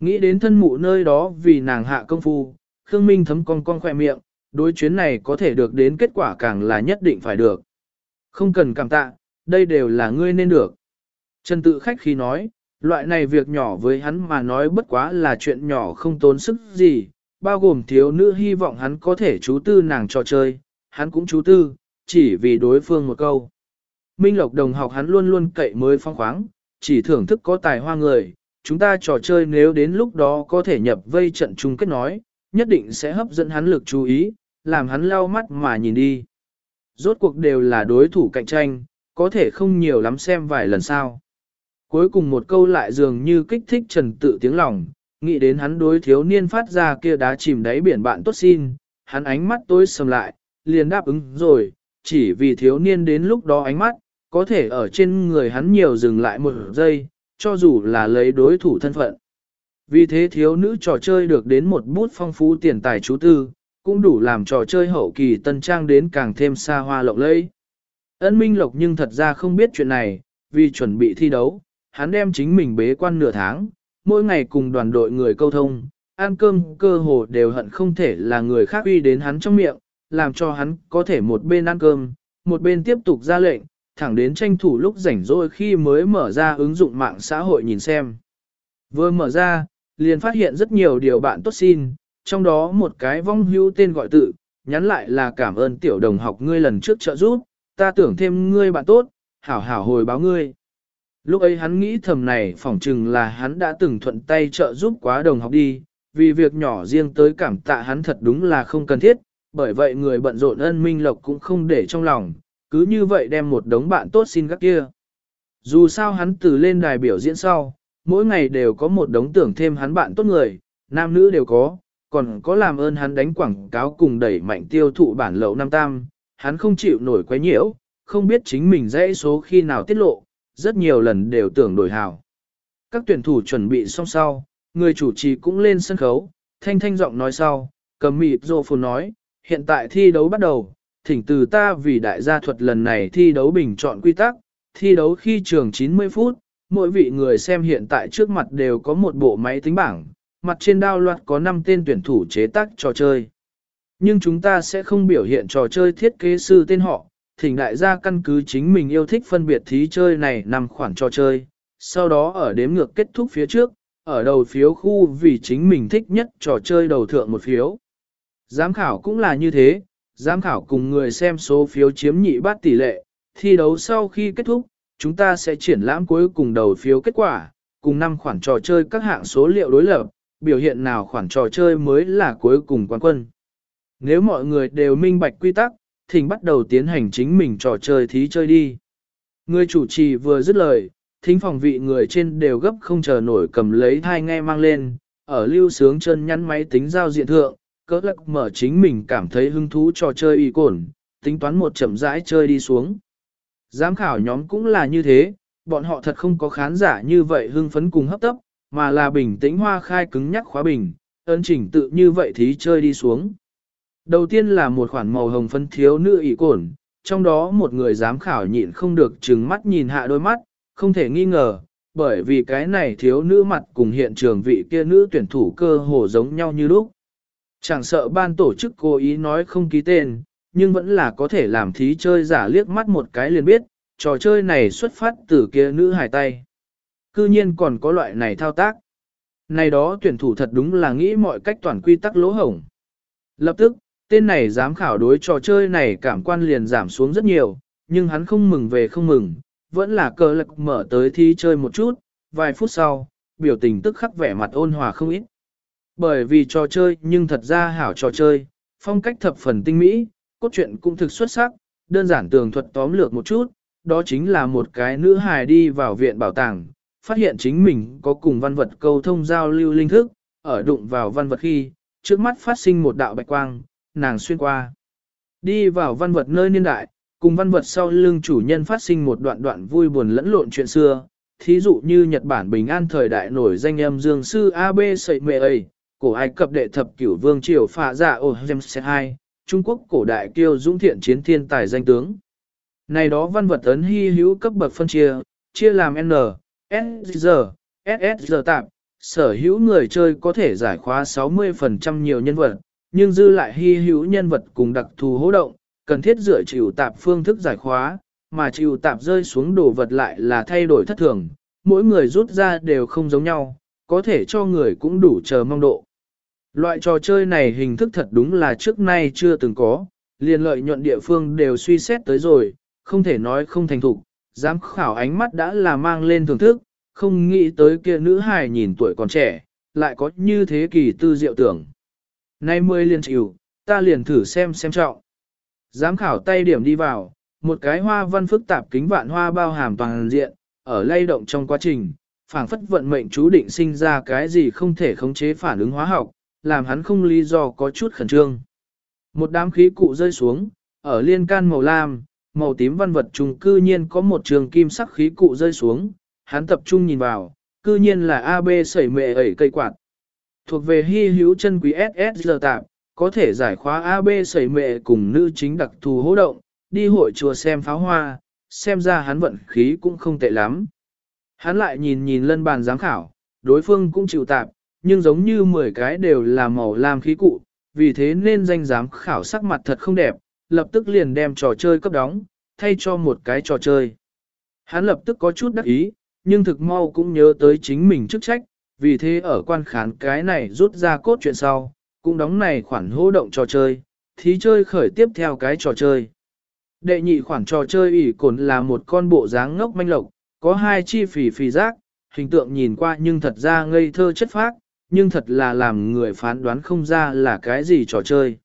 Speaker 1: Nghĩ đến thân mụ nơi đó vì nàng hạ công phu, Khương Minh thấm con con khỏe miệng, đối chuyến này có thể được đến kết quả càng là nhất định phải được. Không cần cảm tạ, đây đều là ngươi nên được. Trần tự khách khi nói, loại này việc nhỏ với hắn mà nói bất quá là chuyện nhỏ không tốn sức gì, bao gồm thiếu nữ hy vọng hắn có thể chú tư nàng trò chơi, hắn cũng chú tư, chỉ vì đối phương một câu. Minh Lộc đồng học hắn luôn luôn cậy mới phong khoáng, chỉ thưởng thức có tài hoa người, chúng ta trò chơi nếu đến lúc đó có thể nhập vây trận chung kết nói, nhất định sẽ hấp dẫn hắn lực chú ý, làm hắn lau mắt mà nhìn đi. Rốt cuộc đều là đối thủ cạnh tranh, có thể không nhiều lắm xem vài lần sau. Cuối cùng một câu lại dường như kích thích Trần tự tiếng lòng, nghĩ đến hắn đối thiếu niên phát ra kia đá chìm đáy biển bạn tốt xin, hắn ánh mắt tối sầm lại, liền đáp ứng rồi, chỉ vì thiếu niên đến lúc đó ánh mắt, có thể ở trên người hắn nhiều dừng lại một giây, cho dù là lấy đối thủ thân phận. Vì thế thiếu nữ trò chơi được đến một bút phong phú tiền tài chú tư, cũng đủ làm trò chơi hậu kỳ tân trang đến càng thêm xa hoa lộng lẫy. Ân Minh Lộc nhưng thật ra không biết chuyện này, vì chuẩn bị thi đấu, hắn đem chính mình bế quan nửa tháng, mỗi ngày cùng đoàn đội người câu thông, ăn cơm cơ hồ đều hận không thể là người khác uy đến hắn trong miệng, làm cho hắn có thể một bên ăn cơm, một bên tiếp tục ra lệnh, thẳng đến tranh thủ lúc rảnh rỗi khi mới mở ra ứng dụng mạng xã hội nhìn xem. Vừa mở ra, liền phát hiện rất nhiều điều bạn tốt xin, trong đó một cái vong hưu tên gọi tự, nhắn lại là cảm ơn tiểu đồng học ngươi lần trước trợ giúp, ta tưởng thêm ngươi bạn tốt, hảo hảo hồi báo ngươi. Lúc ấy hắn nghĩ thầm này phỏng chừng là hắn đã từng thuận tay trợ giúp quá đồng học đi, vì việc nhỏ riêng tới cảm tạ hắn thật đúng là không cần thiết, bởi vậy người bận rộn ân minh lộc cũng không để trong lòng, cứ như vậy đem một đống bạn tốt xin các kia. Dù sao hắn từ lên đài biểu diễn sau, mỗi ngày đều có một đống tưởng thêm hắn bạn tốt người, nam nữ đều có, còn có làm ơn hắn đánh quảng cáo cùng đẩy mạnh tiêu thụ bản lậu năm tam, hắn không chịu nổi quấy nhiễu, không biết chính mình dãy số khi nào tiết lộ, rất nhiều lần đều tưởng đổi hào. Các tuyển thủ chuẩn bị xong sau, người chủ trì cũng lên sân khấu, thanh thanh giọng nói sau, cầm mịt rô phồn nói, hiện tại thi đấu bắt đầu, thỉnh từ ta vì đại gia thuật lần này thi đấu bình chọn quy tắc, thi đấu khi trường 90 phút, mỗi vị người xem hiện tại trước mặt đều có một bộ máy tính bảng, mặt trên đao loạt có 5 tên tuyển thủ chế tác trò chơi. Nhưng chúng ta sẽ không biểu hiện trò chơi thiết kế sư tên họ, thỉnh đại gia căn cứ chính mình yêu thích phân biệt thí chơi này nằm khoản trò chơi, sau đó ở đếm ngược kết thúc phía trước, ở đầu phiếu khu vì chính mình thích nhất trò chơi đầu thượng một phiếu. Giám khảo cũng là như thế, giám khảo cùng người xem số phiếu chiếm nhị bát tỷ lệ, thi đấu sau khi kết thúc, chúng ta sẽ triển lãm cuối cùng đầu phiếu kết quả, cùng năm khoản trò chơi các hạng số liệu đối lập, biểu hiện nào khoản trò chơi mới là cuối cùng quán quân. Nếu mọi người đều minh bạch quy tắc, thỉnh bắt đầu tiến hành chính mình trò chơi thí chơi đi. Người chủ trì vừa dứt lời, thính phòng vị người trên đều gấp không chờ nổi cầm lấy thai nghe mang lên, ở lưu sướng chân nhắn máy tính giao diện thượng, cỡ lắc mở chính mình cảm thấy hứng thú trò chơi y cồn, tính toán một chậm rãi chơi đi xuống. Giám khảo nhóm cũng là như thế, bọn họ thật không có khán giả như vậy hưng phấn cùng hấp tấp, mà là bình tĩnh hoa khai cứng nhắc khóa bình, ấn chỉnh tự như vậy thì chơi đi xuống. Đầu tiên là một khoản màu hồng phân thiếu nữ ỷ cồn, trong đó một người giám khảo nhịn không được trừng mắt nhìn hạ đôi mắt, không thể nghi ngờ, bởi vì cái này thiếu nữ mặt cùng hiện trường vị kia nữ tuyển thủ cơ hồ giống nhau như lúc. Chẳng sợ ban tổ chức cố ý nói không ký tên, nhưng vẫn là có thể làm thí chơi giả liếc mắt một cái liền biết, trò chơi này xuất phát từ kia nữ hài tay. Cư nhiên còn có loại này thao tác. Này đó tuyển thủ thật đúng là nghĩ mọi cách toàn quy tắc lỗ hổng. Lập tức, tên này dám khảo đối trò chơi này cảm quan liền giảm xuống rất nhiều, nhưng hắn không mừng về không mừng, vẫn là cờ lực mở tới thi chơi một chút, vài phút sau, biểu tình tức khắc vẻ mặt ôn hòa không ít. Bởi vì trò chơi nhưng thật ra hảo trò chơi, phong cách thập phần tinh mỹ, cốt truyện cũng thực xuất sắc, đơn giản tường thuật tóm lược một chút, đó chính là một cái nữ hài đi vào viện bảo tàng, phát hiện chính mình có cùng văn vật câu thông giao lưu linh thức, ở đụng vào văn vật khi, trước mắt phát sinh một đạo bạch quang, nàng xuyên qua. Đi vào văn vật nơi niên đại, cùng văn vật sau lưng chủ nhân phát sinh một đoạn đoạn vui buồn lẫn lộn chuyện xưa, thí dụ như Nhật Bản Bình An thời đại nổi danh âm dương sư AB Sậy Mệ ấy, cổ Ai Cập đệ thập cửu vương triều phạ giả, ổ James 2, Trung Quốc cổ đại kiêu dũng thiện chiến thiên tài danh tướng. Này đó văn vật ấn hy hữu cấp bậc phân chia, chia làm N, S, G, tạm, sở hữu người chơi có thể giải khóa 60% nhiều nhân vật, nhưng dư lại hy hữu nhân vật cùng đặc thù hỗ động, cần thiết dựa chịu tạp phương thức giải khóa, mà chịu tạp rơi xuống đồ vật lại là thay đổi thất thường, mỗi người rút ra đều không giống nhau, có thể cho người cũng đủ chờ mong độ. Loại trò chơi này hình thức thật đúng là trước nay chưa từng có, liền lợi nhuận địa phương đều suy xét tới rồi, không thể nói không thành thục, giám khảo ánh mắt đã là mang lên thưởng thức, không nghĩ tới kia nữ hài nhìn tuổi còn trẻ, lại có như thế kỳ tư diệu tưởng. Nay mươi liền chịu, ta liền thử xem xem trọng. Giám khảo tay điểm đi vào, một cái hoa văn phức tạp kính vạn hoa bao hàm toàn diện, ở lay động trong quá trình, phảng phất vận mệnh chú định sinh ra cái gì không thể khống chế phản ứng hóa học, làm hắn không lý do có chút khẩn trương. Một đám khí cụ rơi xuống, ở liên can màu lam, màu tím văn vật trùng cư nhiên có một trường kim sắc khí cụ rơi xuống, hắn tập trung nhìn vào, cư nhiên là AB sẩy mệ ẩy cây quạt. Thuộc về hy hữu chân quý SSG tạp, có thể giải khóa AB sẩy mệ cùng nữ chính đặc thù hỗ động, đi hội chùa xem pháo hoa, xem ra hắn vận khí cũng không tệ lắm. Hắn lại nhìn nhìn lân bàn giám khảo, đối phương cũng chịu tạp, nhưng giống như 10 cái đều là màu lam khí cụ, vì thế nên danh giám khảo sắc mặt thật không đẹp, lập tức liền đem trò chơi cấp đóng, thay cho một cái trò chơi. Hắn lập tức có chút đắc ý, nhưng thực mau cũng nhớ tới chính mình chức trách, vì thế ở quan khán cái này rút ra cốt chuyện sau, cũng đóng này khoản hô động trò chơi, thí chơi khởi tiếp theo cái trò chơi. Đệ nhị khoản trò chơi ỉ cồn là một con bộ dáng ngốc manh lộc, có hai chi phì phì giác hình tượng nhìn qua nhưng thật ra ngây thơ chất phác, nhưng thật là làm người phán đoán không ra là cái gì trò chơi.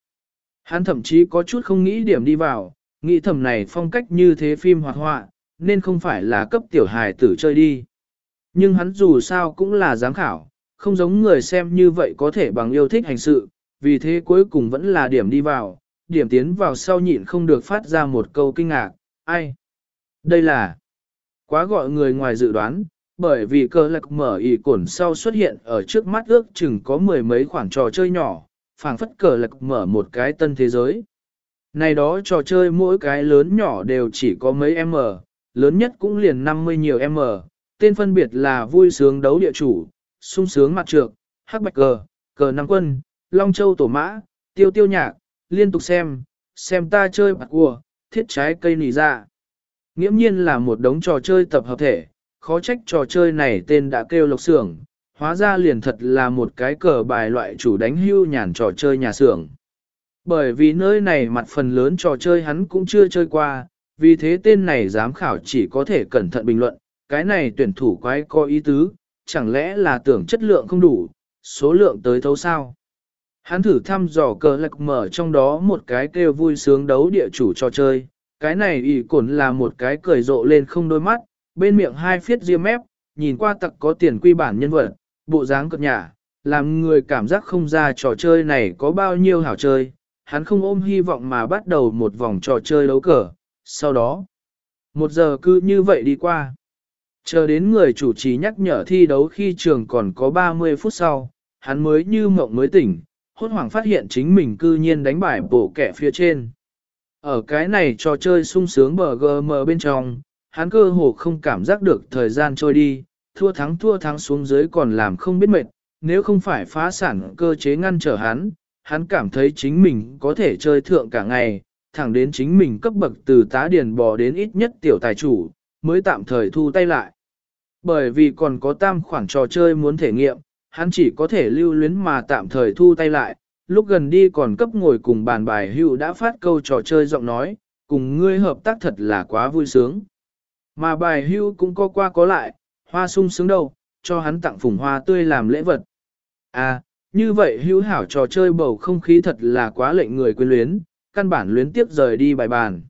Speaker 1: Hắn thậm chí có chút không nghĩ điểm đi vào, nghĩ thầm này phong cách như thế phim hoạt họa, nên không phải là cấp tiểu hài tử chơi đi. Nhưng hắn dù sao cũng là giám khảo, không giống người xem như vậy có thể bằng yêu thích hành sự, vì thế cuối cùng vẫn là điểm đi vào, điểm tiến vào sau nhịn không được phát ra một câu kinh ngạc, ai? Đây là quá gọi người ngoài dự đoán, bởi vì cơ lạc mở ỉ cổn sau xuất hiện ở trước mắt ước chừng có mười mấy khoản trò chơi nhỏ, phảng phất cờ lạc mở một cái tân thế giới. Này đó trò chơi mỗi cái lớn nhỏ đều chỉ có mấy M, lớn nhất cũng liền 50 nhiều M, tên phân biệt là vui sướng đấu địa chủ, sung sướng mặt trược, hắc bạch cờ, cờ năm quân, long châu tổ mã, tiêu tiêu nhạc, liên tục xem, xem ta chơi bạc cua, thiết trái cây nỉ ra. Dạ. Nghiễm nhiên là một đống trò chơi tập hợp thể, khó trách trò chơi này tên đã kêu lộc xưởng, hóa ra liền thật là một cái cờ bài loại chủ đánh hưu nhàn trò chơi nhà xưởng. Bởi vì nơi này mặt phần lớn trò chơi hắn cũng chưa chơi qua, vì thế tên này giám khảo chỉ có thể cẩn thận bình luận, cái này tuyển thủ quái có ý tứ, chẳng lẽ là tưởng chất lượng không đủ, số lượng tới thấu sao. Hắn thử thăm dò cờ lạc mở trong đó một cái kêu vui sướng đấu địa chủ trò chơi, cái này ỉ cổn là một cái cười rộ lên không đôi mắt, bên miệng hai phiết ria mép, nhìn qua tặc có tiền quy bản nhân vật, bộ dáng cợt nhả, làm người cảm giác không ra trò chơi này có bao nhiêu hảo chơi, hắn không ôm hy vọng mà bắt đầu một vòng trò chơi đấu cờ, sau đó, một giờ cứ như vậy đi qua. Chờ đến người chủ trì nhắc nhở thi đấu khi trường còn có 30 phút sau, hắn mới như mộng mới tỉnh, hốt hoảng phát hiện chính mình cư nhiên đánh bại bổ kẻ phía trên. Ở cái này trò chơi sung sướng bờ GM bên trong, hắn cơ hồ không cảm giác được thời gian trôi đi, thua thắng thua thắng xuống dưới còn làm không biết mệt, nếu không phải phá sản cơ chế ngăn trở hắn, hắn cảm thấy chính mình có thể chơi thượng cả ngày, thẳng đến chính mình cấp bậc từ tá điền bò đến ít nhất tiểu tài chủ, mới tạm thời thu tay lại. Bởi vì còn có tam khoản trò chơi muốn thể nghiệm, hắn chỉ có thể lưu luyến mà tạm thời thu tay lại, lúc gần đi còn cấp ngồi cùng bàn bài hữu đã phát câu trò chơi giọng nói, cùng ngươi hợp tác thật là quá vui sướng. Mà bài hưu cũng có qua có lại, hoa sung sướng đâu, cho hắn tặng phùng hoa tươi làm lễ vật. À, như vậy hữu hảo trò chơi bầu không khí thật là quá lệnh người quyến luyến, căn bản luyến tiếp rời đi bài bàn.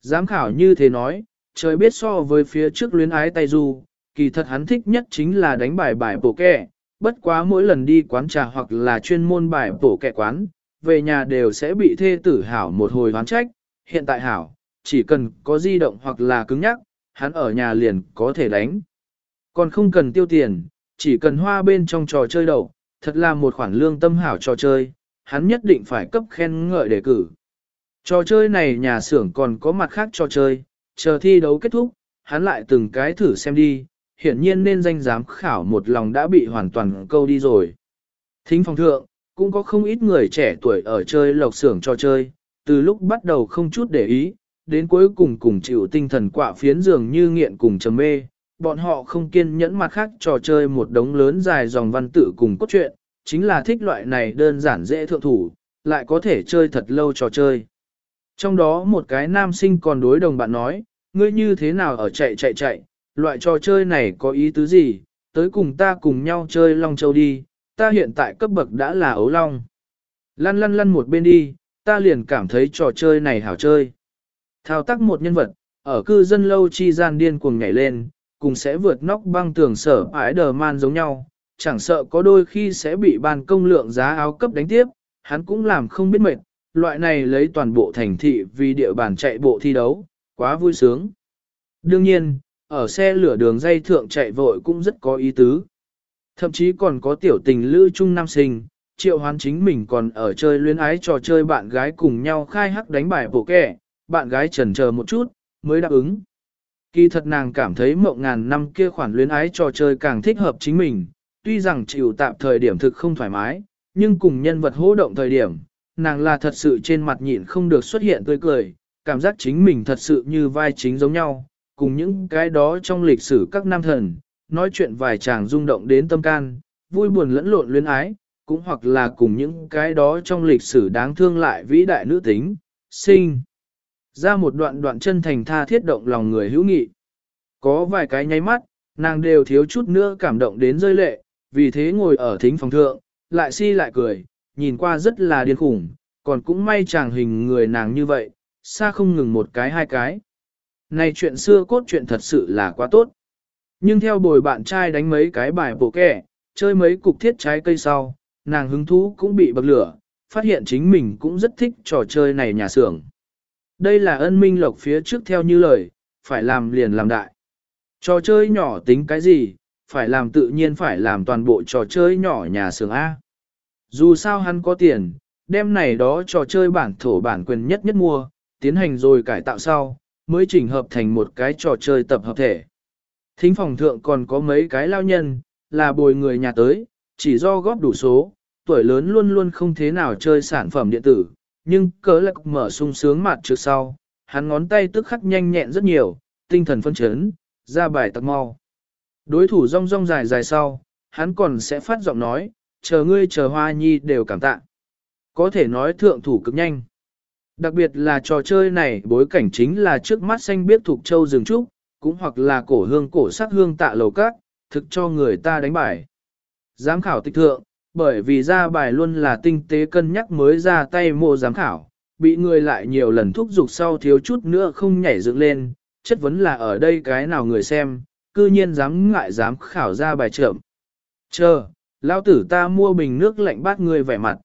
Speaker 1: Giám khảo như thế nói, trời biết so với phía trước luyến ái tay du, kỳ thật hắn thích nhất chính là đánh bài bài bổ kẹ, bất quá mỗi lần đi quán trà hoặc là chuyên môn bài bổ kẹ quán, về nhà đều sẽ bị thê tử hảo một hồi hoán trách, hiện tại hảo, chỉ cần có di động hoặc là cứng nhắc, hắn ở nhà liền có thể đánh. Còn không cần tiêu tiền, chỉ cần hoa bên trong trò chơi đầu, thật là một khoản lương tâm hảo trò chơi, hắn nhất định phải cấp khen ngợi đề cử. Trò chơi này nhà xưởng còn có mặt khác trò chơi, chờ thi đấu kết thúc, hắn lại từng cái thử xem đi, hiển nhiên nên danh giám khảo một lòng đã bị hoàn toàn câu đi rồi. Thính phòng thượng, cũng có không ít người trẻ tuổi ở chơi lộc xưởng cho chơi, từ lúc bắt đầu không chút để ý, đến cuối cùng cùng chịu tinh thần quạ phiến dường như nghiện cùng trầm mê, bọn họ không kiên nhẫn mặt khác trò chơi một đống lớn dài dòng văn tự cùng cốt truyện, chính là thích loại này đơn giản dễ thượng thủ, lại có thể chơi thật lâu trò chơi. Trong đó một cái nam sinh còn đối đồng bạn nói, ngươi như thế nào ở chạy chạy chạy, loại trò chơi này có ý tứ gì, tới cùng ta cùng nhau chơi Long Châu đi, ta hiện tại cấp bậc đã là ấu long. Lăn lăn lăn một bên đi, ta liền cảm thấy trò chơi này hảo chơi. Thao tác một nhân vật, ở cư dân lâu chi gian điên cuồng nhảy lên, cùng sẽ vượt nóc băng tường sở ái đờ man giống nhau, chẳng sợ có đôi khi sẽ bị ban công lượng giá áo cấp đánh tiếp, hắn cũng làm không biết mệt, loại này lấy toàn bộ thành thị vì địa bàn chạy bộ thi đấu, quá vui sướng. Đương nhiên, ở xe lửa đường dây thượng chạy vội cũng rất có ý tứ. Thậm chí còn có tiểu tình lữ trung nam sinh, triệu hoán chính mình còn ở chơi luyến ái trò chơi bạn gái cùng nhau khai hắc đánh bài bộ kẻ, bạn gái trần chờ một chút, mới đáp ứng. Kỳ thật nàng cảm thấy mộng ngàn năm kia khoản luyến ái trò chơi càng thích hợp chính mình, tuy rằng chịu tạm thời điểm thực không thoải mái, nhưng cùng nhân vật hỗ động thời điểm, nàng là thật sự trên mặt nhịn không được xuất hiện tươi cười, cảm giác chính mình thật sự như vai chính giống nhau, cùng những cái đó trong lịch sử các nam thần, nói chuyện vài chàng rung động đến tâm can, vui buồn lẫn lộn luyến ái, cũng hoặc là cùng những cái đó trong lịch sử đáng thương lại vĩ đại nữ tính, sinh. Ra một đoạn đoạn chân thành tha thiết động lòng người hữu nghị. Có vài cái nháy mắt, nàng đều thiếu chút nữa cảm động đến rơi lệ, vì thế ngồi ở thính phòng thượng, lại si lại cười, nhìn qua rất là điên khủng, còn cũng may chàng hình người nàng như vậy, xa không ngừng một cái hai cái. Này chuyện xưa cốt chuyện thật sự là quá tốt. Nhưng theo bồi bạn trai đánh mấy cái bài bộ kẻ, chơi mấy cục thiết trái cây sau, nàng hứng thú cũng bị bậc lửa, phát hiện chính mình cũng rất thích trò chơi này nhà xưởng. Đây là ân minh lộc phía trước theo như lời, phải làm liền làm đại. Trò chơi nhỏ tính cái gì, phải làm tự nhiên phải làm toàn bộ trò chơi nhỏ nhà xưởng A. Dù sao hắn có tiền, đem này đó trò chơi bản thổ bản quyền nhất nhất mua, tiến hành rồi cải tạo sau, mới chỉnh hợp thành một cái trò chơi tập hợp thể. Thính phòng thượng còn có mấy cái lao nhân, là bồi người nhà tới, chỉ do góp đủ số, tuổi lớn luôn luôn không thế nào chơi sản phẩm điện tử, nhưng cớ lạc mở sung sướng mặt trước sau, hắn ngón tay tức khắc nhanh nhẹn rất nhiều, tinh thần phân chấn, ra bài tặc mau. Đối thủ rong rong dài dài sau, hắn còn sẽ phát giọng nói, chờ ngươi chờ hoa nhi đều cảm tạ. Có thể nói thượng thủ cực nhanh. Đặc biệt là trò chơi này bối cảnh chính là trước mắt xanh biết thuộc châu rừng trúc, cũng hoặc là cổ hương cổ sắc hương tạ lầu cát, thực cho người ta đánh bài. Giám khảo tịch thượng, bởi vì ra bài luôn là tinh tế cân nhắc mới ra tay mộ giám khảo, bị người lại nhiều lần thúc giục sau thiếu chút nữa không nhảy dựng lên, chất vấn là ở đây cái nào người xem, cư nhiên dám ngại dám khảo ra bài trưởng. Chờ, lão tử ta mua bình nước lạnh bát người vẻ mặt.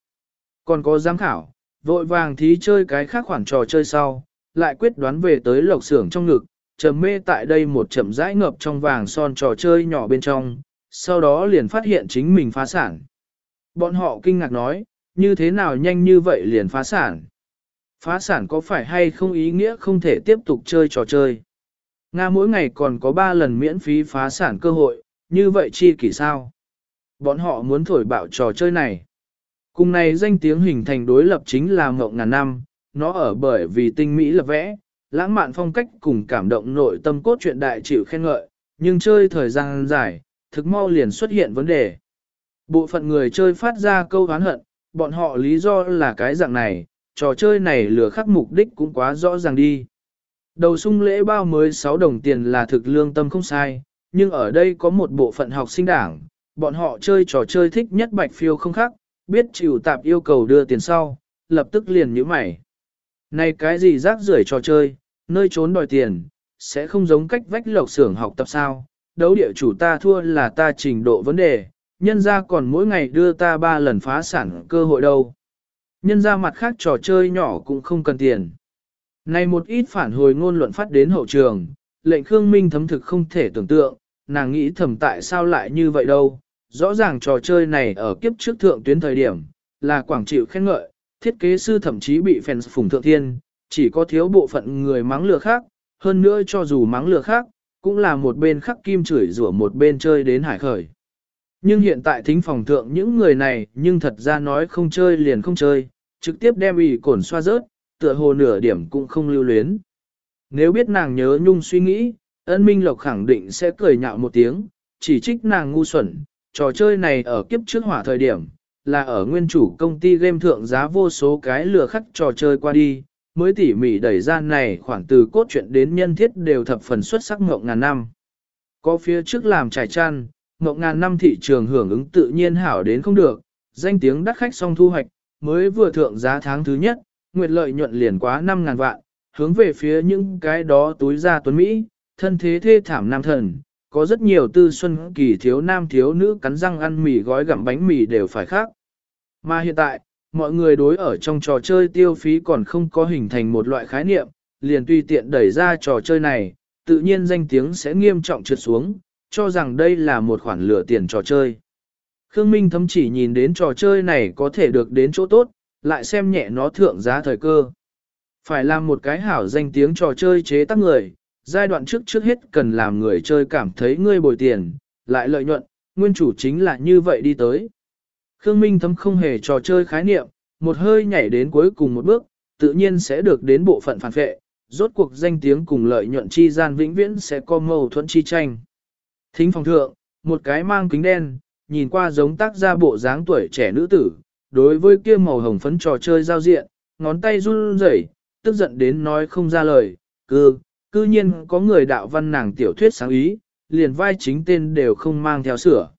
Speaker 1: Còn có giám khảo, vội vàng thí chơi cái khác khoản trò chơi sau, lại quyết đoán về tới lộc xưởng trong ngực, trầm mê tại đây một chậm rãi ngập trong vàng son trò chơi nhỏ bên trong, sau đó liền phát hiện chính mình phá sản. Bọn họ kinh ngạc nói, như thế nào nhanh như vậy liền phá sản. Phá sản có phải hay không ý nghĩa không thể tiếp tục chơi trò chơi. Nga mỗi ngày còn có 3 lần miễn phí phá sản cơ hội, như vậy chi kỷ sao? Bọn họ muốn thổi bạo trò chơi này. Cùng này danh tiếng hình thành đối lập chính là ngộng ngàn năm, nó ở bởi vì tinh mỹ lập vẽ, lãng mạn phong cách cùng cảm động nội tâm cốt truyện đại chịu khen ngợi, nhưng chơi thời gian dài, thực mau liền xuất hiện vấn đề. Bộ phận người chơi phát ra câu hán hận, bọn họ lý do là cái dạng này, trò chơi này lừa khắc mục đích cũng quá rõ ràng đi. Đầu sung lễ bao mới 6 đồng tiền là thực lương tâm không sai, nhưng ở đây có một bộ phận học sinh đảng, bọn họ chơi trò chơi thích nhất bạch phiêu không khác, biết chịu tạp yêu cầu đưa tiền sau, lập tức liền nhíu mày. Này cái gì rác rưởi trò chơi, nơi trốn đòi tiền, sẽ không giống cách vách lộc xưởng học tập sao, đấu địa chủ ta thua là ta trình độ vấn đề, nhân ra còn mỗi ngày đưa ta ba lần phá sản cơ hội đâu. Nhân ra mặt khác trò chơi nhỏ cũng không cần tiền. Này một ít phản hồi ngôn luận phát đến hậu trường, lệnh Khương Minh thấm thực không thể tưởng tượng, nàng nghĩ thầm tại sao lại như vậy đâu. Rõ ràng trò chơi này ở kiếp trước thượng tuyến thời điểm, là quảng chịu khen ngợi, thiết kế sư thậm chí bị fans phủng thượng thiên, chỉ có thiếu bộ phận người mắng lừa khác, hơn nữa cho dù mắng lừa khác, cũng là một bên khắc kim chửi rủa một bên chơi đến hải khởi. Nhưng hiện tại thính phòng thượng những người này nhưng thật ra nói không chơi liền không chơi, trực tiếp đem ủy cổn xoa rớt, tựa hồ nửa điểm cũng không lưu luyến. Nếu biết nàng nhớ nhung suy nghĩ, ân minh lộc khẳng định sẽ cười nhạo một tiếng, chỉ trích nàng ngu xuẩn, trò chơi này ở kiếp trước hỏa thời điểm, là ở nguyên chủ công ty game thượng giá vô số cái lừa khắc trò chơi qua đi, mới tỉ mỉ đẩy ra này khoảng từ cốt truyện đến nhân thiết đều thập phần xuất sắc ngộng ngàn năm. Có phía trước làm trải chăn, ngộng ngàn năm thị trường hưởng ứng tự nhiên hảo đến không được, danh tiếng đắt khách xong thu hoạch, mới vừa thượng giá tháng thứ nhất, nguyệt lợi nhuận liền quá 5 ngàn vạn, hướng về phía những cái đó túi ra tuấn Mỹ, thân thế thê thảm nam thần, có rất nhiều tư xuân kỳ thiếu nam thiếu nữ cắn răng ăn mì gói gặm bánh mì đều phải khác. Mà hiện tại, mọi người đối ở trong trò chơi tiêu phí còn không có hình thành một loại khái niệm, liền tùy tiện đẩy ra trò chơi này, tự nhiên danh tiếng sẽ nghiêm trọng trượt xuống, cho rằng đây là một khoản lửa tiền trò chơi. Khương Minh thấm chỉ nhìn đến trò chơi này có thể được đến chỗ tốt, lại xem nhẹ nó thượng giá thời cơ. Phải làm một cái hảo danh tiếng trò chơi chế tác người, giai đoạn trước trước hết cần làm người chơi cảm thấy ngươi bồi tiền, lại lợi nhuận, nguyên chủ chính là như vậy đi tới. Khương Minh thấm không hề trò chơi khái niệm, một hơi nhảy đến cuối cùng một bước, tự nhiên sẽ được đến bộ phận phản vệ, rốt cuộc danh tiếng cùng lợi nhuận chi gian vĩnh viễn sẽ có mâu thuẫn chi tranh. Thính phòng thượng, một cái mang kính đen, nhìn qua giống tác gia bộ dáng tuổi trẻ nữ tử, đối với kia màu hồng phấn trò chơi giao diện, ngón tay run rẩy, tức giận đến nói không ra lời, cư, cư nhiên có người đạo văn nàng tiểu thuyết sáng ý, liền vai chính tên đều không mang theo sửa.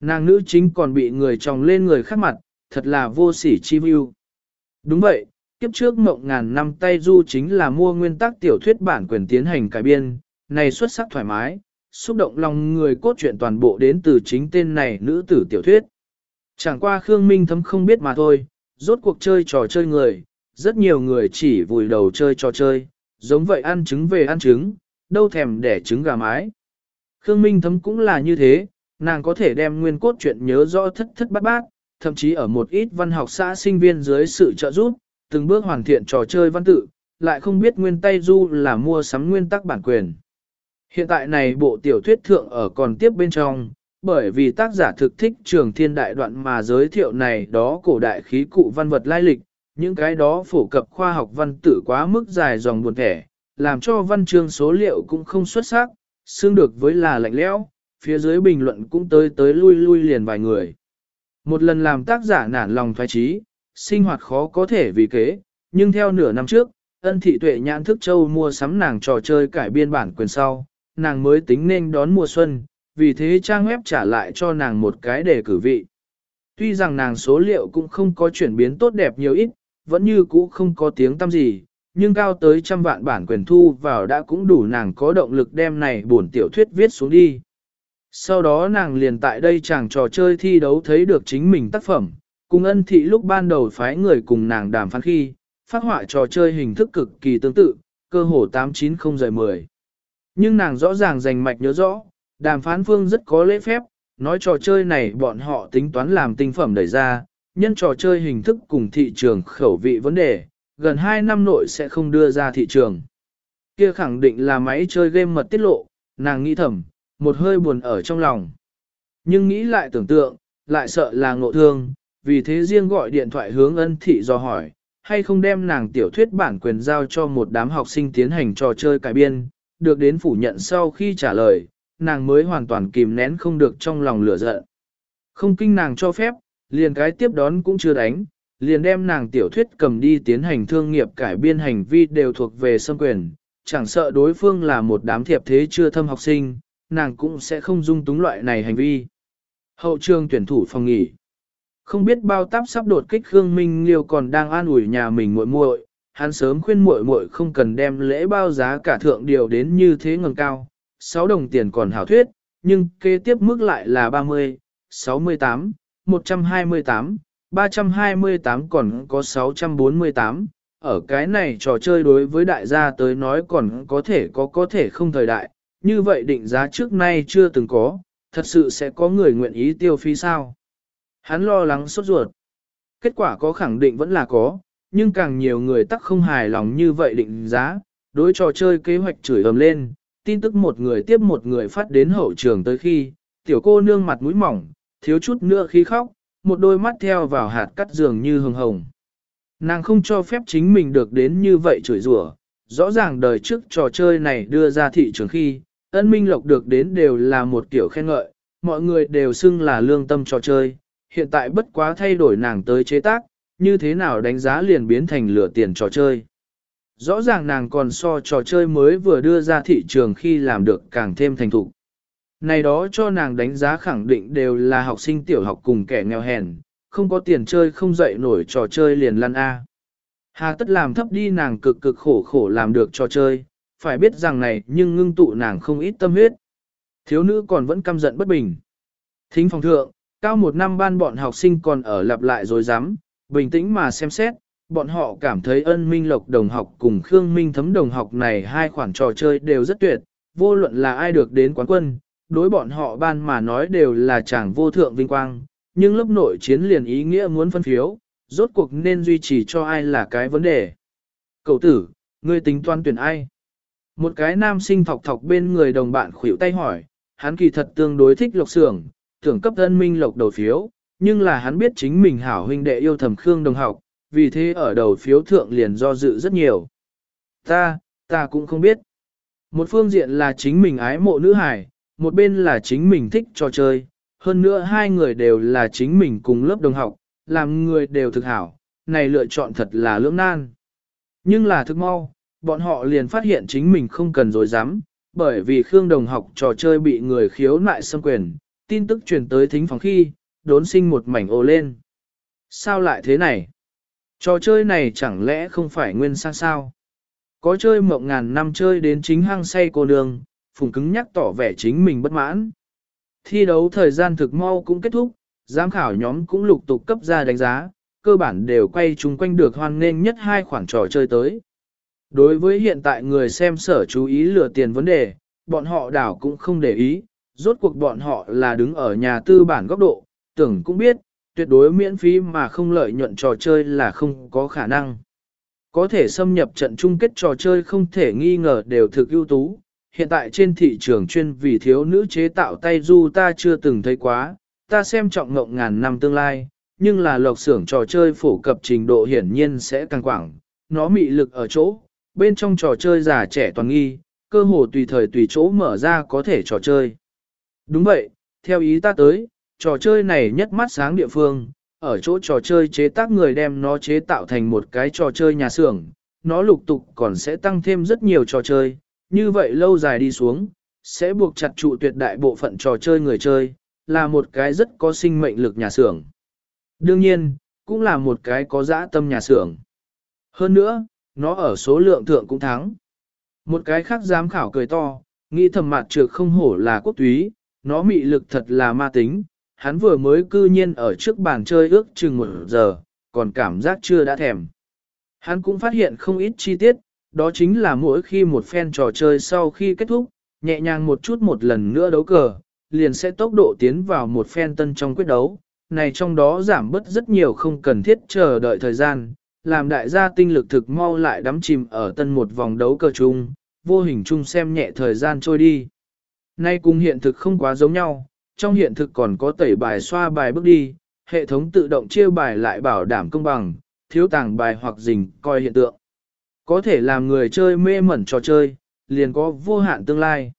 Speaker 1: Nàng nữ chính còn bị người chồng lên người khác mặt, thật là vô sỉ chi view. Đúng vậy, kiếp trước mộng ngàn năm tay du chính là mua nguyên tắc tiểu thuyết bản quyền tiến hành cải biên, này xuất sắc thoải mái, xúc động lòng người cốt truyện toàn bộ đến từ chính tên này nữ tử tiểu thuyết. Chẳng qua Khương Minh thấm không biết mà thôi, rốt cuộc chơi trò chơi người, rất nhiều người chỉ vùi đầu chơi trò chơi, giống vậy ăn trứng về ăn trứng, đâu thèm để trứng gà mái. Khương Minh thấm cũng là như thế, nàng có thể đem nguyên cốt chuyện nhớ rõ thất thất bát bát, thậm chí ở một ít văn học xã sinh viên dưới sự trợ giúp, từng bước hoàn thiện trò chơi văn tự, lại không biết nguyên tay du là mua sắm nguyên tắc bản quyền. Hiện tại này bộ tiểu thuyết thượng ở còn tiếp bên trong, bởi vì tác giả thực thích trường thiên đại đoạn mà giới thiệu này đó cổ đại khí cụ văn vật lai lịch, những cái đó phổ cập khoa học văn tử quá mức dài dòng buồn thẻ, làm cho văn chương số liệu cũng không xuất sắc, xương được với là lạnh lẽo, phía dưới bình luận cũng tới tới lui lui liền vài người. Một lần làm tác giả nản lòng thoái trí, sinh hoạt khó có thể vì kế, nhưng theo nửa năm trước, ân thị tuệ nhãn thức châu mua sắm nàng trò chơi cải biên bản quyền sau, nàng mới tính nên đón mùa xuân, vì thế trang web trả lại cho nàng một cái đề cử vị. Tuy rằng nàng số liệu cũng không có chuyển biến tốt đẹp nhiều ít, vẫn như cũ không có tiếng tăm gì, nhưng cao tới trăm vạn bản quyền thu vào đã cũng đủ nàng có động lực đem này bổn tiểu thuyết viết xuống đi. Sau đó nàng liền tại đây chàng trò chơi thi đấu thấy được chính mình tác phẩm, cùng ân thị lúc ban đầu phái người cùng nàng đàm phán khi, phát họa trò chơi hình thức cực kỳ tương tự, cơ hồ 890-10. Nhưng nàng rõ ràng rành mạch nhớ rõ, đàm phán phương rất có lễ phép, nói trò chơi này bọn họ tính toán làm tinh phẩm đẩy ra, nhân trò chơi hình thức cùng thị trường khẩu vị vấn đề, gần 2 năm nội sẽ không đưa ra thị trường. Kia khẳng định là máy chơi game mật tiết lộ, nàng nghĩ thầm, một hơi buồn ở trong lòng. Nhưng nghĩ lại tưởng tượng, lại sợ là ngộ thương, vì thế riêng gọi điện thoại hướng ân thị do hỏi, hay không đem nàng tiểu thuyết bản quyền giao cho một đám học sinh tiến hành trò chơi cải biên, được đến phủ nhận sau khi trả lời, nàng mới hoàn toàn kìm nén không được trong lòng lửa giận. Không kinh nàng cho phép, liền cái tiếp đón cũng chưa đánh, liền đem nàng tiểu thuyết cầm đi tiến hành thương nghiệp cải biên hành vi đều thuộc về xâm quyền, chẳng sợ đối phương là một đám thiệp thế chưa thâm học sinh, nàng cũng sẽ không dung túng loại này hành vi. Hậu trường tuyển thủ phòng nghỉ. Không biết bao táp sắp đột kích Khương Minh Liêu còn đang an ủi nhà mình muội muội, hắn sớm khuyên muội muội không cần đem lễ bao giá cả thượng điều đến như thế ngầm cao, 6 đồng tiền còn hảo thuyết, nhưng kế tiếp mức lại là 30, 68, 128, 328 còn có 648. Ở cái này trò chơi đối với đại gia tới nói còn có thể có có thể không thời đại, như vậy định giá trước nay chưa từng có, thật sự sẽ có người nguyện ý tiêu phí sao. Hắn lo lắng sốt ruột. Kết quả có khẳng định vẫn là có, nhưng càng nhiều người tắc không hài lòng như vậy định giá, đối trò chơi kế hoạch chửi ầm lên, tin tức một người tiếp một người phát đến hậu trường tới khi, tiểu cô nương mặt mũi mỏng, thiếu chút nữa khi khóc, một đôi mắt theo vào hạt cắt giường như hồng hồng. Nàng không cho phép chính mình được đến như vậy chửi rủa, rõ ràng đời trước trò chơi này đưa ra thị trường khi, ân minh lộc được đến đều là một kiểu khen ngợi, mọi người đều xưng là lương tâm trò chơi, hiện tại bất quá thay đổi nàng tới chế tác, như thế nào đánh giá liền biến thành lửa tiền trò chơi. Rõ ràng nàng còn so trò chơi mới vừa đưa ra thị trường khi làm được càng thêm thành thục. Này đó cho nàng đánh giá khẳng định đều là học sinh tiểu học cùng kẻ nghèo hèn, không có tiền chơi không dậy nổi trò chơi liền lăn A. Hà tất làm thấp đi nàng cực cực khổ khổ làm được trò chơi, phải biết rằng này nhưng ngưng tụ nàng không ít tâm huyết. Thiếu nữ còn vẫn căm giận bất bình. Thính phòng thượng, cao một năm ban bọn học sinh còn ở lặp lại rồi dám, bình tĩnh mà xem xét, bọn họ cảm thấy ân minh lộc đồng học cùng Khương Minh thấm đồng học này hai khoản trò chơi đều rất tuyệt, vô luận là ai được đến quán quân, đối bọn họ ban mà nói đều là chàng vô thượng vinh quang, nhưng lớp nội chiến liền ý nghĩa muốn phân phiếu, rốt cuộc nên duy trì cho ai là cái vấn đề. Cậu tử, ngươi tính toán tuyển ai? Một cái nam sinh thọc thọc bên người đồng bạn khuỷu tay hỏi, hắn kỳ thật tương đối thích lộc sưởng, tưởng cấp thân minh lộc đầu phiếu, nhưng là hắn biết chính mình hảo huynh đệ yêu thầm Khương đồng học, vì thế ở đầu phiếu thượng liền do dự rất nhiều. Ta, ta cũng không biết. Một phương diện là chính mình ái mộ nữ hải, một bên là chính mình thích trò chơi, hơn nữa hai người đều là chính mình cùng lớp đồng học, làm người đều thực hảo, này lựa chọn thật là lưỡng nan. Nhưng là thực mau, bọn họ liền phát hiện chính mình không cần dối dám, bởi vì Khương đồng học trò chơi bị người khiếu nại xâm quyền, tin tức truyền tới thính phòng khi, đốn sinh một mảnh ô lên. Sao lại thế này? Trò chơi này chẳng lẽ không phải nguyên sang sao? Có chơi mộng ngàn năm chơi đến chính hang say cô nương, phùng cứng nhắc tỏ vẻ chính mình bất mãn. Thi đấu thời gian thực mau cũng kết thúc, giám khảo nhóm cũng lục tục cấp ra đánh giá, cơ bản đều quay chung quanh được hoan nghênh nhất hai khoản trò chơi tới. Đối với hiện tại người xem sở chú ý lừa tiền vấn đề, bọn họ đảo cũng không để ý, rốt cuộc bọn họ là đứng ở nhà tư bản góc độ, tưởng cũng biết, tuyệt đối miễn phí mà không lợi nhuận trò chơi là không có khả năng. Có thể xâm nhập trận chung kết trò chơi không thể nghi ngờ đều thực ưu tú. Hiện tại trên thị trường chuyên vì thiếu nữ chế tạo tay du ta chưa từng thấy quá, ta xem trọng ngộng ngàn năm tương lai, nhưng là lộc xưởng trò chơi phổ cập trình độ hiển nhiên sẽ càng quảng, nó mị lực ở chỗ, bên trong trò chơi già trẻ toàn nghi, cơ hồ tùy thời tùy chỗ mở ra có thể trò chơi. Đúng vậy, theo ý ta tới, trò chơi này nhất mắt sáng địa phương, ở chỗ trò chơi chế tác người đem nó chế tạo thành một cái trò chơi nhà xưởng, nó lục tục còn sẽ tăng thêm rất nhiều trò chơi, như vậy lâu dài đi xuống, sẽ buộc chặt trụ tuyệt đại bộ phận trò chơi người chơi, là một cái rất có sinh mệnh lực nhà xưởng. Đương nhiên, cũng là một cái có dã tâm nhà xưởng. Hơn nữa, nó ở số lượng thượng cũng thắng. Một cái khác giám khảo cười to, nghĩ thầm mặt trược không hổ là quốc túy, nó mị lực thật là ma tính, hắn vừa mới cư nhiên ở trước bàn chơi ước chừng một giờ, còn cảm giác chưa đã thèm. Hắn cũng phát hiện không ít chi tiết, đó chính là mỗi khi một phen trò chơi sau khi kết thúc, nhẹ nhàng một chút một lần nữa đấu cờ, liền sẽ tốc độ tiến vào một phen tân trong quyết đấu. Này trong đó giảm bớt rất nhiều không cần thiết chờ đợi thời gian, làm đại gia tinh lực thực mau lại đắm chìm ở tân một vòng đấu cờ chung, vô hình chung xem nhẹ thời gian trôi đi. Nay cùng hiện thực không quá giống nhau, trong hiện thực còn có tẩy bài xoa bài bước đi, hệ thống tự động chia bài lại bảo đảm công bằng, thiếu tàng bài hoặc dình coi hiện tượng. Có thể làm người chơi mê mẩn trò chơi, liền có vô hạn tương lai.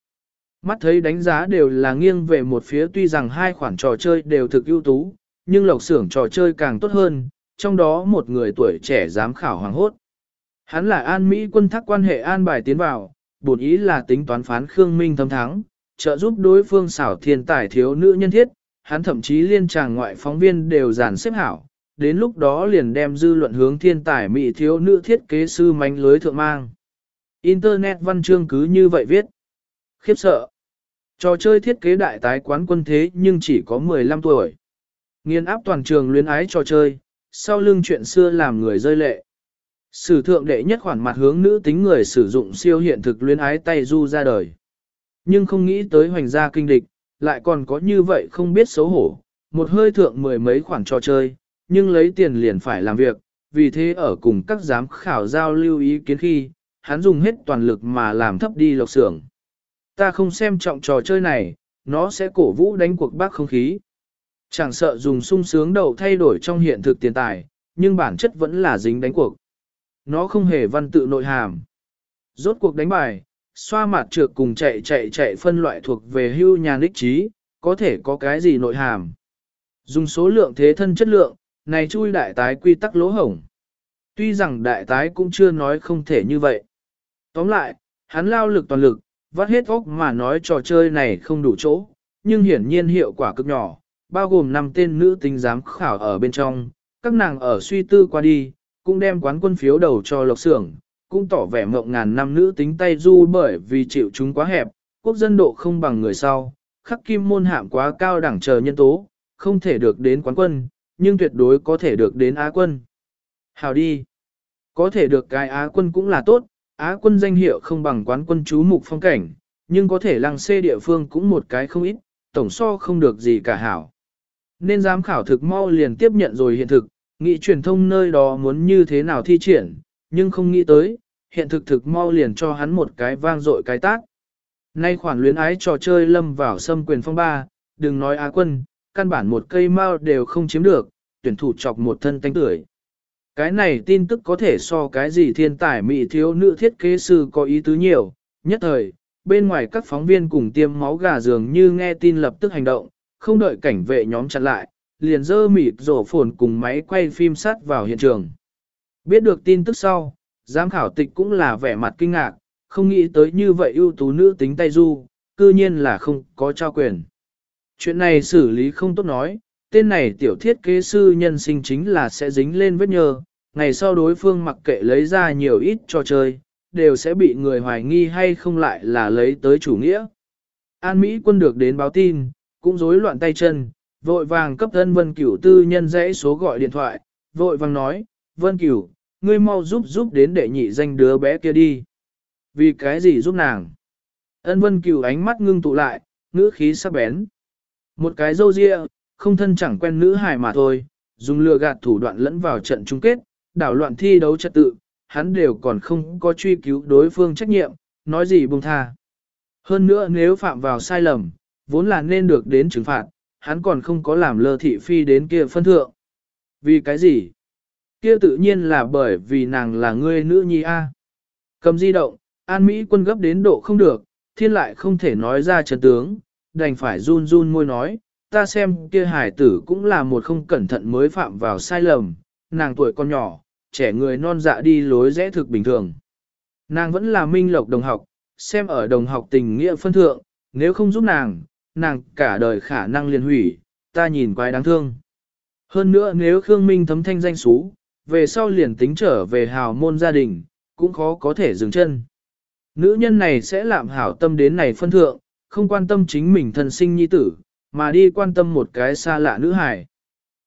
Speaker 1: Mắt thấy đánh giá đều là nghiêng về một phía tuy rằng hai khoản trò chơi đều thực ưu tú, nhưng lộc xưởng trò chơi càng tốt hơn, trong đó một người tuổi trẻ giám khảo hoàng hốt. Hắn là an Mỹ quân thắc quan hệ an bài tiến vào, bổn ý là tính toán phán Khương Minh thâm thắng, trợ giúp đối phương xảo thiên tài thiếu nữ nhân thiết, hắn thậm chí liên tràng ngoại phóng viên đều giản xếp hảo, đến lúc đó liền đem dư luận hướng thiên tài mỹ thiếu nữ thiết kế sư mánh lưới thượng mang. Internet văn chương cứ như vậy viết. Khiếp sợ. Trò chơi thiết kế đại tái quán quân thế nhưng chỉ có 15 tuổi. Nghiên áp toàn trường luyến ái trò chơi, sau lưng chuyện xưa làm người rơi lệ. Sử thượng đệ nhất khoản mặt hướng nữ tính người sử dụng siêu hiện thực luyến ái tay du ra đời. Nhưng không nghĩ tới hoành gia kinh địch, lại còn có như vậy không biết xấu hổ, một hơi thượng mười mấy khoản trò chơi, nhưng lấy tiền liền phải làm việc, vì thế ở cùng các giám khảo giao lưu ý kiến khi, hắn dùng hết toàn lực mà làm thấp đi lộc xưởng. Ta không xem trọng trò chơi này, nó sẽ cổ vũ đánh cuộc bác không khí. Chẳng sợ dùng sung sướng đầu thay đổi trong hiện thực tiền tài, nhưng bản chất vẫn là dính đánh cuộc. Nó không hề văn tự nội hàm. Rốt cuộc đánh bài, xoa mặt trượt cùng chạy chạy chạy phân loại thuộc về hưu nhà đích trí, có thể có cái gì nội hàm. Dùng số lượng thế thân chất lượng, này chui đại tái quy tắc lỗ hổng. Tuy rằng đại tái cũng chưa nói không thể như vậy. Tóm lại, hắn lao lực toàn lực, vắt hết óc mà nói trò chơi này không đủ chỗ, nhưng hiển nhiên hiệu quả cực nhỏ, bao gồm 5 tên nữ tính giám khảo ở bên trong, các nàng ở suy tư qua đi, cũng đem quán quân phiếu đầu cho lộc xưởng, cũng tỏ vẻ mộng ngàn năm nữ tính tay du bởi vì chịu chúng quá hẹp, quốc dân độ không bằng người sau, khắc kim môn hạm quá cao đẳng chờ nhân tố, không thể được đến quán quân, nhưng tuyệt đối có thể được đến Á quân. Hào đi! Có thể được cái Á quân cũng là tốt, Á quân danh hiệu không bằng quán quân chú mục phong cảnh, nhưng có thể lăng xê địa phương cũng một cái không ít, tổng so không được gì cả hảo. Nên giám khảo thực mau liền tiếp nhận rồi hiện thực, nghĩ truyền thông nơi đó muốn như thế nào thi triển, nhưng không nghĩ tới, hiện thực thực mau liền cho hắn một cái vang dội cái tác. Nay khoản luyến ái trò chơi lâm vào xâm quyền phong ba, đừng nói Á quân, căn bản một cây mao đều không chiếm được, tuyển thủ chọc một thân tánh tuổi. Cái này tin tức có thể so cái gì thiên tài mỹ thiếu nữ thiết kế sư có ý tứ nhiều, nhất thời, bên ngoài các phóng viên cùng tiêm máu gà dường như nghe tin lập tức hành động, không đợi cảnh vệ nhóm chặn lại, liền dơ mịt rổ phồn cùng máy quay phim sát vào hiện trường. Biết được tin tức sau, giám khảo tịch cũng là vẻ mặt kinh ngạc, không nghĩ tới như vậy ưu tú nữ tính tay du, cư nhiên là không có trao quyền. Chuyện này xử lý không tốt nói, tên này tiểu thiết kế sư nhân sinh chính là sẽ dính lên vết nhơ, ngày sau đối phương mặc kệ lấy ra nhiều ít cho chơi, đều sẽ bị người hoài nghi hay không lại là lấy tới chủ nghĩa. An Mỹ quân được đến báo tin, cũng rối loạn tay chân, vội vàng cấp thân Vân Cửu tư nhân dãy số gọi điện thoại, vội vàng nói, Vân Cửu, ngươi mau giúp giúp đến đệ nhị danh đứa bé kia đi. Vì cái gì giúp nàng? Ân Vân Cửu ánh mắt ngưng tụ lại, ngữ khí sắc bén. Một cái dâu ria, không thân chẳng quen nữ hài mà thôi, dùng lừa gạt thủ đoạn lẫn vào trận chung kết, đảo loạn thi đấu trật tự, hắn đều còn không có truy cứu đối phương trách nhiệm, nói gì buông tha. Hơn nữa nếu phạm vào sai lầm, vốn là nên được đến trừng phạt, hắn còn không có làm lơ thị phi đến kia phân thượng. Vì cái gì? Kia tự nhiên là bởi vì nàng là ngươi nữ nhi A. Cầm di động, An Mỹ quân gấp đến độ không được, thiên lại không thể nói ra trần tướng, đành phải run run môi nói, ta xem kia hải tử cũng là một không cẩn thận mới phạm vào sai lầm, nàng tuổi còn nhỏ, trẻ người non dạ đi lối rẽ thực bình thường. Nàng vẫn là minh lộc đồng học, xem ở đồng học tình nghĩa phân thượng, nếu không giúp nàng, nàng cả đời khả năng liền hủy, ta nhìn quái đáng thương. Hơn nữa nếu Khương Minh thấm thanh danh xú, về sau liền tính trở về hào môn gia đình, cũng khó có thể dừng chân. Nữ nhân này sẽ làm hảo tâm đến này phân thượng, không quan tâm chính mình thân sinh nhi tử, mà đi quan tâm một cái xa lạ nữ hải.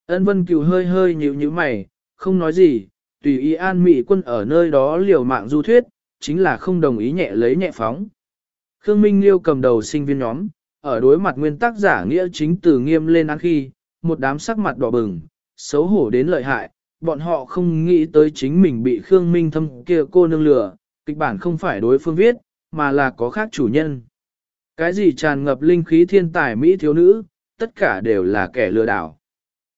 Speaker 1: Ân Vân Cửu hơi hơi nhíu nhíu mày, không nói gì, tùy ý an mị quân ở nơi đó liều mạng du thuyết, chính là không đồng ý nhẹ lấy nhẹ phóng. Khương Minh Liêu cầm đầu sinh viên nhóm, ở đối mặt nguyên tắc giả nghĩa chính từ nghiêm lên án khi, một đám sắc mặt đỏ bừng, xấu hổ đến lợi hại, bọn họ không nghĩ tới chính mình bị Khương Minh thâm kia cô nương lừa, kịch bản không phải đối phương viết, mà là có khác chủ nhân. Cái gì tràn ngập linh khí thiên tài Mỹ thiếu nữ, tất cả đều là kẻ lừa đảo.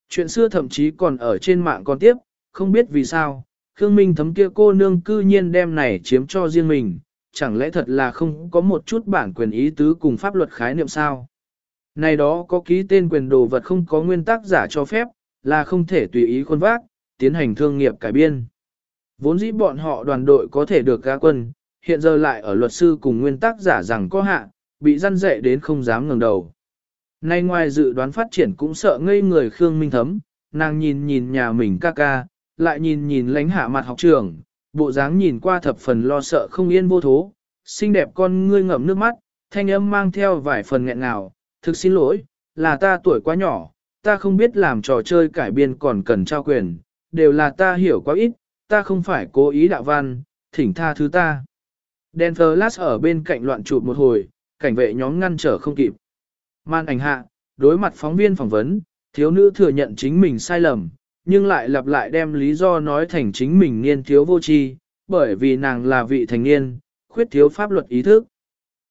Speaker 1: Chuyện xưa thậm chí còn ở trên mạng còn tiếp, không biết vì sao, Khương Minh thấm kia cô nương cư nhiên đem này chiếm cho riêng mình, chẳng lẽ thật là không có một chút bản quyền ý tứ cùng pháp luật khái niệm sao? Này đó có ký tên quyền đồ vật không có nguyên tắc giả cho phép, là không thể tùy ý khuôn vác, tiến hành thương nghiệp cải biên. Vốn dĩ bọn họ đoàn đội có thể được gá quân, hiện giờ lại ở luật sư cùng nguyên tắc giả rằng có hạ, bị răn dậy đến không dám ngẩng đầu. Nay ngoài dự đoán phát triển cũng sợ ngây người Khương Minh Thấm, nàng nhìn nhìn nhà mình ca ca, lại nhìn nhìn lánh hạ mặt học trường, bộ dáng nhìn qua thập phần lo sợ không yên vô thố, xinh đẹp con ngươi ngậm nước mắt, thanh âm mang theo vài phần nghẹn ngào, thực xin lỗi, là ta tuổi quá nhỏ, ta không biết làm trò chơi cải biên còn cần trao quyền, đều là ta hiểu quá ít, ta không phải cố ý đạo văn, thỉnh tha thứ ta. Đen Flash ở bên cạnh loạn chụp một hồi, cảnh vệ nhóm ngăn trở không kịp. Man ảnh hạ, đối mặt phóng viên phỏng vấn, thiếu nữ thừa nhận chính mình sai lầm, nhưng lại lặp lại đem lý do nói thành chính mình niên thiếu vô tri, bởi vì nàng là vị thành niên, khuyết thiếu pháp luật ý thức.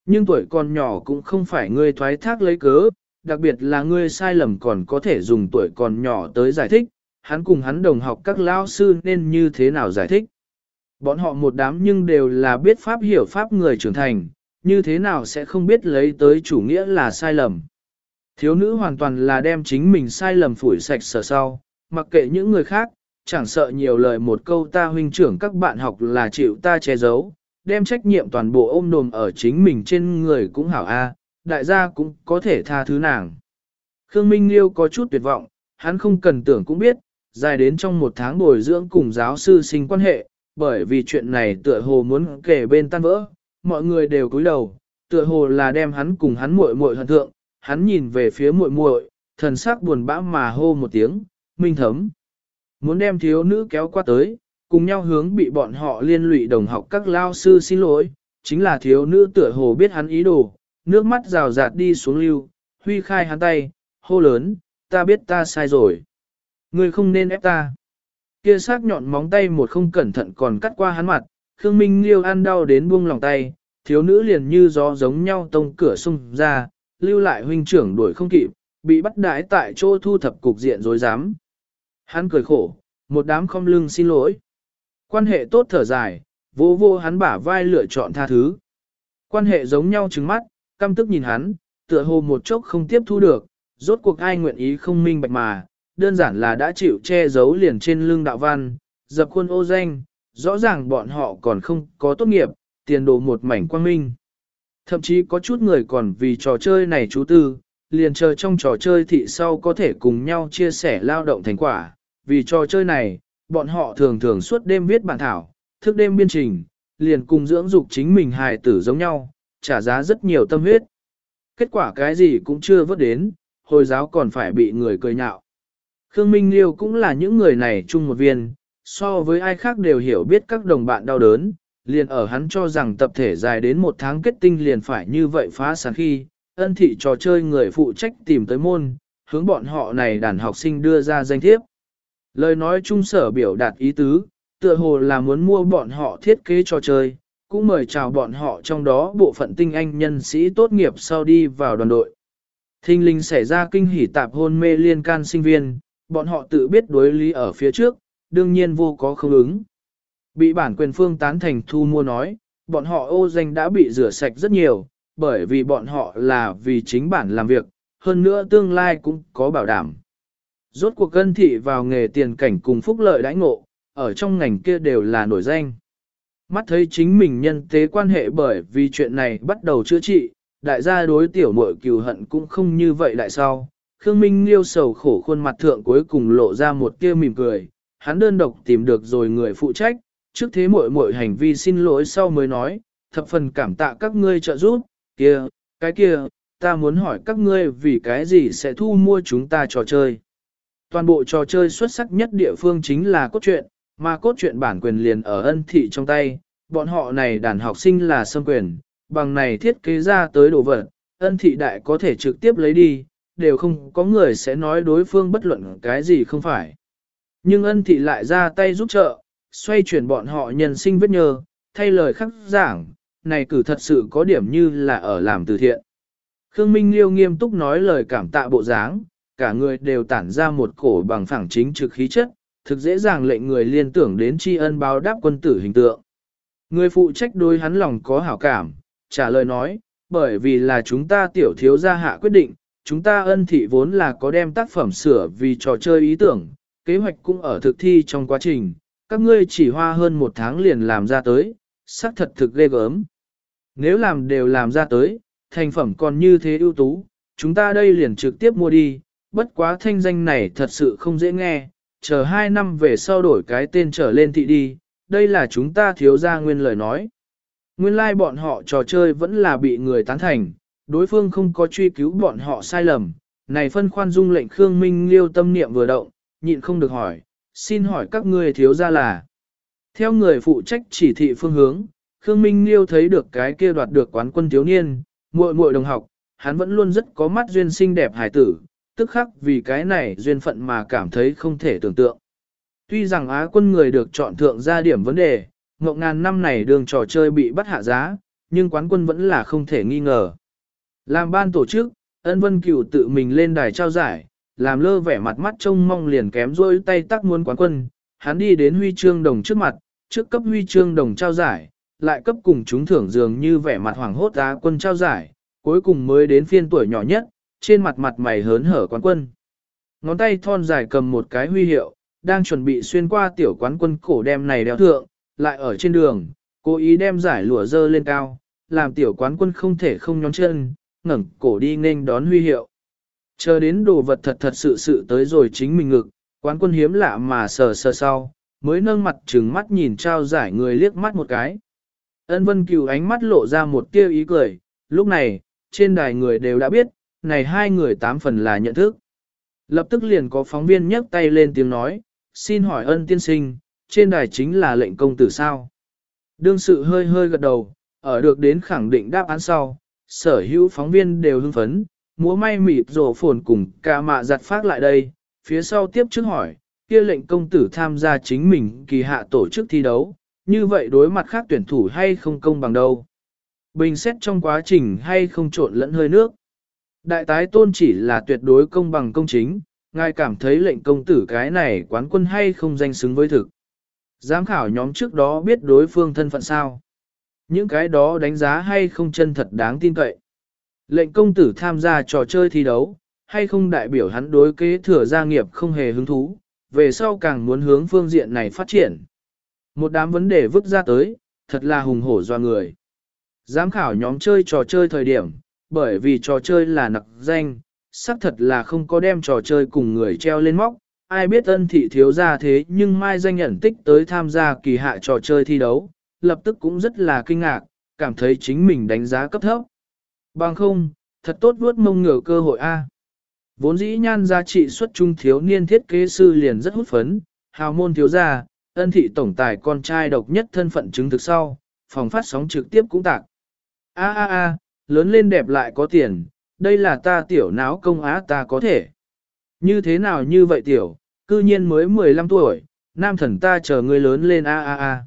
Speaker 1: Nhưng tuổi còn nhỏ cũng không phải ngươi thoái thác lấy cớ, đặc biệt là ngươi sai lầm còn có thể dùng tuổi còn nhỏ tới giải thích, hắn cùng hắn đồng học các lao sư nên như thế nào giải thích. Bọn họ một đám nhưng đều là biết pháp hiểu pháp người trưởng thành, như thế nào sẽ không biết lấy tới chủ nghĩa là sai lầm. Thiếu nữ hoàn toàn là đem chính mình sai lầm phủi sạch sở sau, mặc kệ những người khác, chẳng sợ nhiều lời một câu ta huynh trưởng các bạn học là chịu ta che giấu, đem trách nhiệm toàn bộ ôm đồm ở chính mình trên người cũng hảo a, đại gia cũng có thể tha thứ nàng. Khương Minh Liêu có chút tuyệt vọng, hắn không cần tưởng cũng biết, dài đến trong một tháng bồi dưỡng cùng giáo sư sinh quan hệ, bởi vì chuyện này tựa hồ muốn kể bên tan vỡ, mọi người đều cúi đầu, tựa hồ là đem hắn cùng hắn muội muội hận thượng, hắn nhìn về phía muội muội, thần sắc buồn bã mà hô một tiếng, minh thấm. Muốn đem thiếu nữ kéo qua tới, cùng nhau hướng bị bọn họ liên lụy đồng học các lao sư xin lỗi, chính là thiếu nữ tựa hồ biết hắn ý đồ, nước mắt rào rạt đi xuống lưu, huy khai hắn tay, hô lớn, ta biết ta sai rồi. Ngươi không nên ép ta. Kia sắc nhọn móng tay một không cẩn thận còn cắt qua hắn mặt, Khương Minh Liêu ăn đau đến buông lòng tay, thiếu nữ liền như gió giống nhau tông cửa xung ra, lưu lại huynh trưởng đuổi không kịp, bị bắt đái tại chỗ thu thập cục diện rối rắm. Hắn cười khổ, một đám không lưng xin lỗi. Quan hệ tốt thở dài, vô vô hắn bả vai lựa chọn tha thứ. Quan hệ giống nhau trứng mắt, căm tức nhìn hắn, tựa hồ một chốc không tiếp thu được, rốt cuộc ai nguyện ý không minh bạch mà, đơn giản là đã chịu che giấu liền trên lưng đạo văn, dập khuôn ô danh, rõ ràng bọn họ còn không có tốt nghiệp, tiền đồ một mảnh quang minh. Thậm chí có chút người còn vì trò chơi này chú tư, liền chờ trong trò chơi thị sau có thể cùng nhau chia sẻ lao động thành quả, vì trò chơi này, bọn họ thường thường suốt đêm viết bản thảo, thức đêm biên trình, liền cùng dưỡng dục chính mình hài tử giống nhau, trả giá rất nhiều tâm huyết. Kết quả cái gì cũng chưa vớt đến, hồi giáo còn phải bị người cười nhạo. Khương Minh Liêu cũng là những người này chung một viên, so với ai khác đều hiểu biết các đồng bạn đau đớn, liền ở hắn cho rằng tập thể dài đến một tháng kết tinh liền phải như vậy phá sản khi, ân thị trò chơi người phụ trách tìm tới môn, hướng bọn họ này đàn học sinh đưa ra danh thiếp. Lời nói trung sở biểu đạt ý tứ, tựa hồ là muốn mua bọn họ thiết kế trò chơi, cũng mời chào bọn họ trong đó bộ phận tinh anh nhân sĩ tốt nghiệp sau đi vào đoàn đội. Thinh linh xảy ra kinh hỉ tạp hôn mê liên can sinh viên, bọn họ tự biết đối lý ở phía trước, đương nhiên vô có không ứng. Bị bản quyền phương tán thành thu mua nói, bọn họ ô danh đã bị rửa sạch rất nhiều, bởi vì bọn họ là vì chính bản làm việc, hơn nữa tương lai cũng có bảo đảm. Rốt cuộc cân thị vào nghề tiền cảnh cùng phúc lợi đãi ngộ, ở trong ngành kia đều là nổi danh. Mắt thấy chính mình nhân tế quan hệ bởi vì chuyện này bắt đầu chữa trị, đại gia đối tiểu muội cừu hận cũng không như vậy lại sau. Khương Minh liêu sầu khổ khuôn mặt thượng cuối cùng lộ ra một tia mỉm cười, hắn đơn độc tìm được rồi người phụ trách, trước thế muội muội hành vi xin lỗi sau mới nói, thập phần cảm tạ các ngươi trợ giúp, kia, cái kia, ta muốn hỏi các ngươi vì cái gì sẽ thu mua chúng ta trò chơi. Toàn bộ trò chơi xuất sắc nhất địa phương chính là cốt truyện, mà cốt truyện bản quyền liền ở ân thị trong tay, bọn họ này đàn học sinh là xâm quyền, bằng này thiết kế ra tới đồ vật, ân thị đại có thể trực tiếp lấy đi, đều không có người sẽ nói đối phương bất luận cái gì không phải. Nhưng ân thị lại ra tay giúp trợ, xoay chuyển bọn họ nhân sinh vết nhơ, thay lời khắc giảng, này cử thật sự có điểm như là ở làm từ thiện. Khương Minh Liêu nghiêm túc nói lời cảm tạ bộ dáng, cả người đều tản ra một cổ bằng phẳng chính trực khí chất, thực dễ dàng lệnh người liên tưởng đến tri ân báo đáp quân tử hình tượng. Người phụ trách đối hắn lòng có hảo cảm, trả lời nói, bởi vì là chúng ta tiểu thiếu gia hạ quyết định, chúng ta ân thị vốn là có đem tác phẩm sửa vì trò chơi ý tưởng, kế hoạch cũng ở thực thi trong quá trình, các ngươi chỉ hoa hơn một tháng liền làm ra tới, xác thật thực ghê gớm. Nếu làm đều làm ra tới, thành phẩm còn như thế ưu tú, chúng ta đây liền trực tiếp mua đi, bất quá thanh danh này thật sự không dễ nghe, chờ hai năm về sau đổi cái tên trở lên thị đi, đây là chúng ta thiếu ra nguyên lời nói. Nguyên lai like bọn họ trò chơi vẫn là bị người tán thành, đối phương không có truy cứu bọn họ sai lầm, này phân khoan dung lệnh Khương Minh liêu tâm niệm vừa động, nhịn không được hỏi, xin hỏi các ngươi thiếu ra là. Theo người phụ trách chỉ thị phương hướng, Khương Minh Liêu thấy được cái kia đoạt được quán quân thiếu niên, muội muội đồng học, hắn vẫn luôn rất có mắt duyên xinh đẹp hài tử, tức khắc vì cái này duyên phận mà cảm thấy không thể tưởng tượng. Tuy rằng Á quân người được chọn thượng ra điểm vấn đề, ngộ ngàn năm này đường trò chơi bị bắt hạ giá, nhưng quán quân vẫn là không thể nghi ngờ. Làm ban tổ chức, ân vân cửu tự mình lên đài trao giải, làm lơ vẻ mặt mắt trông mong liền kém rôi tay tắc muốn quán quân, hắn đi đến huy chương đồng trước mặt, trước cấp huy chương đồng trao giải, lại cấp cùng chúng thưởng dường như vẻ mặt hoàng hốt á quân trao giải, cuối cùng mới đến phiên tuổi nhỏ nhất, trên mặt mặt mày hớn hở quán quân. Ngón tay thon dài cầm một cái huy hiệu, đang chuẩn bị xuyên qua tiểu quán quân cổ đem này đeo thượng, lại ở trên đường, cố ý đem giải lụa dơ lên cao, làm tiểu quán quân không thể không nhón chân, ngẩng cổ đi nên đón huy hiệu. Chờ đến đồ vật thật thật sự sự tới rồi chính mình ngực, quán quân hiếm lạ mà sờ sờ sau, mới nâng mặt trừng mắt nhìn trao giải người liếc mắt một cái. Ân vân cửu ánh mắt lộ ra một tia ý cười, lúc này, trên đài người đều đã biết, này hai người tám phần là nhận thức. Lập tức liền có phóng viên nhấc tay lên tiếng nói, xin hỏi ân tiên sinh, trên đài chính là lệnh công tử sao? Đương sự hơi hơi gật đầu, ở được đến khẳng định đáp án sau, sở hữu phóng viên đều hưng phấn, múa may mịt rổ phồn cùng ca mạ giặt phát lại đây, phía sau tiếp trước hỏi, kia lệnh công tử tham gia chính mình kỳ hạ tổ chức thi đấu, như vậy đối mặt khác tuyển thủ hay không công bằng đâu. Bình xét trong quá trình hay không trộn lẫn hơi nước. Đại tái tôn chỉ là tuyệt đối công bằng công chính, ngài cảm thấy lệnh công tử cái này quán quân hay không danh xứng với thực. Giám khảo nhóm trước đó biết đối phương thân phận sao. Những cái đó đánh giá hay không chân thật đáng tin cậy. Lệnh công tử tham gia trò chơi thi đấu, hay không đại biểu hắn đối kế thừa gia nghiệp không hề hứng thú, về sau càng muốn hướng phương diện này phát triển. Một đám vấn đề vứt ra tới, thật là hùng hổ doa người. Giám khảo nhóm chơi trò chơi thời điểm, bởi vì trò chơi là nặc danh, xác thật là không có đem trò chơi cùng người treo lên móc, ai biết ân thị thiếu ra thế nhưng mai danh nhận tích tới tham gia kỳ hạ trò chơi thi đấu, lập tức cũng rất là kinh ngạc, cảm thấy chính mình đánh giá cấp thấp. Bằng không, thật tốt vuốt mông ngửa cơ hội A. Vốn dĩ nhan giá trị xuất trung thiếu niên thiết kế sư liền rất hút phấn, hào môn thiếu gia, ân thị tổng tài con trai độc nhất thân phận chứng thực sau, phòng phát sóng trực tiếp cũng tạc. A a a, lớn lên đẹp lại có tiền, đây là ta tiểu náo công á ta có thể. Như thế nào như vậy tiểu, cư nhiên mới 15 tuổi, nam thần ta chờ người lớn lên a a a.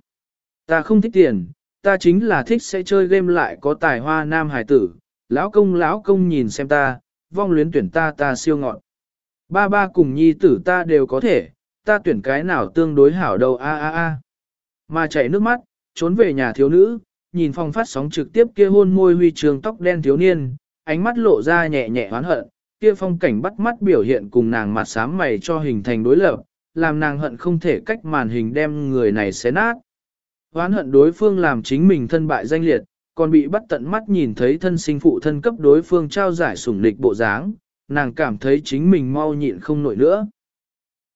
Speaker 1: Ta không thích tiền, ta chính là thích sẽ chơi game lại có tài hoa nam hải tử, lão công lão công nhìn xem ta, vong luyến tuyển ta ta siêu ngọn. Ba ba cùng nhi tử ta đều có thể, ta tuyển cái nào tương đối hảo đâu a a a. Mà chảy nước mắt, trốn về nhà thiếu nữ, nhìn phong phát sóng trực tiếp kia hôn môi huy trường tóc đen thiếu niên, ánh mắt lộ ra nhẹ nhẹ hoán hận, kia phong cảnh bắt mắt biểu hiện cùng nàng mặt sám mày cho hình thành đối lập, làm nàng hận không thể cách màn hình đem người này xé nát. Hoán hận đối phương làm chính mình thân bại danh liệt, còn bị bắt tận mắt nhìn thấy thân sinh phụ thân cấp đối phương trao giải sủng lịch bộ dáng, nàng cảm thấy chính mình mau nhịn không nổi nữa.